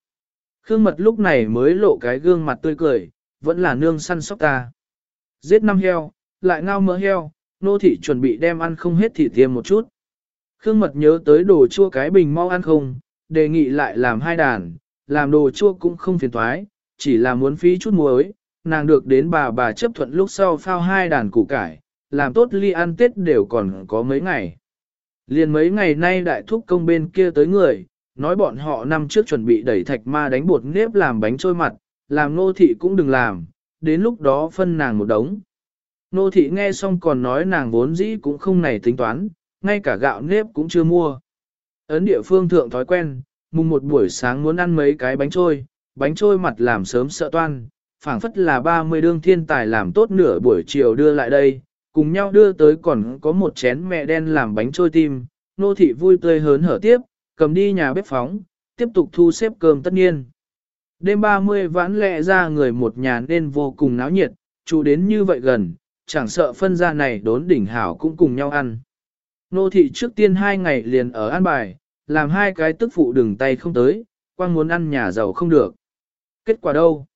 Khương mật lúc này mới lộ cái gương mặt tươi cười, vẫn là nương săn sóc ta. Giết năm heo, lại ngao mỡ heo, nô thị chuẩn bị đem ăn không hết thịt tiêm một chút. Khương mật nhớ tới đồ chua cái bình mau ăn không, đề nghị lại làm hai đàn, làm đồ chua cũng không phiền toái, chỉ là muốn phí chút muối, nàng được đến bà bà chấp thuận lúc sau phao hai đàn củ cải, làm tốt ly ăn tết đều còn có mấy ngày. Liền mấy ngày nay đại thúc công bên kia tới người, nói bọn họ năm trước chuẩn bị đẩy thạch ma đánh bột nếp làm bánh trôi mặt, làm nô thị cũng đừng làm, đến lúc đó phân nàng một đống. Nô thị nghe xong còn nói nàng vốn dĩ cũng không này tính toán, ngay cả gạo nếp cũng chưa mua. Ấn địa phương thượng thói quen, mùng một buổi sáng muốn ăn mấy cái bánh trôi, bánh trôi mặt làm sớm sợ toan, phảng phất là 30 đương thiên tài làm tốt nửa buổi chiều đưa lại đây, cùng nhau đưa tới còn có một chén mẹ đen làm bánh trôi tim, nô thị vui tươi hớn hở tiếp, cầm đi nhà bếp phóng, tiếp tục thu xếp cơm tất nhiên. Đêm 30 vãn lẹ ra người một nhà nên vô cùng náo nhiệt, chủ đến như vậy gần, chẳng sợ phân gia này đốn đỉnh hảo cũng cùng nhau ăn. Nô thị trước tiên hai ngày liền ở an bài, làm hai cái tức phụ đừng tay không tới, quang muốn ăn nhà giàu không được. Kết quả đâu?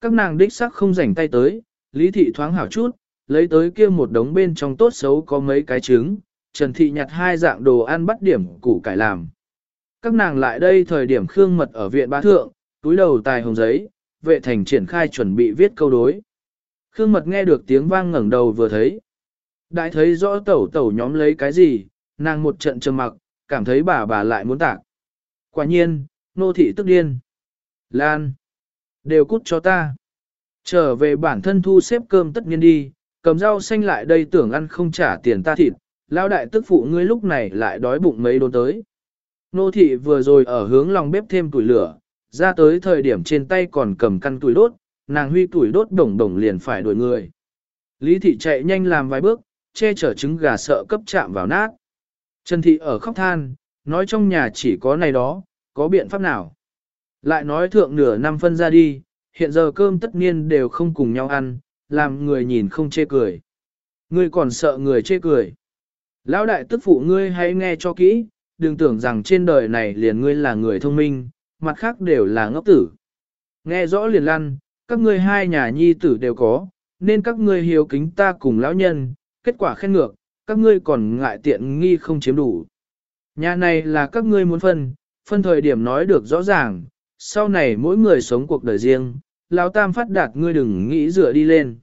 Các nàng đích sắc không rảnh tay tới, lý thị thoáng hảo chút, lấy tới kia một đống bên trong tốt xấu có mấy cái trứng, Trần Thị nhặt hai dạng đồ ăn bắt điểm củ cải làm. Các nàng lại đây thời điểm khương mật ở viện bá thượng, túi đầu tài hồng giấy, vệ thành triển khai chuẩn bị viết câu đối. Khương mật nghe được tiếng vang ngẩng đầu vừa thấy. Đại thấy rõ tẩu tẩu nhóm lấy cái gì, nàng một trận trầm mặc, cảm thấy bà bà lại muốn tạc. Quả nhiên, nô thị tức điên. Lan! Đều cút cho ta. Trở về bản thân thu xếp cơm tất nhiên đi, cầm rau xanh lại đây tưởng ăn không trả tiền ta thịt, lao đại tức phụ ngươi lúc này lại đói bụng mấy đốn tới. Nô thị vừa rồi ở hướng lòng bếp thêm tuổi lửa, ra tới thời điểm trên tay còn cầm căn tuổi đốt, nàng huy tuổi đốt đồng đồng liền phải đuổi người. Lý thị chạy nhanh làm vài bước, che chở trứng gà sợ cấp chạm vào nát. Trần thị ở khóc than, nói trong nhà chỉ có này đó, có biện pháp nào. Lại nói thượng nửa năm phân ra đi, hiện giờ cơm tất nhiên đều không cùng nhau ăn, làm người nhìn không chê cười. Ngươi còn sợ người chê cười. Lão đại tức phụ ngươi hãy nghe cho kỹ, đừng tưởng rằng trên đời này liền ngươi là người thông minh, mặt khác đều là ngốc tử. Nghe rõ liền lăn, các ngươi hai nhà nhi tử đều có, nên các ngươi hiếu kính ta cùng lão nhân, kết quả khen ngược, các ngươi còn ngại tiện nghi không chiếm đủ. Nhà này là các ngươi muốn phân, phân thời điểm nói được rõ ràng, sau này mỗi người sống cuộc đời riêng, lão tam phát đạt ngươi đừng nghĩ dựa đi lên.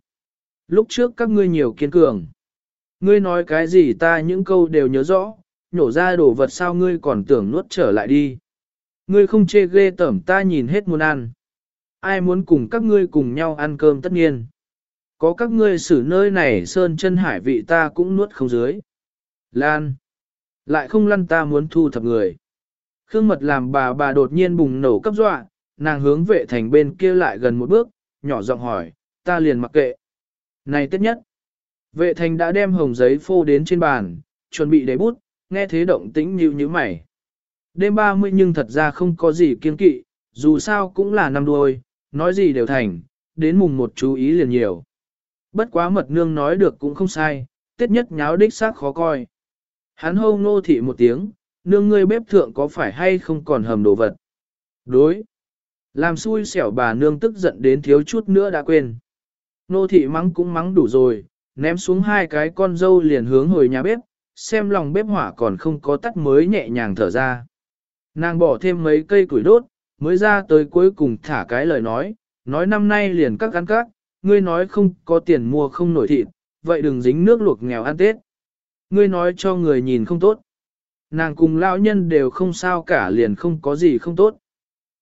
Lúc trước các ngươi nhiều kiên cường. Ngươi nói cái gì ta những câu đều nhớ rõ, nhổ ra đồ vật sao ngươi còn tưởng nuốt trở lại đi. Ngươi không chê ghê tẩm ta nhìn hết muốn ăn. Ai muốn cùng các ngươi cùng nhau ăn cơm tất nhiên. Có các ngươi xử nơi này sơn chân hải vị ta cũng nuốt không dưới. Lan. Lại không lăn ta muốn thu thập người. Khương mật làm bà bà đột nhiên bùng nổ cấp dọa, nàng hướng vệ thành bên kia lại gần một bước, nhỏ giọng hỏi, ta liền mặc kệ. Này tất nhất. Vệ thành đã đem hồng giấy phô đến trên bàn, chuẩn bị để bút, nghe thế động tĩnh như như mày. Đêm 30 nhưng thật ra không có gì kiên kỵ, dù sao cũng là năm đuôi, nói gì đều thành, đến mùng một chú ý liền nhiều. Bất quá mật nương nói được cũng không sai, tiết nhất nháo đích xác khó coi. Hắn hô ngô thị một tiếng, nương ngươi bếp thượng có phải hay không còn hầm đồ vật. Đối. Làm xui xẻo bà nương tức giận đến thiếu chút nữa đã quên. Nô thị mắng cũng mắng đủ rồi, ném xuống hai cái con dâu liền hướng hồi nhà bếp, xem lòng bếp hỏa còn không có tắt mới nhẹ nhàng thở ra. Nàng bỏ thêm mấy cây củi đốt, mới ra tới cuối cùng thả cái lời nói, nói năm nay liền các ăn các, ngươi nói không có tiền mua không nổi thịt, vậy đừng dính nước luộc nghèo ăn Tết. Ngươi nói cho người nhìn không tốt. Nàng cùng lão nhân đều không sao cả liền không có gì không tốt.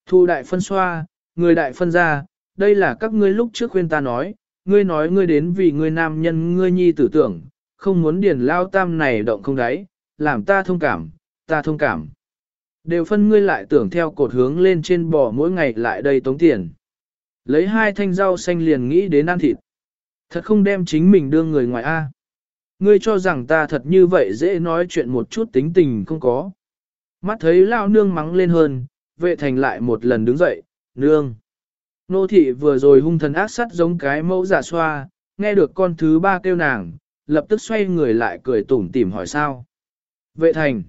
Thu đại phân xoa, người đại phân ra, đây là các ngươi lúc trước khuyên ta nói, ngươi nói ngươi đến vì ngươi nam nhân ngươi nhi tử tưởng, không muốn điền lao tam này động không đáy, làm ta thông cảm, ta thông cảm. Đều phân ngươi lại tưởng theo cột hướng lên trên bò mỗi ngày lại đây tống tiền. Lấy hai thanh rau xanh liền nghĩ đến ăn thịt. Thật không đem chính mình đưa người ngoài A. Ngươi cho rằng ta thật như vậy dễ nói chuyện một chút tính tình không có. Mắt thấy lao nương mắng lên hơn, vệ thành lại một lần đứng dậy, nương. Nô thị vừa rồi hung thần ác sắt giống cái mẫu giả xoa, nghe được con thứ ba kêu nàng, lập tức xoay người lại cười tủm tỉm hỏi sao. Vệ thành,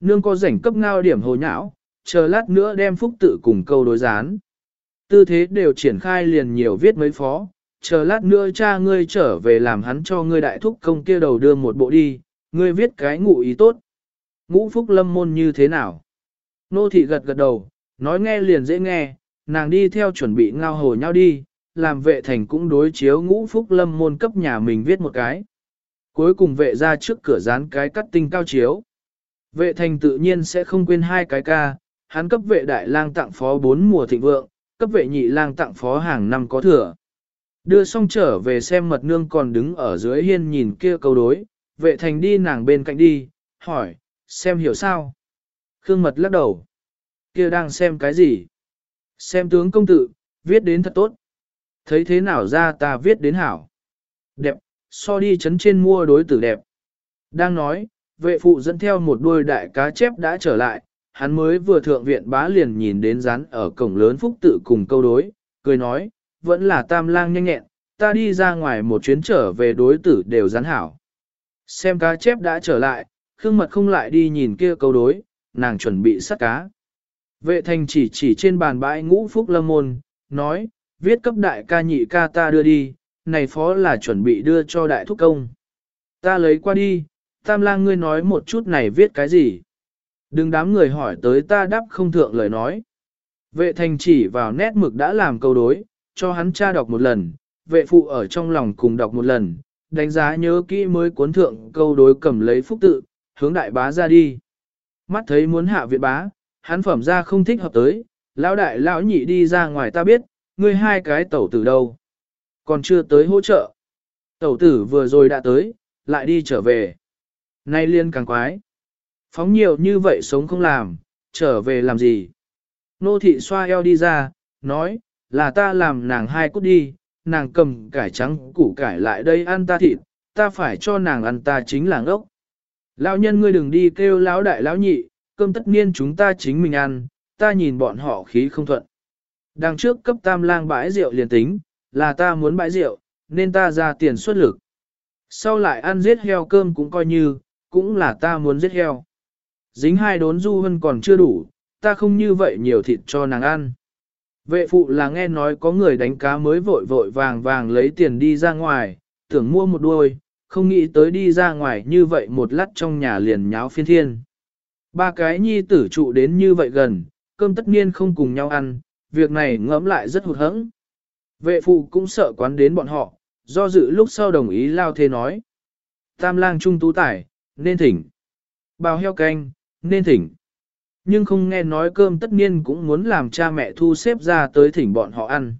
nương có rảnh cấp ngao điểm hồ nhão, chờ lát nữa đem phúc tự cùng câu đối gián. Tư thế đều triển khai liền nhiều viết mấy phó, chờ lát nữa cha ngươi trở về làm hắn cho ngươi đại thúc công kia đầu đưa một bộ đi, ngươi viết cái ngụ ý tốt. Ngũ phúc lâm môn như thế nào? Nô thị gật gật đầu, nói nghe liền dễ nghe, nàng đi theo chuẩn bị ngao hồ nhau đi, làm vệ thành cũng đối chiếu ngũ phúc lâm môn cấp nhà mình viết một cái. Cuối cùng vệ ra trước cửa dán cái cắt tinh cao chiếu. Vệ thành tự nhiên sẽ không quên hai cái ca, hắn cấp vệ đại lang tặng phó bốn mùa thịnh vượng, cấp vệ nhị lang tặng phó hàng năm có thừa. Đưa xong trở về xem mật nương còn đứng ở dưới hiên nhìn kia câu đối, vệ thành đi nàng bên cạnh đi, hỏi, xem hiểu sao? Khương mật lắc đầu. Kia đang xem cái gì? Xem tướng công tử, viết đến thật tốt. Thấy thế nào ra ta viết đến hảo. Đẹp, so đi chấn trên mua đối tử đẹp. Đang nói, vệ phụ dẫn theo một đôi đại cá chép đã trở lại, hắn mới vừa thượng viện bá liền nhìn đến rán ở cổng lớn phúc tự cùng câu đối, cười nói, vẫn là tam lang nhanh nhẹn, ta đi ra ngoài một chuyến trở về đối tử đều rán hảo. Xem cá chép đã trở lại, Khương Mật không lại đi nhìn kia câu đối, nàng chuẩn bị sắt cá. Vệ thành chỉ chỉ trên bàn bãi ngũ phúc lâm môn, nói, viết cấp đại ca nhị ca ta đưa đi, này phó là chuẩn bị đưa cho đại thúc công. Ta lấy qua đi, tam lang ngươi nói một chút này viết cái gì. Đừng đám người hỏi tới ta đáp không thượng lời nói. Vệ thành chỉ vào nét mực đã làm câu đối, cho hắn cha đọc một lần, vệ phụ ở trong lòng cùng đọc một lần, đánh giá nhớ kỹ mới cuốn thượng câu đối cầm lấy phúc tự, hướng đại bá ra đi. Mắt thấy muốn hạ viện bá, hắn phẩm ra không thích hợp tới, lão đại lão nhị đi ra ngoài ta biết, ngươi hai cái tẩu tử đâu. Còn chưa tới hỗ trợ. Tẩu tử vừa rồi đã tới, lại đi trở về. Nay liên càng quái. Phóng nhiều như vậy sống không làm, trở về làm gì. Nô thị xoa eo đi ra, nói, là ta làm nàng hai cút đi, nàng cầm cải trắng củ cải lại đây ăn ta thịt, ta phải cho nàng ăn ta chính là ngốc. Lão nhân ngươi đừng đi kêu lão đại lão nhị, cơm tất niên chúng ta chính mình ăn, ta nhìn bọn họ khí không thuận. Đằng trước cấp tam lang bãi rượu liền tính, là ta muốn bãi rượu, nên ta ra tiền xuất lực. Sau lại ăn giết heo cơm cũng coi như, cũng là ta muốn giết heo. Dính hai đốn du hân còn chưa đủ, ta không như vậy nhiều thịt cho nàng ăn. Vệ phụ là nghe nói có người đánh cá mới vội vội vàng vàng lấy tiền đi ra ngoài, tưởng mua một đuôi, không nghĩ tới đi ra ngoài như vậy một lát trong nhà liền nháo phiên thiên. Ba cái nhi tử trụ đến như vậy gần, cơm tất nhiên không cùng nhau ăn, việc này ngẫm lại rất hụt hẫng. Vệ phụ cũng sợ quán đến bọn họ, do dự lúc sau đồng ý lao thế nói. Tam lang trung tú tải, nên thỉnh. Bào heo canh, nên thỉnh. Nhưng không nghe nói cơm tất nhiên cũng muốn làm cha mẹ thu xếp ra tới thỉnh bọn họ ăn.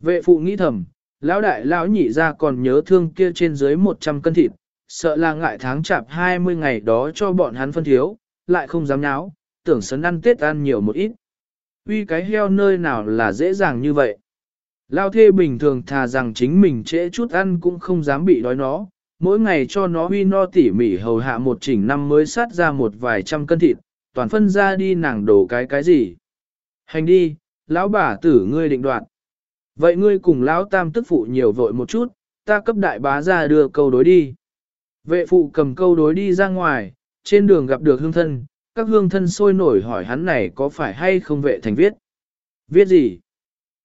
Vệ phụ nghĩ thầm, lão đại lão nhị ra còn nhớ thương kia trên dưới 100 cân thịt, sợ là ngại tháng chạp 20 ngày đó cho bọn hắn phân thiếu, lại không dám nháo, tưởng sấn ăn tết ăn nhiều một ít. Uy cái heo nơi nào là dễ dàng như vậy. Lao thê bình thường thà rằng chính mình trễ chút ăn cũng không dám bị đói nó, mỗi ngày cho nó huy no tỉ mỉ hầu hạ một chỉnh năm mới sát ra một vài trăm cân thịt, toàn phân ra đi nàng đổ cái cái gì. Hành đi, lão bà tử ngươi định đoạt. Vậy ngươi cùng lão tam tức phụ nhiều vội một chút, ta cấp đại bá ra đưa câu đối đi. Vệ phụ cầm câu đối đi ra ngoài, trên đường gặp được hương thân, các hương thân sôi nổi hỏi hắn này có phải hay không vệ thành viết. Viết gì?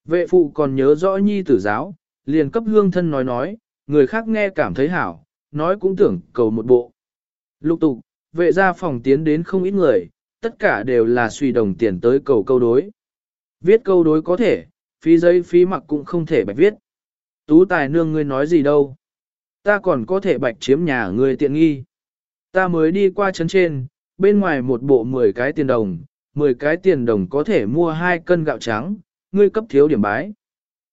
Vệ phụ còn nhớ rõ nhi tử giáo, liền cấp hương thân nói nói, người khác nghe cảm thấy hảo, nói cũng tưởng cầu một bộ. Lục tục, vệ ra phòng tiến đến không ít người, tất cả đều là suy đồng tiền tới cầu câu đối. Viết câu đối có thể, phí giấy phí mặc cũng không thể bạch viết. Tú tài nương ngươi nói gì đâu. Ta còn có thể bạch chiếm nhà ngươi tiện nghi. Ta mới đi qua chấn trên, bên ngoài một bộ 10 cái tiền đồng, 10 cái tiền đồng có thể mua 2 cân gạo trắng, ngươi cấp thiếu điểm bái.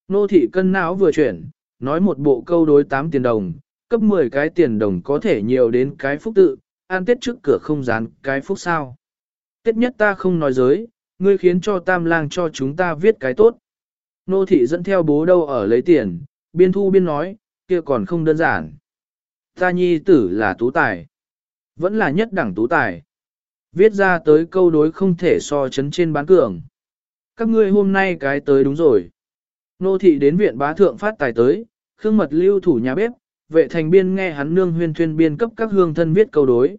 Nô thị cân não vừa chuyển, nói một bộ câu đối 8 tiền đồng, cấp 10 cái tiền đồng có thể nhiều đến cái phúc tự, an tết trước cửa không dán cái phúc sao. Tết nhất ta không nói giới, ngươi khiến cho tam lang cho chúng ta viết cái tốt. Nô thị dẫn theo bố đâu ở lấy tiền, biên thu biên nói, kia còn không đơn giản. Ta nhi tử là tú tài. Vẫn là nhất đẳng tú tài. Viết ra tới câu đối không thể so chấn trên bán cường. Các ngươi hôm nay cái tới đúng rồi. Nô thị đến viện bá thượng phát tài tới, khương mật lưu thủ nhà bếp, vệ thành biên nghe hắn nương huyên thuyên biên cấp các hương thân viết câu đối.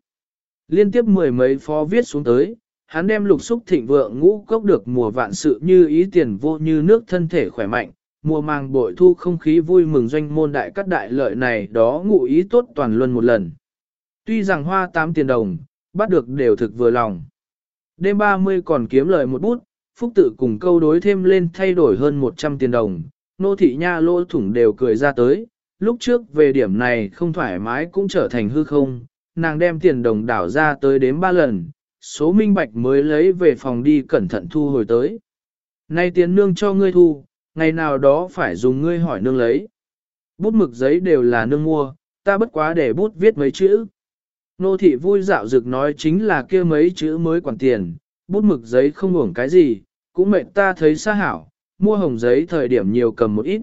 Liên tiếp mười mấy phó viết xuống tới, hắn đem lục xúc thịnh vượng ngũ cốc được mùa vạn sự như ý tiền vô như nước thân thể khỏe mạnh, mùa mang bội thu không khí vui mừng doanh môn đại cắt đại lợi này đó ngụ ý tốt toàn luân một lần. Tuy rằng hoa tám tiền đồng, bắt được đều thực vừa lòng. Đêm 30 còn kiếm lời một bút, phúc tự cùng câu đối thêm lên thay đổi hơn 100 tiền đồng, nô thị nha lô thủng đều cười ra tới, lúc trước về điểm này không thoải mái cũng trở thành hư không, nàng đem tiền đồng đảo ra tới đếm ba lần, số minh bạch mới lấy về phòng đi cẩn thận thu hồi tới. Nay tiền nương cho ngươi thu, ngày nào đó phải dùng ngươi hỏi nương lấy. Bút mực giấy đều là nương mua, ta bất quá để bút viết mấy chữ. Nô thị vui dạo dực nói chính là kia mấy chữ mới quản tiền, bút mực giấy không uổng cái gì, cũng mệt ta thấy xa hảo, mua hồng giấy thời điểm nhiều cầm một ít.